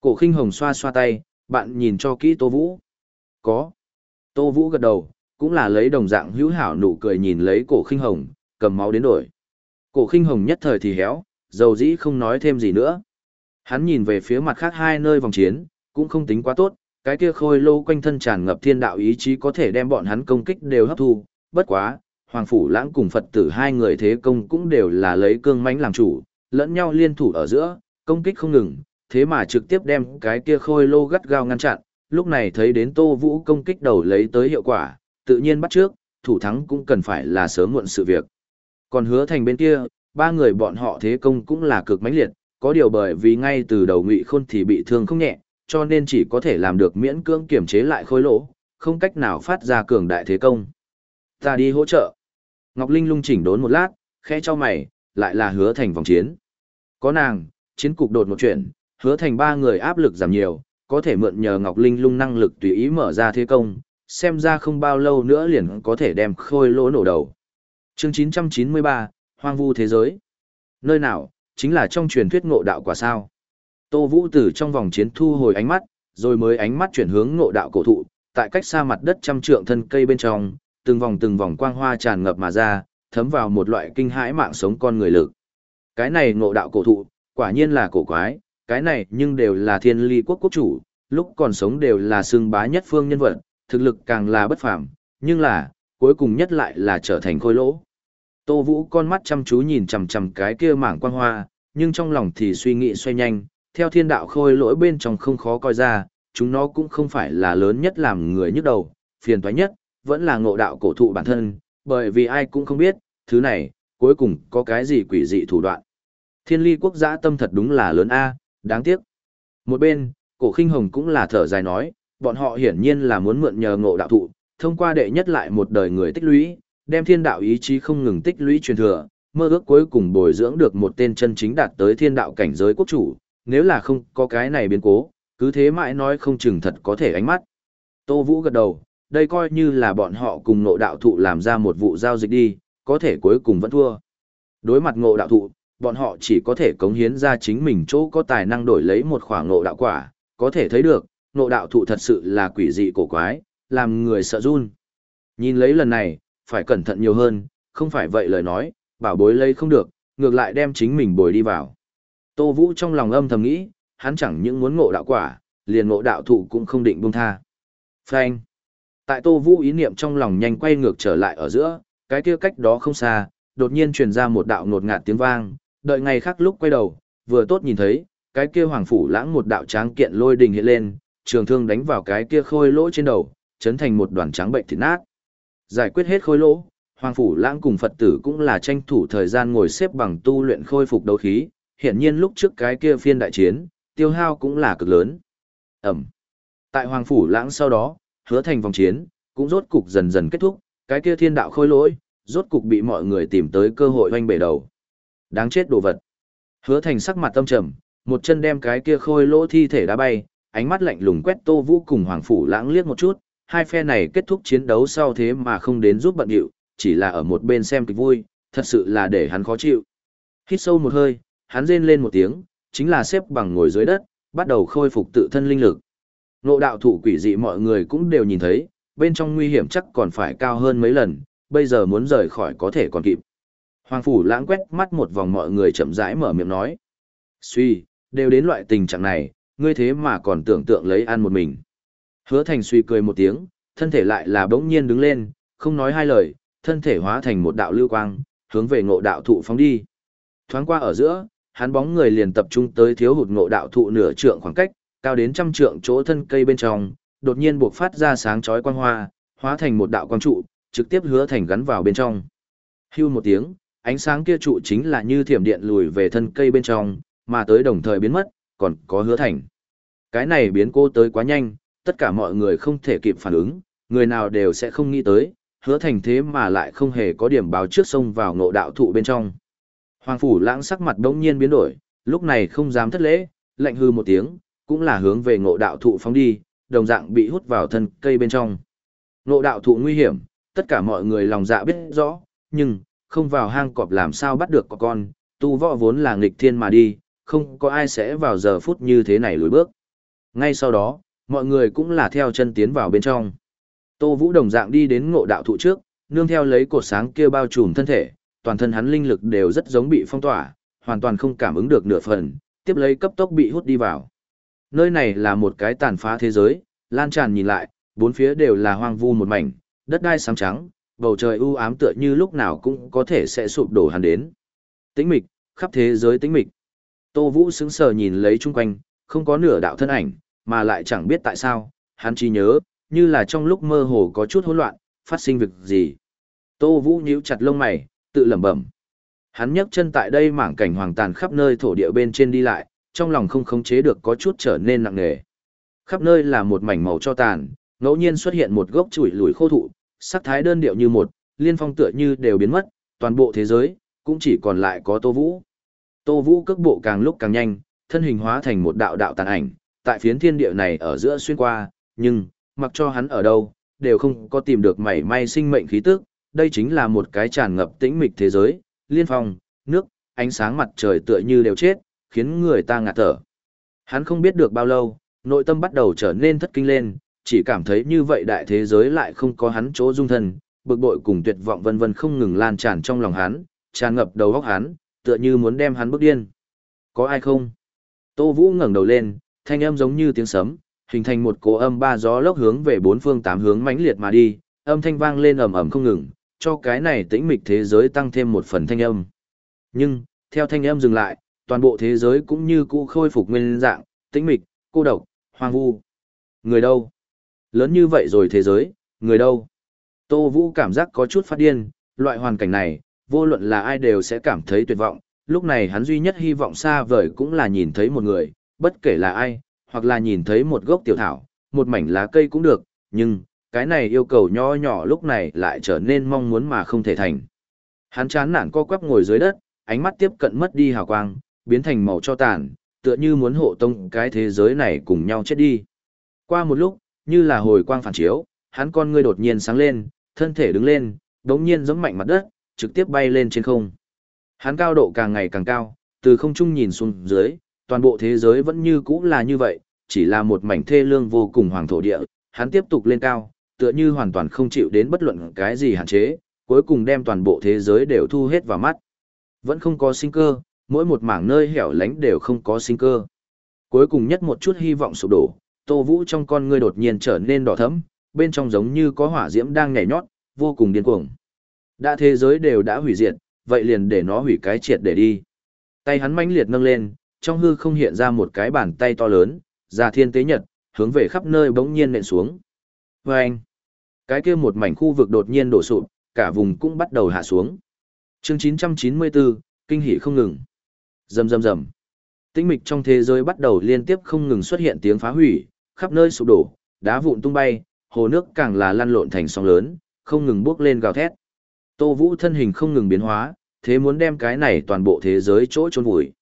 Cổ khinh hồng xoa xoa tay, bạn nhìn cho kỹ Tô Vũ. Có. Tô Vũ gật đầu, cũng là lấy đồng dạng hữu hảo nụ cười nhìn lấy cổ khinh hồng, cầm máu đến đổi. Cổ khinh hồng nhất thời thì héo, dầu dĩ không nói thêm gì nữa. Hắn nhìn về phía mặt khác hai nơi vòng chiến, cũng không tính quá tốt, cái kia khôi lô quanh thân tràn ngập thiên đạo ý chí có thể đem bọn hắn công kích đều hấp thu, bất quá, Hoàng Phủ Lãng cùng Phật tử hai người thế công cũng đều là lấy cương mãnh làm chủ, lẫn nhau liên thủ ở giữa, công kích không ngừng, thế mà trực tiếp đem cái kia khôi lô gắt gao ngăn chặn, lúc này thấy đến Tô Vũ công kích đầu lấy tới hiệu quả, tự nhiên bắt trước, thủ thắng cũng cần phải là sớm muộn sự việc. Còn hứa thành bên kia, ba người bọn họ thế công cũng là cực mãnh liệt, có điều bởi vì ngay từ đầu ngụy khôn thì bị thương không nhẹ, cho nên chỉ có thể làm được miễn cưỡng kiểm chế lại khối lỗ, không cách nào phát ra cường đại thế công. Ta đi hỗ trợ. Ngọc Linh lung chỉnh đốn một lát, khẽ cho mày, lại là hứa thành vòng chiến. Có nàng, chiến cục đột một chuyện, hứa thành ba người áp lực giảm nhiều, có thể mượn nhờ Ngọc Linh lung năng lực tùy ý mở ra thế công, xem ra không bao lâu nữa liền có thể đem khôi lỗ nổ đầu. Chương 993, Hoang vu thế giới. Nơi nào, chính là trong truyền thuyết ngộ đạo quả sao. Tô Vũ từ trong vòng chiến thu hồi ánh mắt, rồi mới ánh mắt chuyển hướng ngộ đạo cổ thụ, tại cách xa mặt đất trăm trượng thân cây bên trong, từng vòng từng vòng quang hoa tràn ngập mà ra, thấm vào một loại kinh hãi mạng sống con người lực. Cái này ngộ đạo cổ thụ, quả nhiên là cổ quái, cái này nhưng đều là thiên ly quốc quốc chủ, lúc còn sống đều là xương bá nhất phương nhân vật, thực lực càng là bất phàm, nhưng là, cuối cùng nhất lại là trở thành khôi lỗ. Tô Vũ con mắt chăm chú nhìn chằm chằm cái kia mảng quang hoa, nhưng trong lòng thì suy nghĩ xoay nhanh, theo thiên đạo khôi lỗi bên trong không khó coi ra, chúng nó cũng không phải là lớn nhất làm người nhức đầu, phiền toái nhất, vẫn là ngộ đạo cổ thụ bản thân, bởi vì ai cũng không biết, thứ này, cuối cùng có cái gì quỷ dị thủ đoạn. Thiên ly quốc gia tâm thật đúng là lớn A, đáng tiếc. Một bên, cổ khinh hồng cũng là thở dài nói, bọn họ hiển nhiên là muốn mượn nhờ ngộ đạo thụ, thông qua đệ nhất lại một đời người tích lũy, đem thiên đạo ý chí không ngừng tích lũy truyền thừa, mơ ước cuối cùng bồi dưỡng được một tên chân chính đạt tới thiên đạo cảnh giới quốc chủ, nếu là không có cái này biến cố, cứ thế mãi nói không chừng thật có thể ánh mắt. Tô Vũ gật đầu, đây coi như là bọn họ cùng ngộ đạo thụ làm ra một vụ giao dịch đi, có thể cuối cùng vẫn thua. Đối mặt ngộ đạo thụ, bọn họ chỉ có thể cống hiến ra chính mình chỗ có tài năng đổi lấy một khoảng ngộ đạo quả, có thể thấy được, ngộ đạo thụ thật sự là quỷ dị cổ quái, làm người sợ run. Nhìn lấy lần này, phải cẩn thận nhiều hơn, không phải vậy lời nói, bảo bối lấy không được, ngược lại đem chính mình bồi đi vào. Tô Vũ trong lòng âm thầm nghĩ, hắn chẳng những muốn ngộ đạo quả, liền ngộ đạo thụ cũng không định buông tha. Phanh. Tại Tô Vũ ý niệm trong lòng nhanh quay ngược trở lại ở giữa, cái kia cách đó không xa, đột nhiên truyền ra một đạo ngột ngạt tiếng vang, đợi ngày khác lúc quay đầu, vừa tốt nhìn thấy, cái kia hoàng phủ lãng một đạo tráng kiện lôi đình hiện lên, trường thương đánh vào cái kia khôi lỗ trên đầu, chấn thành một đoàn trắng bệnh thịt nát. Giải quyết hết khôi lỗ, hoàng phủ lãng cùng Phật tử cũng là tranh thủ thời gian ngồi xếp bằng tu luyện khôi phục đấu khí, hiện nhiên lúc trước cái kia phiên đại chiến, tiêu hao cũng là cực lớn. Ẩm. Tại hoàng phủ lãng sau đó, hứa thành vòng chiến, cũng rốt cục dần dần kết thúc, cái kia thiên đạo khôi lỗi, rốt cục bị mọi người tìm tới cơ hội hoanh bể đầu. Đáng chết đồ vật. Hứa thành sắc mặt tâm trầm, một chân đem cái kia khôi lỗ thi thể đá bay, ánh mắt lạnh lùng quét Tô Vũ cùng Hoàng Phủ lãng liếc một chút, hai phe này kết thúc chiến đấu sau thế mà không đến giúp bận điệu, chỉ là ở một bên xem kịch vui, thật sự là để hắn khó chịu. Hít sâu một hơi, hắn rên lên một tiếng, chính là xếp bằng ngồi dưới đất, bắt đầu khôi phục tự thân linh lực. Ngộ đạo thủ quỷ dị mọi người cũng đều nhìn thấy, bên trong nguy hiểm chắc còn phải cao hơn mấy lần, bây giờ muốn rời khỏi có thể còn kịp. Hoàng phủ lãng quét mắt một vòng mọi người chậm rãi mở miệng nói. Suy, đều đến loại tình trạng này, ngươi thế mà còn tưởng tượng lấy ăn một mình. Hứa thành suy cười một tiếng, thân thể lại là bỗng nhiên đứng lên, không nói hai lời, thân thể hóa thành một đạo lưu quang, hướng về ngộ đạo thụ phóng đi. Thoáng qua ở giữa, hắn bóng người liền tập trung tới thiếu hụt ngộ đạo thụ nửa trượng khoảng cách, cao đến trăm trượng chỗ thân cây bên trong, đột nhiên buộc phát ra sáng chói quang hoa, hóa thành một đạo quang trụ, trực tiếp hứa thành gắn vào bên trong. Hưu một tiếng, ánh sáng kia trụ chính là như thiểm điện lùi về thân cây bên trong, mà tới đồng thời biến mất, còn có hứa thành. Cái này biến cô tới quá nhanh, tất cả mọi người không thể kịp phản ứng, người nào đều sẽ không nghĩ tới, hứa thành thế mà lại không hề có điểm báo trước sông vào ngộ đạo thụ bên trong. Hoàng phủ lãng sắc mặt đống nhiên biến đổi, lúc này không dám thất lễ, lạnh hư một tiếng, cũng là hướng về ngộ đạo thụ phóng đi, đồng dạng bị hút vào thân cây bên trong. Ngộ đạo thụ nguy hiểm, tất cả mọi người lòng dạ biết rõ, nhưng, không vào hang cọp làm sao bắt được có con, tu võ vốn là nghịch thiên mà đi, không có ai sẽ vào giờ phút như thế này lùi bước. Ngay sau đó, mọi người cũng là theo chân tiến vào bên trong. Tô Vũ đồng dạng đi đến ngộ đạo thụ trước, nương theo lấy cột sáng kia bao trùm thân thể, toàn thân hắn linh lực đều rất giống bị phong tỏa, hoàn toàn không cảm ứng được nửa phần, tiếp lấy cấp tốc bị hút đi vào. Nơi này là một cái tàn phá thế giới, lan tràn nhìn lại, bốn phía đều là hoang vu một mảnh, đất đai sáng trắng, bầu trời u ám tựa như lúc nào cũng có thể sẽ sụp đổ hẳn đến. Tĩnh mịch, khắp thế giới tĩnh mịch. Tô Vũ sững sờ nhìn lấy chung quanh, không có nửa đạo thân ảnh, mà lại chẳng biết tại sao, hắn chỉ nhớ, như là trong lúc mơ hồ có chút hỗn loạn, phát sinh việc gì. Tô Vũ nhíu chặt lông mày, tự lẩm bẩm. Hắn nhấc chân tại đây mảng cảnh hoàng tàn khắp nơi thổ địa bên trên đi lại, trong lòng không khống chế được có chút trở nên nặng nề. Khắp nơi là một mảnh màu cho tàn, ngẫu nhiên xuất hiện một gốc chuỗi lùi khô thụ, sắc thái đơn điệu như một, liên phong tựa như đều biến mất, toàn bộ thế giới cũng chỉ còn lại có Tô Vũ. Tô Vũ cước bộ càng lúc càng nhanh, thân hình hóa thành một đạo đạo tàn ảnh, tại phiến thiên địa này ở giữa xuyên qua, nhưng mặc cho hắn ở đâu, đều không có tìm được mảy may sinh mệnh khí tức, đây chính là một cái tràn ngập tĩnh mịch thế giới, liên phong, nước, ánh sáng mặt trời tựa như đều chết, khiến người ta ngạt thở. Hắn không biết được bao lâu, nội tâm bắt đầu trở nên thất kinh lên, chỉ cảm thấy như vậy đại thế giới lại không có hắn chỗ dung thân, bực bội cùng tuyệt vọng vân vân không ngừng lan tràn trong lòng hắn, tràn ngập đầu óc hắn, tựa như muốn đem hắn bức điên. Có ai không? Tô Vũ ngẩng đầu lên, thanh âm giống như tiếng sấm, hình thành một cỗ âm ba gió lốc hướng về bốn phương tám hướng mãnh liệt mà đi, âm thanh vang lên ầm ầm không ngừng, cho cái này tĩnh mịch thế giới tăng thêm một phần thanh âm. Nhưng, theo thanh âm dừng lại, toàn bộ thế giới cũng như cũ khôi phục nguyên dạng, tĩnh mịch, cô độc, hoang vu. Người đâu? Lớn như vậy rồi thế giới, người đâu? Tô Vũ cảm giác có chút phát điên, loại hoàn cảnh này, vô luận là ai đều sẽ cảm thấy tuyệt vọng, lúc này hắn duy nhất hy vọng xa vời cũng là nhìn thấy một người, bất kể là ai, hoặc là nhìn thấy một gốc tiểu thảo, một mảnh lá cây cũng được, nhưng, cái này yêu cầu nho nhỏ lúc này lại trở nên mong muốn mà không thể thành. Hắn chán nản co quắp ngồi dưới đất, ánh mắt tiếp cận mất đi hào quang, biến thành màu cho tàn, tựa như muốn hộ tông cái thế giới này cùng nhau chết đi. Qua một lúc, như là hồi quang phản chiếu, hắn con ngươi đột nhiên sáng lên, thân thể đứng lên, đống nhiên giống mạnh mặt đất, trực tiếp bay lên trên không. Hắn cao độ càng ngày càng cao, từ không trung nhìn xuống dưới, toàn bộ thế giới vẫn như cũ là như vậy, chỉ là một mảnh thê lương vô cùng hoàng thổ địa, hắn tiếp tục lên cao, tựa như hoàn toàn không chịu đến bất luận cái gì hạn chế, cuối cùng đem toàn bộ thế giới đều thu hết vào mắt. Vẫn không có sinh cơ, mỗi một mảng nơi hẻo lánh đều không có sinh cơ. Cuối cùng nhất một chút hy vọng sụp đổ, Tô Vũ trong con ngươi đột nhiên trở nên đỏ thẫm, bên trong giống như có hỏa diễm đang nhảy nhót, vô cùng điên cuồng. Đã thế giới đều đã hủy diệt, vậy liền để nó hủy cái triệt để đi. Tay hắn mãnh liệt nâng lên, trong hư không hiện ra một cái bàn tay to lớn, ra thiên tế nhật, hướng về khắp nơi bỗng nhiên nện xuống. Và anh, cái kia một mảnh khu vực đột nhiên đổ sụp, cả vùng cũng bắt đầu hạ xuống. Chương 994, kinh hỉ không ngừng. Rầm rầm rầm. Tĩnh mịch trong thế giới bắt đầu liên tiếp không ngừng xuất hiện tiếng phá hủy, khắp nơi sụp đổ, đá vụn tung bay, hồ nước càng là lăn lộn thành sóng lớn, không ngừng bước lên gào thét. Tô Vũ thân hình không ngừng biến hóa, thế muốn đem cái này toàn bộ thế giới chỗ chôn vùi.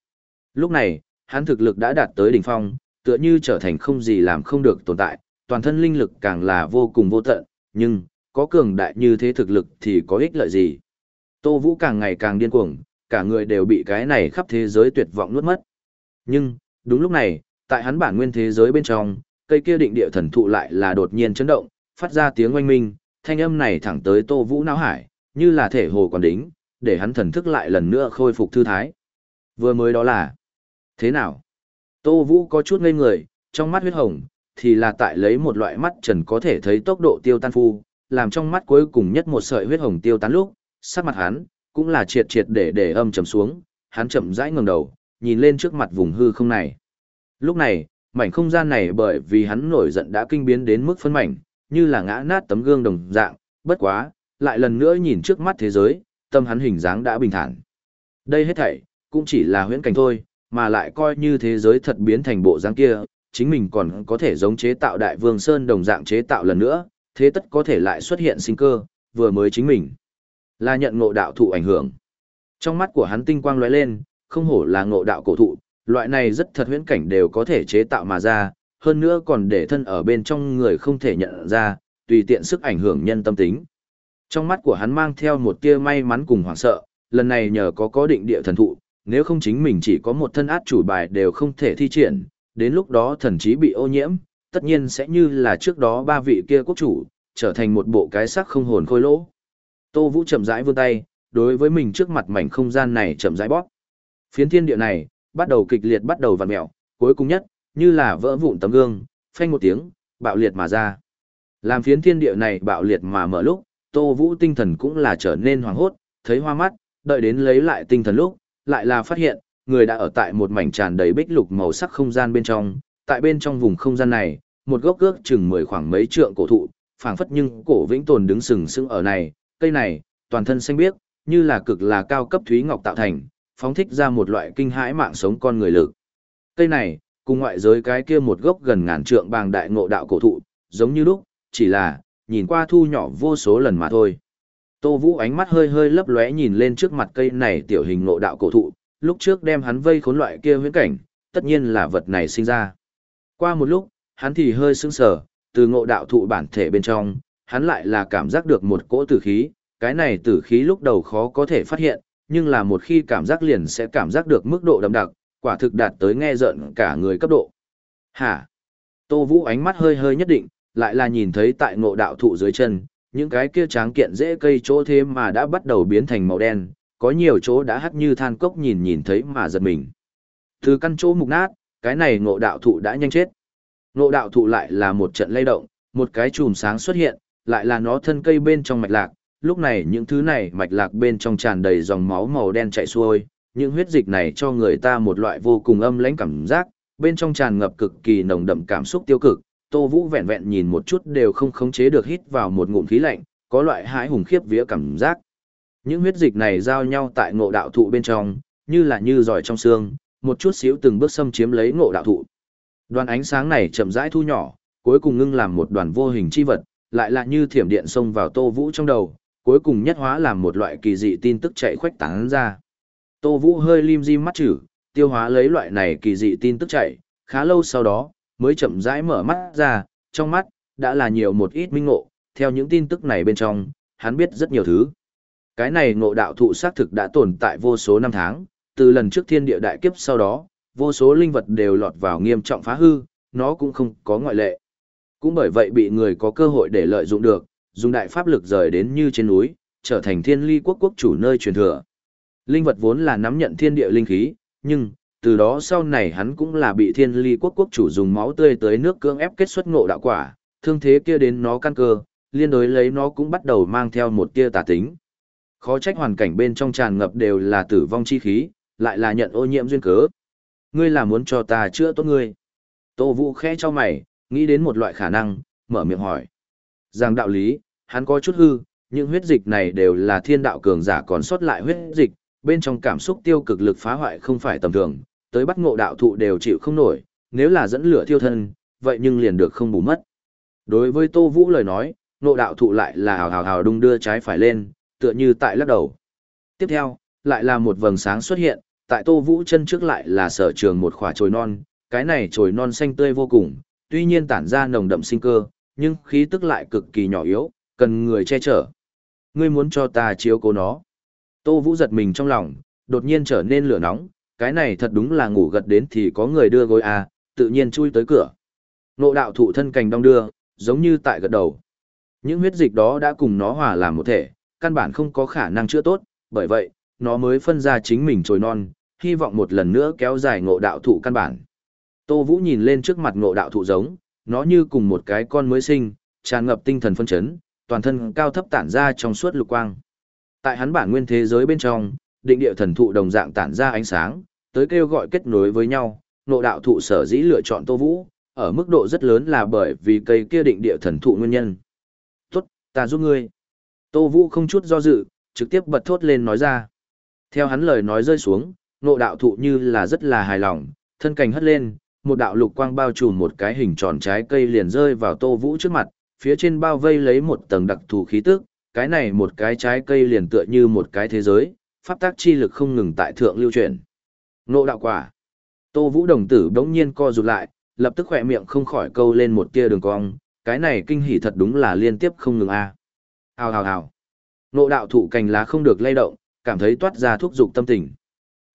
Lúc này, hắn thực lực đã đạt tới đỉnh phong, tựa như trở thành không gì làm không được tồn tại, toàn thân linh lực càng là vô cùng vô tận, nhưng, có cường đại như thế thực lực thì có ích lợi gì. Tô Vũ càng ngày càng điên cuồng, cả người đều bị cái này khắp thế giới tuyệt vọng nuốt mất. Nhưng, đúng lúc này, tại hắn bản nguyên thế giới bên trong, cây kia định địa thần thụ lại là đột nhiên chấn động, phát ra tiếng oanh minh, thanh âm này thẳng tới Tô Vũ não hải, như là thể hồ còn đính, để hắn thần thức lại lần nữa khôi phục thư thái. Vừa mới đó là, thế nào? Tô Vũ có chút ngây người, trong mắt huyết hồng, thì là tại lấy một loại mắt trần có thể thấy tốc độ tiêu tan phu, làm trong mắt cuối cùng nhất một sợi huyết hồng tiêu tán lúc, sắc mặt hắn, cũng là triệt triệt để để âm trầm xuống, hắn chậm rãi ngẩng đầu, nhìn lên trước mặt vùng hư không này. Lúc này, mảnh không gian này bởi vì hắn nổi giận đã kinh biến đến mức phân mảnh, như là ngã nát tấm gương đồng dạng, bất quá, lại lần nữa nhìn trước mắt thế giới, tâm hắn hình dáng đã bình thản. Đây hết thảy, cũng chỉ là huyễn cảnh thôi, mà lại coi như thế giới thật biến thành bộ dáng kia, chính mình còn có thể giống chế tạo đại vương sơn đồng dạng chế tạo lần nữa, thế tất có thể lại xuất hiện sinh cơ, vừa mới chính mình. Là nhận ngộ đạo thụ ảnh hưởng. Trong mắt của hắn tinh quang lóe lên, không hổ là ngộ đạo cổ thụ, loại này rất thật huyễn cảnh đều có thể chế tạo mà ra, hơn nữa còn để thân ở bên trong người không thể nhận ra, tùy tiện sức ảnh hưởng nhân tâm tính. Trong mắt của hắn mang theo một tia may mắn cùng hoảng sợ, lần này nhờ có có định địa thần thụ, nếu không chính mình chỉ có một thân át chủ bài đều không thể thi triển, đến lúc đó thần trí bị ô nhiễm, tất nhiên sẽ như là trước đó ba vị kia quốc chủ, trở thành một bộ cái xác không hồn khôi lỗ. Tô Vũ chậm rãi vươn tay, đối với mình trước mặt mảnh không gian này chậm rãi bóp. Phiến thiên địa này, bắt đầu kịch liệt bắt đầu vặn mèo, cuối cùng nhất, như là vỡ vụn tấm gương, phanh một tiếng, bạo liệt mà ra. Làm phiến thiên địa này bạo liệt mà mở lúc, Tô Vũ tinh thần cũng là trở nên hoàng hốt, thấy hoa mắt, đợi đến lấy lại tinh thần lúc, lại là phát hiện, người đã ở tại một mảnh tràn đầy bích lục màu sắc không gian bên trong, tại bên trong vùng không gian này, một gốc ước chừng mười khoảng mấy trượng cổ thụ, phảng phất nhưng cổ vĩnh tồn đứng sừng sững ở này, cây này, toàn thân xanh biếc, như là cực là cao cấp thúy ngọc tạo thành, phóng thích ra một loại kinh hãi mạng sống con người lực. Cây này, cùng ngoại giới cái kia một gốc gần ngàn trượng bàng đại ngộ đạo cổ thụ, giống như lúc, chỉ là, nhìn qua thu nhỏ vô số lần mà thôi. Tô Vũ ánh mắt hơi hơi lấp lóe nhìn lên trước mặt cây này tiểu hình ngộ đạo cổ thụ, lúc trước đem hắn vây khốn loại kia huyễn cảnh, tất nhiên là vật này sinh ra. Qua một lúc, hắn thì hơi sững sờ, từ ngộ đạo thụ bản thể bên trong, hắn lại là cảm giác được một cỗ tử khí, cái này tử khí lúc đầu khó có thể phát hiện, nhưng là một khi cảm giác liền sẽ cảm giác được mức độ đậm đặc, quả thực đạt tới nghe giận cả người cấp độ. Hả? Tô Vũ ánh mắt hơi hơi nhất định, lại là nhìn thấy tại ngộ đạo thụ dưới chân, những cái kia tráng kiện dễ cây chỗ thế mà đã bắt đầu biến thành màu đen, có nhiều chỗ đã hắt như than cốc nhìn nhìn thấy mà giật mình. Từ căn chỗ mục nát, cái này ngộ đạo thụ đã nhanh chết. Ngộ đạo thụ lại là một trận lay động, một cái chùm sáng xuất hiện, lại là nó thân cây bên trong mạch lạc, lúc này những thứ này mạch lạc bên trong tràn đầy dòng máu màu đen chảy xuôi, những huyết dịch này cho người ta một loại vô cùng âm lãnh cảm giác, bên trong tràn ngập cực kỳ nồng đậm cảm xúc tiêu cực, Tô Vũ vẹn vẹn nhìn một chút đều không khống chế được hít vào một ngụm khí lạnh, có loại hãi hùng khiếp vía cảm giác. Những huyết dịch này giao nhau tại ngộ đạo thụ bên trong, như là như giỏi trong xương, một chút xíu từng bước xâm chiếm lấy ngộ đạo thụ. Đoàn ánh sáng này chậm rãi thu nhỏ, cuối cùng ngưng làm một đoàn vô hình chi vật, lại là như thiểm điện xông vào Tô Vũ trong đầu, cuối cùng nhất hóa làm một loại kỳ dị tin tức chạy khuếch tán ra. Tô Vũ hơi lim di mắt chữ, tiêu hóa lấy loại này kỳ dị tin tức chạy, khá lâu sau đó, mới chậm rãi mở mắt ra, trong mắt, đã là nhiều một ít minh ngộ, theo những tin tức này bên trong, hắn biết rất nhiều thứ. Cái này ngộ đạo thụ xác thực đã tồn tại vô số năm tháng, từ lần trước thiên địa đại kiếp sau đó, vô số linh vật đều lọt vào nghiêm trọng phá hư, nó cũng không có ngoại lệ. Cũng bởi vậy bị người có cơ hội để lợi dụng được, dùng đại pháp lực rời đến như trên núi, trở thành thiên ly quốc quốc chủ nơi truyền thừa. Linh vật vốn là nắm nhận thiên địa linh khí, nhưng, từ đó sau này hắn cũng là bị thiên ly quốc quốc chủ dùng máu tươi tới nước cưỡng ép kết xuất ngộ đạo quả, thương thế kia đến nó căn cơ, liên đối lấy nó cũng bắt đầu mang theo một tia tà tính. Khó trách hoàn cảnh bên trong tràn ngập đều là tử vong chi khí, lại là nhận ô nhiễm duyên cớ. Ngươi là muốn cho ta chữa tốt ngươi. Tô Vũ khẽ cho mày, nghĩ đến một loại khả năng, mở miệng hỏi. Rằng đạo lý, hắn có chút hư, những huyết dịch này đều là thiên đạo cường giả còn sót lại huyết dịch, bên trong cảm xúc tiêu cực lực phá hoại không phải tầm thường, tới bắt ngộ đạo thụ đều chịu không nổi, nếu là dẫn lửa thiêu thân, vậy nhưng liền được không bù mất. Đối với Tô Vũ lời nói, ngộ đạo thụ lại là hào hào hào đung đưa trái phải lên, tựa như tại lắc đầu. Tiếp theo, lại là một vầng sáng xuất hiện, tại Tô Vũ chân trước lại là sở trường một khỏa chồi non, cái này chồi non xanh tươi vô cùng, tuy nhiên tản ra nồng đậm sinh cơ, nhưng khí tức lại cực kỳ nhỏ yếu, cần người che chở. Ngươi muốn cho ta chiếu cố nó. Tô Vũ giật mình trong lòng, đột nhiên trở nên lửa nóng, cái này thật đúng là ngủ gật đến thì có người đưa gối à, tự nhiên chui tới cửa. Nộ đạo thụ thân cành đong đưa, giống như tại gật đầu. Những huyết dịch đó đã cùng nó hòa làm một thể, căn bản không có khả năng chữa tốt, bởi vậy, nó mới phân ra chính mình trồi non, hy vọng một lần nữa kéo dài ngộ đạo thụ căn bản. Tô Vũ nhìn lên trước mặt ngộ đạo thụ giống, nó như cùng một cái con mới sinh, tràn ngập tinh thần phân chấn, toàn thân cao thấp tản ra trong suốt lục quang. Tại hắn bản nguyên thế giới bên trong, định địa thần thụ đồng dạng tản ra ánh sáng, tới kêu gọi kết nối với nhau, ngộ đạo thụ sở dĩ lựa chọn Tô Vũ, ở mức độ rất lớn là bởi vì cây kia định địa thần thụ nguyên nhân. Tốt, ta giúp ngươi. Tô Vũ không chút do dự, trực tiếp bật thốt lên nói ra. Theo hắn lời nói rơi xuống, ngộ đạo thụ như là rất là hài lòng, thân cành hất lên, một đạo lục quang bao trùm một cái hình tròn trái cây liền rơi vào Tô Vũ trước mặt, phía trên bao vây lấy một tầng đặc thù khí tức, cái này một cái trái cây liền tựa như một cái thế giới, pháp tác chi lực không ngừng tại thượng lưu chuyển. nộ đạo quả. Tô Vũ đồng tử đống nhiên co rụt lại, lập tức khỏe miệng không khỏi câu lên một tia đường cong, cái này kinh hỉ thật đúng là liên tiếp không ngừng a. À. Hào hào hào. nộ đạo thụ cành lá không được lay động, cảm thấy toát ra thuốc dục tâm tình.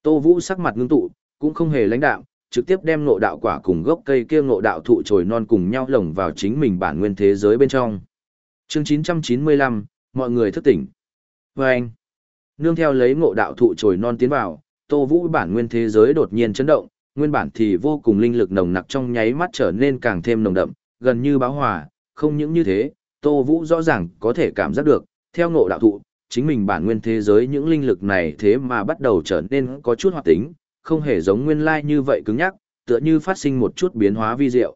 Tô Vũ sắc mặt ngưng tụ, cũng không hề lãnh đạo, trực tiếp đem ngộ đạo quả cùng gốc cây kia ngộ đạo thụ trồi non cùng nhau lồng vào chính mình bản nguyên thế giới bên trong. Chương 995, mọi người thức tỉnh. Và anh, nương theo lấy ngộ đạo thụ trồi non tiến vào, Tô Vũ bản nguyên thế giới đột nhiên chấn động, nguyên bản thì vô cùng linh lực nồng nặc trong nháy mắt trở nên càng thêm nồng đậm, gần như báo hòa, không những như thế, Tô Vũ rõ ràng có thể cảm giác được, theo ngộ đạo thụ, chính mình bản nguyên thế giới những linh lực này thế mà bắt đầu trở nên có chút hoạt tính, không hề giống nguyên lai như vậy cứng nhắc, tựa như phát sinh một chút biến hóa vi diệu.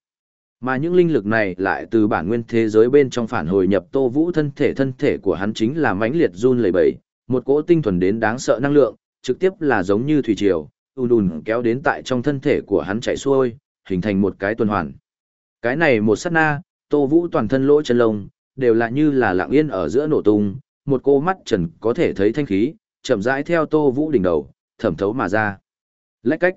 Mà những linh lực này lại từ bản nguyên thế giới bên trong phản hồi nhập Tô Vũ thân thể thân thể của hắn chính là mãnh liệt run lẩy bẩy, một cỗ tinh thuần đến đáng sợ năng lượng, trực tiếp là giống như thủy triều, ùn ùn kéo đến tại trong thân thể của hắn chạy xuôi, hình thành một cái tuần hoàn. Cái này một sát na, Tô Vũ toàn thân lỗ chân lông, đều là như là lặng yên ở giữa nổ tung, một cô mắt trần có thể thấy thanh khí, chậm rãi theo Tô Vũ đỉnh đầu, thẩm thấu mà ra. Lách cách,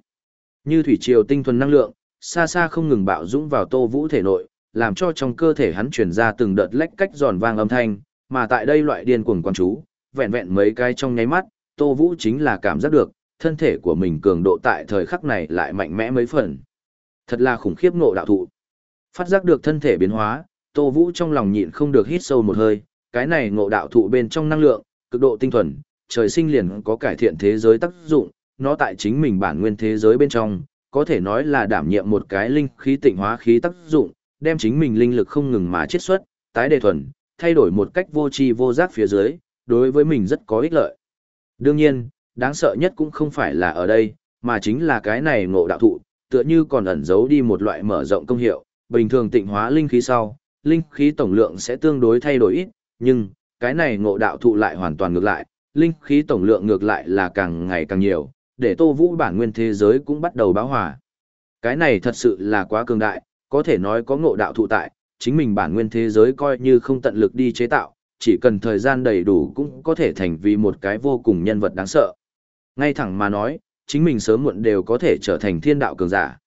như thủy triều tinh thuần năng lượng, xa xa không ngừng bạo dũng vào Tô Vũ thể nội, làm cho trong cơ thể hắn truyền ra từng đợt lách cách giòn vang âm thanh, mà tại đây loại điên cuồng quan chú, vẹn vẹn mấy cái trong nháy mắt, Tô Vũ chính là cảm giác được, thân thể của mình cường độ tại thời khắc này lại mạnh mẽ mấy phần. Thật là khủng khiếp ngộ đạo thụ. Phát giác được thân thể biến hóa, Tô Vũ trong lòng nhịn không được hít sâu một hơi, cái này ngộ đạo thụ bên trong năng lượng, cực độ tinh thuần, trời sinh liền có cải thiện thế giới tác dụng, nó tại chính mình bản nguyên thế giới bên trong, có thể nói là đảm nhiệm một cái linh khí tịnh hóa khí tác dụng, đem chính mình linh lực không ngừng mà chiết xuất, tái đề thuần, thay đổi một cách vô tri vô giác phía dưới, đối với mình rất có ích lợi. Đương nhiên, đáng sợ nhất cũng không phải là ở đây, mà chính là cái này ngộ đạo thụ, tựa như còn ẩn giấu đi một loại mở rộng công hiệu, bình thường tịnh hóa linh khí sau, linh khí tổng lượng sẽ tương đối thay đổi ít, nhưng cái này ngộ đạo thụ lại hoàn toàn ngược lại, linh khí tổng lượng ngược lại là càng ngày càng nhiều, để Tô Vũ bản nguyên thế giới cũng bắt đầu báo hòa. Cái này thật sự là quá cường đại, có thể nói có ngộ đạo thụ tại, chính mình bản nguyên thế giới coi như không tận lực đi chế tạo, chỉ cần thời gian đầy đủ cũng có thể thành vì một cái vô cùng nhân vật đáng sợ. Ngay thẳng mà nói, chính mình sớm muộn đều có thể trở thành thiên đạo cường giả.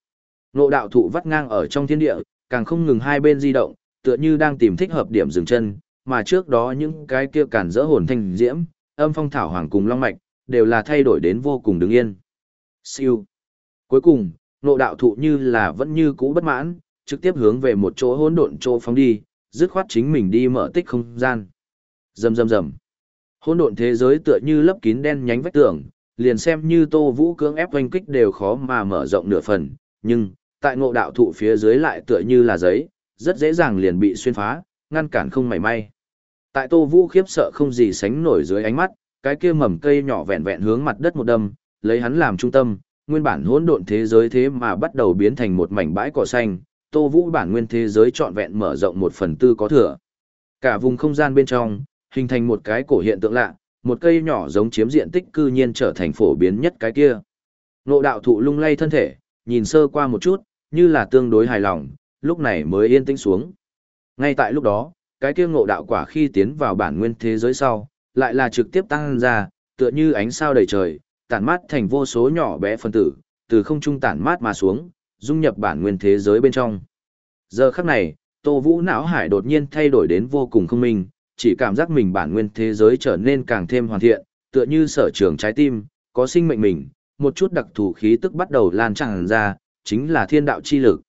Ngộ đạo thụ vắt ngang ở trong thiên địa, càng không ngừng hai bên di động, tựa như đang tìm thích hợp điểm dừng chân, mà trước đó những cái kia cản rỡ hồn thanh diễm, âm phong thảo hoàng cùng long mạch, đều là thay đổi đến vô cùng đứng yên. Siêu. Cuối cùng, ngộ đạo thụ như là vẫn như cũ bất mãn, trực tiếp hướng về một chỗ hỗn độn chỗ phóng đi, dứt khoát chính mình đi mở tích không gian. Rầm rầm rầm. Hỗn độn thế giới tựa như lấp kín đen nhánh vách tường, liền xem như Tô Vũ cưỡng ép oanh kích đều khó mà mở rộng nửa phần, nhưng tại ngộ đạo thụ phía dưới lại tựa như là giấy, rất dễ dàng liền bị xuyên phá, ngăn cản không mảy may. Tại Tô Vũ khiếp sợ không gì sánh nổi dưới ánh mắt, cái kia mầm cây nhỏ vẹn vẹn hướng mặt đất một đâm, lấy hắn làm trung tâm, nguyên bản hỗn độn thế giới thế mà bắt đầu biến thành một mảnh bãi cỏ xanh, Tô Vũ bản nguyên thế giới trọn vẹn mở rộng một phần tư có thừa. Cả vùng không gian bên trong, hình thành một cái cổ hiện tượng lạ, một cây nhỏ giống chiếm diện tích cư nhiên trở thành phổ biến nhất cái kia. Nộ đạo thụ lung lay thân thể, nhìn sơ qua một chút, như là tương đối hài lòng, lúc này mới yên tĩnh xuống. Ngay tại lúc đó, cái kia ngộ đạo quả khi tiến vào bản nguyên thế giới sau, lại là trực tiếp tăng ra, tựa như ánh sao đầy trời, tản mát thành vô số nhỏ bé phân tử, từ không trung tản mát mà xuống, dung nhập bản nguyên thế giới bên trong. Giờ khắc này, Tô Vũ não hải đột nhiên thay đổi đến vô cùng không minh, chỉ cảm giác mình bản nguyên thế giới trở nên càng thêm hoàn thiện, tựa như sở trường trái tim, có sinh mệnh mình, một chút đặc thù khí tức bắt đầu lan tràn ra, chính là thiên đạo chi lực.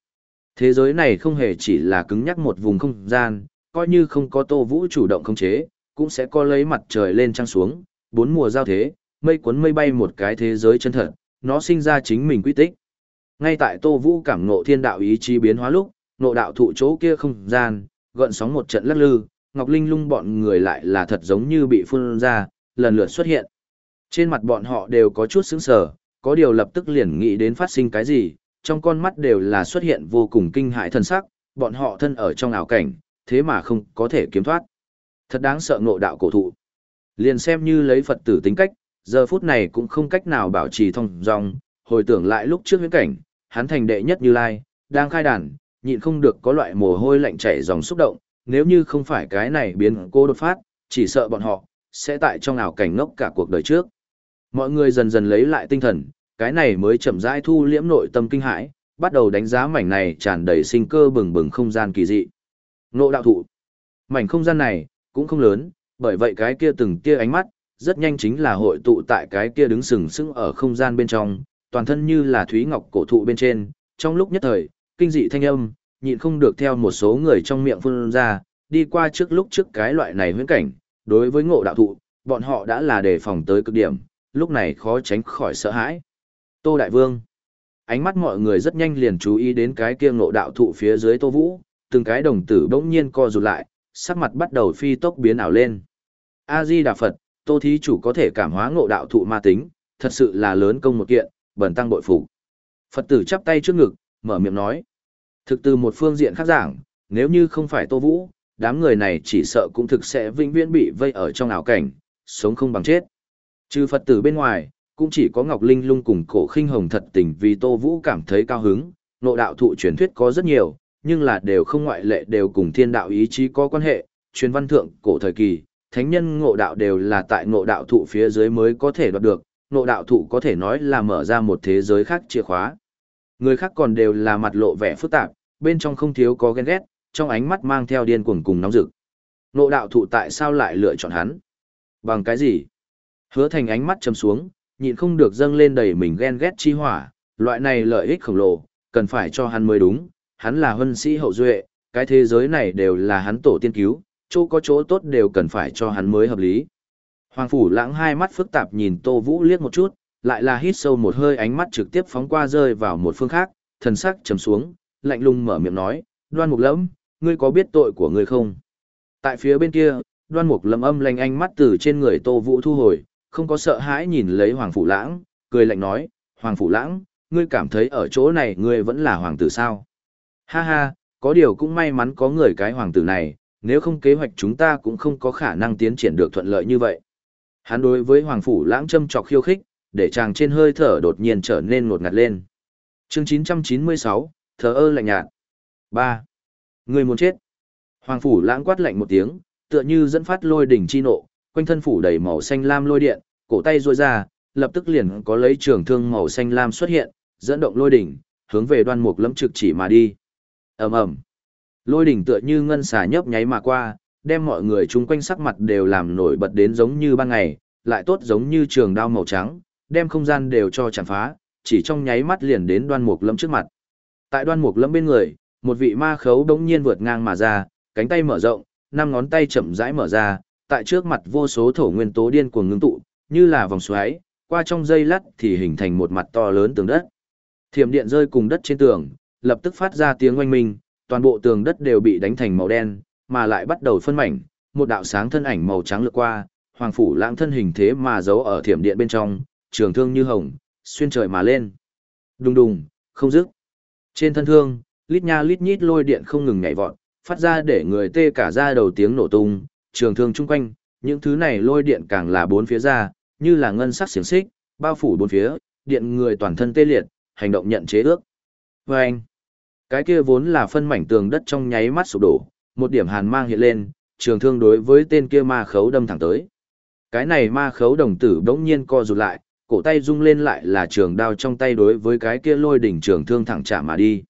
Thế giới này không hề chỉ là cứng nhắc một vùng không gian, coi như không có Tô Vũ chủ động khống chế, cũng sẽ có lấy mặt trời lên trăng xuống, bốn mùa giao thế, mây cuốn mây bay một cái thế giới chân thật, nó sinh ra chính mình quy tích. Ngay tại Tô Vũ cảm ngộ thiên đạo ý chí biến hóa lúc, ngộ đạo thụ chỗ kia không gian, gợn sóng một trận lắc lư, Ngọc Linh lung bọn người lại là thật giống như bị phun ra, lần lượt xuất hiện. Trên mặt bọn họ đều có chút sững sờ, có điều lập tức liền nghĩ đến phát sinh cái gì, trong con mắt đều là xuất hiện vô cùng kinh hãi thần sắc, bọn họ thân ở trong ảo cảnh, thế mà không có thể kiếm thoát. Thật đáng sợ ngộ đạo cổ thụ. Liền xem như lấy Phật tử tính cách, giờ phút này cũng không cách nào bảo trì thông dong, hồi tưởng lại lúc trước huyễn cảnh, hắn thành đệ nhất như lai, đang khai đàn, nhịn không được có loại mồ hôi lạnh chảy dòng xúc động, nếu như không phải cái này biến cô đột phát, chỉ sợ bọn họ, sẽ tại trong ảo cảnh ngốc cả cuộc đời trước. Mọi người dần dần lấy lại tinh thần, cái này mới chậm rãi thu liễm nội tâm kinh hãi, bắt đầu đánh giá mảnh này tràn đầy sinh cơ bừng bừng không gian kỳ dị. Ngộ đạo thụ. Mảnh không gian này, cũng không lớn, bởi vậy cái kia từng tia ánh mắt, rất nhanh chính là hội tụ tại cái kia đứng sừng sững ở không gian bên trong, toàn thân như là thúy ngọc cổ thụ bên trên, trong lúc nhất thời, kinh dị thanh âm, nhịn không được theo một số người trong miệng phun ra, đi qua trước lúc trước cái loại này huyễn cảnh, đối với ngộ đạo thụ, bọn họ đã là đề phòng tới cực điểm, lúc này khó tránh khỏi sợ hãi. Tô Đại Vương Ánh mắt mọi người rất nhanh liền chú ý đến cái kia ngộ đạo thụ phía dưới Tô Vũ, từng cái đồng tử bỗng nhiên co rụt lại, sắc mặt bắt đầu phi tốc biến ảo lên. A-di Đà Phật, Tô Thí Chủ có thể cảm hóa ngộ đạo thụ ma tính, thật sự là lớn công một kiện, bẩn tăng bội phục. Phật tử chắp tay trước ngực, mở miệng nói. Thực từ một phương diện khác giảng, nếu như không phải Tô Vũ, đám người này chỉ sợ cũng thực sẽ vĩnh viễn bị vây ở trong ảo cảnh, sống không bằng chết. Trừ Phật tử bên ngoài, cũng chỉ có Ngọc Linh lung cùng cổ khinh hồng thật tình vì Tô Vũ cảm thấy cao hứng, Ngộ đạo thụ truyền thuyết có rất nhiều, nhưng là đều không ngoại lệ đều cùng thiên đạo ý chí có quan hệ, truyền văn thượng cổ thời kỳ, thánh nhân ngộ đạo đều là tại ngộ đạo thụ phía dưới mới có thể đoạt được, ngộ đạo thụ có thể nói là mở ra một thế giới khác chìa khóa. Người khác còn đều là mặt lộ vẻ phức tạp, bên trong không thiếu có ghen ghét, trong ánh mắt mang theo điên cuồng cùng nóng rực. Ngộ đạo thụ tại sao lại lựa chọn hắn? Bằng cái gì? Hứa thành ánh mắt chầm xuống, nhịn không được dâng lên đầy mình ghen ghét chi hỏa, loại này lợi ích khổng lồ, cần phải cho hắn mới đúng, hắn là huân sĩ hậu duệ, cái thế giới này đều là hắn tổ tiên cứu, chỗ có chỗ tốt đều cần phải cho hắn mới hợp lý. Hoàng Phủ lãng hai mắt phức tạp nhìn Tô Vũ liếc một chút, lại là hít sâu một hơi ánh mắt trực tiếp phóng qua rơi vào một phương khác, thần sắc trầm xuống, lạnh lùng mở miệng nói, đoan mục lẫm, ngươi có biết tội của ngươi không? Tại phía bên kia, đoan mục lâm âm lanh ánh mắt từ trên người Tô Vũ thu hồi, không có sợ hãi nhìn lấy Hoàng Phủ lãng, cười lạnh nói, Hoàng Phủ lãng, ngươi cảm thấy ở chỗ này ngươi vẫn là hoàng tử sao? Ha ha, có điều cũng may mắn có người cái hoàng tử này, nếu không kế hoạch chúng ta cũng không có khả năng tiến triển được thuận lợi như vậy. Hắn đối với Hoàng Phủ lãng châm trọc khiêu khích, để chàng trên hơi thở đột nhiên trở nên ngột ngạt lên. chương 996, thờ ơ lạnh nhạt. 3. Người muốn chết. Hoàng Phủ lãng quát lạnh một tiếng, tựa như dẫn phát lôi đỉnh chi nộ, quanh thân phủ đầy màu xanh lam lôi điện, cổ tay ruôi ra, lập tức liền có lấy trường thương màu xanh lam xuất hiện, dẫn động lôi đỉnh, hướng về đoan mục lâm trực chỉ mà đi ầm ầm Lôi đỉnh tựa như ngân xà nhấp nháy mà qua, đem mọi người chung quanh sắc mặt đều làm nổi bật đến giống như ban ngày, lại tốt giống như trường đao màu trắng, đem không gian đều cho chạm phá, chỉ trong nháy mắt liền đến đoan mục lâm trước mặt. Tại đoan mục lâm bên người, một vị ma khấu đống nhiên vượt ngang mà ra, cánh tay mở rộng, năm ngón tay chậm rãi mở ra, tại trước mặt vô số thổ nguyên tố điên cuồng ngưng tụ, như là vòng xoáy, qua trong dây lát thì hình thành một mặt to lớn tường đất. Thiểm điện rơi cùng đất trên tường, lập tức phát ra tiếng oanh minh, toàn bộ tường đất đều bị đánh thành màu đen, mà lại bắt đầu phân mảnh, một đạo sáng thân ảnh màu trắng lướt qua, hoàng phủ lãng thân hình thế mà giấu ở thiểm điện bên trong, trường thương như hồng, xuyên trời mà lên. Đùng đùng, không dứt. Trên thân thương, lít nha lít nhít lôi điện không ngừng nhảy vọt, phát ra để người tê cả da đầu tiếng nổ tung, trường thương chung quanh, những thứ này lôi điện càng là bốn phía ra, như là ngân sắc xiềng xích, bao phủ bốn phía, điện người toàn thân tê liệt, hành động nhận chế ước. Và anh, cái kia vốn là phân mảnh tường đất trong nháy mắt sụp đổ, một điểm hàn mang hiện lên, trường thương đối với tên kia ma khấu đâm thẳng tới. Cái này ma khấu đồng tử đống nhiên co rụt lại, cổ tay rung lên lại là trường đao trong tay đối với cái kia lôi đỉnh trường thương thẳng chạm mà đi.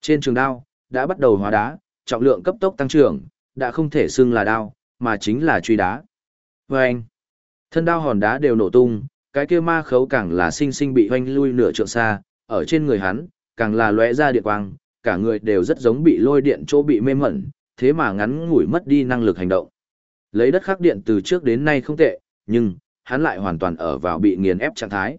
Trên trường đao, đã bắt đầu hóa đá, trọng lượng cấp tốc tăng trưởng, đã không thể xưng là đao, mà chính là truy đá. Và anh, thân đao hòn đá đều nổ tung, cái kia ma khấu càng là sinh sinh bị hoanh lui nửa trượng xa, ở trên người hắn, càng là lóe ra địa quang, cả người đều rất giống bị lôi điện chỗ bị mê mẩn, thế mà ngắn ngủi mất đi năng lực hành động. Lấy đất khắc điện từ trước đến nay không tệ, nhưng, hắn lại hoàn toàn ở vào bị nghiền ép trạng thái.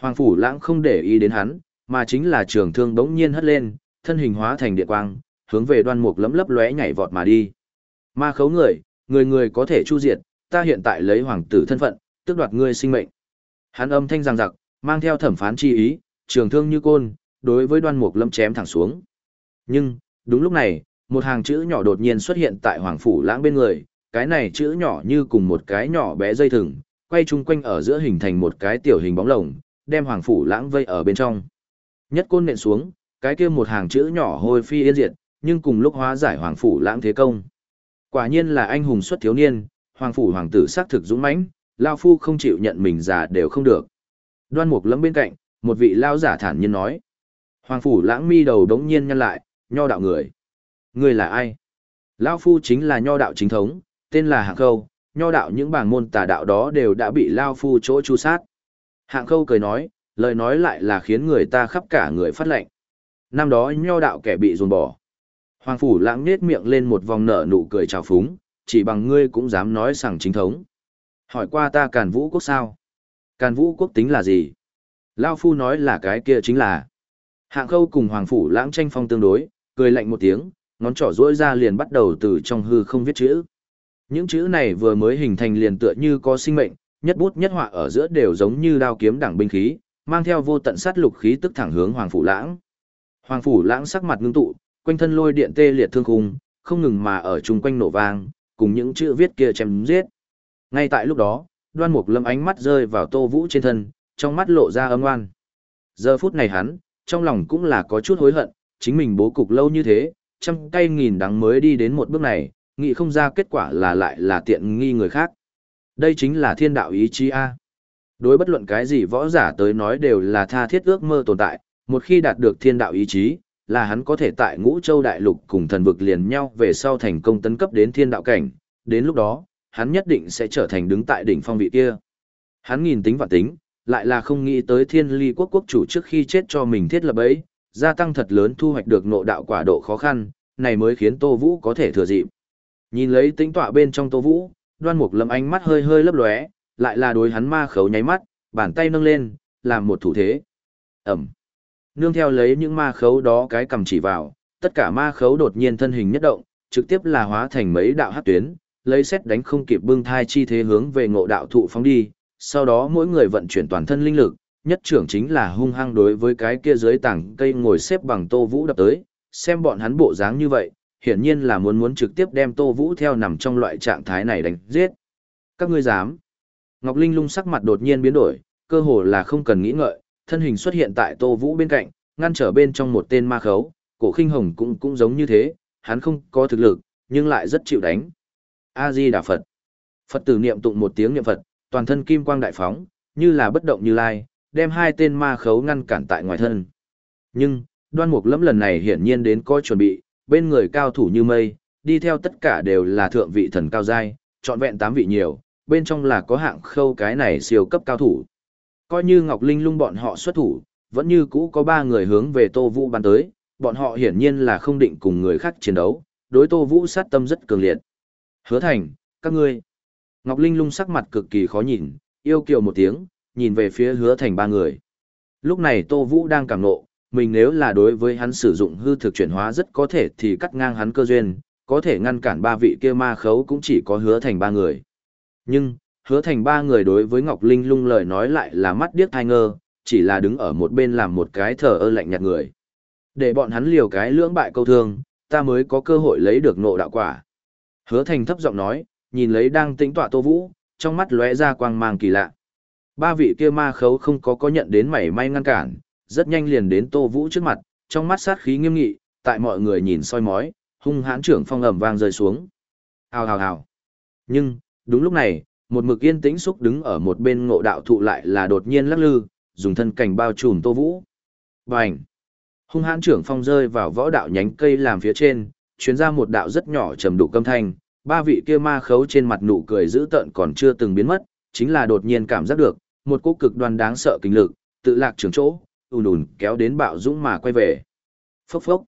Hoàng Phủ Lãng không để ý đến hắn, mà chính là trường thương đống nhiên hất lên, thân hình hóa thành điện quang, hướng về đoan mục lấm lấp lóe nhảy vọt mà đi. Ma khấu người, người người có thể chu diệt, ta hiện tại lấy hoàng tử thân phận, tước đoạt ngươi sinh mệnh. Hắn âm thanh giằng giặc, mang theo thẩm phán chi ý, trường thương như côn, đối với đoan mục lâm chém thẳng xuống. Nhưng, đúng lúc này, một hàng chữ nhỏ đột nhiên xuất hiện tại hoàng phủ lãng bên người, cái này chữ nhỏ như cùng một cái nhỏ bé dây thừng, quay chung quanh ở giữa hình thành một cái tiểu hình bóng lồng, đem hoàng phủ lãng vây ở bên trong. Nhất côn nện xuống, cái kia một hàng chữ nhỏ hôi phi yên diệt, nhưng cùng lúc hóa giải hoàng phủ lãng thế công. Quả nhiên là anh hùng xuất thiếu niên, hoàng phủ hoàng tử xác thực dũng mãnh, lao phu không chịu nhận mình già đều không được. Đoan mục lẫm bên cạnh, một vị lao giả thản nhiên nói. Hoàng phủ lãng mi đầu đống nhiên nhăn lại, nho đạo người. Người là ai? Lao phu chính là nho đạo chính thống, tên là Hạng Khâu, nho đạo những bảng môn tà đạo đó đều đã bị Lao phu chỗ chu sát. Hạng Khâu cười nói, lời nói lại là khiến người ta khắp cả người phát lệnh. Năm đó nho đạo kẻ bị dồn bỏ. Hoàng phủ lãng nết miệng lên một vòng nở nụ cười trào phúng, chỉ bằng ngươi cũng dám nói rằng chính thống. Hỏi qua ta càn vũ quốc sao? Càn vũ quốc tính là gì? Lao phu nói là cái kia chính là. Hạng khâu cùng hoàng phủ lãng tranh phong tương đối, cười lạnh một tiếng, ngón trỏ duỗi ra liền bắt đầu từ trong hư không viết chữ. Những chữ này vừa mới hình thành liền tựa như có sinh mệnh, nhất bút nhất họa ở giữa đều giống như đao kiếm đẳng binh khí, mang theo vô tận sát lục khí tức thẳng hướng Hoàng Phủ Lãng. Hoàng Phủ Lãng sắc mặt ngưng tụ, quanh thân lôi điện tê liệt thương khung, không ngừng mà ở chung quanh nổ vang, cùng những chữ viết kia chém giết. Ngay tại lúc đó, Đoan Mục Lâm ánh mắt rơi vào Tô Vũ trên thân, trong mắt lộ ra âm oan. Giờ phút này hắn, trong lòng cũng là có chút hối hận, chính mình bố cục lâu như thế, trăm cây nghìn đắng mới đi đến một bước này, nghĩ không ra kết quả là lại là tiện nghi người khác. Đây chính là thiên đạo ý chí A. Đối bất luận cái gì võ giả tới nói đều là tha thiết ước mơ tồn tại, một khi đạt được thiên đạo ý chí, là hắn có thể tại ngũ châu đại lục cùng thần vực liền nhau về sau thành công tấn cấp đến thiên đạo cảnh, đến lúc đó, hắn nhất định sẽ trở thành đứng tại đỉnh phong vị kia. Hắn nghìn tính và tính, lại là không nghĩ tới thiên ly quốc quốc chủ trước khi chết cho mình thiết lập ấy, gia tăng thật lớn thu hoạch được nộ đạo quả độ khó khăn, này mới khiến Tô Vũ có thể thừa dịp. Nhìn lấy tính tọa bên trong Tô Vũ, đoan mục lâm ánh mắt hơi hơi lấp lóe, lại là đối hắn ma khấu nháy mắt, bàn tay nâng lên, làm một thủ thế. Ẩm. Nương theo lấy những ma khấu đó cái cầm chỉ vào, tất cả ma khấu đột nhiên thân hình nhất động, trực tiếp là hóa thành mấy đạo hát tuyến, lấy xét đánh không kịp bưng thai chi thế hướng về ngộ đạo thụ phóng đi, sau đó mỗi người vận chuyển toàn thân linh lực, nhất trưởng chính là hung hăng đối với cái kia dưới tảng cây ngồi xếp bằng Tô Vũ đập tới, xem bọn hắn bộ dáng như vậy, hiển nhiên là muốn muốn trực tiếp đem Tô Vũ theo nằm trong loại trạng thái này đánh giết. Các ngươi dám? Ngọc Linh lung sắc mặt đột nhiên biến đổi, cơ hồ là không cần nghĩ ngợi, thân hình xuất hiện tại Tô Vũ bên cạnh, ngăn trở bên trong một tên ma khấu, cổ khinh hồng cũng cũng giống như thế, hắn không có thực lực, nhưng lại rất chịu đánh. A-di Đà Phật. Phật tử niệm tụng một tiếng niệm Phật, toàn thân kim quang đại phóng, như là bất động như lai, đem hai tên ma khấu ngăn cản tại ngoài thân. Nhưng, đoan mục lẫm lần này hiển nhiên đến có chuẩn bị, bên người cao thủ như mây, đi theo tất cả đều là thượng vị thần cao giai, trọn vẹn tám vị nhiều, bên trong là có hạng khâu cái này siêu cấp cao thủ. Coi như Ngọc Linh lung bọn họ xuất thủ, vẫn như cũ có ba người hướng về Tô Vũ bắn tới, bọn họ hiển nhiên là không định cùng người khác chiến đấu, đối Tô Vũ sát tâm rất cường liệt. Hứa thành, các ngươi. Ngọc Linh lung sắc mặt cực kỳ khó nhìn, yêu kiều một tiếng, nhìn về phía hứa thành ba người. Lúc này Tô Vũ đang cảm nộ, mình nếu là đối với hắn sử dụng hư thực chuyển hóa rất có thể thì cắt ngang hắn cơ duyên, có thể ngăn cản ba vị kia ma khấu cũng chỉ có hứa thành ba người. Nhưng, hứa thành ba người đối với Ngọc Linh lung lời nói lại là mắt điếc thai ngơ, chỉ là đứng ở một bên làm một cái thờ ơ lạnh nhạt người. Để bọn hắn liều cái lưỡng bại câu thương, ta mới có cơ hội lấy được nộ đạo quả. Hứa thành thấp giọng nói, nhìn lấy đang tĩnh tọa Tô Vũ, trong mắt lóe ra quang mang kỳ lạ. Ba vị kia ma khấu không có có nhận đến mảy may ngăn cản, rất nhanh liền đến Tô Vũ trước mặt, trong mắt sát khí nghiêm nghị, tại mọi người nhìn soi mói, hung hãn trưởng phong ầm vang rơi xuống. Hào hào hào. Nhưng, đúng lúc này, một mực yên tĩnh xúc đứng ở một bên ngộ đạo thụ lại là đột nhiên lắc lư, dùng thân cảnh bao trùm Tô Vũ. Bành! Hung hãn trưởng phong rơi vào võ đạo nhánh cây làm phía trên, chuyến ra một đạo rất nhỏ trầm đủ câm thanh, ba vị kia ma khấu trên mặt nụ cười dữ tợn còn chưa từng biến mất, chính là đột nhiên cảm giác được, một cỗ cực đoan đáng sợ kinh lực, tự lạc trường chỗ, ùn ùn kéo đến bạo dũng mà quay về. Phốc phốc.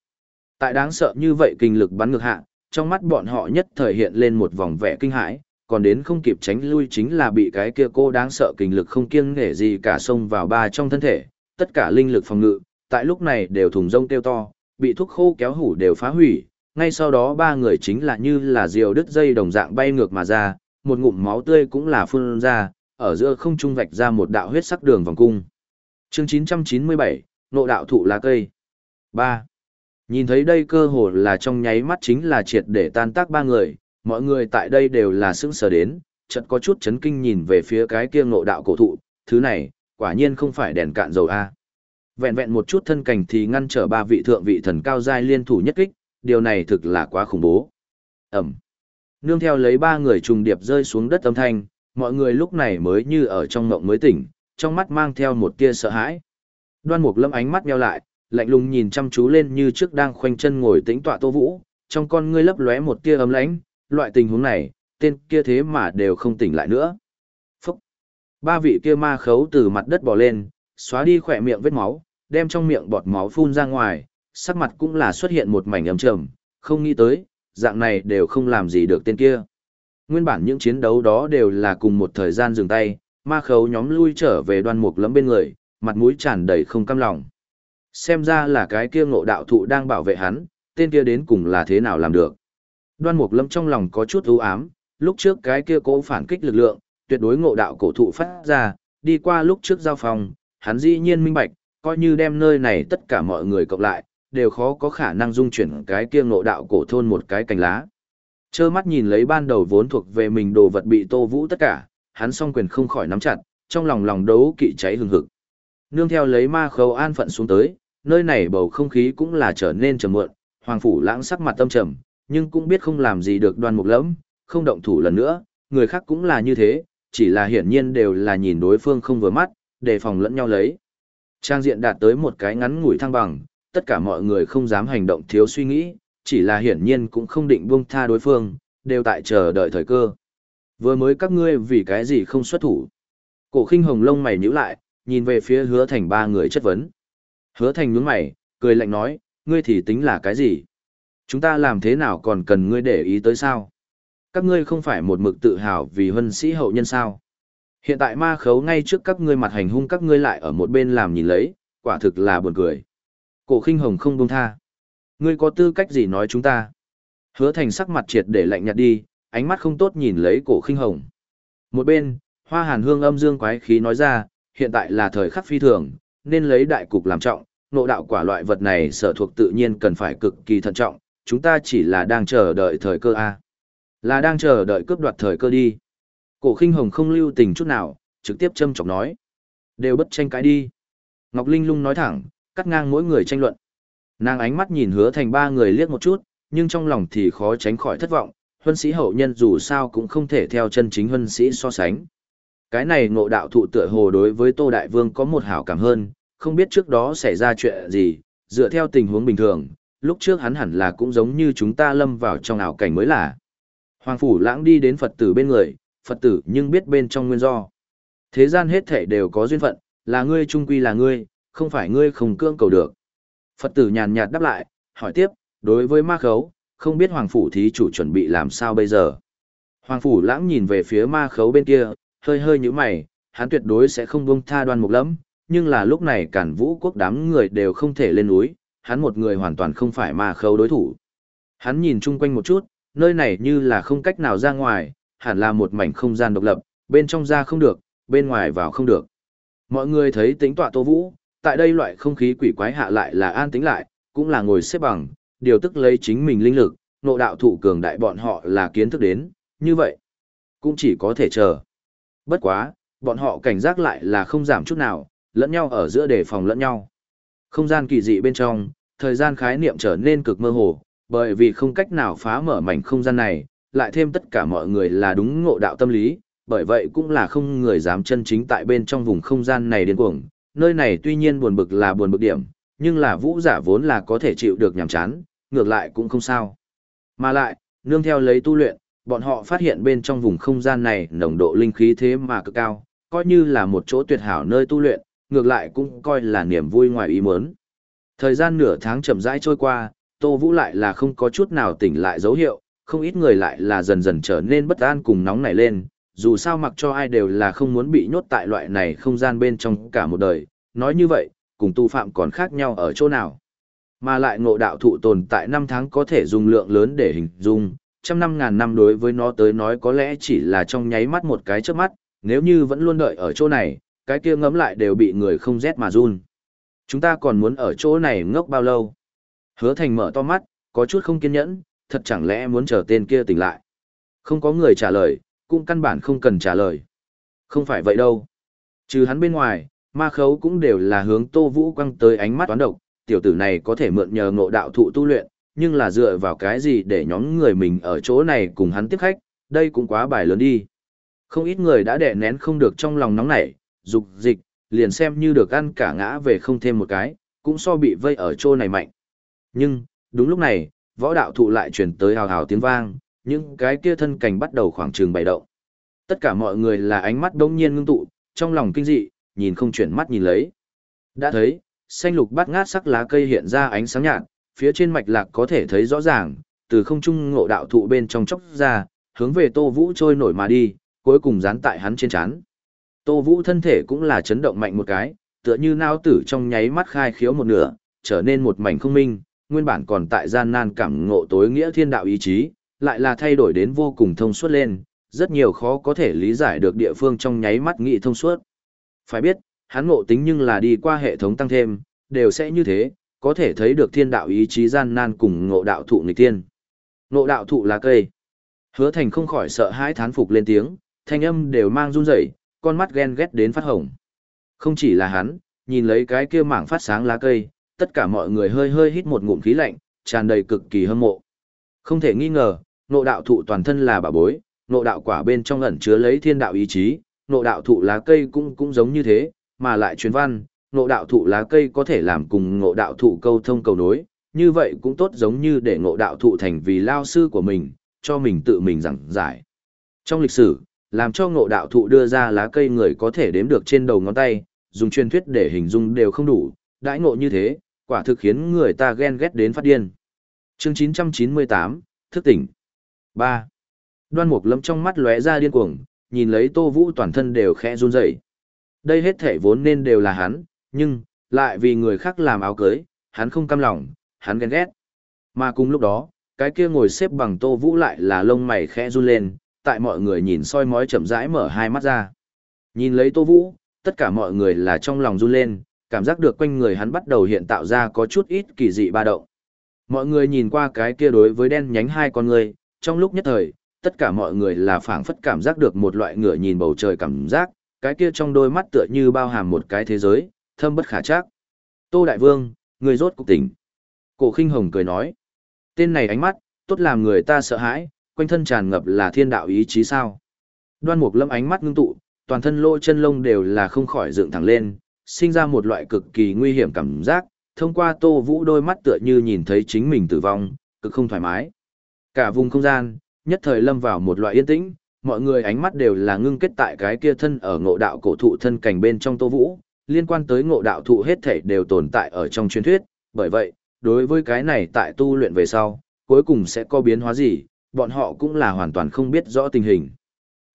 Tại đáng sợ như vậy kinh lực bắn ngược hạ, trong mắt bọn họ nhất thời hiện lên một vòng vẻ kinh hãi, còn đến không kịp tránh lui chính là bị cái kia cô đáng sợ kinh lực không kiêng nể gì cả xông vào ba trong thân thể, tất cả linh lực phòng ngự, tại lúc này đều thùng rông tiêu to, bị thuốc khô kéo hủ đều phá hủy, ngay sau đó ba người chính là như là diều đứt dây đồng dạng bay ngược mà ra, một ngụm máu tươi cũng là phun ra, ở giữa không trung vạch ra một đạo huyết sắc đường vòng cung. Chương 997, nộ đạo thụ lá cây. 3. Nhìn thấy đây cơ hồ là trong nháy mắt chính là triệt để tan tác ba người, mọi người tại đây đều là sững sờ đến, chợt có chút chấn kinh nhìn về phía cái kia ngộ đạo cổ thụ, thứ này, quả nhiên không phải đèn cạn dầu a. Vẹn vẹn một chút thân cảnh thì ngăn trở ba vị thượng vị thần cao giai liên thủ nhất kích, điều này thực là quá khủng bố. Ẩm. Nương theo lấy ba người trùng điệp rơi xuống đất âm thanh, mọi người lúc này mới như ở trong ngộng mới tỉnh, trong mắt mang theo một tia sợ hãi. Đoan Mục Lâm ánh mắt nheo lại, lạnh lùng nhìn chăm chú lên như trước đang khoanh chân ngồi tĩnh tọa Tô Vũ, trong con ngươi lấp lóe một tia ấm lãnh, loại tình huống này, tên kia thế mà đều không tỉnh lại nữa. Phốc. Ba vị kia ma khấu từ mặt đất bò lên, xóa đi khỏe miệng vết máu, đem trong miệng bọt máu phun ra ngoài, sắc mặt cũng là xuất hiện một mảnh ấm trầm, không nghĩ tới, dạng này đều không làm gì được tên kia. Nguyên bản những chiến đấu đó đều là cùng một thời gian dừng tay, ma khấu nhóm lui trở về đoan mục lẫm bên người, mặt mũi tràn đầy không cam lòng. Xem ra là cái kia ngộ đạo thụ đang bảo vệ hắn, tên kia đến cùng là thế nào làm được. Đoan mục lâm trong lòng có chút ưu ám, lúc trước cái kia cố phản kích lực lượng, tuyệt đối ngộ đạo cổ thụ phát ra, đi qua lúc trước giao phòng, hắn dĩ nhiên minh bạch, coi như đem nơi này tất cả mọi người cộng lại, đều khó có khả năng dung chuyển cái kia ngộ đạo cổ thôn một cái cành lá. Chơ mắt nhìn lấy ban đầu vốn thuộc về mình đồ vật bị Tô Vũ tất cả, hắn song quyền không khỏi nắm chặt, trong lòng lòng đấu kỵ cháy hừng hực. Nương theo lấy ma khâu an phận xuống tới, nơi này bầu không khí cũng là trở nên trầm muộn, Hoàng phủ lãng sắc mặt tâm trầm, nhưng cũng biết không làm gì được đoan mục lẫm, không động thủ lần nữa, người khác cũng là như thế, chỉ là hiển nhiên đều là nhìn đối phương không vừa mắt, đề phòng lẫn nhau lấy. Trang diện đạt tới một cái ngắn ngủi thăng bằng, tất cả mọi người không dám hành động thiếu suy nghĩ, chỉ là hiển nhiên cũng không định buông tha đối phương, đều tại chờ đợi thời cơ. Vừa mới các ngươi vì cái gì không xuất thủ. Cổ khinh hồng lông mày nhíu lại, nhìn về phía hứa thành ba người chất vấn. Hứa thành nhướng mày, cười lạnh nói, ngươi thì tính là cái gì? Chúng ta làm thế nào còn cần ngươi để ý tới sao? Các ngươi không phải một mực tự hào vì huân sĩ hậu nhân sao? Hiện tại ma khấu ngay trước các ngươi mặt hành hung các ngươi lại ở một bên làm nhìn lấy, quả thực là buồn cười. Cổ khinh hồng không buông tha. Ngươi có tư cách gì nói chúng ta? Hứa thành sắc mặt triệt để lạnh nhạt đi, ánh mắt không tốt nhìn lấy cổ khinh hồng. Một bên, hoa hàn hương âm dương quái khí nói ra, hiện tại là thời khắc phi thường, nên lấy đại cục làm trọng, nộ đạo quả loại vật này sở thuộc tự nhiên cần phải cực kỳ thận trọng, chúng ta chỉ là đang chờ đợi thời cơ A. Là đang chờ đợi cướp đoạt thời cơ đi. Cổ khinh hồng không lưu tình chút nào, trực tiếp châm chọc nói. Đều bất tranh cãi đi. Ngọc Linh lung nói thẳng, cắt ngang mỗi người tranh luận. Nàng ánh mắt nhìn hứa thành ba người liếc một chút, nhưng trong lòng thì khó tránh khỏi thất vọng, huân sĩ hậu nhân dù sao cũng không thể theo chân chính huân sĩ so sánh. Cái này ngộ đạo thụ tựa hồ đối với Tô Đại Vương có một hảo cảm hơn, không biết trước đó xảy ra chuyện gì, dựa theo tình huống bình thường, lúc trước hắn hẳn là cũng giống như chúng ta lâm vào trong ảo cảnh mới là. Hoàng Phủ lãng đi đến Phật tử bên người, Phật tử nhưng biết bên trong nguyên do. Thế gian hết thể đều có duyên phận, là ngươi trung quy là ngươi, không phải ngươi không cương cầu được. Phật tử nhàn nhạt đáp lại, hỏi tiếp, đối với ma khấu, không biết Hoàng Phủ thí chủ chuẩn bị làm sao bây giờ. Hoàng Phủ lãng nhìn về phía ma khấu bên kia, hơi hơi như mày, hắn tuyệt đối sẽ không buông tha đoan mục lắm, nhưng là lúc này cản vũ quốc đám người đều không thể lên núi, hắn một người hoàn toàn không phải ma khấu đối thủ. Hắn nhìn chung quanh một chút, nơi này như là không cách nào ra ngoài, hẳn là một mảnh không gian độc lập, bên trong ra không được, bên ngoài vào không được. Mọi người thấy tính tọa Tô Vũ, tại đây loại không khí quỷ quái hạ lại là an tĩnh lại, cũng là ngồi xếp bằng, điều tức lấy chính mình linh lực, nộ đạo thụ cường đại bọn họ là kiến thức đến, như vậy, cũng chỉ có thể chờ. Bất quá, bọn họ cảnh giác lại là không giảm chút nào, lẫn nhau ở giữa đề phòng lẫn nhau. Không gian kỳ dị bên trong, thời gian khái niệm trở nên cực mơ hồ, bởi vì không cách nào phá mở mảnh không gian này, lại thêm tất cả mọi người là đúng ngộ đạo tâm lý, bởi vậy cũng là không người dám chân chính tại bên trong vùng không gian này điên cuồng. Nơi này tuy nhiên buồn bực là buồn bực điểm, nhưng là vũ giả vốn là có thể chịu được nhàm chán, ngược lại cũng không sao. Mà lại, nương theo lấy tu luyện, bọn họ phát hiện bên trong vùng không gian này nồng độ linh khí thế mà cực cao, coi như là một chỗ tuyệt hảo nơi tu luyện, ngược lại cũng coi là niềm vui ngoài ý muốn. Thời gian nửa tháng chậm rãi trôi qua, Tô Vũ lại là không có chút nào tỉnh lại dấu hiệu, không ít người lại là dần dần trở nên bất an cùng nóng nảy lên, dù sao mặc cho ai đều là không muốn bị nhốt tại loại này không gian bên trong cả một đời, nói như vậy, cùng tu phạm còn khác nhau ở chỗ nào. Mà lại ngộ đạo thụ tồn tại năm tháng có thể dùng lượng lớn để hình dung, trăm năm ngàn năm đối với nó tới nói có lẽ chỉ là trong nháy mắt một cái trước mắt, nếu như vẫn luôn đợi ở chỗ này, cái kia ngấm lại đều bị người không rét mà run. Chúng ta còn muốn ở chỗ này ngốc bao lâu? Hứa thành mở to mắt, có chút không kiên nhẫn, thật chẳng lẽ muốn chờ tên kia tỉnh lại. Không có người trả lời, cũng căn bản không cần trả lời. Không phải vậy đâu. Trừ hắn bên ngoài, ma khấu cũng đều là hướng Tô Vũ quăng tới ánh mắt toán độc, tiểu tử này có thể mượn nhờ ngộ đạo thụ tu luyện, nhưng là dựa vào cái gì để nhóm người mình ở chỗ này cùng hắn tiếp khách, đây cũng quá bài lớn đi. Không ít người đã đè nén không được trong lòng nóng nảy, dục dịch, liền xem như được ăn cả ngã về không thêm một cái, cũng so bị vây ở chỗ này mạnh. Nhưng, đúng lúc này, võ đạo thụ lại chuyển tới hào hào tiếng vang, những cái kia thân cảnh bắt đầu khoảng trường bày động. Tất cả mọi người là ánh mắt đông nhiên ngưng tụ, trong lòng kinh dị, nhìn không chuyển mắt nhìn lấy. Đã thấy, xanh lục bát ngát sắc lá cây hiện ra ánh sáng nhạt, phía trên mạch lạc có thể thấy rõ ràng, từ không trung ngộ đạo thụ bên trong chốc ra, hướng về Tô Vũ trôi nổi mà đi, cuối cùng dán tại hắn trên chán. Tô Vũ thân thể cũng là chấn động mạnh một cái, tựa như nao tử trong nháy mắt khai khiếu một nửa, trở nên một mảnh không minh, nguyên bản còn tại gian nan cảm ngộ tối nghĩa thiên đạo ý chí, lại là thay đổi đến vô cùng thông suốt lên, rất nhiều khó có thể lý giải được địa phương trong nháy mắt nghị thông suốt. Phải biết, hắn ngộ tính nhưng là đi qua hệ thống tăng thêm, đều sẽ như thế, có thể thấy được thiên đạo ý chí gian nan cùng ngộ đạo thụ nghịch tiên. Ngộ đạo thụ là cây. Hứa thành không khỏi sợ hãi thán phục lên tiếng, thanh âm đều mang run rẩy, con mắt ghen ghét đến phát hồng. Không chỉ là hắn, nhìn lấy cái kia mảng phát sáng lá cây, tất cả mọi người hơi hơi hít một ngụm khí lạnh, tràn đầy cực kỳ hâm mộ. Không thể nghi ngờ, Nộ đạo thụ toàn thân là bà bối, nộ đạo quả bên trong ẩn chứa lấy thiên đạo ý chí, nộ đạo thụ lá cây cũng cũng giống như thế, mà lại truyền văn, nộ đạo thụ lá cây có thể làm cùng ngộ đạo thụ câu thông cầu nối, như vậy cũng tốt giống như để ngộ đạo thụ thành vì lao sư của mình, cho mình tự mình giảng giải. Trong lịch sử, làm cho ngộ đạo thụ đưa ra lá cây người có thể đếm được trên đầu ngón tay, dùng truyền thuyết để hình dung đều không đủ, đãi ngộ như thế, quả thực khiến người ta ghen ghét đến phát điên. Chương 998, thức tỉnh ba Đoan Mục Lâm trong mắt lóe ra điên cuồng, nhìn lấy Tô Vũ toàn thân đều khẽ run rẩy. Đây hết thể vốn nên đều là hắn, nhưng lại vì người khác làm áo cưới, hắn không cam lòng, hắn ghen ghét. Mà cùng lúc đó, cái kia ngồi xếp bằng Tô Vũ lại là lông mày khẽ run lên, tại mọi người nhìn soi mói chậm rãi mở hai mắt ra. Nhìn lấy Tô Vũ, tất cả mọi người là trong lòng run lên, cảm giác được quanh người hắn bắt đầu hiện tạo ra có chút ít kỳ dị ba động. Mọi người nhìn qua cái kia đối với đen nhánh hai con người, trong lúc nhất thời, tất cả mọi người là phảng phất cảm giác được một loại ngửa nhìn bầu trời cảm giác, cái kia trong đôi mắt tựa như bao hàm một cái thế giới, thâm bất khả trắc. Tô Đại Vương, người rốt cục tỉnh. Cổ khinh hồng cười nói, tên này ánh mắt, tốt làm người ta sợ hãi, quanh thân tràn ngập là thiên đạo ý chí sao. Đoan mục lâm ánh mắt ngưng tụ, toàn thân lỗ chân lông đều là không khỏi dựng thẳng lên, sinh ra một loại cực kỳ nguy hiểm cảm giác, thông qua tô vũ đôi mắt tựa như nhìn thấy chính mình tử vong, cực không thoải mái. Cả vùng không gian, nhất thời lâm vào một loại yên tĩnh, mọi người ánh mắt đều là ngưng kết tại cái kia thân ở ngộ đạo cổ thụ thân cảnh bên trong tô vũ, liên quan tới ngộ đạo thụ hết thể đều tồn tại ở trong truyền thuyết, bởi vậy, đối với cái này tại tu luyện về sau, cuối cùng sẽ có biến hóa gì, bọn họ cũng là hoàn toàn không biết rõ tình hình.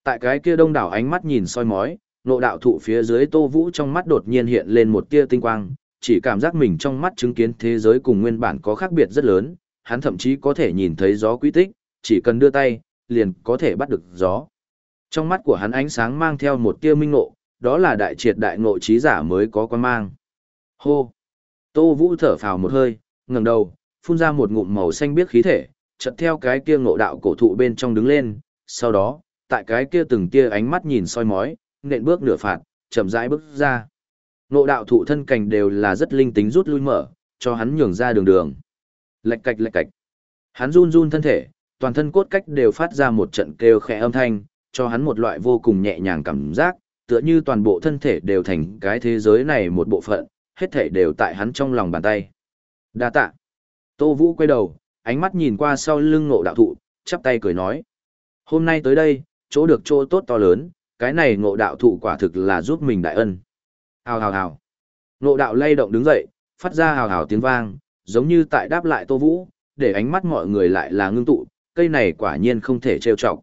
Tại cái kia đông đảo ánh mắt nhìn soi mói, ngộ đạo thụ phía dưới tô vũ trong mắt đột nhiên hiện lên một tia tinh quang, chỉ cảm giác mình trong mắt chứng kiến thế giới cùng nguyên bản có khác biệt rất lớn, hắn thậm chí có thể nhìn thấy gió quy tích, chỉ cần đưa tay, liền có thể bắt được gió. Trong mắt của hắn ánh sáng mang theo một tia minh ngộ, đó là đại triệt đại ngộ trí giả mới có quan mang. Hô! Tô Vũ thở phào một hơi, ngẩng đầu, phun ra một ngụm màu xanh biếc khí thể, chợt theo cái kia ngộ đạo cổ thụ bên trong đứng lên, sau đó, tại cái kia từng tia ánh mắt nhìn soi mói, nện bước nửa phạt, chậm rãi bước ra. Ngộ đạo thụ thân cành đều là rất linh tính rút lui mở, cho hắn nhường ra đường đường. Lạch cạch lạch cạch. Hắn run run thân thể, toàn thân cốt cách đều phát ra một trận kêu khẽ âm thanh, cho hắn một loại vô cùng nhẹ nhàng cảm giác, tựa như toàn bộ thân thể đều thành cái thế giới này một bộ phận, hết thể đều tại hắn trong lòng bàn tay. Đa tạ. Tô Vũ quay đầu, ánh mắt nhìn qua sau lưng ngộ đạo thụ, chắp tay cười nói. Hôm nay tới đây, chỗ được chỗ tốt to lớn, cái này ngộ đạo thụ quả thực là giúp mình đại ân. Hào hào hào. Ngộ đạo lay động đứng dậy, phát ra hào hào tiếng vang, giống như tại đáp lại Tô Vũ, để ánh mắt mọi người lại là ngưng tụ, cây này quả nhiên không thể trêu chọc.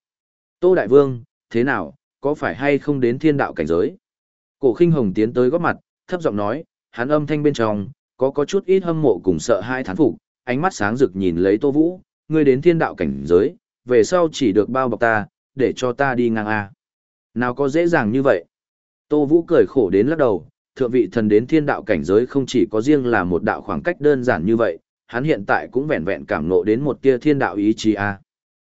Tô Đại Vương, thế nào, có phải hay không đến thiên đạo cảnh giới? Cổ khinh hồng tiến tới góp mặt, thấp giọng nói, hắn âm thanh bên trong, có có chút ít hâm mộ cùng sợ hai thán phục, ánh mắt sáng rực nhìn lấy Tô Vũ, ngươi đến thiên đạo cảnh giới, về sau chỉ được bao bọc ta, để cho ta đi ngang A. Nào có dễ dàng như vậy? Tô Vũ cười khổ đến lắc đầu, thượng vị thần đến thiên đạo cảnh giới không chỉ có riêng là một đạo khoảng cách đơn giản như vậy, hắn hiện tại cũng vẹn vẹn cảm ngộ đến một tia thiên đạo ý chí A.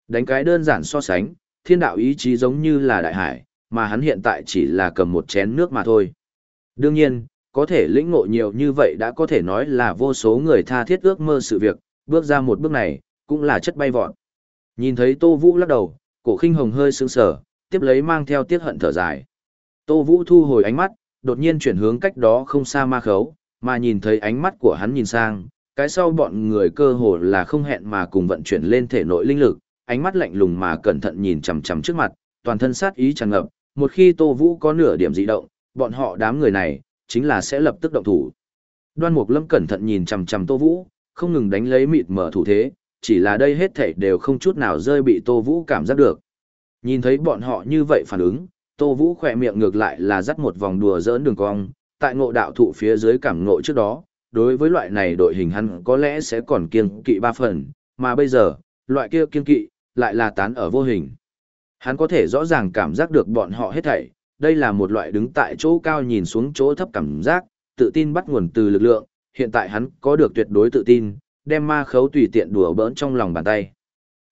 Đánh cái đơn giản so sánh, thiên đạo ý chí giống như là đại hải, mà hắn hiện tại chỉ là cầm một chén nước mà thôi. Đương nhiên, có thể lĩnh ngộ nhiều như vậy đã có thể nói là vô số người tha thiết ước mơ sự việc, bước ra một bước này, cũng là chất bay vọt. Nhìn thấy Tô Vũ lắc đầu, cổ khinh hồng hơi sướng sở, tiếp lấy mang theo tiết hận thở dài. Tô Vũ thu hồi ánh mắt, đột nhiên chuyển hướng cách đó không xa ma khấu, mà nhìn thấy ánh mắt của hắn nhìn sang, cái sau bọn người cơ hồ là không hẹn mà cùng vận chuyển lên thể nội linh lực, ánh mắt lạnh lùng mà cẩn thận nhìn chằm chằm trước mặt, toàn thân sát ý tràn ngập, một khi Tô Vũ có nửa điểm dị động, bọn họ đám người này chính là sẽ lập tức động thủ. Đoan Mục Lâm cẩn thận nhìn chằm chằm Tô Vũ, không ngừng đánh lấy mịt mở thủ thế, chỉ là đây hết thảy đều không chút nào rơi bị Tô Vũ cảm giác được. Nhìn thấy bọn họ như vậy phản ứng, Tô Vũ khỏe miệng ngược lại là dắt một vòng đùa giỡn đường cong, tại ngộ đạo thụ phía dưới cảm ngộ trước đó, đối với loại này đội hình hắn có lẽ sẽ còn kiêng kỵ ba phần, mà bây giờ, loại kia kiêng kỵ, lại là tán ở vô hình. Hắn có thể rõ ràng cảm giác được bọn họ hết thảy, đây là một loại đứng tại chỗ cao nhìn xuống chỗ thấp cảm giác, tự tin bắt nguồn từ lực lượng, hiện tại hắn có được tuyệt đối tự tin, đem ma khấu tùy tiện đùa bỡn trong lòng bàn tay.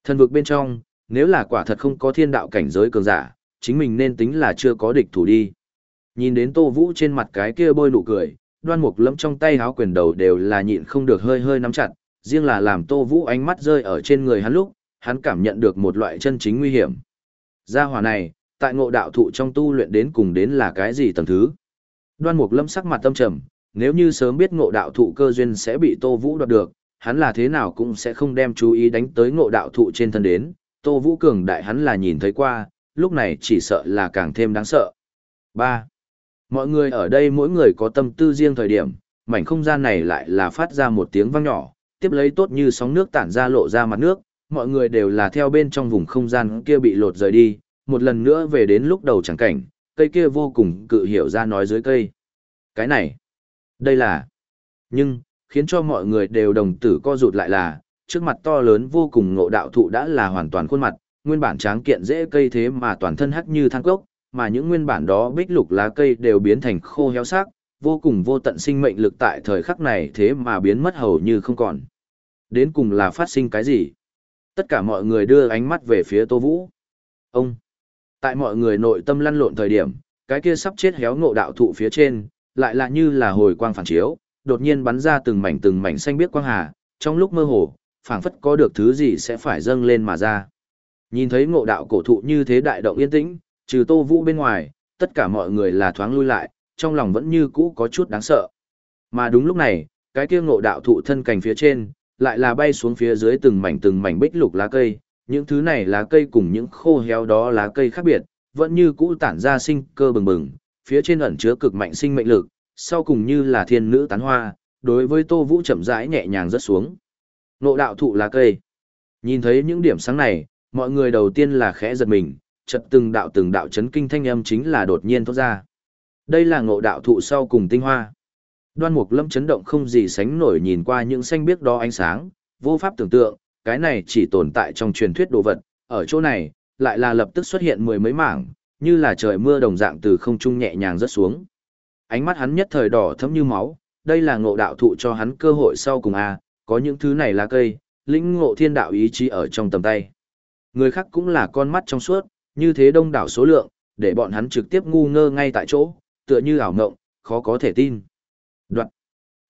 Thần vực bên trong, nếu là quả thật không có thiên đạo cảnh giới cường giả, chính mình nên tính là chưa có địch thủ đi. Nhìn đến Tô Vũ trên mặt cái kia bôi nụ cười, đoan mục lâm trong tay háo quyền đầu đều là nhịn không được hơi hơi nắm chặt, riêng là làm Tô Vũ ánh mắt rơi ở trên người hắn lúc, hắn cảm nhận được một loại chân chính nguy hiểm. Gia hỏa này, tại ngộ đạo thụ trong tu luyện đến cùng đến là cái gì tầng thứ? Đoan mục lâm sắc mặt tâm trầm, nếu như sớm biết ngộ đạo thụ cơ duyên sẽ bị Tô Vũ đoạt được, hắn là thế nào cũng sẽ không đem chú ý đánh tới ngộ đạo thụ trên thân đến, Tô Vũ cường đại hắn là nhìn thấy qua, lúc này chỉ sợ là càng thêm đáng sợ. 3. Mọi người ở đây mỗi người có tâm tư riêng thời điểm, mảnh không gian này lại là phát ra một tiếng vang nhỏ, tiếp lấy tốt như sóng nước tản ra lộ ra mặt nước, mọi người đều là theo bên trong vùng không gian kia bị lột rời đi, một lần nữa về đến lúc đầu chẳng cảnh, cây kia vô cùng cự hiểu ra nói dưới cây. Cái này, đây là, nhưng, khiến cho mọi người đều đồng tử co rụt lại là, trước mặt to lớn vô cùng ngộ đạo thụ đã là hoàn toàn khuôn mặt, nguyên bản tráng kiện dễ cây thế mà toàn thân hắc như than cốc, mà những nguyên bản đó bích lục lá cây đều biến thành khô héo xác, vô cùng vô tận sinh mệnh lực tại thời khắc này thế mà biến mất hầu như không còn. Đến cùng là phát sinh cái gì? Tất cả mọi người đưa ánh mắt về phía Tô Vũ. Ông! Tại mọi người nội tâm lăn lộn thời điểm, cái kia sắp chết héo ngộ đạo thụ phía trên, lại là như là hồi quang phản chiếu, đột nhiên bắn ra từng mảnh từng mảnh xanh biếc quang hà, trong lúc mơ hồ, phảng phất có được thứ gì sẽ phải dâng lên mà ra. Nhìn thấy ngộ đạo cổ thụ như thế đại động yên tĩnh, trừ Tô Vũ bên ngoài, tất cả mọi người là thoáng lui lại, trong lòng vẫn như cũ có chút đáng sợ. Mà đúng lúc này, cái kia ngộ đạo thụ thân cành phía trên, lại là bay xuống phía dưới từng mảnh từng mảnh bích lục lá cây, những thứ này lá cây cùng những khô héo đó lá cây khác biệt, vẫn như cũ tản ra sinh cơ bừng bừng, phía trên ẩn chứa cực mạnh sinh mệnh lực, sau cùng như là thiên nữ tán hoa, đối với Tô Vũ chậm rãi nhẹ nhàng rớt xuống. Ngộ đạo thụ lá cây. Nhìn thấy những điểm sáng này, mọi người đầu tiên là khẽ giật mình, chợt từng đạo từng đạo chấn kinh thanh âm chính là đột nhiên thoát ra. Đây là ngộ đạo thụ sau cùng tinh hoa. Đoan Mục Lâm chấn động không gì sánh nổi nhìn qua những xanh biếc đó ánh sáng, vô pháp tưởng tượng, cái này chỉ tồn tại trong truyền thuyết đồ vật, ở chỗ này, lại là lập tức xuất hiện mười mấy mảng, như là trời mưa đồng dạng từ không trung nhẹ nhàng rớt xuống. Ánh mắt hắn nhất thời đỏ thẫm như máu, đây là ngộ đạo thụ cho hắn cơ hội sau cùng a, có những thứ này là cây, lĩnh ngộ thiên đạo ý chí ở trong tầm tay. Người khác cũng là con mắt trong suốt, như thế đông đảo số lượng, để bọn hắn trực tiếp ngu ngơ ngay tại chỗ, tựa như ảo ngộng, khó có thể tin. Đoạn.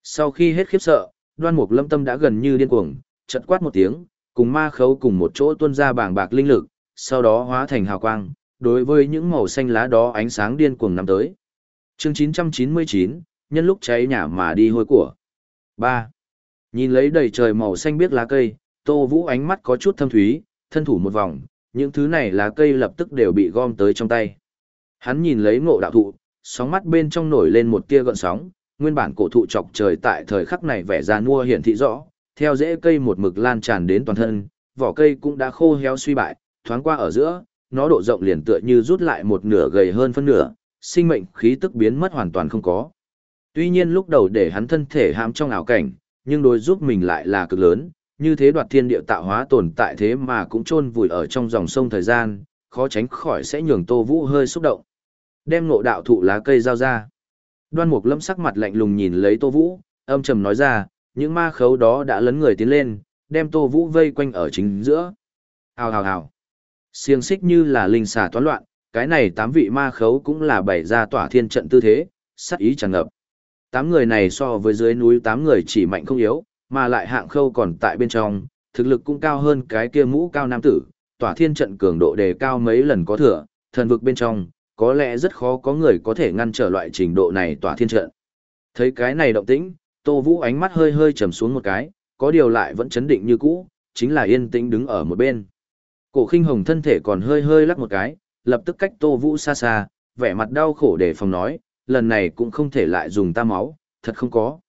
Sau khi hết khiếp sợ, đoan mục lâm tâm đã gần như điên cuồng, chật quát một tiếng, cùng ma khấu cùng một chỗ tuôn ra bảng bạc linh lực, sau đó hóa thành hào quang, đối với những màu xanh lá đó ánh sáng điên cuồng nắm tới. Chương 999, nhân lúc cháy nhà mà đi hôi của. 3. Nhìn lấy đầy trời màu xanh biếc lá cây, Tô Vũ ánh mắt có chút thâm thúy, thân thủ một vòng, những thứ này lá cây lập tức đều bị gom tới trong tay. Hắn nhìn lấy ngộ đạo thụ, sóng mắt bên trong nổi lên một tia gợn sóng, nguyên bản cổ thụ chọc trời tại thời khắc này vẻ ra nua hiển thị rõ, theo rễ cây một mực lan tràn đến toàn thân, vỏ cây cũng đã khô héo suy bại, thoáng qua ở giữa, nó độ rộng liền tựa như rút lại một nửa gầy hơn phân nửa, sinh mệnh khí tức biến mất hoàn toàn không có. Tuy nhiên lúc đầu để hắn thân thể hãm trong ảo cảnh, nhưng đối giúp mình lại là cực lớn, như thế đoạt thiên địa tạo hóa tồn tại thế mà cũng chôn vùi ở trong dòng sông thời gian, khó tránh khỏi sẽ nhường Tô Vũ hơi xúc động. Đem ngộ đạo thụ lá cây giao ra. Đoan Mục Lâm sắc mặt lạnh lùng nhìn lấy Tô Vũ, âm trầm nói ra, những ma khấu đó đã lấn người tiến lên, đem Tô Vũ vây quanh ở chính giữa. Hào hào hào. Xiềng xích như là linh xà toán loạn, cái này tám vị ma khấu cũng là bày ra tỏa thiên trận tư thế, sắc ý tràn ngập. Tám người này so với dưới núi tám người chỉ mạnh không yếu, mà lại hạng khâu còn tại bên trong, thực lực cũng cao hơn cái kia mũ cao nam tử, tỏa thiên trận cường độ đề cao mấy lần có thừa, thần vực bên trong, có lẽ rất khó có người có thể ngăn trở loại trình độ này tỏa thiên trận. Thấy cái này động tĩnh, Tô Vũ ánh mắt hơi hơi trầm xuống một cái, có điều lại vẫn chấn định như cũ, chính là yên tĩnh đứng ở một bên. Cổ khinh hồng thân thể còn hơi hơi lắc một cái, lập tức cách Tô Vũ xa xa, vẻ mặt đau khổ để phòng nói, lần này cũng không thể lại dùng ta máu, thật không có.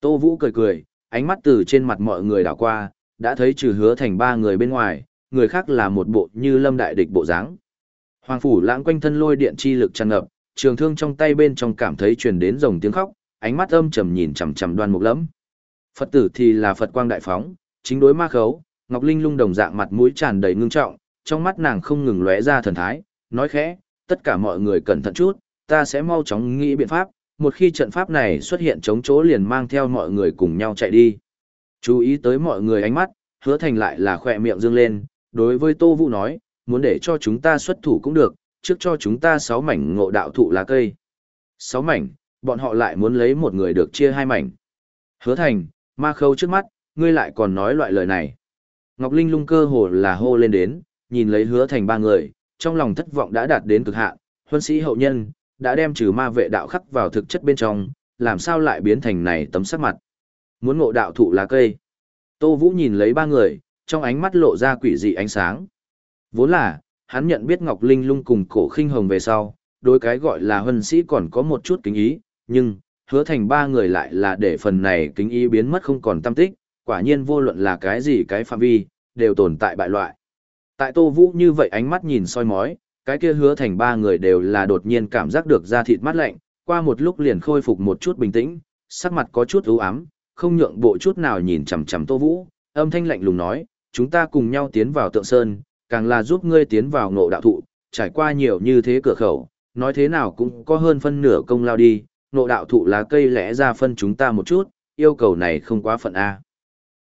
Tô Vũ cười cười, ánh mắt từ trên mặt mọi người đảo qua, đã thấy trừ hứa thành ba người bên ngoài, người khác là một bộ như lâm đại địch bộ dáng. Hoàng phủ lãng quanh thân lôi điện chi lực tràn ngập, trường thương trong tay bên trong cảm thấy truyền đến rồng tiếng khóc, ánh mắt âm trầm nhìn chằm chằm đoan mục lẫm. Phật tử thì là Phật quang đại phóng, chính đối ma khấu, Ngọc Linh lung đồng dạng mặt mũi tràn đầy ngưng trọng, trong mắt nàng không ngừng lóe ra thần thái, nói khẽ, tất cả mọi người cẩn thận chút, ta sẽ mau chóng nghĩ biện pháp, một khi trận pháp này xuất hiện chống chỗ liền mang theo mọi người cùng nhau chạy đi. Chú ý tới mọi người ánh mắt, hứa thành lại là khỏe miệng dương lên, đối với Tô Vũ nói, muốn để cho chúng ta xuất thủ cũng được, trước cho chúng ta 6 mảnh ngộ đạo thụ lá cây. 6 mảnh, bọn họ lại muốn lấy một người được chia hai mảnh. Hứa thành, ma khâu trước mắt, ngươi lại còn nói loại lời này. Ngọc Linh lung cơ hồ là hô lên đến, nhìn lấy hứa thành ba người, trong lòng thất vọng đã đạt đến cực hạn, huân sĩ hậu nhân, đã đem trừ ma vệ đạo khắc vào thực chất bên trong, làm sao lại biến thành này tấm sắc mặt. Muốn ngộ đạo thụ lá cây. Tô Vũ nhìn lấy ba người, trong ánh mắt lộ ra quỷ dị ánh sáng. Vốn là, hắn nhận biết Ngọc Linh lung cùng cổ khinh hồng về sau, đối cái gọi là huân sĩ còn có một chút kính ý, nhưng, hứa thành ba người lại là để phần này kính ý biến mất không còn tâm tích, quả nhiên vô luận là cái gì cái phạm vi, đều tồn tại bại loại. Tại Tô Vũ như vậy ánh mắt nhìn soi mói, cái kia hứa thành ba người đều là đột nhiên cảm giác được da thịt mát lạnh, qua một lúc liền khôi phục một chút bình tĩnh, sắc mặt có chút ưu ám, không nhượng bộ chút nào nhìn chằm chằm Tô Vũ, âm thanh lạnh lùng nói, chúng ta cùng nhau tiến vào tượng sơn, càng là giúp ngươi tiến vào ngộ đạo thụ, trải qua nhiều như thế cửa khẩu, nói thế nào cũng có hơn phân nửa công lao đi, ngộ đạo thụ lá cây lẽ ra phân chúng ta một chút, yêu cầu này không quá phận A.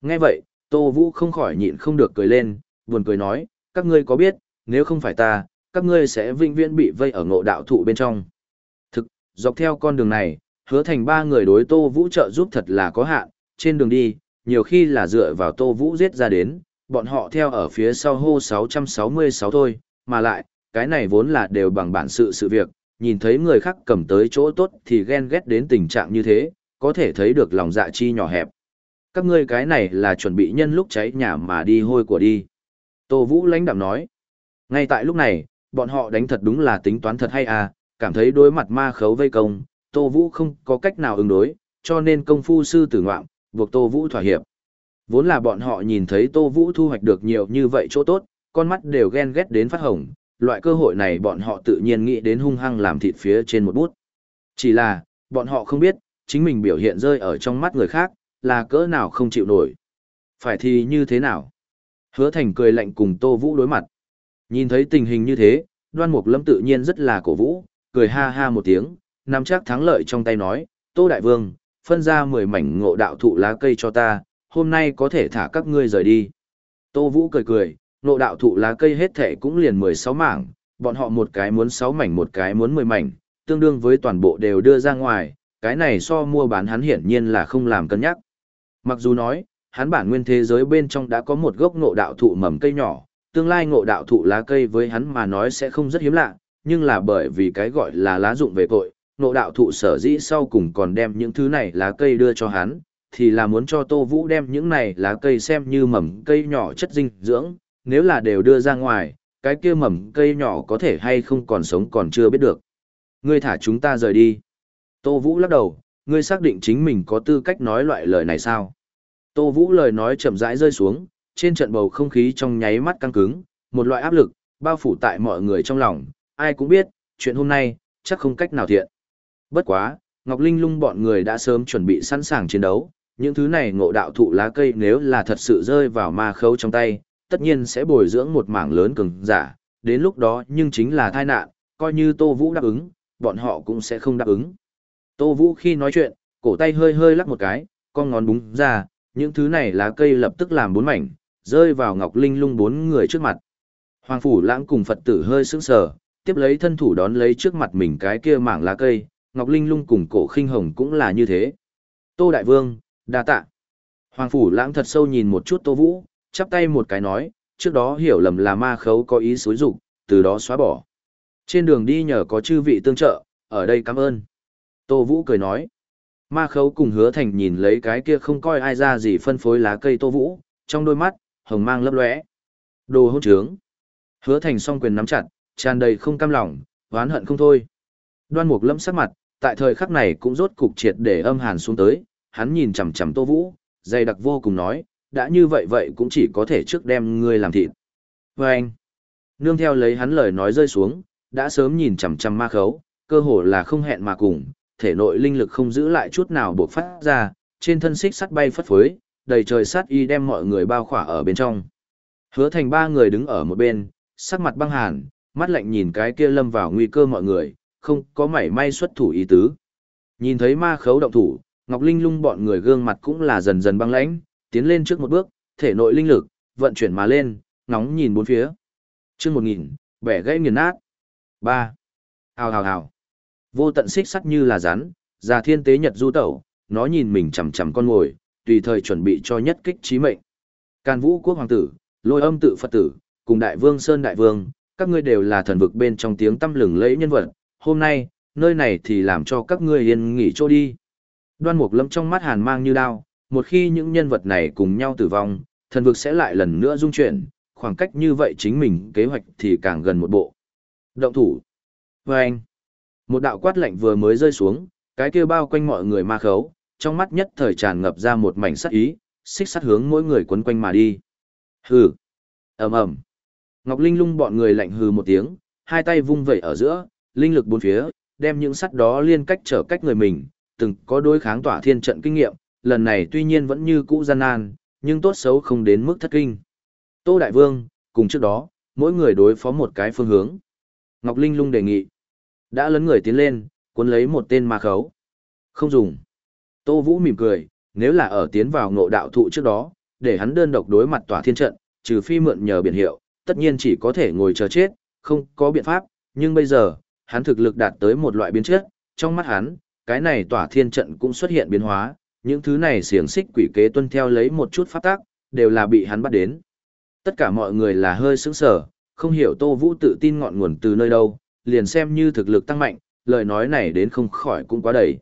Nghe vậy, Tô Vũ không khỏi nhịn không được cười lên, buồn cười nói, các ngươi có biết, nếu không phải ta, các ngươi sẽ vinh viễn bị vây ở ngộ đạo thụ bên trong. Thực, dọc theo con đường này, hứa thành ba người đối Tô Vũ trợ giúp thật là có hạn, trên đường đi, nhiều khi là dựa vào Tô Vũ giết ra đến, bọn họ theo ở phía sau hô 666 thôi, mà lại, cái này vốn là đều bằng bản sự sự việc, nhìn thấy người khác cầm tới chỗ tốt thì ghen ghét đến tình trạng như thế, có thể thấy được lòng dạ chi nhỏ hẹp. Các ngươi cái này là chuẩn bị nhân lúc cháy nhà mà đi hôi của đi. Tô Vũ lãnh đạm nói. Ngay tại lúc này, bọn họ đánh thật đúng là tính toán thật hay à, cảm thấy đối mặt ma khấu vây công, Tô Vũ không có cách nào ứng đối, cho nên công phu sư tử ngoạm, buộc Tô Vũ thỏa hiệp. Vốn là bọn họ nhìn thấy Tô Vũ thu hoạch được nhiều như vậy chỗ tốt, con mắt đều ghen ghét đến phát hồng, loại cơ hội này bọn họ tự nhiên nghĩ đến hung hăng làm thịt phía trên một bút. Chỉ là, bọn họ không biết, chính mình biểu hiện rơi ở trong mắt người khác, là cỡ nào không chịu nổi. Phải thì như thế nào? Hứa Thành cười lạnh cùng Tô Vũ đối mặt. Nhìn thấy tình hình như thế, đoan mục lâm tự nhiên rất là cổ vũ, cười ha ha một tiếng, nắm chắc thắng lợi trong tay nói, Tô Đại Vương, phân ra 10 mảnh ngộ đạo thụ lá cây cho ta, hôm nay có thể thả các ngươi rời đi. Tô Vũ cười cười, ngộ đạo thụ lá cây hết thể cũng liền 16 mảng, bọn họ một cái muốn 6 mảnh một cái muốn 10 mảnh, tương đương với toàn bộ đều đưa ra ngoài, cái này so mua bán hắn hiển nhiên là không làm cân nhắc. Mặc dù nói, hắn bản nguyên thế giới bên trong đã có một gốc ngộ đạo thụ mầm cây nhỏ, tương lai ngộ đạo thụ lá cây với hắn mà nói sẽ không rất hiếm lạ, nhưng là bởi vì cái gọi là lá dụng về cội, ngộ đạo thụ sở dĩ sau cùng còn đem những thứ này lá cây đưa cho hắn, thì là muốn cho Tô Vũ đem những này lá cây xem như mầm cây nhỏ chất dinh dưỡng, nếu là đều đưa ra ngoài, cái kia mầm cây nhỏ có thể hay không còn sống còn chưa biết được. Ngươi thả chúng ta rời đi. Tô Vũ lắc đầu, ngươi xác định chính mình có tư cách nói loại lời này sao? Tô Vũ lời nói chậm rãi rơi xuống, trên trận bầu không khí trong nháy mắt căng cứng, một loại áp lực, bao phủ tại mọi người trong lòng, ai cũng biết, chuyện hôm nay, chắc không cách nào thiện. Bất quá, Ngọc Linh lung bọn người đã sớm chuẩn bị sẵn sàng chiến đấu, những thứ này ngộ đạo thụ lá cây nếu là thật sự rơi vào ma khấu trong tay, tất nhiên sẽ bồi dưỡng một mảng lớn cường giả, đến lúc đó nhưng chính là tai nạn, coi như Tô Vũ đáp ứng, bọn họ cũng sẽ không đáp ứng. Tô Vũ khi nói chuyện, cổ tay hơi hơi lắc một cái, con ngón búng ra, những thứ này lá cây lập tức làm bốn mảnh, rơi vào Ngọc Linh lung bốn người trước mặt. Hoàng Phủ Lãng cùng Phật tử hơi sững sờ, tiếp lấy thân thủ đón lấy trước mặt mình cái kia mảng lá cây, Ngọc Linh lung cùng cổ khinh hồng cũng là như thế. Tô Đại Vương, đa tạ. Hoàng Phủ Lãng thật sâu nhìn một chút Tô Vũ, chắp tay một cái nói, trước đó hiểu lầm là ma khấu có ý xối rụng, từ đó xóa bỏ. Trên đường đi nhờ có chư vị tương trợ, ở đây cảm ơn. Tô Vũ cười nói. Ma khấu cùng hứa thành nhìn lấy cái kia không coi ai ra gì phân phối lá cây Tô Vũ, trong đôi mắt, hồng mang lấp lóe. Đồ hôn trướng. Hứa thành song quyền nắm chặt, tràn đầy không cam lòng, oán hận không thôi. Đoan mục lâm sắc mặt, tại thời khắc này cũng rốt cục triệt để âm hàn xuống tới, hắn nhìn chằm chằm Tô Vũ, dày đặc vô cùng nói, đã như vậy vậy cũng chỉ có thể trước đem ngươi làm thịt. Và anh, nương theo lấy hắn lời nói rơi xuống, đã sớm nhìn chằm chằm ma khấu, cơ hồ là không hẹn mà cùng, thể nội linh lực không giữ lại chút nào buộc phát ra, trên thân xích sắt bay phất phới, đầy trời sát y đem mọi người bao khỏa ở bên trong. Hứa thành ba người đứng ở một bên, sắc mặt băng hàn, mắt lạnh nhìn cái kia lâm vào nguy cơ mọi người, không có mảy may xuất thủ ý tứ. Nhìn thấy ma khấu động thủ, Ngọc Linh lung bọn người gương mặt cũng là dần dần băng lãnh, tiến lên trước một bước, thể nội linh lực, vận chuyển mà lên, ngóng nhìn bốn phía. chương một nghìn, bẻ gãy nghiền nát. ba, Hào hào hào. Vô tận xích sắt như là rắn, già thiên tế nhật du tẩu, nó nhìn mình chằm chằm con ngồi, tùy thời chuẩn bị cho nhất kích trí mệnh. Can vũ quốc hoàng tử, lôi âm tự Phật tử, cùng đại vương Sơn đại vương, các ngươi đều là thần vực bên trong tiếng tâm lừng lẫy nhân vật, hôm nay, nơi này thì làm cho các ngươi yên nghỉ chỗ đi. Đoan mục lâm trong mắt hàn mang như đao, một khi những nhân vật này cùng nhau tử vong, thần vực sẽ lại lần nữa dung chuyển, khoảng cách như vậy chính mình kế hoạch thì càng gần một bộ. Động thủ. Và anh. Một đạo quát lạnh vừa mới rơi xuống, cái kia bao quanh mọi người ma khấu, trong mắt nhất thời tràn ngập ra một mảnh sắt ý, xích sắt hướng mỗi người quấn quanh mà đi. Hừ. ầm ầm. Ngọc Linh lung bọn người lạnh hừ một tiếng, hai tay vung vẩy ở giữa, linh lực bốn phía, đem những sắt đó liên cách trở cách người mình, từng có đối kháng tỏa thiên trận kinh nghiệm, lần này tuy nhiên vẫn như cũ gian nan, nhưng tốt xấu không đến mức thất kinh. Tô Đại Vương, cùng trước đó, mỗi người đối phó một cái phương hướng. Ngọc Linh lung đề nghị. Đã lấn người tiến lên, cuốn lấy một tên ma khấu. Không dùng. Tô Vũ mỉm cười, nếu là ở tiến vào ngộ đạo thụ trước đó, để hắn đơn độc đối mặt tỏa thiên trận, trừ phi mượn nhờ biển hiệu, tất nhiên chỉ có thể ngồi chờ chết, không có biện pháp, nhưng bây giờ, hắn thực lực đạt tới một loại biến chất, trong mắt hắn, cái này tỏa thiên trận cũng xuất hiện biến hóa, những thứ này xiềng xích quỷ kế tuân theo lấy một chút pháp tác, đều là bị hắn bắt đến. Tất cả mọi người là hơi sững sờ, không hiểu Tô Vũ tự tin ngọn nguồn từ nơi đâu, liền xem như thực lực tăng mạnh, lời nói này đến không khỏi cũng quá đầy.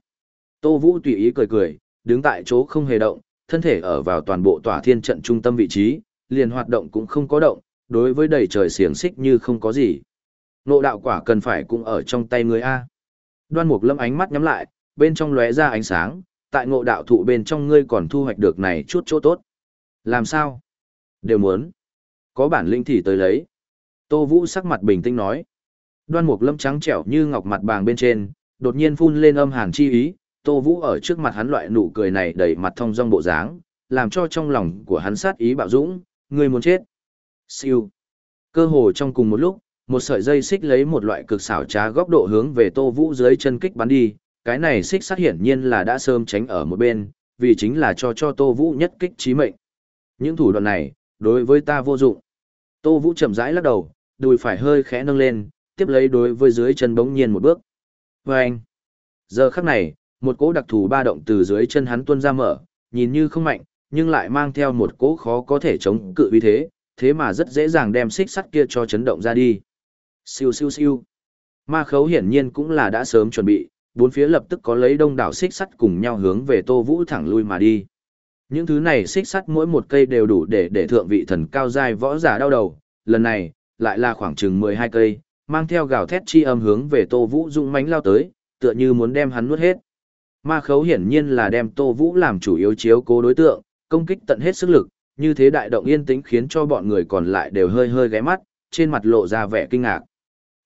Tô Vũ tùy ý cười cười, đứng tại chỗ không hề động, thân thể ở vào toàn bộ tỏa thiên trận trung tâm vị trí, liền hoạt động cũng không có động, đối với đầy trời xiềng xích như không có gì. Nộ đạo quả cần phải cũng ở trong tay người A. Đoan mục lâm ánh mắt nhắm lại, bên trong lóe ra ánh sáng, tại ngộ đạo thụ bên trong ngươi còn thu hoạch được này chút chỗ tốt. Làm sao? Đều muốn. Có bản lĩnh thì tới lấy. Tô Vũ sắc mặt bình tĩnh nói. Đoan mục lâm trắng trẻo như ngọc mặt bàng bên trên, đột nhiên phun lên âm hàn chi ý, Tô Vũ ở trước mặt hắn loại nụ cười này đầy mặt thông dong bộ dáng, làm cho trong lòng của hắn sát ý bạo dũng, người muốn chết. Siêu. Cơ hồ trong cùng một lúc, một sợi dây xích lấy một loại cực xảo trá góc độ hướng về Tô Vũ dưới chân kích bắn đi, cái này xích sát hiển nhiên là đã sớm tránh ở một bên, vì chính là cho cho Tô Vũ nhất kích chí mệnh. Những thủ đoạn này, đối với ta vô dụng. Tô Vũ chậm rãi lắc đầu, đùi phải hơi khẽ nâng lên, tiếp lấy đối với dưới chân bỗng nhiên một bước. Và anh, giờ khắc này, một cỗ đặc thù ba động từ dưới chân hắn tuôn ra mở, nhìn như không mạnh, nhưng lại mang theo một cỗ khó có thể chống cự uy thế, thế mà rất dễ dàng đem xích sắt kia cho chấn động ra đi. Siêu siêu siêu. Ma khấu hiển nhiên cũng là đã sớm chuẩn bị, bốn phía lập tức có lấy đông đảo xích sắt cùng nhau hướng về Tô Vũ thẳng lui mà đi. Những thứ này xích sắt mỗi một cây đều đủ để để thượng vị thần cao giai võ giả đau đầu, lần này, lại là khoảng chừng 12 cây, mang theo gào thét chi âm hướng về Tô Vũ dũng mãnh lao tới, tựa như muốn đem hắn nuốt hết. Ma khấu hiển nhiên là đem Tô Vũ làm chủ yếu chiếu cố đối tượng, công kích tận hết sức lực, như thế đại động yên tĩnh khiến cho bọn người còn lại đều hơi hơi ghé mắt, trên mặt lộ ra vẻ kinh ngạc.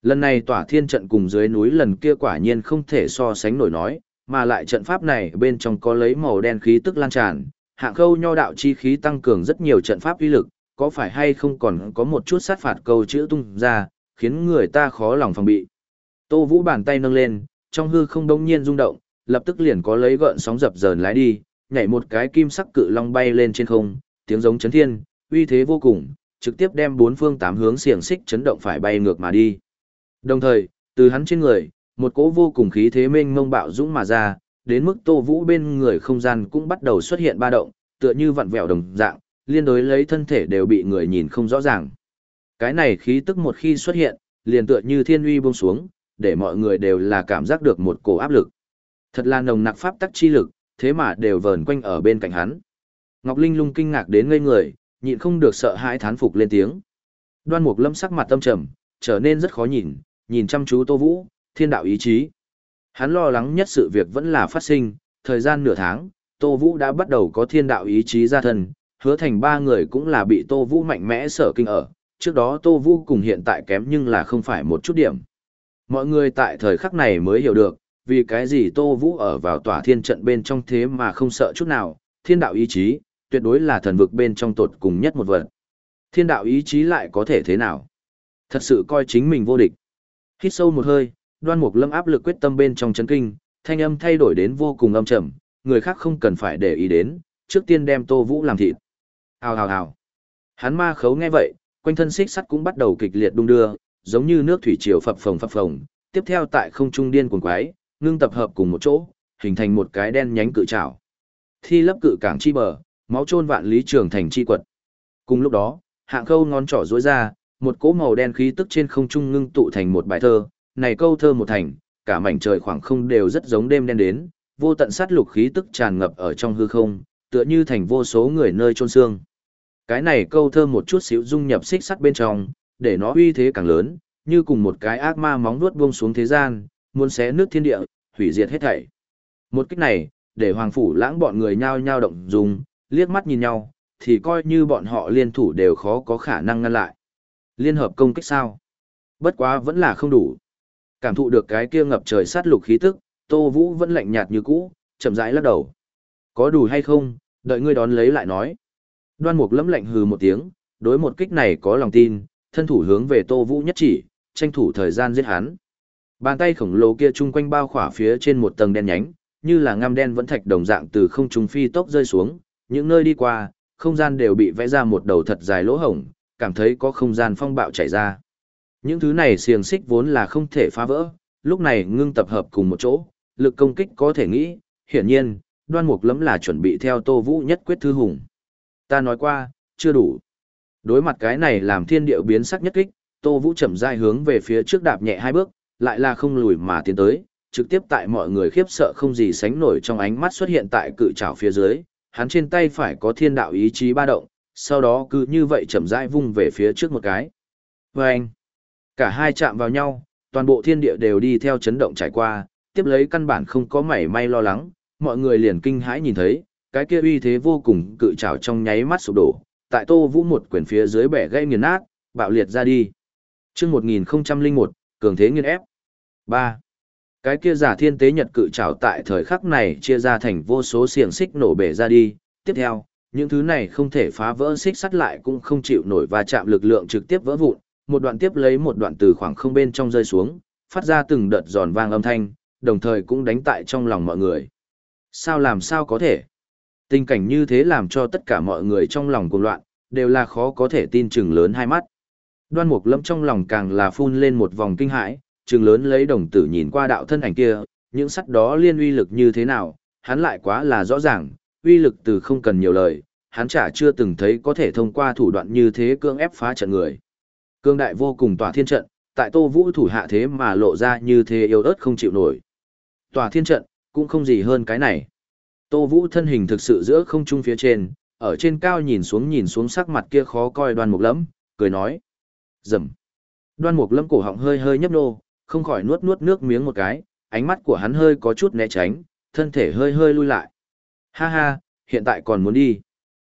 Lần này tỏa thiên trận cùng dưới núi lần kia quả nhiên không thể so sánh nổi nói, mà lại trận pháp này bên trong có lấy màu đen khí tức lan tràn, hạng khâu nho đạo chi khí tăng cường rất nhiều trận pháp uy lực, có phải hay không còn có một chút sát phạt câu chữ tung ra, khiến người ta khó lòng phòng bị. Tô Vũ bàn tay nâng lên, trong hư không đông nhiên rung động, lập tức liền có lấy gợn sóng dập dờn lái đi, nhảy một cái kim sắc cự long bay lên trên không, tiếng giống chấn thiên, uy thế vô cùng, trực tiếp đem bốn phương tám hướng xiềng xích chấn động phải bay ngược mà đi. Đồng thời, từ hắn trên người, một cỗ vô cùng khí thế mênh mông bạo dũng mà ra, đến mức Tô Vũ bên người không gian cũng bắt đầu xuất hiện ba động, tựa như vặn vẹo đồng dạng, liên đối lấy thân thể đều bị người nhìn không rõ ràng. Cái này khí tức một khi xuất hiện, liền tựa như thiên uy buông xuống, để mọi người đều là cảm giác được một cổ áp lực. Thật là nồng nặc pháp tắc chi lực, thế mà đều vờn quanh ở bên cạnh hắn. Ngọc Linh lung kinh ngạc đến ngây người, nhịn không được sợ hãi thán phục lên tiếng. Đoan Mục Lâm sắc mặt tâm trầm, trở nên rất khó nhìn, nhìn chăm chú Tô Vũ, thiên đạo ý chí. Hắn lo lắng nhất sự việc vẫn là phát sinh, thời gian nửa tháng, Tô Vũ đã bắt đầu có thiên đạo ý chí ra thân, hứa thành ba người cũng là bị Tô Vũ mạnh mẽ sở kinh ở, trước đó Tô Vũ cùng hiện tại kém nhưng là không phải một chút điểm. Mọi người tại thời khắc này mới hiểu được, vì cái gì Tô Vũ ở vào tỏa thiên trận bên trong thế mà không sợ chút nào, thiên đạo ý chí, tuyệt đối là thần vực bên trong tột cùng nhất một vật. Thiên đạo ý chí lại có thể thế nào? Thật sự coi chính mình vô địch. Hít sâu một hơi, đoan mục lâm áp lực quyết tâm bên trong chấn kinh, thanh âm thay đổi đến vô cùng âm trầm, người khác không cần phải để ý đến, trước tiên đem Tô Vũ làm thịt. Hào hào hào. Hắn ma khấu nghe vậy, quanh thân xích sắt cũng bắt đầu kịch liệt đung đưa, giống như nước thủy triều phập phồng phập phồng, tiếp theo tại không trung điên cuồng quái, ngưng tập hợp cùng một chỗ, hình thành một cái đen nhánh cự trảo. Thi lấp cự cảng chi bờ, máu chôn vạn lý trường thành chi quật. Cùng lúc đó, hạng khâu ngón trỏ rối ra, một cỗ màu đen khí tức trên không trung ngưng tụ thành một bài thơ, này câu thơ một thành, cả mảnh trời khoảng không đều rất giống đêm đen đến, vô tận sát lục khí tức tràn ngập ở trong hư không, tựa như thành vô số người nơi chôn xương. Cái này câu thơ một chút xíu dung nhập xích sắt bên trong, để nó uy thế càng lớn, như cùng một cái ác ma móng vuốt buông xuống thế gian, muốn xé nước thiên địa, hủy diệt hết thảy. Một cách này, để hoàng phủ lãng bọn người nhao nhao động dùng, liếc mắt nhìn nhau, thì coi như bọn họ liên thủ đều khó có khả năng ngăn lại. Liên hợp công kích sao? Bất quá vẫn là không đủ. Cảm thụ được cái kia ngập trời sát lục khí tức, Tô Vũ vẫn lạnh nhạt như cũ, chậm rãi lắc đầu. Có đủ hay không, đợi ngươi đón lấy lại nói. Đoan Mục lẫm lạnh hừ một tiếng, đối một kích này có lòng tin, thân thủ hướng về Tô Vũ nhất chỉ, tranh thủ thời gian giết hắn. Bàn tay khổng lồ kia chung quanh bao khỏa phía trên một tầng đen nhánh, như là ngăm đen vẫn thạch đồng dạng từ không trung phi tốc rơi xuống, những nơi đi qua, không gian đều bị vẽ ra một đầu thật dài lỗ hổng, cảm thấy có không gian phong bạo chảy ra. Những thứ này xiềng xích vốn là không thể phá vỡ, lúc này ngưng tập hợp cùng một chỗ, lực công kích có thể nghĩ, hiển nhiên, đoan mục lắm là chuẩn bị theo Tô Vũ nhất quyết thư hùng. Ta nói qua, chưa đủ. Đối mặt cái này làm thiên điệu biến sắc nhất kích, Tô Vũ chậm rãi hướng về phía trước đạp nhẹ hai bước, lại là không lùi mà tiến tới, trực tiếp tại mọi người khiếp sợ không gì sánh nổi trong ánh mắt xuất hiện tại cự trảo phía dưới, hắn trên tay phải có thiên đạo ý chí ba động, sau đó cứ như vậy chậm rãi vung về phía trước một cái. Và anh, cả hai chạm vào nhau, toàn bộ thiên địa đều đi theo chấn động trải qua, tiếp lấy căn bản không có mảy may lo lắng, mọi người liền kinh hãi nhìn thấy, cái kia uy thế vô cùng cự trảo trong nháy mắt sụp đổ, tại Tô Vũ một quyền phía dưới bẻ gãy nghiền nát, bạo liệt ra đi. Chương 1001, cường thế nghiên ép. 3. Cái kia giả thiên tế nhật cự trảo tại thời khắc này chia ra thành vô số xiềng xích nổ bể ra đi, tiếp theo, những thứ này không thể phá vỡ xích sắt lại cũng không chịu nổi và chạm lực lượng trực tiếp vỡ vụn, một đoạn tiếp lấy một đoạn từ khoảng không bên trong rơi xuống, phát ra từng đợt giòn vang âm thanh, đồng thời cũng đánh tại trong lòng mọi người. Sao làm sao có thể? Tình cảnh như thế làm cho tất cả mọi người trong lòng cuồng loạn, đều là khó có thể tin chừng lớn hai mắt. Đoan Mục Lâm trong lòng càng là phun lên một vòng kinh hãi, chừng lớn lấy đồng tử nhìn qua đạo thân ảnh kia, những sắt đó liên uy lực như thế nào, hắn lại quá là rõ ràng, uy lực từ không cần nhiều lời, hắn chả chưa từng thấy có thể thông qua thủ đoạn như thế cưỡng ép phá trận người. Cương đại vô cùng tỏa thiên trận, tại Tô Vũ thủ hạ thế mà lộ ra như thế yếu ớt không chịu nổi. Tỏa thiên trận, cũng không gì hơn cái này. Tô Vũ thân hình thực sự giữa không trung phía trên, ở trên cao nhìn xuống nhìn xuống sắc mặt kia khó coi đoan mục lẫm, cười nói. Dầm. Đoan mục lâm cổ họng hơi hơi nhấp nô, không khỏi nuốt nuốt nước miếng một cái, ánh mắt của hắn hơi có chút né tránh, thân thể hơi hơi lui lại. Ha ha, hiện tại còn muốn đi.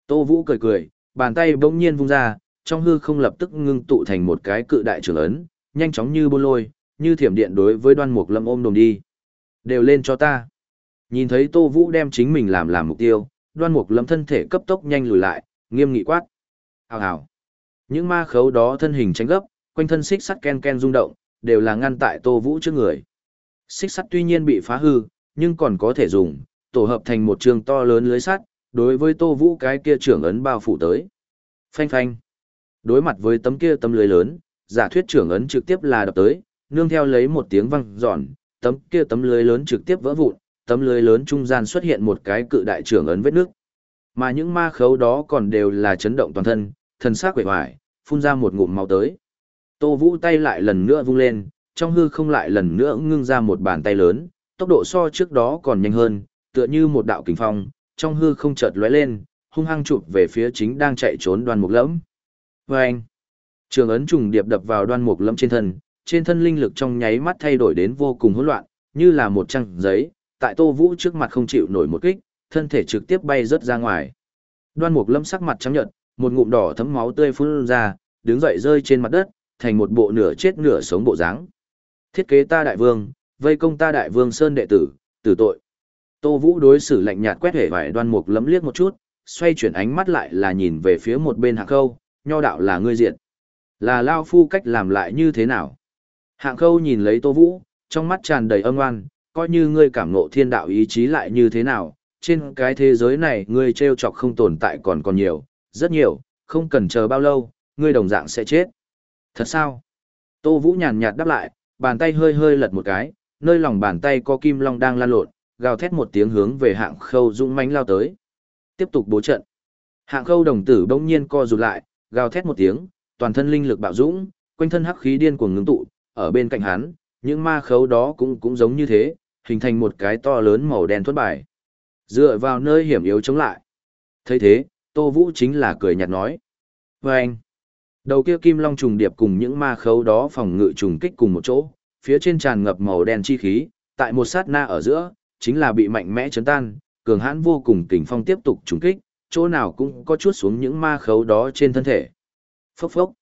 Tô Vũ cười cười, bàn tay bỗng nhiên vung ra, trong hư không lập tức ngưng tụ thành một cái cự đại trưởng ấn, nhanh chóng như bôn lôi, như thiểm điện đối với đoan mục lâm ôm đồm đi. Đều lên cho ta. Nhìn thấy Tô Vũ đem chính mình làm làm mục tiêu, đoan mục lâm thân thể cấp tốc nhanh lùi lại, nghiêm nghị quát. Hào hào. Những ma khấu đó thân hình tránh gấp, quanh thân xích sắt ken ken rung động, đều là ngăn tại Tô Vũ trước người. Xích sắt tuy nhiên bị phá hư, nhưng còn có thể dùng, tổ hợp thành một trường to lớn lưới sắt, đối với Tô Vũ cái kia trưởng ấn bao phủ tới. Phanh phanh. Đối mặt với tấm kia tấm lưới lớn, giả thuyết trưởng ấn trực tiếp là đập tới, nương theo lấy một tiếng vang giòn, tấm kia tấm lưới lớn trực tiếp vỡ vụn, tấm lưới lớn trung gian xuất hiện một cái cự đại trưởng ấn vết nước. Mà những ma khấu đó còn đều là chấn động toàn thân, thần sắc quệ hoài, phun ra một ngụm máu tới. Tô Vũ tay lại lần nữa vung lên, trong hư không lại lần nữa ngưng ra một bàn tay lớn, tốc độ so trước đó còn nhanh hơn, tựa như một đạo kình phong, trong hư không chợt lóe lên, hung hăng chụp về phía chính đang chạy trốn đoan mục lẫm. Vâng! Trường ấn trùng điệp đập vào đoan mục lẫm trên thân, trên thân linh lực trong nháy mắt thay đổi đến vô cùng hỗn loạn, như là một trang giấy, tại Tô Vũ trước mặt không chịu nổi một kích, thân thể trực tiếp bay rớt ra ngoài. Đoan mục lâm sắc mặt trắng nhợt, một ngụm đỏ thấm máu tươi phun ra, đứng dậy rơi trên mặt đất, thành một bộ nửa chết nửa sống bộ dáng. Thiết kế ta đại vương, vây công ta đại vương sơn đệ tử, tử tội. Tô Vũ đối xử lạnh nhạt quét hề vải đoan mục lấm liếc một chút, xoay chuyển ánh mắt lại là nhìn về phía một bên hạng khâu, nho đạo là ngươi diện. Là Lao Phu cách làm lại như thế nào? Hạng khâu nhìn lấy Tô Vũ, trong mắt tràn đầy âm oan, coi như ngươi cảm ngộ thiên đạo ý chí lại như thế nào, trên cái thế giới này ngươi trêu chọc không tồn tại còn còn nhiều, rất nhiều, không cần chờ bao lâu, ngươi đồng dạng sẽ chết. Thật sao? Tô Vũ nhàn nhạt đáp lại, bàn tay hơi hơi lật một cái, nơi lòng bàn tay có kim long đang lan lộn, gào thét một tiếng hướng về hạng khâu dũng mãnh lao tới. Tiếp tục bố trận. Hạng khâu đồng tử bỗng nhiên co rụt lại, gào thét một tiếng, toàn thân linh lực bạo dũng, quanh thân hắc khí điên cuồng ngưng tụ, ở bên cạnh hắn, những ma khấu đó cũng cũng giống như thế, hình thành một cái to lớn màu đen thuẫn bài. Dựa vào nơi hiểm yếu chống lại. thấy thế, Tô Vũ chính là cười nhạt nói. Và anh, đầu kia kim long trùng điệp cùng những ma khấu đó phòng ngự trùng kích cùng một chỗ, phía trên tràn ngập màu đen chi khí, tại một sát na ở giữa, chính là bị mạnh mẽ chấn tan, cường hãn vô cùng kình phong tiếp tục trùng kích, chỗ nào cũng có chút xuống những ma khấu đó trên thân thể. Phốc phốc.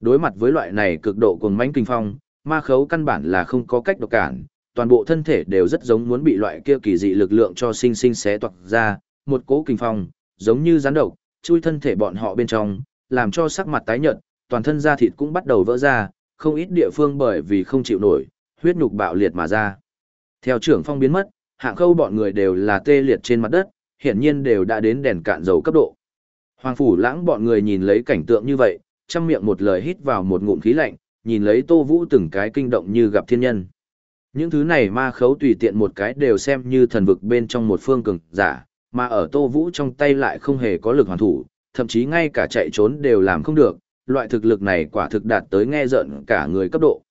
Đối mặt với loại này cực độ cuồng mãnh kinh phong, ma khấu căn bản là không có cách độc cản, toàn bộ thân thể đều rất giống muốn bị loại kia kỳ dị lực lượng cho sinh sinh xé toạc ra, một cỗ kinh phong, giống như rắn độc, chui thân thể bọn họ bên trong, làm cho sắc mặt tái nhợt, toàn thân da thịt cũng bắt đầu vỡ ra, không ít địa phương bởi vì không chịu nổi, huyết nhục bạo liệt mà ra. Theo trưởng phong biến mất, hạng khâu bọn người đều là tê liệt trên mặt đất, hiển nhiên đều đã đến đèn cạn dầu cấp độ. Hoàng phủ lãng bọn người nhìn lấy cảnh tượng như vậy, chăm miệng một lời hít vào một ngụm khí lạnh, nhìn lấy tô vũ từng cái kinh động như gặp thiên nhân. Những thứ này ma khấu tùy tiện một cái đều xem như thần vực bên trong một phương cường giả, mà ở tô vũ trong tay lại không hề có lực hoàn thủ, thậm chí ngay cả chạy trốn đều làm không được, loại thực lực này quả thực đạt tới nghe giận cả người cấp độ.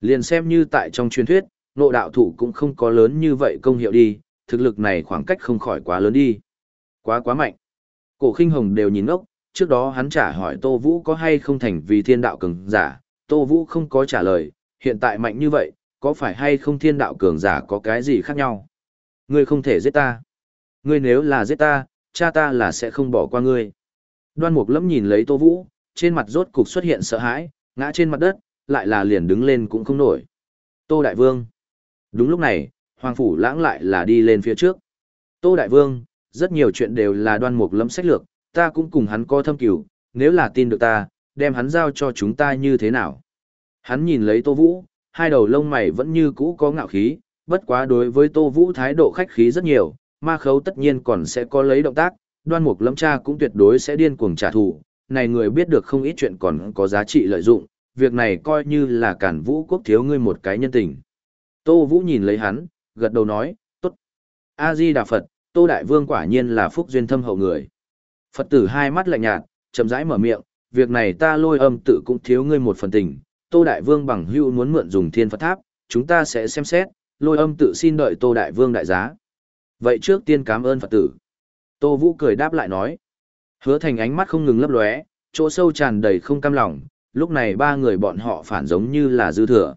Liền xem như tại trong truyền thuyết, nộ đạo thủ cũng không có lớn như vậy công hiệu đi, thực lực này khoảng cách không khỏi quá lớn đi. Quá quá mạnh. Cổ khinh hồng đều nhìn ốc, trước đó hắn trả hỏi Tô Vũ có hay không thành vì thiên đạo cường giả, Tô Vũ không có trả lời, hiện tại mạnh như vậy, có phải hay không thiên đạo cường giả có cái gì khác nhau? Ngươi không thể giết ta. Ngươi nếu là giết ta, cha ta là sẽ không bỏ qua ngươi. Đoan mục lẫm nhìn lấy Tô Vũ, trên mặt rốt cục xuất hiện sợ hãi, ngã trên mặt đất, lại là liền đứng lên cũng không nổi. Tô Đại Vương. Đúng lúc này, Hoàng Phủ lãng lại là đi lên phía trước. Tô Đại Vương, rất nhiều chuyện đều là đoan mục lẫm sách lược, ta cũng cùng hắn có thâm cửu, nếu là tin được ta, đem hắn giao cho chúng ta như thế nào. Hắn nhìn lấy Tô Vũ, hai đầu lông mày vẫn như cũ có ngạo khí, bất quá đối với Tô Vũ thái độ khách khí rất nhiều, ma khấu tất nhiên còn sẽ có lấy động tác, đoan mục lâm cha cũng tuyệt đối sẽ điên cuồng trả thù, này người biết được không ít chuyện còn có giá trị lợi dụng, việc này coi như là cản vũ quốc thiếu ngươi một cái nhân tình. Tô Vũ nhìn lấy hắn, gật đầu nói, tốt. A-di Đà Phật, Tô Đại Vương quả nhiên là phúc duyên thâm hậu người. Phật tử hai mắt lạnh nhạt, chậm rãi mở miệng, việc này ta lôi âm tự cũng thiếu ngươi một phần tình, Tô Đại Vương bằng hữu muốn mượn dùng thiên Phật tháp, chúng ta sẽ xem xét, lôi âm tự xin đợi Tô Đại Vương đại giá. Vậy trước tiên cảm ơn Phật tử. Tô Vũ cười đáp lại nói. Hứa thành ánh mắt không ngừng lấp lóe, chỗ sâu tràn đầy không cam lòng, lúc này ba người bọn họ phản giống như là dư thừa.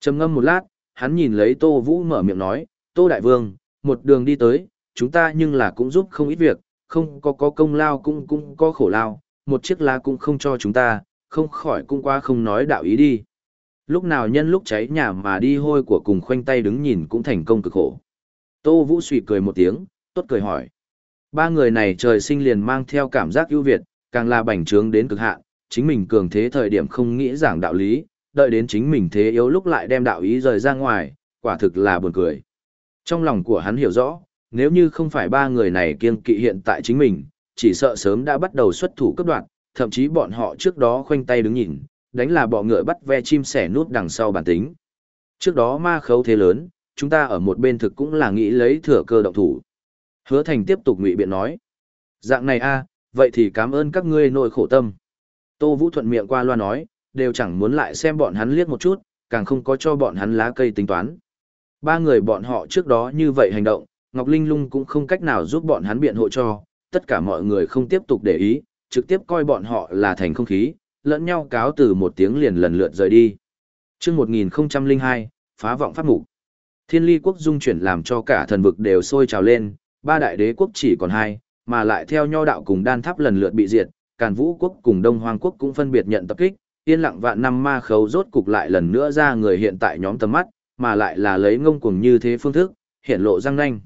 trầm ngâm một lát, hắn nhìn lấy Tô Vũ mở miệng nói, Tô Đại Vương, một đường đi tới, chúng ta nhưng là cũng giúp không ít việc, không có có công lao cũng cũng có khổ lao, một chiếc lá cũng không cho chúng ta, không khỏi cũng qua không nói đạo ý đi. Lúc nào nhân lúc cháy nhà mà đi hôi của cùng khoanh tay đứng nhìn cũng thành công cực khổ. Tô Vũ suy cười một tiếng, tốt cười hỏi. Ba người này trời sinh liền mang theo cảm giác ưu việt, càng là bành trướng đến cực hạn, chính mình cường thế thời điểm không nghĩ giảng đạo lý, đợi đến chính mình thế yếu lúc lại đem đạo ý rời ra ngoài, quả thực là buồn cười. Trong lòng của hắn hiểu rõ, nếu như không phải ba người này kiêng kỵ hiện tại chính mình, chỉ sợ sớm đã bắt đầu xuất thủ cấp đoạn, thậm chí bọn họ trước đó khoanh tay đứng nhìn, đánh là bọ ngựa bắt ve chim sẻ nút đằng sau bản tính. Trước đó ma khấu thế lớn, chúng ta ở một bên thực cũng là nghĩ lấy thừa cơ động thủ. Hứa thành tiếp tục ngụy biện nói. Dạng này a, vậy thì cảm ơn các ngươi nội khổ tâm. Tô Vũ thuận miệng qua loa nói, đều chẳng muốn lại xem bọn hắn liếc một chút, càng không có cho bọn hắn lá cây tính toán. Ba người bọn họ trước đó như vậy hành động, Ngọc Linh Lung cũng không cách nào giúp bọn hắn biện hộ cho, tất cả mọi người không tiếp tục để ý, trực tiếp coi bọn họ là thành không khí, lẫn nhau cáo từ một tiếng liền lần lượt rời đi. Trước 1002, phá vọng pháp mục. Thiên ly quốc dung chuyển làm cho cả thần vực đều sôi trào lên, ba đại đế quốc chỉ còn hai, mà lại theo nho đạo cùng đan tháp lần lượt bị diệt, càn vũ quốc cùng đông hoang quốc cũng phân biệt nhận tập kích, yên lặng vạn năm ma khấu rốt cục lại lần nữa ra người hiện tại nhóm tầm mắt, mà lại là lấy ngông cuồng như thế phương thức, hiện lộ răng nanh.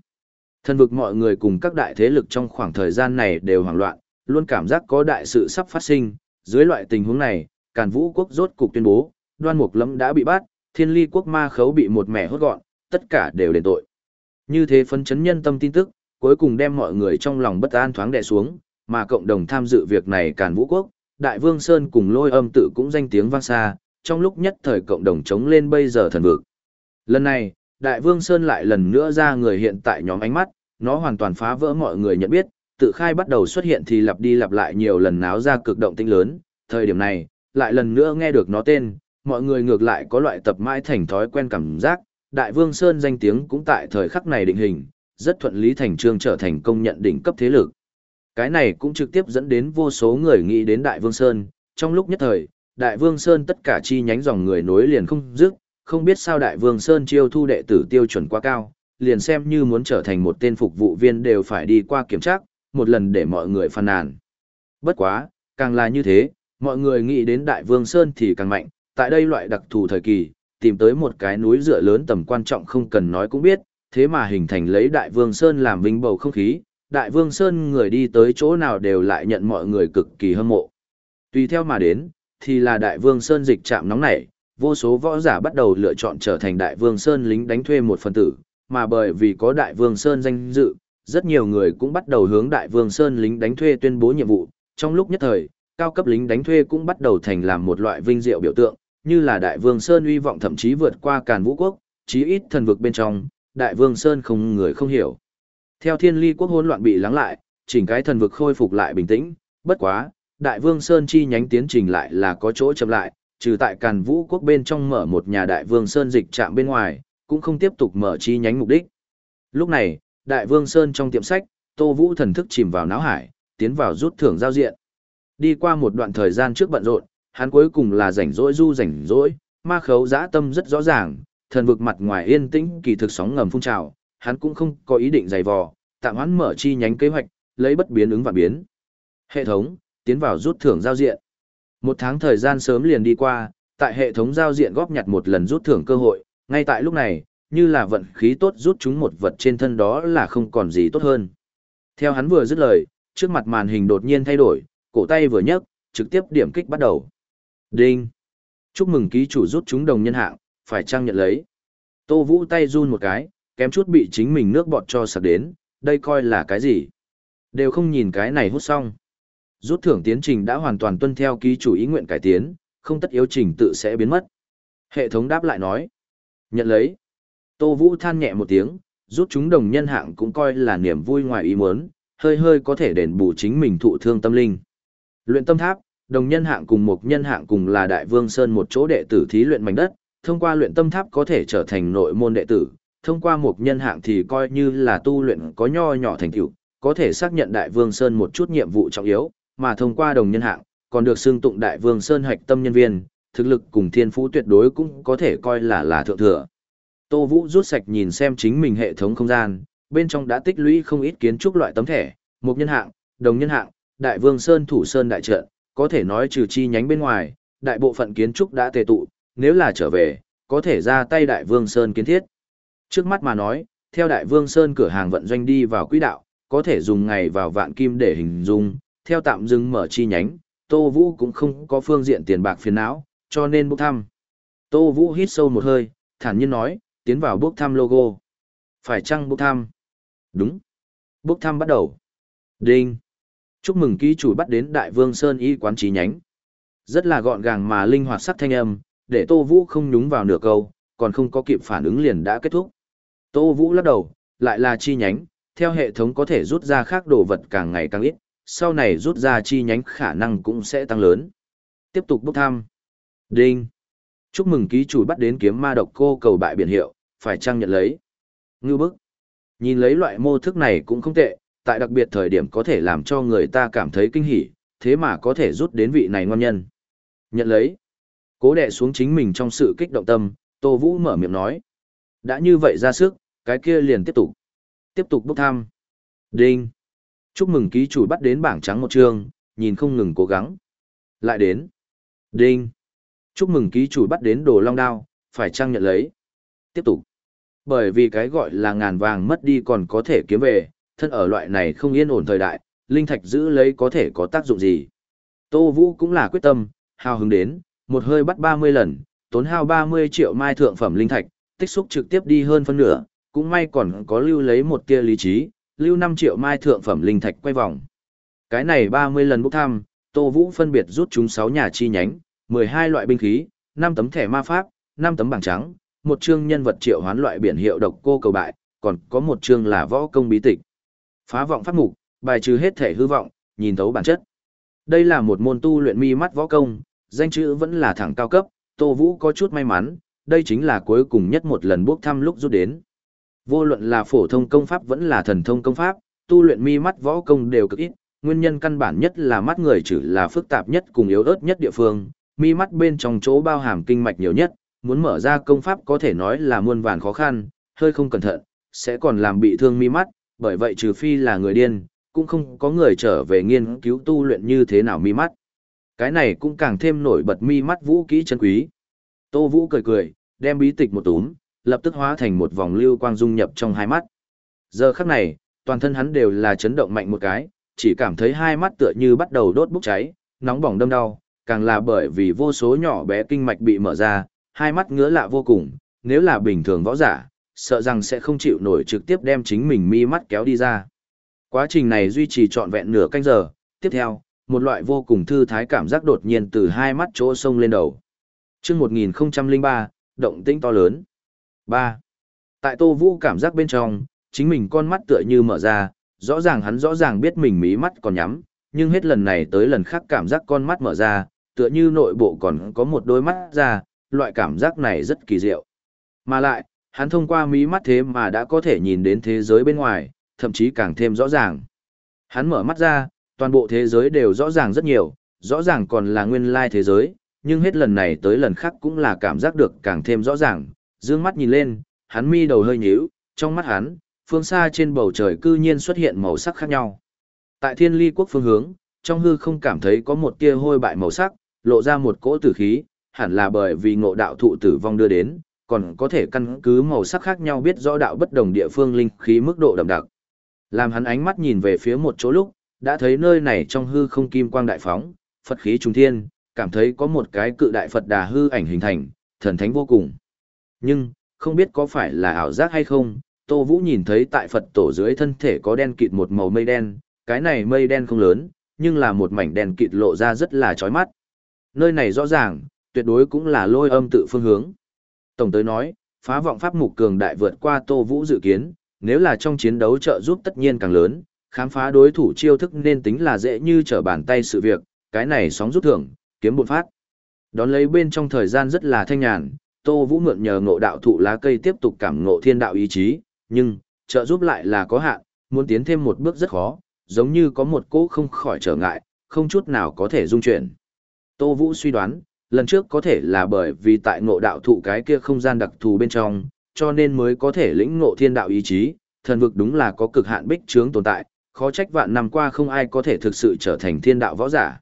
Thần vực mọi người cùng các đại thế lực trong khoảng thời gian này đều hoảng loạn, luôn cảm giác có đại sự sắp phát sinh, dưới loại tình huống này, Càn Vũ quốc rốt cục tuyên bố, Đoan Mục Lâm đã bị bắt, Thiên Ly quốc ma khấu bị một mẻ hốt gọn, tất cả đều đền tội. Như thế phấn chấn nhân tâm tin tức, cuối cùng đem mọi người trong lòng bất an thoáng đè xuống, mà cộng đồng tham dự việc này Càn Vũ quốc, Đại Vương Sơn cùng Lôi Âm tự cũng danh tiếng vang xa, trong lúc nhất thời cộng đồng chống lên bây giờ thần vực. Lần này, Đại Vương Sơn lại lần nữa ra người hiện tại nhóm ánh mắt, nó hoàn toàn phá vỡ mọi người nhận biết, tự khai bắt đầu xuất hiện thì lặp đi lặp lại nhiều lần náo ra cực động tinh lớn, thời điểm này, lại lần nữa nghe được nó tên, mọi người ngược lại có loại tập mãi thành thói quen cảm giác, Đại Vương Sơn danh tiếng cũng tại thời khắc này định hình, rất thuận lý thành trương trở thành công nhận đỉnh cấp thế lực. Cái này cũng trực tiếp dẫn đến vô số người nghĩ đến Đại Vương Sơn, trong lúc nhất thời, Đại Vương Sơn tất cả chi nhánh dòng người nối liền không dứt, không biết sao Đại Vương Sơn chiêu thu đệ tử tiêu chuẩn quá cao, liền xem như muốn trở thành một tên phục vụ viên đều phải đi qua kiểm tra, một lần để mọi người phàn nàn. Bất quá, càng là như thế, mọi người nghĩ đến Đại Vương Sơn thì càng mạnh, tại đây loại đặc thù thời kỳ, tìm tới một cái núi dựa lớn tầm quan trọng không cần nói cũng biết, thế mà hình thành lấy Đại Vương Sơn làm vinh bầu không khí, Đại Vương Sơn người đi tới chỗ nào đều lại nhận mọi người cực kỳ hâm mộ. Tùy theo mà đến, thì là Đại Vương Sơn dịch chạm nóng nảy, vô số võ giả bắt đầu lựa chọn trở thành Đại Vương Sơn lính đánh thuê một phần tử, mà bởi vì có Đại Vương Sơn danh dự, rất nhiều người cũng bắt đầu hướng Đại Vương Sơn lính đánh thuê tuyên bố nhiệm vụ. Trong lúc nhất thời, cao cấp lính đánh thuê cũng bắt đầu thành làm một loại vinh diệu biểu tượng, như là Đại Vương Sơn uy vọng thậm chí vượt qua Càn Vũ quốc, chí ít thần vực bên trong, Đại Vương Sơn không người không hiểu. Theo Thiên Ly quốc hỗn loạn bị lắng lại, chỉnh cái thần vực khôi phục lại bình tĩnh, bất quá, Đại Vương Sơn chi nhánh tiến trình lại là có chỗ chậm lại, trừ tại Càn Vũ quốc bên trong mở một nhà Đại Vương Sơn dịch trạm bên ngoài, cũng không tiếp tục mở chi nhánh mục đích. Lúc này, Đại Vương Sơn trong tiệm sách, Tô Vũ thần thức chìm vào náo hải, tiến vào rút thưởng giao diện. Đi qua một đoạn thời gian trước bận rộn, hắn cuối cùng là rảnh rỗi du rảnh rỗi, ma khấu dã tâm rất rõ ràng, thần vực mặt ngoài yên tĩnh kỳ thực sóng ngầm phun trào, hắn cũng không có ý định dày vò, tạm hoãn mở chi nhánh kế hoạch, lấy bất biến ứng và biến. Hệ thống, tiến vào rút thưởng giao diện. Một tháng thời gian sớm liền đi qua, tại hệ thống giao diện góp nhặt một lần rút thưởng cơ hội, ngay tại lúc này, như là vận khí tốt rút chúng một vật trên thân đó là không còn gì tốt hơn. Theo hắn vừa dứt lời, trước mặt màn hình đột nhiên thay đổi, cổ tay vừa nhấc, trực tiếp điểm kích bắt đầu. Đinh! Chúc mừng ký chủ rút chúng đồng nhân hạng, phải trang nhận lấy. Tô Vũ tay run một cái, kém chút bị chính mình nước bọt cho sạc đến, đây coi là cái gì? Đều không nhìn cái này hút xong. Rút thưởng tiến trình đã hoàn toàn tuân theo ký chủ ý nguyện cải tiến, không tất yếu trình tự sẽ biến mất. Hệ thống đáp lại nói. Nhận lấy. Tô Vũ than nhẹ một tiếng, rút chúng đồng nhân hạng cũng coi là niềm vui ngoài ý muốn, hơi hơi có thể đền bù chính mình thụ thương tâm linh. Luyện tâm tháp, đồng nhân hạng cùng một nhân hạng cùng là Đại Vương Sơn một chỗ đệ tử thí luyện mảnh đất, thông qua luyện tâm tháp có thể trở thành nội môn đệ tử, thông qua một nhân hạng thì coi như là tu luyện có nho nhỏ thành tựu, có thể xác nhận Đại Vương Sơn một chút nhiệm vụ trọng yếu, mà thông qua đồng nhân hạng, còn được xưng tụng Đại Vương Sơn hạch tâm nhân viên, thực lực cùng thiên phú tuyệt đối cũng có thể coi là là thượng thừa. Tô Vũ rút sạch nhìn xem chính mình hệ thống không gian, bên trong đã tích lũy không ít kiến trúc loại tấm thẻ, một nhân hạng, đồng nhân hạng, Đại Vương Sơn thủ sơn đại trận, có thể nói trừ chi nhánh bên ngoài, đại bộ phận kiến trúc đã tề tụ, nếu là trở về, có thể ra tay Đại Vương Sơn kiến thiết. Trước mắt mà nói, theo Đại Vương Sơn cửa hàng vận doanh đi vào quỹ đạo, có thể dùng ngày vào vạn kim để hình dung, theo tạm dừng mở chi nhánh, Tô Vũ cũng không có phương diện tiền bạc phiền não, cho nên bốc thăm. Tô Vũ hít sâu một hơi, thản nhiên nói, tiến vào bốc thăm logo. Phải chăng bốc thăm? Đúng. Bốc thăm bắt đầu. Đinh. Chúc mừng ký chủ bắt đến Đại Vương Sơn y quán chi nhánh. Rất là gọn gàng mà linh hoạt sắc thanh âm, để Tô Vũ không nhúng vào nửa câu, còn không có kịp phản ứng liền đã kết thúc. Tô Vũ lắc đầu, lại là chi nhánh, theo hệ thống có thể rút ra khác đồ vật càng ngày càng ít, sau này rút ra chi nhánh khả năng cũng sẽ tăng lớn. Tiếp tục bốc thăm. Đinh. Chúc mừng ký chủ bắt đến kiếm ma độc cô cầu bại biển hiệu, phải trang nhận lấy. Ngưu bức. Nhìn lấy loại mô thức này cũng không tệ, tại đặc biệt thời điểm có thể làm cho người ta cảm thấy kinh hỉ, thế mà có thể rút đến vị này ngon nhân. Nhận lấy. Cố đè xuống chính mình trong sự kích động tâm, Tô Vũ mở miệng nói. Đã như vậy ra sức, cái kia liền tiếp tục. Tiếp tục bốc thăm. Đinh. Chúc mừng ký chủ bắt đến bảng trắng một chương, nhìn không ngừng cố gắng. Lại đến. Đinh. Chúc mừng ký chủ bắt đến đồ long đao, phải trang nhận lấy. Tiếp tục. Bởi vì cái gọi là ngàn vàng mất đi còn có thể kiếm về, thân ở loại này không yên ổn thời đại, linh thạch giữ lấy có thể có tác dụng gì. Tô Vũ cũng là quyết tâm, hào hứng đến, một hơi bắt 30 lần, tốn hao 30 triệu mai thượng phẩm linh thạch, tích xúc trực tiếp đi hơn phân nửa, cũng may còn có lưu lấy một tia lý trí, lưu 5 triệu mai thượng phẩm linh thạch quay vòng. Cái này 30 lần bốc thăm, Tô Vũ phân biệt rút chúng 6 nhà chi nhánh, 12 loại binh khí, 5 tấm thẻ ma pháp, 5 tấm bảng trắng, một chương nhân vật triệu hoán loại biển hiệu độc cô cầu bại, còn có một chương là võ công bí tịch. Phá vọng pháp mục, bài trừ hết thể hư vọng, nhìn thấu bản chất. Đây là một môn tu luyện mi mắt võ công, danh chữ vẫn là thẳng cao cấp, Tô Vũ có chút may mắn, đây chính là cuối cùng nhất một lần bước thăm lúc rút đến. Vô luận là phổ thông công pháp vẫn là thần thông công pháp, tu luyện mi mắt võ công đều cực ít, nguyên nhân căn bản nhất là mắt người chữ là phức tạp nhất cùng yếu ớt nhất địa phương, mi mắt bên trong chỗ bao hàm kinh mạch nhiều nhất, muốn mở ra công pháp có thể nói là muôn vàn khó khăn, hơi không cẩn thận, sẽ còn làm bị thương mi mắt, bởi vậy trừ phi là người điên, cũng không có người trở về nghiên cứu tu luyện như thế nào mi mắt. Cái này cũng càng thêm nổi bật mi mắt vũ kỹ chân quý. Tô Vũ cười cười, đem bí tịch một túm, lập tức hóa thành một vòng lưu quang dung nhập trong hai mắt. Giờ khắc này, toàn thân hắn đều là chấn động mạnh một cái, chỉ cảm thấy hai mắt tựa như bắt đầu đốt bốc cháy, nóng bỏng đâm đau, càng là bởi vì vô số nhỏ bé kinh mạch bị mở ra, hai mắt ngứa lạ vô cùng, nếu là bình thường võ giả, sợ rằng sẽ không chịu nổi trực tiếp đem chính mình mi mắt kéo đi ra. Quá trình này duy trì trọn vẹn nửa canh giờ, tiếp theo, một loại vô cùng thư thái cảm giác đột nhiên từ hai mắt chỗ sông lên đầu. Trước 1003, động tĩnh to lớn. 3. Tại Tô Vũ cảm giác bên trong, chính mình con mắt tựa như mở ra, rõ ràng hắn rõ ràng biết mình mí mắt còn nhắm, nhưng hết lần này tới lần khác cảm giác con mắt mở ra, tựa như nội bộ còn có một đôi mắt ra, loại cảm giác này rất kỳ diệu. Mà lại, hắn thông qua mí mắt thế mà đã có thể nhìn đến thế giới bên ngoài, thậm chí càng thêm rõ ràng. Hắn mở mắt ra, toàn bộ thế giới đều rõ ràng rất nhiều, rõ ràng còn là nguyên lai thế giới, nhưng hết lần này tới lần khác cũng là cảm giác được càng thêm rõ ràng. Dương mắt nhìn lên, hắn mi đầu hơi nhíu, trong mắt hắn, phương xa trên bầu trời cư nhiên xuất hiện màu sắc khác nhau. Tại thiên ly quốc phương hướng, trong hư không cảm thấy có một tia hôi bại màu sắc, lộ ra một cỗ tử khí, hẳn là bởi vì ngộ đạo thụ tử vong đưa đến, còn có thể căn cứ màu sắc khác nhau biết rõ đạo bất đồng địa phương linh khí mức độ đậm đặc. Làm hắn ánh mắt nhìn về phía một chỗ lúc, đã thấy nơi này trong hư không kim quang đại phóng, Phật khí trung thiên, cảm thấy có một cái cự đại Phật đà hư ảnh hình thành, thần thánh vô cùng. Nhưng, không biết có phải là ảo giác hay không, Tô Vũ nhìn thấy tại Phật tổ dưới thân thể có đen kịt một màu mây đen, cái này mây đen không lớn, nhưng là một mảnh đen kịt lộ ra rất là chói mắt. Nơi này rõ ràng, tuyệt đối cũng là lôi âm tự phương hướng. Tổng tới nói, phá vọng pháp mục cường đại vượt qua Tô Vũ dự kiến, nếu là trong chiến đấu trợ giúp tất nhiên càng lớn, khám phá đối thủ chiêu thức nên tính là dễ như trở bàn tay sự việc, cái này sóng rút thưởng, kiếm bột phát. Đón lấy bên trong thời gian rất là thanh nhàn, Tô Vũ mượn nhờ ngộ đạo thụ lá cây tiếp tục cảm ngộ thiên đạo ý chí, nhưng, trợ giúp lại là có hạn, muốn tiến thêm một bước rất khó, giống như có một cỗ không khỏi trở ngại, không chút nào có thể dung chuyển. Tô Vũ suy đoán, lần trước có thể là bởi vì tại ngộ đạo thụ cái kia không gian đặc thù bên trong, cho nên mới có thể lĩnh ngộ thiên đạo ý chí, thần vực đúng là có cực hạn bích trướng tồn tại, khó trách vạn năm qua không ai có thể thực sự trở thành thiên đạo võ giả.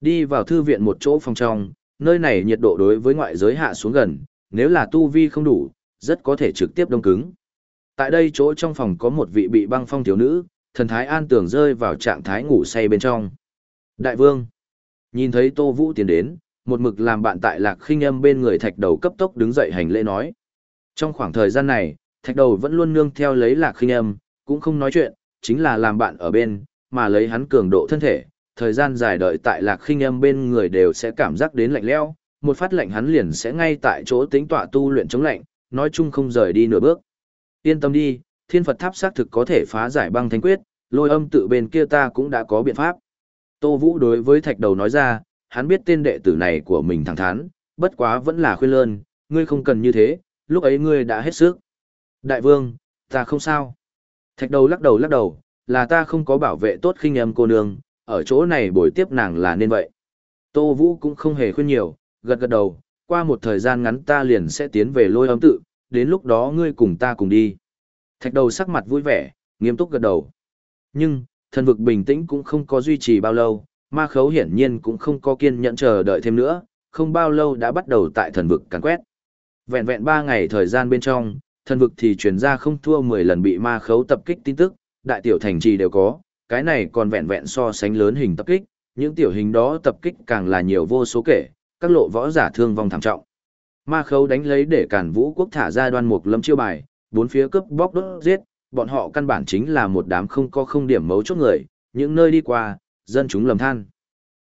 Đi vào thư viện một chỗ phòng trong, nơi này nhiệt độ đối với ngoại giới hạ xuống gần, nếu là tu vi không đủ, rất có thể trực tiếp đông cứng. Tại đây chỗ trong phòng có một vị bị băng phong thiếu nữ, thần thái an tưởng rơi vào trạng thái ngủ say bên trong. Đại vương, nhìn thấy Tô Vũ tiến đến, một mực làm bạn tại lạc khinh âm bên người thạch đầu cấp tốc đứng dậy hành lễ nói. Trong khoảng thời gian này, thạch đầu vẫn luôn nương theo lấy lạc khinh âm, cũng không nói chuyện, chính là làm bạn ở bên, mà lấy hắn cường độ thân thể, thời gian dài đợi tại lạc khinh âm bên người đều sẽ cảm giác đến lạnh lẽo, một phát lạnh hắn liền sẽ ngay tại chỗ tính tọa tu luyện chống lạnh, nói chung không rời đi nửa bước. Yên tâm đi, thiên Phật tháp xác thực có thể phá giải băng thánh quyết, lôi âm tự bên kia ta cũng đã có biện pháp. Tô Vũ đối với thạch đầu nói ra, hắn biết tên đệ tử này của mình thẳng thắn, bất quá vẫn là khuyên lơn, ngươi không cần như thế, lúc ấy ngươi đã hết sức. Đại vương, ta không sao. Thạch đầu lắc đầu lắc đầu, là ta không có bảo vệ tốt khinh âm cô nương, ở chỗ này buổi tiếp nàng là nên vậy. Tô Vũ cũng không hề khuyên nhiều, gật gật đầu, qua một thời gian ngắn ta liền sẽ tiến về lôi âm tự, đến lúc đó ngươi cùng ta cùng đi. Thạch đầu sắc mặt vui vẻ, nghiêm túc gật đầu. Nhưng, thần vực bình tĩnh cũng không có duy trì bao lâu, ma khấu hiển nhiên cũng không có kiên nhẫn chờ đợi thêm nữa, không bao lâu đã bắt đầu tại thần vực càn quét. Vẹn vẹn 3 ngày thời gian bên trong, thần vực thì truyền ra không thua 10 lần bị ma khấu tập kích tin tức, đại tiểu thành trì đều có, cái này còn vẹn vẹn so sánh lớn hình tập kích, những tiểu hình đó tập kích càng là nhiều vô số kể, các lộ võ giả thương vong thảm trọng. Ma khấu đánh lấy để cản vũ quốc thả ra đoan mục lâm chiêu bài, bốn phía cướp bóc đốt giết, bọn họ căn bản chính là một đám không có không điểm mấu chốt người, những nơi đi qua, dân chúng lầm than.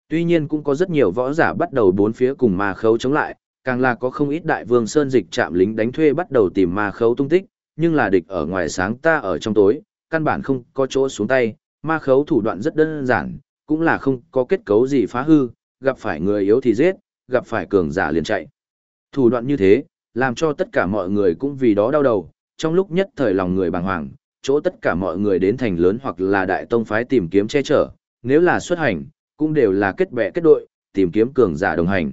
Tuy nhiên cũng có rất nhiều võ giả bắt đầu bốn phía cùng ma khấu chống lại, càng là có không ít đại vương sơn dịch chạm lính đánh thuê bắt đầu tìm ma khấu tung tích, nhưng là địch ở ngoài sáng ta ở trong tối, căn bản không có chỗ xuống tay, ma khấu thủ đoạn rất đơn giản, cũng là không có kết cấu gì phá hư, gặp phải người yếu thì giết, gặp phải cường giả liền chạy. Thủ đoạn như thế, làm cho tất cả mọi người cũng vì đó đau đầu, trong lúc nhất thời lòng người bàng hoàng, chỗ tất cả mọi người đến thành lớn hoặc là đại tông phái tìm kiếm che chở, nếu là xuất hành, cũng đều là kết bè kết đội, tìm kiếm cường giả đồng hành.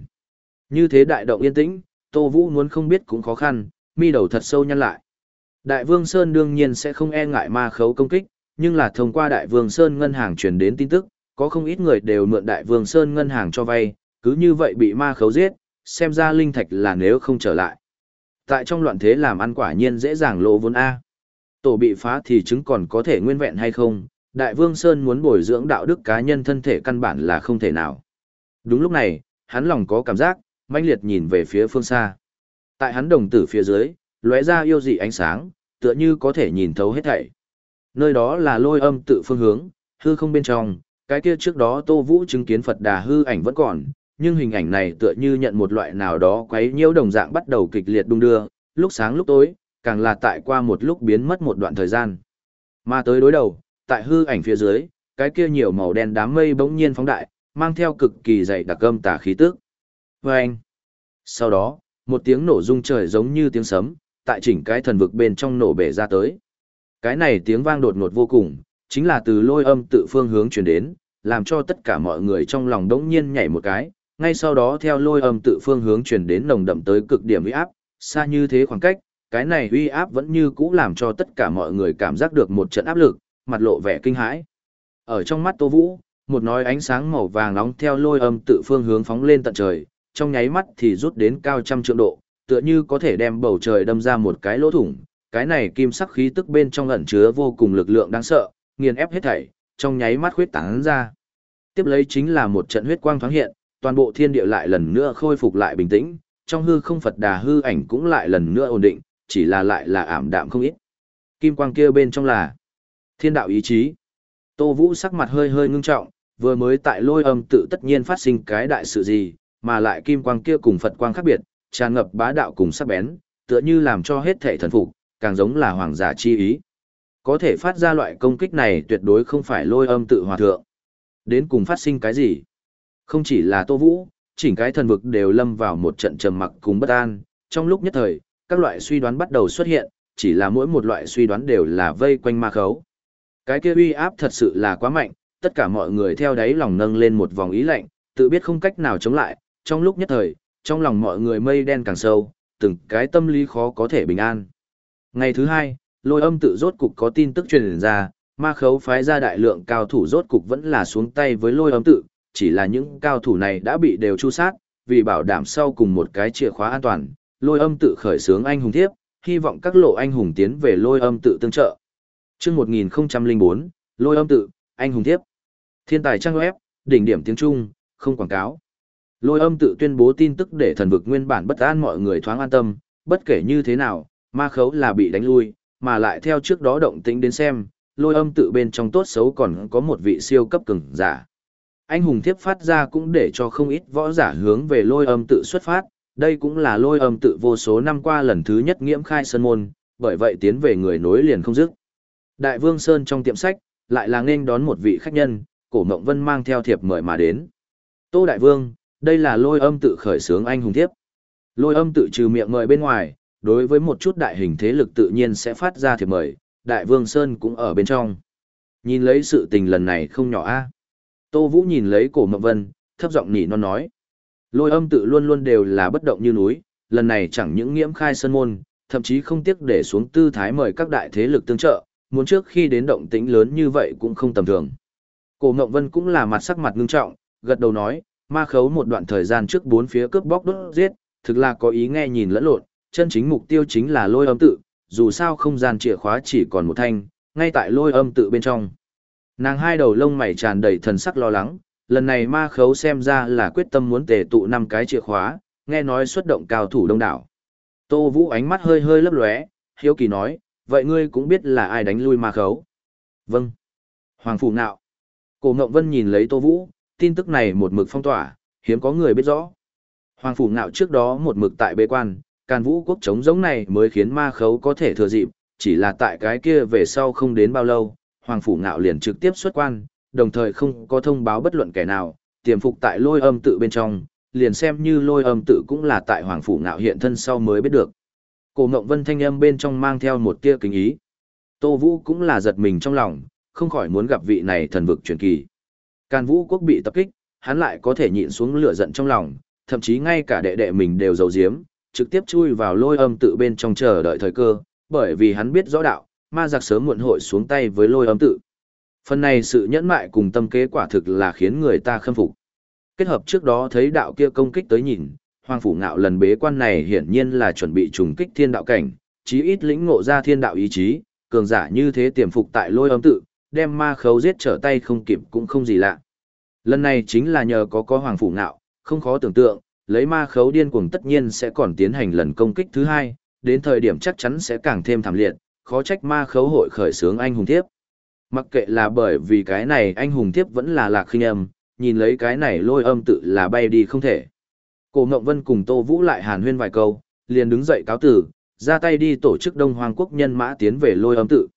Như thế đại động yên tĩnh, Tô Vũ muốn không biết cũng khó khăn, mi đầu thật sâu nhăn lại. Đại Vương Sơn đương nhiên sẽ không e ngại ma khấu công kích, nhưng là thông qua Đại Vương Sơn ngân hàng truyền đến tin tức, có không ít người đều mượn Đại Vương Sơn ngân hàng cho vay, cứ như vậy bị ma khấu giết, xem ra linh thạch là nếu không trở lại. Tại trong loạn thế làm ăn quả nhiên dễ dàng lỗ vốn A. Tổ bị phá thì chứng còn có thể nguyên vẹn hay không, Đại Vương Sơn muốn bồi dưỡng đạo đức cá nhân thân thể căn bản là không thể nào. Đúng lúc này, hắn lòng có cảm giác, mãnh liệt nhìn về phía phương xa. Tại hắn đồng tử phía dưới, lóe ra yêu dị ánh sáng, tựa như có thể nhìn thấu hết thảy. Nơi đó là lôi âm tự phương hướng, hư không bên trong, cái kia trước đó Tô Vũ chứng kiến Phật Đà hư ảnh vẫn còn, nhưng hình ảnh này tựa như nhận một loại nào đó quấy nhiễu đồng dạng bắt đầu kịch liệt đung đưa, lúc sáng lúc tối, càng là tại qua một lúc biến mất một đoạn thời gian. Mà tới đối đầu, tại hư ảnh phía dưới, cái kia nhiều màu đen đám mây bỗng nhiên phóng đại, mang theo cực kỳ dày đặc âm tà khí tức. Vâng! Sau đó, một tiếng nổ rung trời giống như tiếng sấm, tại chỉnh cái thần vực bên trong nổ bể ra tới. Cái này tiếng vang đột ngột vô cùng, chính là từ lôi âm tự phương hướng truyền đến, làm cho tất cả mọi người trong lòng đống nhiên nhảy một cái, ngay sau đó theo lôi âm tự phương hướng truyền đến nồng đậm tới cực điểm uy áp, xa như thế khoảng cách, cái này uy áp vẫn như cũ làm cho tất cả mọi người cảm giác được một trận áp lực, mặt lộ vẻ kinh hãi. Ở trong mắt Tô Vũ, một nói ánh sáng màu vàng nóng theo lôi âm tự phương hướng phóng lên tận trời, trong nháy mắt thì rút đến cao trăm trượng độ, tựa như có thể đem bầu trời đâm ra một cái lỗ thủng, cái này kim sắc khí tức bên trong ẩn chứa vô cùng lực lượng đáng sợ, nghiền ép hết thảy, trong nháy mắt huyết tán ra. Tiếp lấy chính là một trận huyết quang thoáng hiện, toàn bộ thiên địa lại lần nữa khôi phục lại bình tĩnh, trong hư không Phật đà hư ảnh cũng lại lần nữa ổn định, chỉ là lại là ảm đạm không ít. Kim quang kia bên trong là thiên đạo ý chí. Tô Vũ sắc mặt hơi hơi ngưng trọng, vừa mới tại lôi âm tự tất nhiên phát sinh cái đại sự gì, mà lại kim quang kia cùng Phật quang khác biệt, tràn ngập bá đạo cùng sắc bén, tựa như làm cho hết thể thần phục, càng giống là hoàng giả chi ý. Có thể phát ra loại công kích này tuyệt đối không phải lôi âm tự hòa thượng. Đến cùng phát sinh cái gì? Không chỉ là Tô Vũ, chỉnh cái thần vực đều lâm vào một trận trầm mặc cùng bất an, trong lúc nhất thời, các loại suy đoán bắt đầu xuất hiện, chỉ là mỗi một loại suy đoán đều là vây quanh ma khấu. Cái kia uy áp thật sự là quá mạnh, tất cả mọi người theo đáy lòng nâng lên một vòng ý lạnh, tự biết không cách nào chống lại, trong lúc nhất thời, trong lòng mọi người mây đen càng sâu, từng cái tâm lý khó có thể bình an. Ngày thứ hai, lôi âm tự rốt cục có tin tức truyền ra, ma khấu phái ra đại lượng cao thủ rốt cục vẫn là xuống tay với lôi âm tự, chỉ là những cao thủ này đã bị đều chu sát, vì bảo đảm sau cùng một cái chìa khóa an toàn, lôi âm tự khởi xướng anh hùng thiếp, hy vọng các lộ anh hùng tiến về lôi âm tự tương trợ chương 1004, lôi âm tự, anh hùng thiếp. Thiên tài trang web, đỉnh điểm tiếng Trung, không quảng cáo. Lôi âm tự tuyên bố tin tức để thần vực nguyên bản bất an mọi người thoáng an tâm, bất kể như thế nào, ma khấu là bị đánh lui, mà lại theo trước đó động tĩnh đến xem, lôi âm tự bên trong tốt xấu còn có một vị siêu cấp cường giả. Anh hùng thiếp phát ra cũng để cho không ít võ giả hướng về lôi âm tự xuất phát, đây cũng là lôi âm tự vô số năm qua lần thứ nhất nghiễm khai sơn môn, bởi vậy tiến về người nối liền không dứt. Đại vương Sơn trong tiệm sách, lại là nên đón một vị khách nhân, cổ mộng vân mang theo thiệp mời mà đến. Tô Đại Vương, đây là lôi âm tự khởi sướng anh hùng thiếp. Lôi âm tự trừ miệng mời bên ngoài, đối với một chút đại hình thế lực tự nhiên sẽ phát ra thiệp mời, Đại Vương Sơn cũng ở bên trong. Nhìn lấy sự tình lần này không nhỏ a. Tô Vũ nhìn lấy cổ mộng vân, thấp giọng nỉ non nói. Lôi âm tự luôn luôn đều là bất động như núi, lần này chẳng những nghiễm khai sơn môn, thậm chí không tiếc để xuống tư thái mời các đại thế lực tương trợ, muốn trước khi đến động tĩnh lớn như vậy cũng không tầm thường. Cổ Ngộng Vân cũng là mặt sắc mặt ngưng trọng, gật đầu nói, ma khấu một đoạn thời gian trước bốn phía cướp bóc đốt giết, thực là có ý nghe nhìn lẫn lộn, chân chính mục tiêu chính là lôi âm tự, dù sao không gian chìa khóa chỉ còn một thanh, ngay tại lôi âm tự bên trong. Nàng hai đầu lông mày tràn đầy thần sắc lo lắng, lần này ma khấu xem ra là quyết tâm muốn tề tụ năm cái chìa khóa, nghe nói xuất động cao thủ đông đảo. Tô Vũ ánh mắt hơi hơi lấp lóe, hiếu kỳ nói, vậy ngươi cũng biết là ai đánh lui ma khấu. Vâng. Hoàng Phủ Nạo. Cổ Ngộng Vân nhìn lấy Tô Vũ, tin tức này một mực phong tỏa, hiếm có người biết rõ. Hoàng Phủ Nạo trước đó một mực tại bế quan, càn vũ quốc chống giống này mới khiến ma khấu có thể thừa dịp, chỉ là tại cái kia về sau không đến bao lâu, Hoàng Phủ Nạo liền trực tiếp xuất quan, đồng thời không có thông báo bất luận kẻ nào, tiềm phục tại lôi âm tự bên trong, liền xem như lôi âm tự cũng là tại Hoàng Phủ Nạo hiện thân sau mới biết được. Cổ Ngộng Vân thanh âm bên trong mang theo một tia kính ý. Tô Vũ cũng là giật mình trong lòng, không khỏi muốn gặp vị này thần vực truyền kỳ. Càn Vũ quốc bị tập kích, hắn lại có thể nhịn xuống lửa giận trong lòng, thậm chí ngay cả đệ đệ mình đều giấu giếm, trực tiếp chui vào lôi âm tự bên trong chờ đợi thời cơ, bởi vì hắn biết rõ đạo, ma giặc sớm muộn hội xuống tay với lôi âm tự. Phần này sự nhẫn mại cùng tâm kế quả thực là khiến người ta khâm phục. Kết hợp trước đó thấy đạo kia công kích tới nhìn, Hoàng Phủ Ngạo lần bế quan này hiển nhiên là chuẩn bị trùng kích thiên đạo cảnh, chí ít lĩnh ngộ ra thiên đạo ý chí, cường giả như thế tiềm phục tại lôi âm tự, đem ma khấu giết trở tay không kịp cũng không gì lạ. Lần này chính là nhờ có có Hoàng Phủ Ngạo, không khó tưởng tượng, lấy ma khấu điên cuồng tất nhiên sẽ còn tiến hành lần công kích thứ hai, đến thời điểm chắc chắn sẽ càng thêm thảm liệt, khó trách ma khấu hội khởi sướng anh hùng thiếp. Mặc kệ là bởi vì cái này anh hùng thiếp vẫn là lạc khinh âm, nhìn lấy cái này lôi âm tự là bay đi không thể. Cổ Ngộng Vân cùng Tô Vũ lại hàn huyên vài câu, liền đứng dậy cáo tử, ra tay đi tổ chức Đông Hoàng quốc nhân mã tiến về lôi âm tự.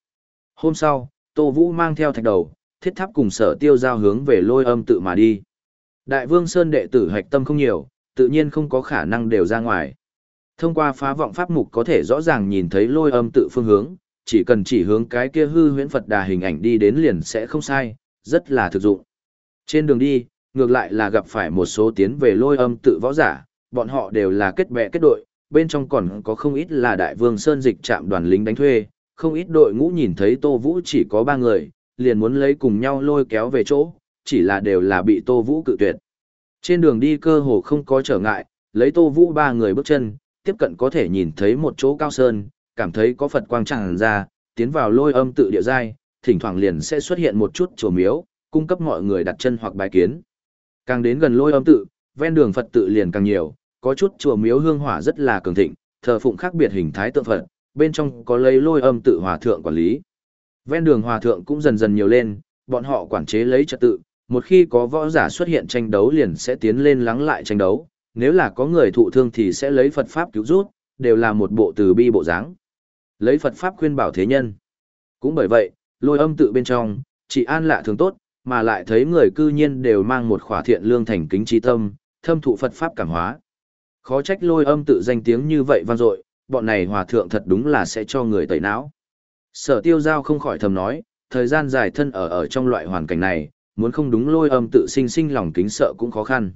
Hôm sau, Tô Vũ mang theo thạch đầu, thiết tháp cùng sở tiêu giao hướng về lôi âm tự mà đi. Đại vương Sơn đệ tử hạch tâm không nhiều, tự nhiên không có khả năng đều ra ngoài. Thông qua phá vọng pháp mục có thể rõ ràng nhìn thấy lôi âm tự phương hướng, chỉ cần chỉ hướng cái kia hư huyễn Phật đà hình ảnh đi đến liền sẽ không sai, rất là thực dụng. Trên đường đi, ngược lại là gặp phải một số tiến về lôi âm tự võ giả, bọn họ đều là kết bè kết đội, bên trong còn có không ít là đại vương Sơn dịch trạm đoàn lính đánh thuê, không ít đội ngũ nhìn thấy Tô Vũ chỉ có ba người, liền muốn lấy cùng nhau lôi kéo về chỗ, chỉ là đều là bị Tô Vũ cự tuyệt. Trên đường đi cơ hồ không có trở ngại, lấy Tô Vũ ba người bước chân, tiếp cận có thể nhìn thấy một chỗ cao sơn, cảm thấy có Phật quang tràn ra, tiến vào lôi âm tự địa giai, thỉnh thoảng liền sẽ xuất hiện một chút chùa miếu, cung cấp mọi người đặt chân hoặc bài kiến. Càng đến gần lôi âm tự, ven đường Phật tự liền càng nhiều, có chút chùa miếu hương hỏa rất là cường thịnh, thờ phụng khác biệt hình thái tượng Phật, bên trong có lấy lôi âm tự hòa thượng quản lý. Ven đường hòa thượng cũng dần dần nhiều lên, bọn họ quản chế lấy trật tự, một khi có võ giả xuất hiện tranh đấu liền sẽ tiến lên lắng lại tranh đấu, nếu là có người thụ thương thì sẽ lấy Phật Pháp cứu rút, đều là một bộ từ bi bộ dáng. Lấy Phật Pháp khuyên bảo thế nhân. Cũng bởi vậy, lôi âm tự bên trong, chỉ an lạ thường tốt, mà lại thấy người cư nhiên đều mang một khỏa thiện lương thành kính trí tâm, thâm thụ Phật Pháp cảm hóa. Khó trách lôi âm tự danh tiếng như vậy vang dội, bọn này hòa thượng thật đúng là sẽ cho người tẩy não. Sở tiêu giao không khỏi thầm nói, thời gian dài thân ở ở trong loại hoàn cảnh này, muốn không đúng lôi âm tự sinh sinh lòng kính sợ cũng khó khăn.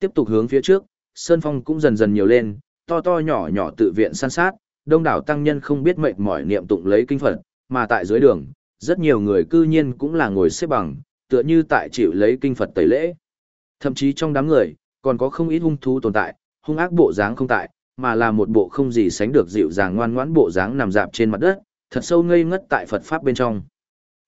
Tiếp tục hướng phía trước, Sơn Phong cũng dần dần nhiều lên, to to nhỏ nhỏ tự viện san sát, đông đảo tăng nhân không biết mệt mỏi niệm tụng lấy kinh Phật, mà tại dưới đường, rất nhiều người cư nhiên cũng là ngồi xếp bằng, tựa như tại chịu lấy kinh Phật tẩy lễ. Thậm chí trong đám người, còn có không ít hung thú tồn tại, hung ác bộ dáng không tại, mà là một bộ không gì sánh được dịu dàng ngoan ngoãn bộ dáng nằm dạp trên mặt đất, thật sâu ngây ngất tại Phật Pháp bên trong.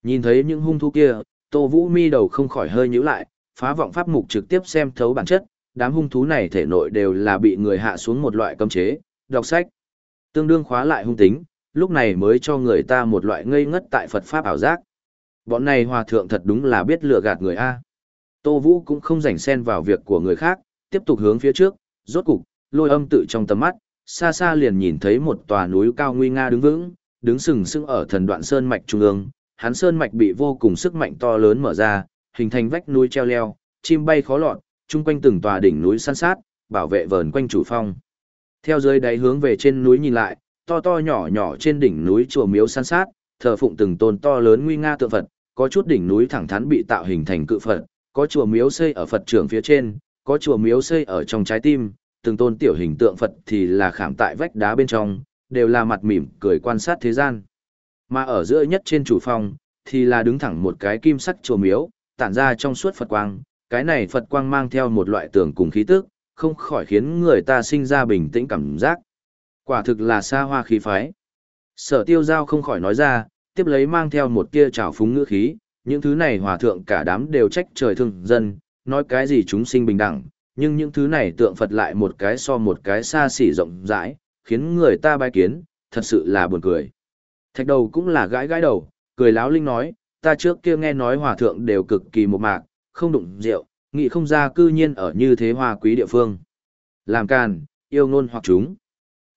Nhìn thấy những hung thú kia, Tô Vũ mi đầu không khỏi hơi nhíu lại, phá vọng pháp mục trực tiếp xem thấu bản chất, đám hung thú này thể nội đều là bị người hạ xuống một loại cấm chế, đọc sách. Tương đương khóa lại hung tính, lúc này mới cho người ta một loại ngây ngất tại Phật Pháp ảo giác. Bọn này hòa thượng thật đúng là biết lừa gạt người A. Tô Vũ cũng không rảnh xen vào việc của người khác, tiếp tục hướng phía trước, rốt cục, lôi âm tự trong tầm mắt, xa xa liền nhìn thấy một tòa núi cao nguy nga đứng vững, đứng sừng sững ở thần đoạn sơn mạch trung ương, hắn sơn mạch bị vô cùng sức mạnh to lớn mở ra, hình thành vách núi treo leo, chim bay khó lọt, chung quanh từng tòa đỉnh núi san sát, bảo vệ vờn quanh chủ phong. Theo dưới đáy hướng về trên núi nhìn lại, to to nhỏ nhỏ trên đỉnh núi chùa miếu san sát, thờ phụng từng tôn to lớn nguy nga tượng Phật, có chút đỉnh núi thẳng thắn bị tạo hình thành cự Phật, có chùa miếu xây ở Phật trưởng phía trên, có chùa miếu xây ở trong trái tim, từng tôn tiểu hình tượng Phật thì là khảm tại vách đá bên trong, đều là mặt mỉm cười quan sát thế gian. Mà ở giữa nhất trên chủ phòng, thì là đứng thẳng một cái kim sắc chùa miếu, tản ra trong suốt Phật quang, cái này Phật quang mang theo một loại tường cùng khí tức, không khỏi khiến người ta sinh ra bình tĩnh cảm giác. Quả thực là xa hoa khí phái. Sở tiêu giao không khỏi nói ra, tiếp lấy mang theo một tia trào phúng ngữ khí, những thứ này hòa thượng cả đám đều trách trời thương dân, nói cái gì chúng sinh bình đẳng, nhưng những thứ này tượng Phật lại một cái so một cái xa xỉ rộng rãi, khiến người ta bai kiến, thật sự là buồn cười. Thạch đầu cũng là gãi gãi đầu, cười láo linh nói, ta trước kia nghe nói hòa thượng đều cực kỳ một mạc, không đụng rượu, nghĩ không ra cư nhiên ở như thế hoa quý địa phương. Làm càn, yêu ngôn hoặc chúng.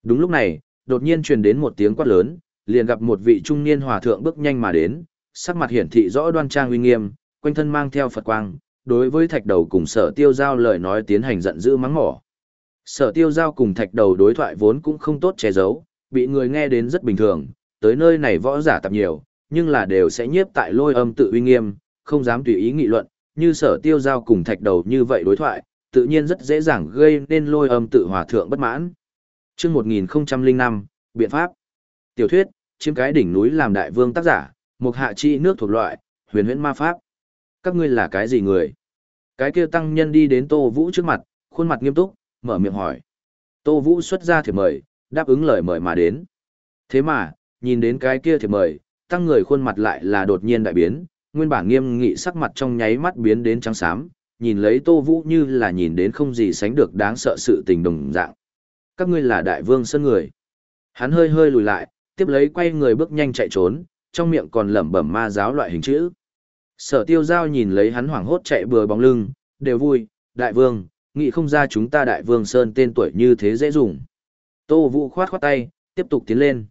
Đúng lúc này, đột nhiên truyền đến một tiếng quát lớn, liền gặp một vị trung niên hòa thượng bước nhanh mà đến, sắc mặt hiển thị rõ đoan trang uy nghiêm, quanh thân mang theo Phật quang, đối với thạch đầu cùng sở tiêu giao lời nói tiến hành giận dữ mắng mỏ. Sở tiêu giao cùng thạch đầu đối thoại vốn cũng không tốt che giấu, bị người nghe đến rất bình thường, tới nơi này võ giả tập nhiều, nhưng là đều sẽ nhiếp tại lôi âm tự uy nghiêm, không dám tùy ý nghị luận, như sở tiêu giao cùng thạch đầu như vậy đối thoại, tự nhiên rất dễ dàng gây nên lôi âm tự hòa thượng bất mãn. Trước 1005, biện pháp. Tiểu thuyết, chiếm cái đỉnh núi làm đại vương tác giả, một hạ chi nước thuộc loại, huyền huyễn ma pháp. Các ngươi là cái gì người? Cái kia tăng nhân đi đến Tô Vũ trước mặt, khuôn mặt nghiêm túc, mở miệng hỏi. Tô Vũ xuất ra thiệp mời, đáp ứng lời mời mà đến. Thế mà, nhìn đến cái kia thiệp mời, tăng người khuôn mặt lại là đột nhiên đại biến, nguyên bản nghiêm nghị sắc mặt trong nháy mắt biến đến trắng xám, nhìn lấy Tô Vũ như là nhìn đến không gì sánh được đáng sợ sự tình đồng dạng. Các ngươi là đại vương sơn người. Hắn hơi hơi lùi lại, tiếp lấy quay người bước nhanh chạy trốn, trong miệng còn lẩm bẩm ma giáo loại hình chữ. Sở tiêu giao nhìn lấy hắn hoảng hốt chạy bừa bóng lưng, đều vui, đại vương, nghĩ không ra chúng ta đại vương Sơn tên tuổi như thế dễ dùng. Tô Vũ khoát khoát tay, tiếp tục tiến lên.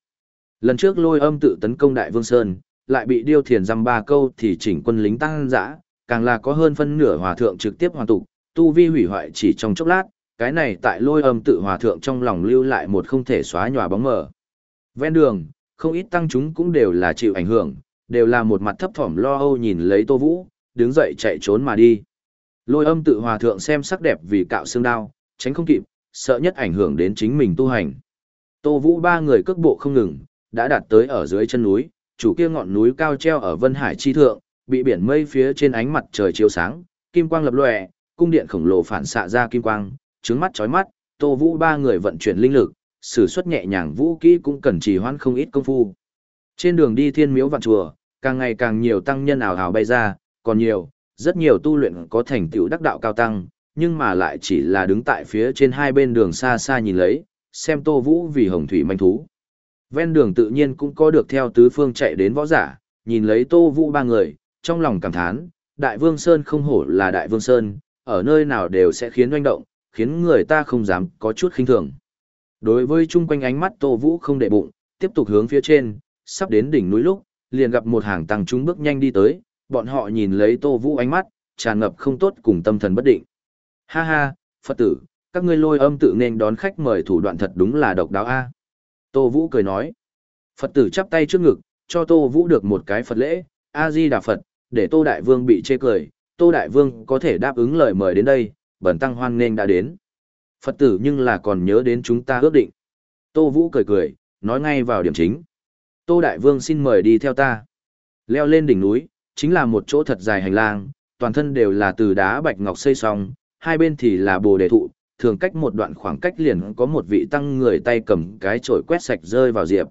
Lần trước lôi âm tự tấn công đại vương Sơn, lại bị điêu thiền dăm ba câu thì chỉnh quân lính tăng dã, càng là có hơn phân nửa hòa thượng trực tiếp hoàn tục, tu vi hủy hoại chỉ trong chốc lát, cái này tại lôi âm tự hòa thượng trong lòng lưu lại một không thể xóa nhòa bóng mờ. Ven đường, không ít tăng chúng cũng đều là chịu ảnh hưởng, đều là một mặt thấp thỏm lo âu nhìn lấy Tô Vũ, đứng dậy chạy trốn mà đi. Lôi âm tự hòa thượng xem sắc đẹp vì cạo xương đao, tránh không kịp, sợ nhất ảnh hưởng đến chính mình tu hành. Tô Vũ ba người cước bộ không ngừng, đã đạt tới ở dưới chân núi, chủ kia ngọn núi cao treo ở Vân Hải chi thượng, bị biển mây phía trên ánh mặt trời chiếu sáng, kim quang lập lòe, cung điện khổng lồ phản xạ ra kim quang, trứng mắt chói mắt, Tô Vũ ba người vận chuyển linh lực, sử xuất nhẹ nhàng vũ kỹ cũng cần trì hoãn không ít công phu. Trên đường đi thiên miếu vạn chùa, càng ngày càng nhiều tăng nhân ảo ảo bay ra, còn nhiều, rất nhiều tu luyện có thành tựu đắc đạo cao tăng, nhưng mà lại chỉ là đứng tại phía trên hai bên đường xa xa nhìn lấy, xem Tô Vũ vì hồng thủy manh thú. Ven đường tự nhiên cũng có được theo tứ phương chạy đến võ giả, nhìn lấy Tô Vũ ba người, trong lòng cảm thán, Đại Vương Sơn không hổ là Đại Vương Sơn, ở nơi nào đều sẽ khiến doanh động, khiến người ta không dám có chút khinh thường. Đối với chung quanh ánh mắt Tô Vũ không để bụng, tiếp tục hướng phía trên, sắp đến đỉnh núi lúc, liền gặp một hàng tăng chúng bước nhanh đi tới, bọn họ nhìn lấy Tô Vũ ánh mắt, tràn ngập không tốt cùng tâm thần bất định. Ha ha, Phật tử, các ngươi lôi âm tự nên đón khách mời thủ đoạn thật đúng là độc đáo a. Tô Vũ cười nói. Phật tử chắp tay trước ngực, cho Tô Vũ được một cái Phật lễ, A-di Đà Phật, để Tô Đại Vương bị chê cười, Tô Đại Vương có thể đáp ứng lời mời đến đây, bẩn tăng hoan nên đã đến. Phật tử nhưng là còn nhớ đến chúng ta ước định. Tô Vũ cười cười, nói ngay vào điểm chính. Tô Đại Vương xin mời đi theo ta. Leo lên đỉnh núi, chính là một chỗ thật dài hành lang, toàn thân đều là từ đá bạch ngọc xây xong, hai bên thì là bồ đề thụ, thường cách một đoạn khoảng cách liền có một vị tăng người tay cầm cái chổi quét sạch rơi vào diệp.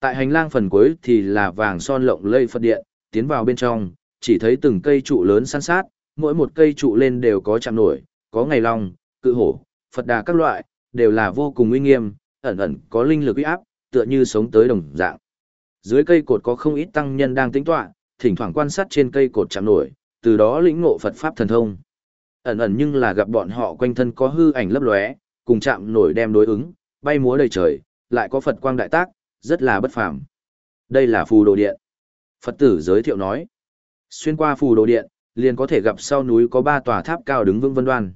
Tại hành lang phần cuối thì là vàng son lộng lây Phật điện, tiến vào bên trong, chỉ thấy từng cây trụ lớn san sát, mỗi một cây trụ lên đều có chạm nổi, có ngày long, cự hổ, Phật đà các loại, đều là vô cùng uy nghiêm, ẩn ẩn có linh lực uy áp, tựa như sống tới đồng dạng. Dưới cây cột có không ít tăng nhân đang tính tọa, thỉnh thoảng quan sát trên cây cột chạm nổi, từ đó lĩnh ngộ Phật pháp thần thông. Ẩn ẩn nhưng là gặp bọn họ quanh thân có hư ảnh lấp lóe, cùng chạm nổi đem đối ứng, bay múa đầy trời, lại có Phật quang đại tác, rất là bất phàm. Đây là phù đồ điện. Phật tử giới thiệu nói. Xuyên qua phù đồ điện, liền có thể gặp sau núi có ba tòa tháp cao đứng vững vân đoan.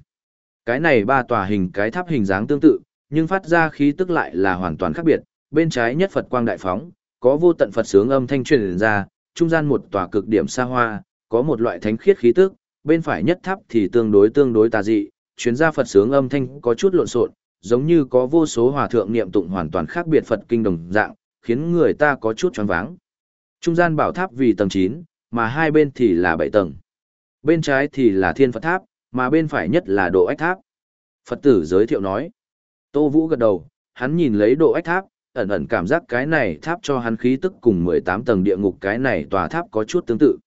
Cái này ba tòa hình cái tháp hình dáng tương tự, nhưng phát ra khí tức lại là hoàn toàn khác biệt. Bên trái nhất Phật quang đại phóng, có vô tận Phật sướng âm thanh truyền ra, trung gian một tòa cực điểm xa hoa, có một loại thánh khiết khí tức, bên phải nhất tháp thì tương đối tương đối tà dị, chuyến ra Phật sướng âm thanh có chút lộn xộn, giống như có vô số hòa thượng niệm tụng hoàn toàn khác biệt Phật kinh đồng dạng, khiến người ta có chút choáng váng. Trung gian bảo tháp vì tầng 9, mà hai bên thì là 7 tầng. Bên trái thì là thiên Phật tháp, mà bên phải nhất là độ ách tháp. Phật tử giới thiệu nói. Tô Vũ gật đầu, hắn nhìn lấy độ ách tháp, ẩn ẩn cảm giác cái này tháp cho hắn khí tức cùng 18 tầng địa ngục cái này tòa tháp có chút tương tự.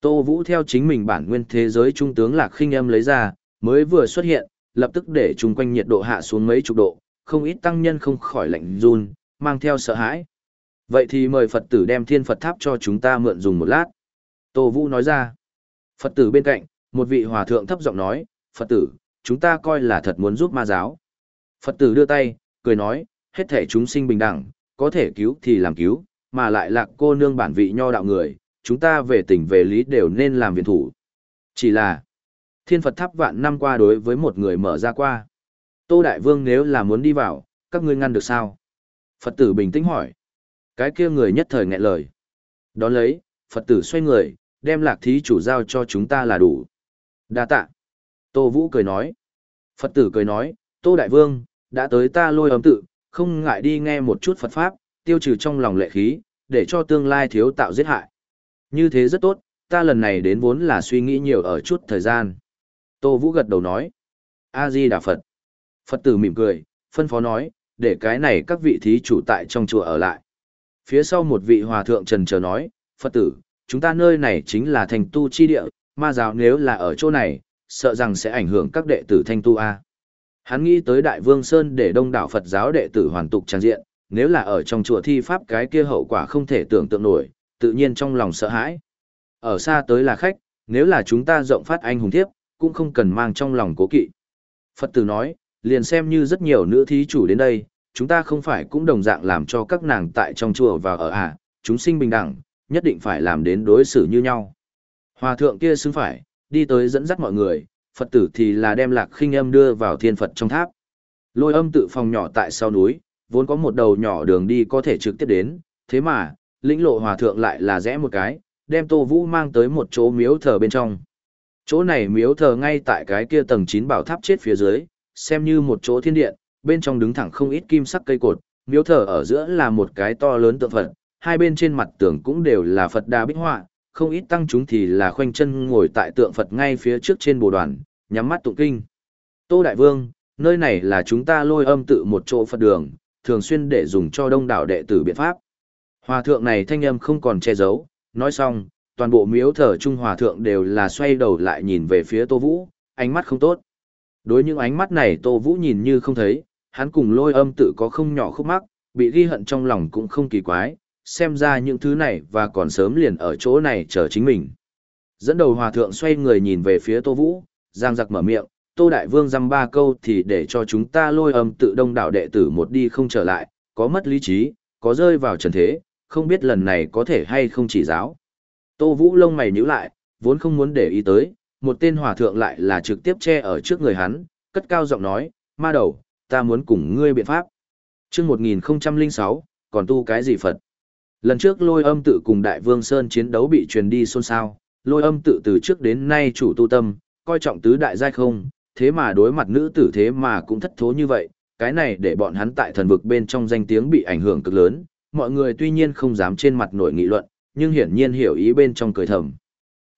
Tô Vũ theo chính mình bản nguyên thế giới trung tướng Lạc Khinh Âm lấy ra, mới vừa xuất hiện, lập tức để chung quanh nhiệt độ hạ xuống mấy chục độ, không ít tăng nhân không khỏi lạnh run, mang theo sợ hãi. Vậy thì mời Phật tử đem thiên Phật tháp cho chúng ta mượn dùng một lát. Tô Vũ nói ra. Phật tử bên cạnh, một vị hòa thượng thấp giọng nói, Phật tử, chúng ta coi là thật muốn giúp ma giáo. Phật tử đưa tay, cười nói, hết thể chúng sinh bình đẳng, có thể cứu thì làm cứu, mà lại lạc cô nương bản vị nho đạo người, chúng ta về tình về lý đều nên làm viện thủ. Chỉ là, thiên Phật tháp vạn năm qua đối với một người mở ra qua. Tô Đại Vương nếu là muốn đi vào, các ngươi ngăn được sao? Phật tử bình tĩnh hỏi. Cái kia người nhất thời nghẹn lời. Đón lấy, Phật tử xoay người, đem lạc thí chủ giao cho chúng ta là đủ đa tạ. Tô Vũ cười nói. Phật tử cười nói, Tô Đại Vương, đã tới ta lôi ấm tự, không ngại đi nghe một chút Phật Pháp, tiêu trừ trong lòng lệ khí, để cho tương lai thiếu tạo giết hại. Như thế rất tốt, ta lần này đến vốn là suy nghĩ nhiều ở chút thời gian. Tô Vũ gật đầu nói. A-di Đà Phật. Phật tử mỉm cười, phân phó nói, để cái này các vị thí chủ tại trong chùa ở lại. Phía sau một vị hòa thượng trần chờ nói, Phật tử, chúng ta nơi này chính là thành tu chi địa, ma giáo nếu là ở chỗ này, sợ rằng sẽ ảnh hưởng các đệ tử thanh tu A. Hắn nghĩ tới Đại Vương Sơn để đông đảo Phật giáo đệ tử hoàn tục trang diện, nếu là ở trong chùa thi pháp cái kia hậu quả không thể tưởng tượng nổi, tự nhiên trong lòng sợ hãi. Ở xa tới là khách, nếu là chúng ta rộng phát anh hùng thiếp, cũng không cần mang trong lòng cố kỵ. Phật tử nói, liền xem như rất nhiều nữ thí chủ đến đây, chúng ta không phải cũng đồng dạng làm cho các nàng tại trong chùa và ở à, chúng sinh bình đẳng, nhất định phải làm đến đối xử như nhau. Hòa thượng kia xứng phải, đi tới dẫn dắt mọi người, Phật tử thì là đem lạc khinh âm đưa vào thiên Phật trong tháp. Lôi âm tự phòng nhỏ tại sau núi, vốn có một đầu nhỏ đường đi có thể trực tiếp đến, thế mà, lĩnh lộ hòa thượng lại là rẽ một cái, đem Tô Vũ mang tới một chỗ miếu thờ bên trong. Chỗ này miếu thờ ngay tại cái kia tầng 9 bảo tháp chết phía dưới, xem như một chỗ thiên điện, bên trong đứng thẳng không ít kim sắc cây cột, miếu thờ ở giữa là một cái to lớn tượng Phật, hai bên trên mặt tường cũng đều là Phật đa bích họa, không ít tăng chúng thì là khoanh chân ngồi tại tượng Phật ngay phía trước trên bồ đoàn, nhắm mắt tụng kinh. Tô Đại Vương, nơi này là chúng ta lôi âm tự một chỗ Phật đường, thường xuyên để dùng cho đông đảo đệ tử biện pháp. Hòa thượng này thanh âm không còn che giấu, nói xong, toàn bộ miếu thờ Trung Hòa thượng đều là xoay đầu lại nhìn về phía Tô Vũ, ánh mắt không tốt. Đối những ánh mắt này Tô Vũ nhìn như không thấy, hắn cùng lôi âm tự có không nhỏ khúc mắc, bị ghi hận trong lòng cũng không kỳ quái, xem ra những thứ này và còn sớm liền ở chỗ này chờ chính mình. Dẫn đầu hòa thượng xoay người nhìn về phía Tô Vũ, giang giặc mở miệng, Tô Đại Vương dăm ba câu thì để cho chúng ta lôi âm tự đông đảo đệ tử một đi không trở lại, có mất lý trí, có rơi vào trần thế, không biết lần này có thể hay không chỉ giáo. Tô Vũ lông mày nhíu lại, vốn không muốn để ý tới, một tên hòa thượng lại là trực tiếp che ở trước người hắn, cất cao giọng nói, ma đầu, ta muốn cùng ngươi biện pháp. chương 1006, còn tu cái gì Phật? Lần trước lôi âm tự cùng Đại Vương Sơn chiến đấu bị truyền đi xôn xao, lôi âm tự từ trước đến nay chủ tu tâm, coi trọng tứ đại giai không, thế mà đối mặt nữ tử thế mà cũng thất thố như vậy, cái này để bọn hắn tại thần vực bên trong danh tiếng bị ảnh hưởng cực lớn, mọi người tuy nhiên không dám trên mặt nổi nghị luận, nhưng hiển nhiên hiểu ý bên trong cười thầm.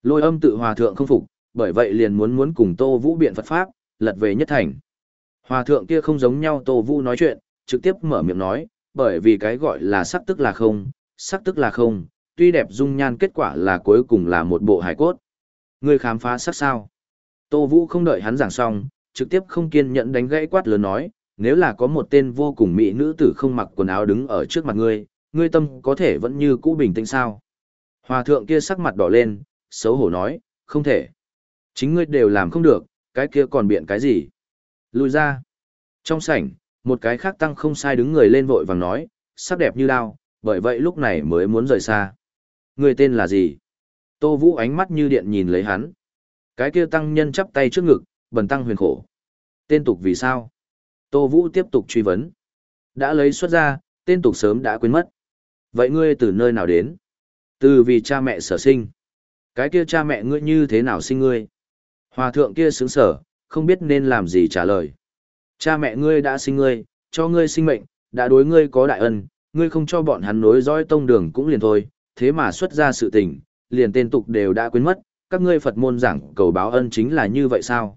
Lôi âm tự hòa thượng không phục, bởi vậy liền muốn muốn cùng Tô Vũ biện Phật Pháp, lật về nhất thành. Hòa thượng kia không giống nhau Tô Vũ nói chuyện, trực tiếp mở miệng nói, bởi vì cái gọi là sắc tức là không, sắc tức là không, tuy đẹp dung nhan kết quả là cuối cùng là một bộ hải cốt. ngươi khám phá sắc sao? Tô Vũ không đợi hắn giảng xong, trực tiếp không kiên nhẫn đánh gãy quát lớn nói, nếu là có một tên vô cùng mỹ nữ tử không mặc quần áo đứng ở trước mặt ngươi, ngươi tâm có thể vẫn như cũ bình tĩnh sao? Hòa thượng kia sắc mặt đỏ lên, xấu hổ nói, không thể. Chính ngươi đều làm không được, cái kia còn biện cái gì? Lùi ra. Trong sảnh, một cái khác tăng không sai đứng người lên vội vàng nói, sắc đẹp như đao, bởi vậy lúc này mới muốn rời xa. Người tên là gì? Tô Vũ ánh mắt như điện nhìn lấy hắn. Cái kia tăng nhân chắp tay trước ngực, bần tăng huyền khổ. Tên tục vì sao? Tô Vũ tiếp tục truy vấn. Đã lấy xuất ra, tên tục sớm đã quên mất. Vậy ngươi từ nơi nào đến? Từ vì cha mẹ sở sinh. Cái kia cha mẹ ngươi như thế nào sinh ngươi? Hòa thượng kia sướng sở, không biết nên làm gì trả lời. Cha mẹ ngươi đã sinh ngươi, cho ngươi sinh mệnh, đã đối ngươi có đại ân, ngươi không cho bọn hắn nối dõi tông đường cũng liền thôi, thế mà xuất ra sự tình, liền tên tục đều đã quên mất, các ngươi Phật môn giảng cầu báo ân chính là như vậy sao?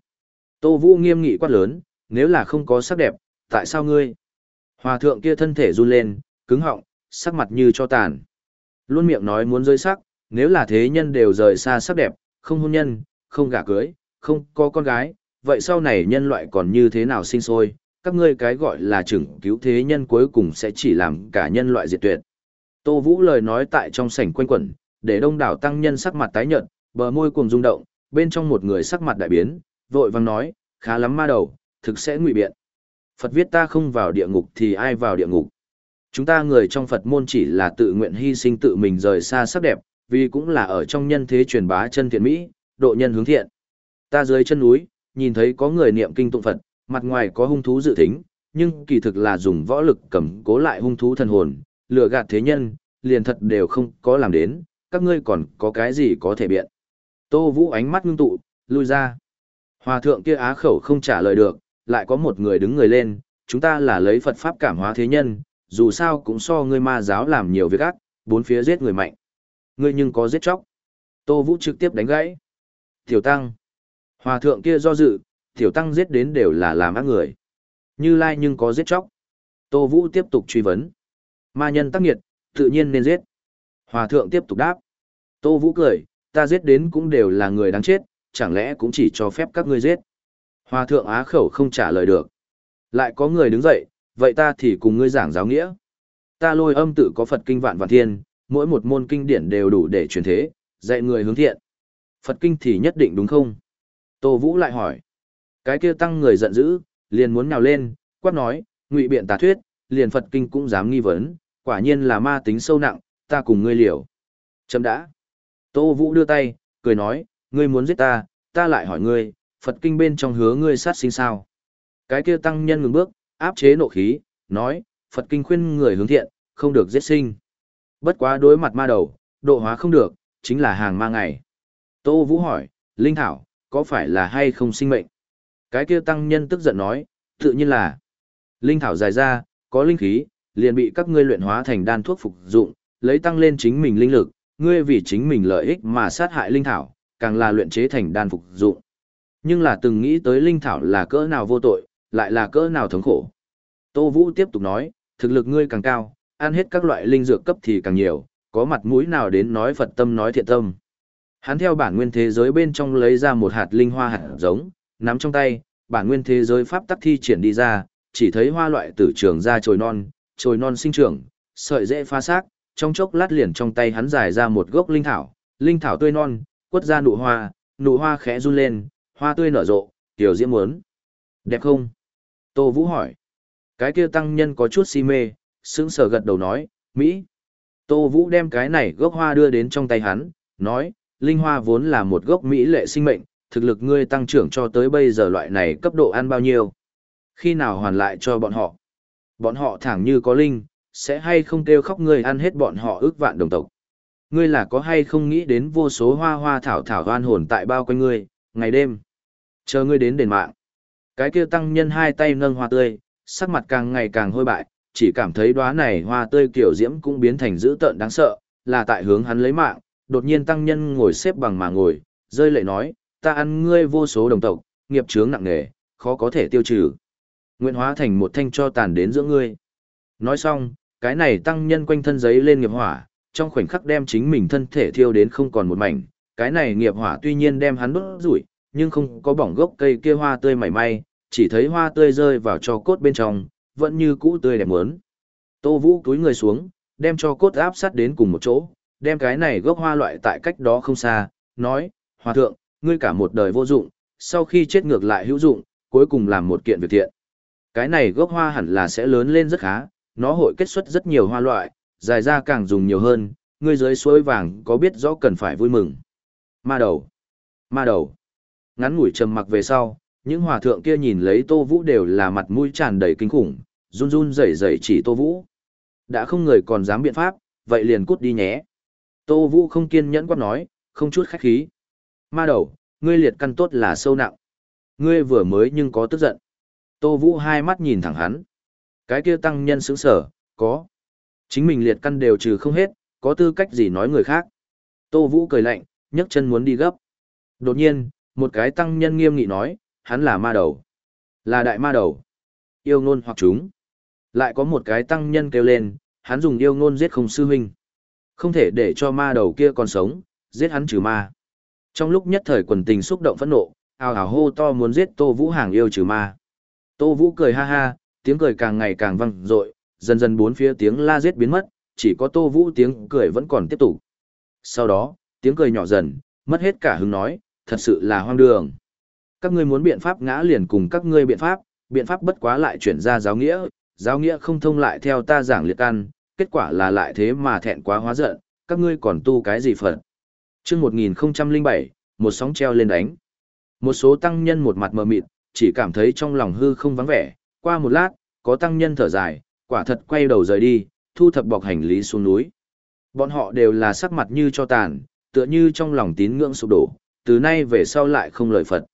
Tô Vũ nghiêm nghị quát lớn, nếu là không có sắc đẹp, tại sao ngươi? Hòa thượng kia thân thể run lên, cứng họng, sắc mặt như cho tàn. Luôn miệng nói muốn rơi sắc, nếu là thế nhân đều rời xa sắc đẹp, không hôn nhân, không gả cưới, không có con gái, vậy sau này nhân loại còn như thế nào sinh sôi, các ngươi cái gọi là chừng cứu thế nhân cuối cùng sẽ chỉ làm cả nhân loại diệt tuyệt. Tô Vũ lời nói tại trong sảnh quanh quẩn, để đông đảo tăng nhân sắc mặt tái nhợt, bờ môi cuồng rung động, bên trong một người sắc mặt đại biến, vội vang nói, khá lắm ma đầu, thực sẽ ngụy biện. Phật viết ta không vào địa ngục thì ai vào địa ngục. Chúng ta người trong Phật môn chỉ là tự nguyện hy sinh tự mình rời xa sắc đẹp, vì cũng là ở trong nhân thế truyền bá chân thiện mỹ, độ nhân hướng thiện. Ta dưới chân núi, nhìn thấy có người niệm kinh tụng Phật, mặt ngoài có hung thú dự tính, nhưng kỳ thực là dùng võ lực cầm cố lại hung thú thần hồn, lừa gạt thế nhân, liền thật đều không có làm đến, các ngươi còn có cái gì có thể biện. Tô Vũ ánh mắt ngưng tụ, lui ra. Hòa thượng kia á khẩu không trả lời được, lại có một người đứng người lên, chúng ta là lấy Phật Pháp cảm hóa thế nhân, dù sao cũng so ngươi ma giáo làm nhiều việc ác, bốn phía giết người mạnh. Ngươi nhưng có giết chóc. Tô Vũ trực tiếp đánh gãy. Tiểu Tăng. Hòa thượng kia do dự, Tiểu Tăng giết đến đều là làm ác người. Như Lai nhưng có giết chóc. Tô Vũ tiếp tục truy vấn. Ma nhân tác nghiệt, tự nhiên nên giết. Hòa thượng tiếp tục đáp. Tô Vũ cười, ta giết đến cũng đều là người đáng chết, chẳng lẽ cũng chỉ cho phép các ngươi giết. Hòa thượng á khẩu không trả lời được. Lại có người đứng dậy, vậy ta thì cùng ngươi giảng giáo nghĩa. Ta lôi âm tự có Phật kinh vạn vạn thiên, mỗi một môn kinh điển đều đủ để truyền thế, dạy người hướng thiện. Phật kinh thì nhất định đúng không? Tô Vũ lại hỏi. Cái kia tăng người giận dữ, liền muốn nhào lên, quát nói, ngụy biện tà thuyết, liền Phật kinh cũng dám nghi vấn, quả nhiên là ma tính sâu nặng, ta cùng ngươi liều. Chấm đã. Tô Vũ đưa tay, cười nói, ngươi muốn giết ta, ta lại hỏi ngươi, Phật kinh bên trong hứa ngươi sát sinh sao? Cái kia tăng nhân ngừng bước, áp chế nộ khí, nói, Phật kinh khuyên người hướng thiện, không được giết sinh. Bất quá đối mặt ma đầu, độ hóa không được, chính là hàng ma ngày. Tô Vũ hỏi, Linh Thảo, có phải là hay không sinh mệnh? Cái kia tăng nhân tức giận nói, tự nhiên là. Linh Thảo dài ra, có linh khí, liền bị các ngươi luyện hóa thành đan thuốc phục dụng, lấy tăng lên chính mình linh lực, ngươi vì chính mình lợi ích mà sát hại linh thảo, càng là luyện chế thành đan phục dụng. Nhưng là từng nghĩ tới linh thảo là cỡ nào vô tội, lại là cỡ nào thống khổ. Tô Vũ tiếp tục nói, thực lực ngươi càng cao, ăn hết các loại linh dược cấp thì càng nhiều, có mặt mũi nào đến nói Phật tâm nói thiện tâm. Hắn theo bản nguyên thế giới bên trong lấy ra một hạt linh hoa hạt giống, nắm trong tay, bản nguyên thế giới pháp tắc thi triển đi ra, chỉ thấy hoa loại tử trường ra trồi non, trồi non sinh trưởng, sợi dễ phá xác, trong chốc lát liền trong tay hắn dài ra một gốc linh thảo, linh thảo tươi non, quất ra nụ hoa, nụ hoa khẽ run lên, hoa tươi nở rộ, tiểu diễm muốn. Đẹp không? Tô Vũ hỏi. Cái kia tăng nhân có chút si mê, sững sờ gật đầu nói, Mỹ. Tô Vũ đem cái này gốc hoa đưa đến trong tay hắn, nói, linh hoa vốn là một gốc Mỹ lệ sinh mệnh, thực lực ngươi tăng trưởng cho tới bây giờ loại này cấp độ ăn bao nhiêu. Khi nào hoàn lại cho bọn họ? Bọn họ thẳng như có linh, sẽ hay không kêu khóc ngươi ăn hết bọn họ ước vạn đồng tộc. Ngươi là có hay không nghĩ đến vô số hoa hoa thảo thảo hoan hồn tại bao quanh ngươi, ngày đêm. Chờ ngươi đến đền mạng. Cái kia tăng nhân hai tay nâng hoa tươi, sắc mặt càng ngày càng hôi bại, chỉ cảm thấy đóa này hoa tươi kiểu diễm cũng biến thành dữ tợn đáng sợ, là tại hướng hắn lấy mạng, đột nhiên tăng nhân ngồi xếp bằng mà ngồi, rơi lệ nói, ta ăn ngươi vô số đồng tộc, nghiệp chướng nặng nề, khó có thể tiêu trừ. Nguyện hóa thành một thanh cho tàn đến giữa ngươi. Nói xong, cái này tăng nhân quanh thân giấy lên nghiệp hỏa, trong khoảnh khắc đem chính mình thân thể thiêu đến không còn một mảnh. Cái này nghiệp hỏa tuy nhiên đem hắn đốt rủi, nhưng không có bỏng gốc cây kia hoa tươi mảy may, chỉ thấy hoa tươi rơi vào cho cốt bên trong, vẫn như cũ tươi đẹp muốn. Tô Vũ túi người xuống, đem cho cốt áp sát đến cùng một chỗ, đem cái này gốc hoa loại tại cách đó không xa, nói, Hòa thượng, ngươi cả một đời vô dụng, sau khi chết ngược lại hữu dụng, cuối cùng làm một kiện việc thiện. Cái này gốc hoa hẳn là sẽ lớn lên rất khá, nó hội kết xuất rất nhiều hoa loại, dài ra càng dùng nhiều hơn, ngươi dưới suối vàng có biết rõ cần phải vui mừng. Ma đầu, ma đầu. Ngắn ngủi trầm mặc về sau, những hòa thượng kia nhìn lấy Tô Vũ đều là mặt mũi tràn đầy kinh khủng, run run rẩy rẩy chỉ Tô Vũ. Đã không người còn dám biện pháp, vậy liền cút đi nhé. Tô Vũ không kiên nhẫn quát nói, không chút khách khí. Ma đầu, ngươi liệt căn tốt là sâu nặng. Ngươi vừa mới nhưng có tức giận. Tô Vũ hai mắt nhìn thẳng hắn. Cái kia tăng nhân sững sở, có. Chính mình liệt căn đều trừ không hết, có tư cách gì nói người khác. Tô Vũ cười lạnh, nhấc chân muốn đi gấp. Đột nhiên, một cái tăng nhân nghiêm nghị nói, hắn là ma đầu. Là đại ma đầu. Yêu ngôn hoặc chúng. Lại có một cái tăng nhân kêu lên, hắn dùng yêu ngôn giết không sư huynh. Không thể để cho ma đầu kia còn sống, giết hắn trừ ma. Trong lúc nhất thời quần tình xúc động phẫn nộ, ào ào hô to muốn giết Tô Vũ hàng yêu trừ ma. Tô Vũ cười ha ha, tiếng cười càng ngày càng vang dội, dần dần bốn phía tiếng la giết biến mất, chỉ có Tô Vũ tiếng cười vẫn còn tiếp tục. Sau đó, tiếng cười nhỏ dần, mất hết cả hứng nói, thật sự là hoang đường. Các ngươi muốn biện pháp ngã liền cùng các ngươi biện pháp, biện pháp bất quá lại chuyển ra giáo nghĩa, giáo nghĩa không thông lại theo ta giảng liệt ăn, kết quả là lại thế mà thẹn quá hóa giận, các ngươi còn tu cái gì Phật. Trước 1007, một sóng treo lên đánh. Một số tăng nhân một mặt mờ mịt, chỉ cảm thấy trong lòng hư không vắng vẻ, qua một lát, có tăng nhân thở dài, quả thật quay đầu rời đi, thu thập bọc hành lý xuống núi. Bọn họ đều là sắc mặt như cho tàn, tựa như trong lòng tín ngưỡng sụp đổ, từ nay về sau lại không lời Phật.